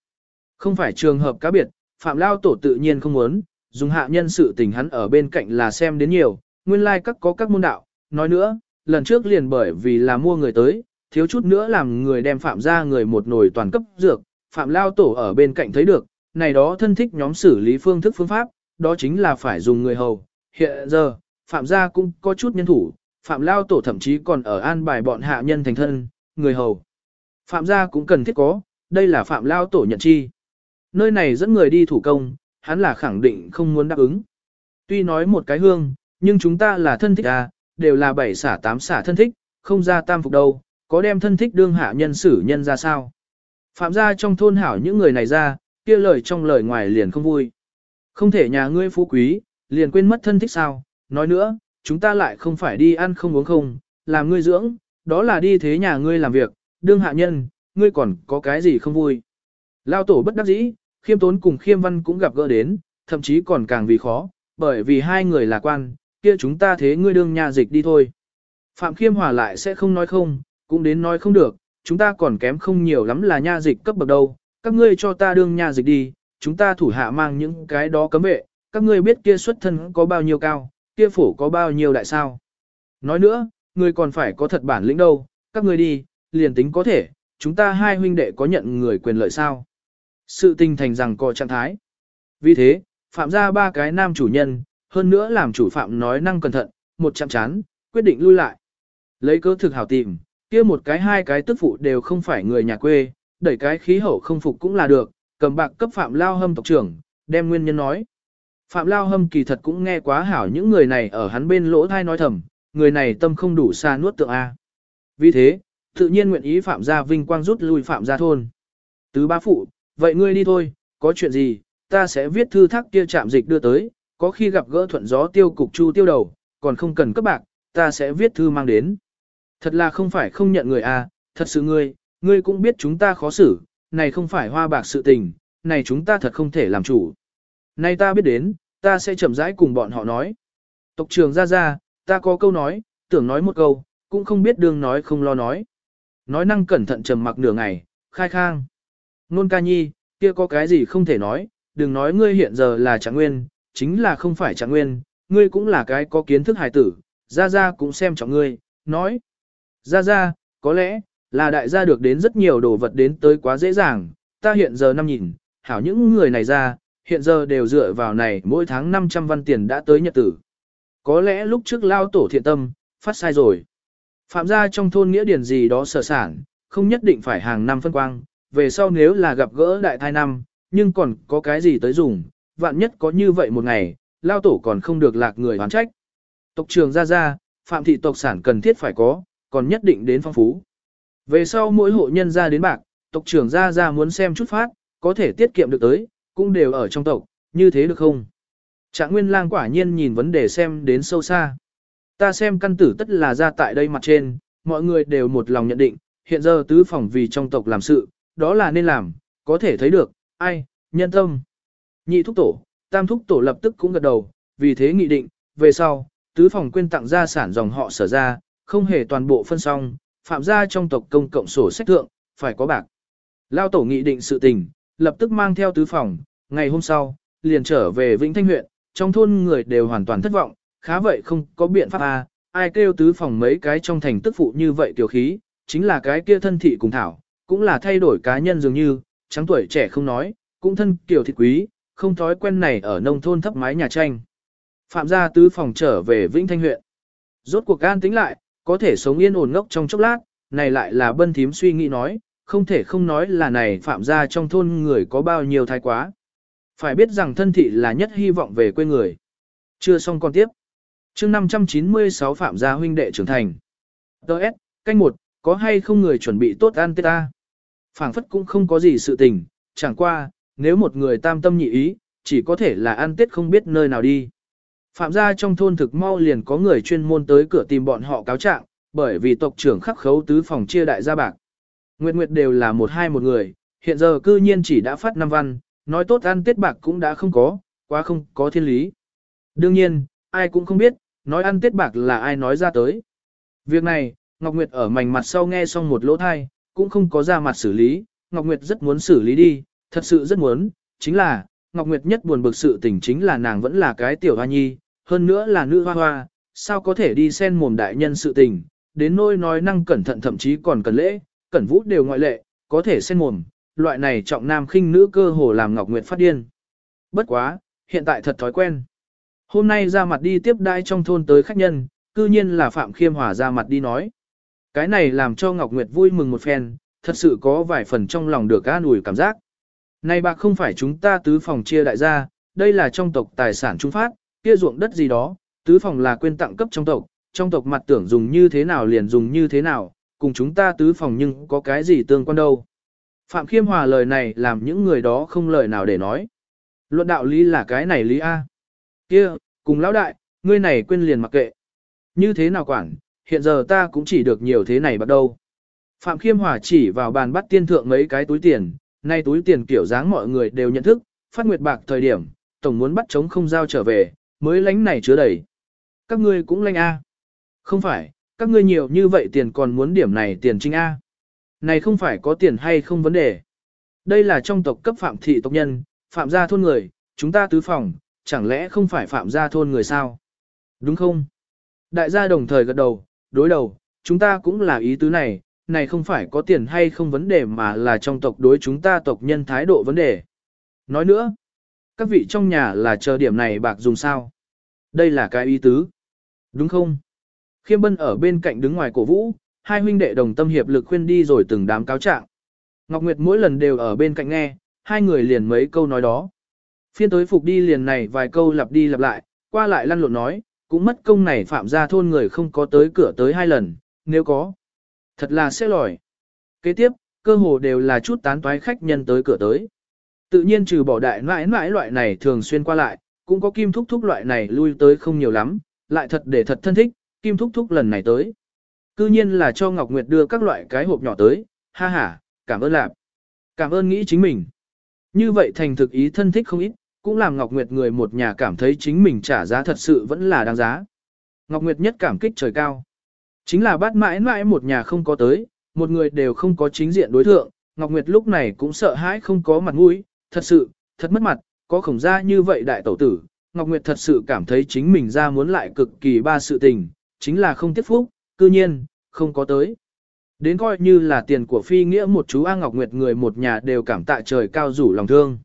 Không phải trường hợp cá biệt, Phạm Lao Tổ tự nhiên không muốn, dùng hạ nhân sự tình hắn ở bên cạnh là xem đến nhiều, nguyên lai like các có các môn đạo, nói nữa, lần trước liền bởi vì là mua người tới, thiếu chút nữa làm người đem phạm ra người một nồi toàn cấp dược, phạm lao tổ ở bên cạnh thấy được, này đó thân thích nhóm xử lý phương thức phương pháp, đó chính là phải dùng người hầu. Hiện giờ, phạm gia cũng có chút nhân thủ, phạm lao tổ thậm chí còn ở an bài bọn hạ nhân thành thân, người hầu. Phạm gia cũng cần thiết có, đây là phạm lao tổ nhận chi. Nơi này dẫn người đi thủ công, hắn là khẳng định không muốn đáp ứng. Tuy nói một cái hương, nhưng chúng ta là thân thích à, đều là bảy xả tám xả thân thích, không ra tam phục đâu, có đem thân thích đương hạ nhân xử nhân ra sao. Phạm gia trong thôn hảo những người này ra, kia lời trong lời ngoài liền không vui. Không thể nhà ngươi phú quý, liền quên mất thân thích sao, nói nữa, chúng ta lại không phải đi ăn không uống không, làm ngươi dưỡng, đó là đi thế nhà ngươi làm việc, đương hạ nhân, ngươi còn có cái gì không vui. Lao tổ bất đắc dĩ, khiêm tốn cùng khiêm văn cũng gặp gỡ đến, thậm chí còn càng vì khó, bởi vì hai người là quan, kia chúng ta thế ngươi đương nhà dịch đi thôi. Phạm khiêm hòa lại sẽ không nói không, cũng đến nói không được, chúng ta còn kém không nhiều lắm là nha dịch cấp bậc đâu, các ngươi cho ta đương nha dịch đi, chúng ta thủ hạ mang những cái đó cấm vệ, các ngươi biết kia xuất thân có bao nhiêu cao, kia phổ có bao nhiêu đại sao. Nói nữa, ngươi còn phải có thật bản lĩnh đâu, các ngươi đi, liền tính có thể, chúng ta hai huynh đệ có nhận người quyền lợi sao. Sự tình thành rằng có trạng thái. Vì thế, phạm ra ba cái nam chủ nhân, hơn nữa làm chủ phạm nói năng cẩn thận, một chạm chán, quyết định lui lại. Lấy cơ thực hảo tìm, kia một cái hai cái tức phụ đều không phải người nhà quê, đẩy cái khí hậu không phục cũng là được, cầm bạc cấp phạm lao hâm tộc trưởng, đem nguyên nhân nói. Phạm lao hâm kỳ thật cũng nghe quá hảo những người này ở hắn bên lỗ thai nói thầm, người này tâm không đủ xa nuốt tượng A. Vì thế, tự nhiên nguyện ý phạm gia vinh quang rút lui phạm gia thôn. Tứ ba phụ, vậy ngươi đi thôi, có chuyện gì, ta sẽ viết thư thác kia chạm dịch đưa tới, có khi gặp gỡ thuận gió tiêu cục chu tiêu đầu, còn không cần cấp bạc, ta sẽ viết thư mang đến. Thật là không phải không nhận người à, thật sự ngươi, ngươi cũng biết chúng ta khó xử, này không phải hoa bạc sự tình, này chúng ta thật không thể làm chủ. Này ta biết đến, ta sẽ chậm rãi cùng bọn họ nói. Tộc trưởng ra ra, ta có câu nói, tưởng nói một câu, cũng không biết đường nói không lo nói. Nói năng cẩn thận trầm mặc nửa ngày, khai khang. Nôn ca nhi, kia có cái gì không thể nói, đừng nói ngươi hiện giờ là trạng nguyên, chính là không phải trạng nguyên, ngươi cũng là cái có kiến thức hài tử, ra ra cũng xem trọng ngươi, nói. Ra ra, có lẽ, là đại gia được đến rất nhiều đồ vật đến tới quá dễ dàng, ta hiện giờ năm nhìn, hảo những người này ra, hiện giờ đều dựa vào này mỗi tháng 500 văn tiền đã tới nhật tử. Có lẽ lúc trước lao tổ thiện tâm, phát sai rồi. Phạm gia trong thôn nghĩa điển gì đó sở sản, không nhất định phải hàng năm phân quang, về sau nếu là gặp gỡ đại thai năm, nhưng còn có cái gì tới dùng, vạn nhất có như vậy một ngày, lao tổ còn không được lạc người hoán trách. Tộc trường ra ra, phạm thị tộc sản cần thiết phải có, còn nhất định đến phong phú. Về sau mỗi hộ nhân ra đến bạc, tộc trưởng ra ra muốn xem chút phát, có thể tiết kiệm được tới, cũng đều ở trong tộc, như thế được không? Trạng nguyên lang quả nhiên nhìn vấn đề xem đến sâu xa. Ta xem căn tử tất là ra tại đây mặt trên, mọi người đều một lòng nhận định, hiện giờ tứ phòng vì trong tộc làm sự, đó là nên làm, có thể thấy được, ai, nhân tâm. Nhị thúc tổ, tam thúc tổ lập tức cũng gật đầu, vì thế nghị định, về sau, tứ phòng quên tặng gia sản dòng họ sở ra, không hề toàn bộ phân xong, phạm gia trong tộc công cộng sổ sách thượng, phải có bạc. Lao tổ nghị định sự tình, lập tức mang theo tứ phòng, ngày hôm sau, liền trở về Vĩnh Thanh huyện, trong thôn người đều hoàn toàn thất vọng, khá vậy không có biện pháp à, ai kêu tứ phòng mấy cái trong thành tức phụ như vậy tiểu khí, chính là cái kia thân thị cùng thảo, cũng là thay đổi cá nhân dường như, trắng tuổi trẻ không nói, cũng thân kiểu thịt quý, không thói quen này ở nông thôn thấp mái nhà tranh. Phạm gia tứ phòng trở về Vĩnh Thanh huyện. Rốt cuộc gan tính lại, có thể sống yên ổn ngốc trong chốc lát, này lại là bân thím suy nghĩ nói, không thể không nói là này phạm gia trong thôn người có bao nhiêu thái quá. Phải biết rằng thân thị là nhất hy vọng về quê người. Chưa xong con tiếp chương 596 phạm gia huynh đệ trưởng thành. Đợt, canh một, có hay không người chuẩn bị tốt ăn tết ta? phảng phất cũng không có gì sự tình, chẳng qua, nếu một người tam tâm nhị ý, chỉ có thể là ăn tết không biết nơi nào đi. Phạm gia trong thôn thực mau liền có người chuyên môn tới cửa tìm bọn họ cáo trạng, bởi vì tộc trưởng khắc khấu tứ phòng chia đại gia bạc. Nguyệt Nguyệt đều là một hai một người, hiện giờ cư nhiên chỉ đã phát năm văn, nói tốt ăn tết bạc cũng đã không có, quá không có thiên lý. Đương nhiên, ai cũng không biết, nói ăn tết bạc là ai nói ra tới. Việc này, Ngọc Nguyệt ở mảnh mặt sau nghe xong một lỗ thai, cũng không có ra mặt xử lý, Ngọc Nguyệt rất muốn xử lý đi, thật sự rất muốn, chính là, Ngọc Nguyệt nhất buồn bực sự tình chính là nàng vẫn là cái tiểu hoa nhi, hơn nữa là nữ hoa hoa, sao có thể đi xen mồm đại nhân sự tình, đến nỗi nói năng cẩn thận thậm chí còn cần lễ, cẩn vũ đều ngoại lệ, có thể xen mồm, loại này trọng nam khinh nữ cơ hồ làm Ngọc Nguyệt phát điên. Bất quá, hiện tại thật thói quen. Hôm nay ra mặt đi tiếp đãi trong thôn tới khách nhân, cư nhiên là Phạm Khiêm Hòa ra mặt đi nói. Cái này làm cho Ngọc Nguyệt vui mừng một phen, thật sự có vài phần trong lòng được an ủi cảm giác. Này bạc không phải chúng ta tứ phòng chia đại gia, đây là trong tộc tài sản trung phát, kia ruộng đất gì đó, tứ phòng là quên tặng cấp trong tộc, trong tộc mặt tưởng dùng như thế nào liền dùng như thế nào, cùng chúng ta tứ phòng nhưng có cái gì tương quan đâu. Phạm Khiêm Hòa lời này làm những người đó không lời nào để nói. Luận đạo lý là cái này lý A kia cùng lão đại, ngươi này quên liền mặc kệ. Như thế nào quản, hiện giờ ta cũng chỉ được nhiều thế này bắt đầu. Phạm Khiêm Hòa chỉ vào bàn bắt tiên thượng mấy cái túi tiền, nay túi tiền kiểu dáng mọi người đều nhận thức, phát nguyệt bạc thời điểm, tổng muốn bắt chống không giao trở về, mới lánh này chứa đầy. Các ngươi cũng lánh A. Không phải, các ngươi nhiều như vậy tiền còn muốn điểm này tiền trinh A. Này không phải có tiền hay không vấn đề. Đây là trong tộc cấp phạm thị tộc nhân, phạm gia thôn người, chúng ta tứ phòng, chẳng lẽ không phải phạm gia thôn người sao? Đúng không? Đại gia đồng thời gật đầu, đối đầu, chúng ta cũng là ý tứ này, này không phải có tiền hay không vấn đề mà là trong tộc đối chúng ta tộc nhân thái độ vấn đề. Nói nữa, các vị trong nhà là chờ điểm này bạc dùng sao? Đây là cái ý tứ. Đúng không? Khiêm Bân ở bên cạnh đứng ngoài cổ vũ, hai huynh đệ đồng tâm hiệp lực khuyên đi rồi từng đám cáo trạng. Ngọc Nguyệt mỗi lần đều ở bên cạnh nghe, hai người liền mấy câu nói đó. Phiên tới phục đi liền này vài câu lặp đi lặp lại, qua lại lăn lộn nói, cũng mất công này phạm ra thôn người không có tới cửa tới hai lần, nếu có. Thật là sẽ lòi. Kế tiếp, cơ hồ đều là chút tán toái khách nhân tới cửa tới. Tự nhiên trừ bỏ đại mãi mãi loại này thường xuyên qua lại, cũng có kim thúc thúc loại này lui tới không nhiều lắm, lại thật để thật thân thích, kim thúc thúc lần này tới. Cư nhiên là cho Ngọc Nguyệt đưa các loại cái hộp nhỏ tới, ha ha, cảm ơn lạp. Cảm ơn nghĩ chính mình. Như vậy thành thực ý thân thích không ít, cũng làm Ngọc Nguyệt người một nhà cảm thấy chính mình trả giá thật sự vẫn là đáng giá. Ngọc Nguyệt nhất cảm kích trời cao. Chính là bắt mãi mãi một nhà không có tới, một người đều không có chính diện đối thượng, Ngọc Nguyệt lúc này cũng sợ hãi không có mặt mũi, thật sự, thật mất mặt, có khổng ra như vậy đại tẩu tử. Ngọc Nguyệt thật sự cảm thấy chính mình ra muốn lại cực kỳ ba sự tình, chính là không tiếp phúc, cư nhiên, không có tới. Đến coi như là tiền của phi nghĩa một chú A Ngọc Nguyệt người một nhà đều cảm tạ trời cao rủ lòng thương.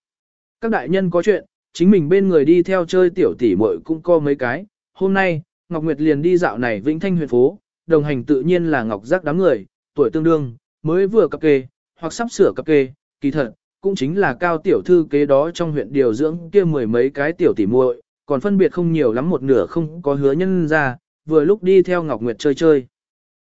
Các đại nhân có chuyện, chính mình bên người đi theo chơi tiểu tỷ muội cũng có mấy cái. Hôm nay, Ngọc Nguyệt liền đi dạo này Vĩnh Thanh huyện phố, đồng hành tự nhiên là Ngọc Giác đám người, tuổi tương đương, mới vừa cập kê, hoặc sắp sửa cập kê, kỳ thật, cũng chính là cao tiểu thư kế đó trong huyện điều dưỡng kia mười mấy cái tiểu tỷ muội, còn phân biệt không nhiều lắm một nửa không có hứa nhân ra, vừa lúc đi theo Ngọc Nguyệt chơi chơi.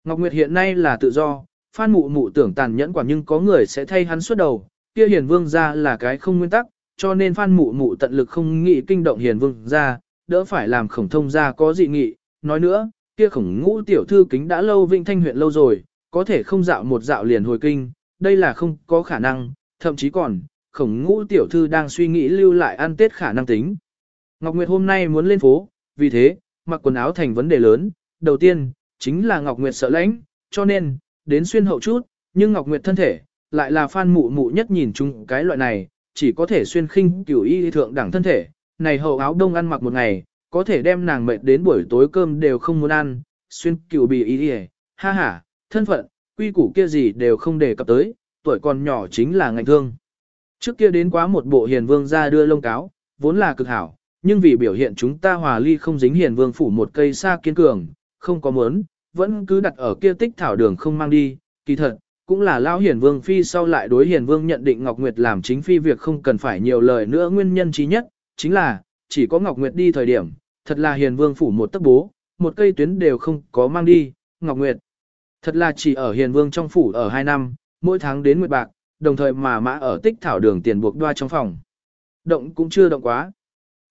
Ngọc Nguyệt hiện nay là tự do, Phan Mụ Mụ tưởng tàn nhẫn quả nhưng có người sẽ thay hắn suốt đầu, kia Hiền Vương gia là cái không nguyên tắc, cho nên Phan Mụ Mụ tận lực không nghĩ kinh động Hiền Vương ra, đỡ phải làm khổng thông ra có dị nghị. Nói nữa, kia khổng ngũ tiểu thư kính đã lâu Vĩnh Thanh huyện lâu rồi, có thể không dạo một dạo liền hồi kinh, đây là không có khả năng, thậm chí còn, khổng ngũ tiểu thư đang suy nghĩ lưu lại ăn tết khả năng tính. Ngọc Nguyệt hôm nay muốn lên phố, vì thế, mặc quần áo thành vấn đề lớn, đầu tiên, chính là Ngọc Nguyệt sợ lãnh, cho nên, đến xuyên hậu chút, nhưng Ngọc Nguyệt thân thể, lại là phan mụ mụ nhất nhìn chung cái loại này, chỉ có thể xuyên khinh cửu y thượng đẳng thân thể, này hậu áo đông ăn mặc một ngày, có thể đem nàng mệt đến buổi tối cơm đều không muốn ăn, xuyên cửu bì y y, ha ha, thân phận, quy củ kia gì đều không đề cập tới, tuổi còn nhỏ chính là ngành thương. Trước kia đến quá một bộ hiền vương ra đưa lông cáo, vốn là cực hảo, nhưng vì biểu hiện chúng ta hòa ly không dính hiền vương phủ một cây xa kiên cường, không có muốn, vẫn cứ đặt ở kia tích thảo đường không mang đi, kỳ thật, cũng là lão hiền vương phi sau lại đối hiền vương nhận định Ngọc Nguyệt làm chính phi việc không cần phải nhiều lời nữa nguyên nhân trí nhất, chính là, chỉ có Ngọc Nguyệt đi thời điểm, thật là hiền vương phủ một tấc bố, một cây tuyến đều không có mang đi, Ngọc Nguyệt. Thật là chỉ ở hiền vương trong phủ ở 2 năm, mỗi tháng đến nguyệt bạc, đồng thời mà mã ở tích thảo đường tiền buộc đoa trong phòng. Động cũng chưa động quá.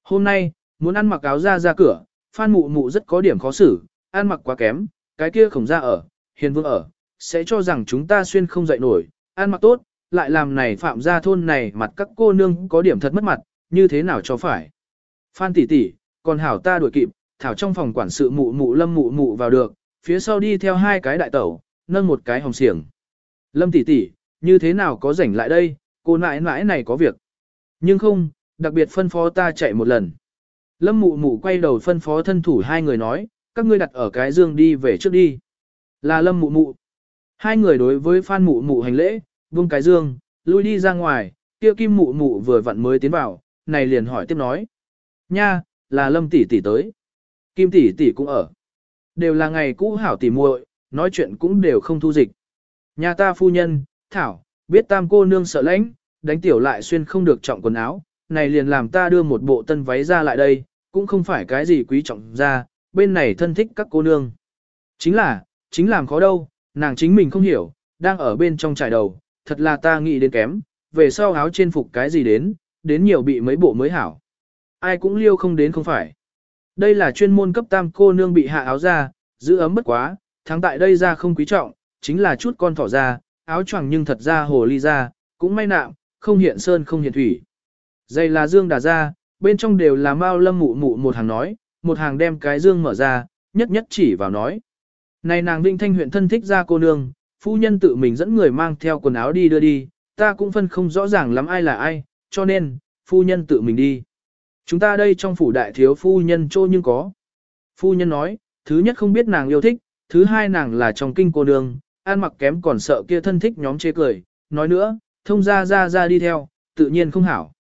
Hôm nay, muốn ăn mặc áo ra ra cửa, Phan Mụ Mụ rất có điểm khó xử, ăn mặc quá kém, cái kia khổng ra ở, hiền vương ở, sẽ cho rằng chúng ta xuyên không dậy nổi, ăn mặc tốt, lại làm này phạm gia thôn này mặt các cô nương có điểm thật mất mặt, như thế nào cho phải. Phan tỷ tỷ, còn hảo ta đuổi kịp, thảo trong phòng quản sự mụ mụ lâm mụ mụ vào được, phía sau đi theo hai cái đại tẩu, nâng một cái hồng xiềng. Lâm tỷ tỷ, như thế nào có rảnh lại đây, cô nãi nãi này có việc. Nhưng không, đặc biệt phân phó ta chạy một lần. Lâm mụ mụ quay đầu phân phó thân thủ hai người nói, các ngươi đặt ở cái dương đi về trước đi. Là lâm mụ mụ. Hai người đối với phan mụ mụ hành lễ, vung cái dương, lui đi ra ngoài, kia kim mụ mụ vừa vặn mới tiến vào, này liền hỏi tiếp nói. Nha, là lâm tỷ tỷ tới. Kim tỷ tỷ cũng ở. Đều là ngày cũ hảo tỷ muội, nói chuyện cũng đều không thu dịch. Nhà ta phu nhân, thảo, biết tam cô nương sợ lãnh, đánh tiểu lại xuyên không được trọng quần áo, này liền làm ta đưa một bộ tân váy ra lại đây, cũng không phải cái gì quý trọng ra, bên này thân thích các cô nương. Chính là, chính làm khó đâu, nàng chính mình không hiểu, đang ở bên trong trải đầu, thật là ta nghĩ đến kém, về sau áo trên phục cái gì đến, đến nhiều bị mấy bộ mới hảo. Ai cũng liêu không đến không phải. Đây là chuyên môn cấp tam cô nương bị hạ áo ra, giữ ấm bất quá, thắng tại đây ra không quý trọng, chính là chút con thỏ ra, áo choàng nhưng thật ra hồ ly ra, cũng may nạm, không hiện sơn không hiện thủy. Dây là dương đà ra, bên trong đều là mao lâm mụ mụ một hàng nói, một hàng đem cái dương mở ra, nhất nhất chỉ vào nói. Này nàng Vinh Thanh huyện thân thích ra cô nương, phu nhân tự mình dẫn người mang theo quần áo đi đưa đi, ta cũng phân không rõ ràng lắm ai là ai, cho nên, phu nhân tự mình đi. Chúng ta đây trong phủ đại thiếu phu nhân trô nhưng có. Phu nhân nói, thứ nhất không biết nàng yêu thích, thứ hai nàng là trong kinh cô nương, ăn mặc kém còn sợ kia thân thích nhóm chê cười, nói nữa, thông ra ra ra đi theo, tự nhiên không hảo.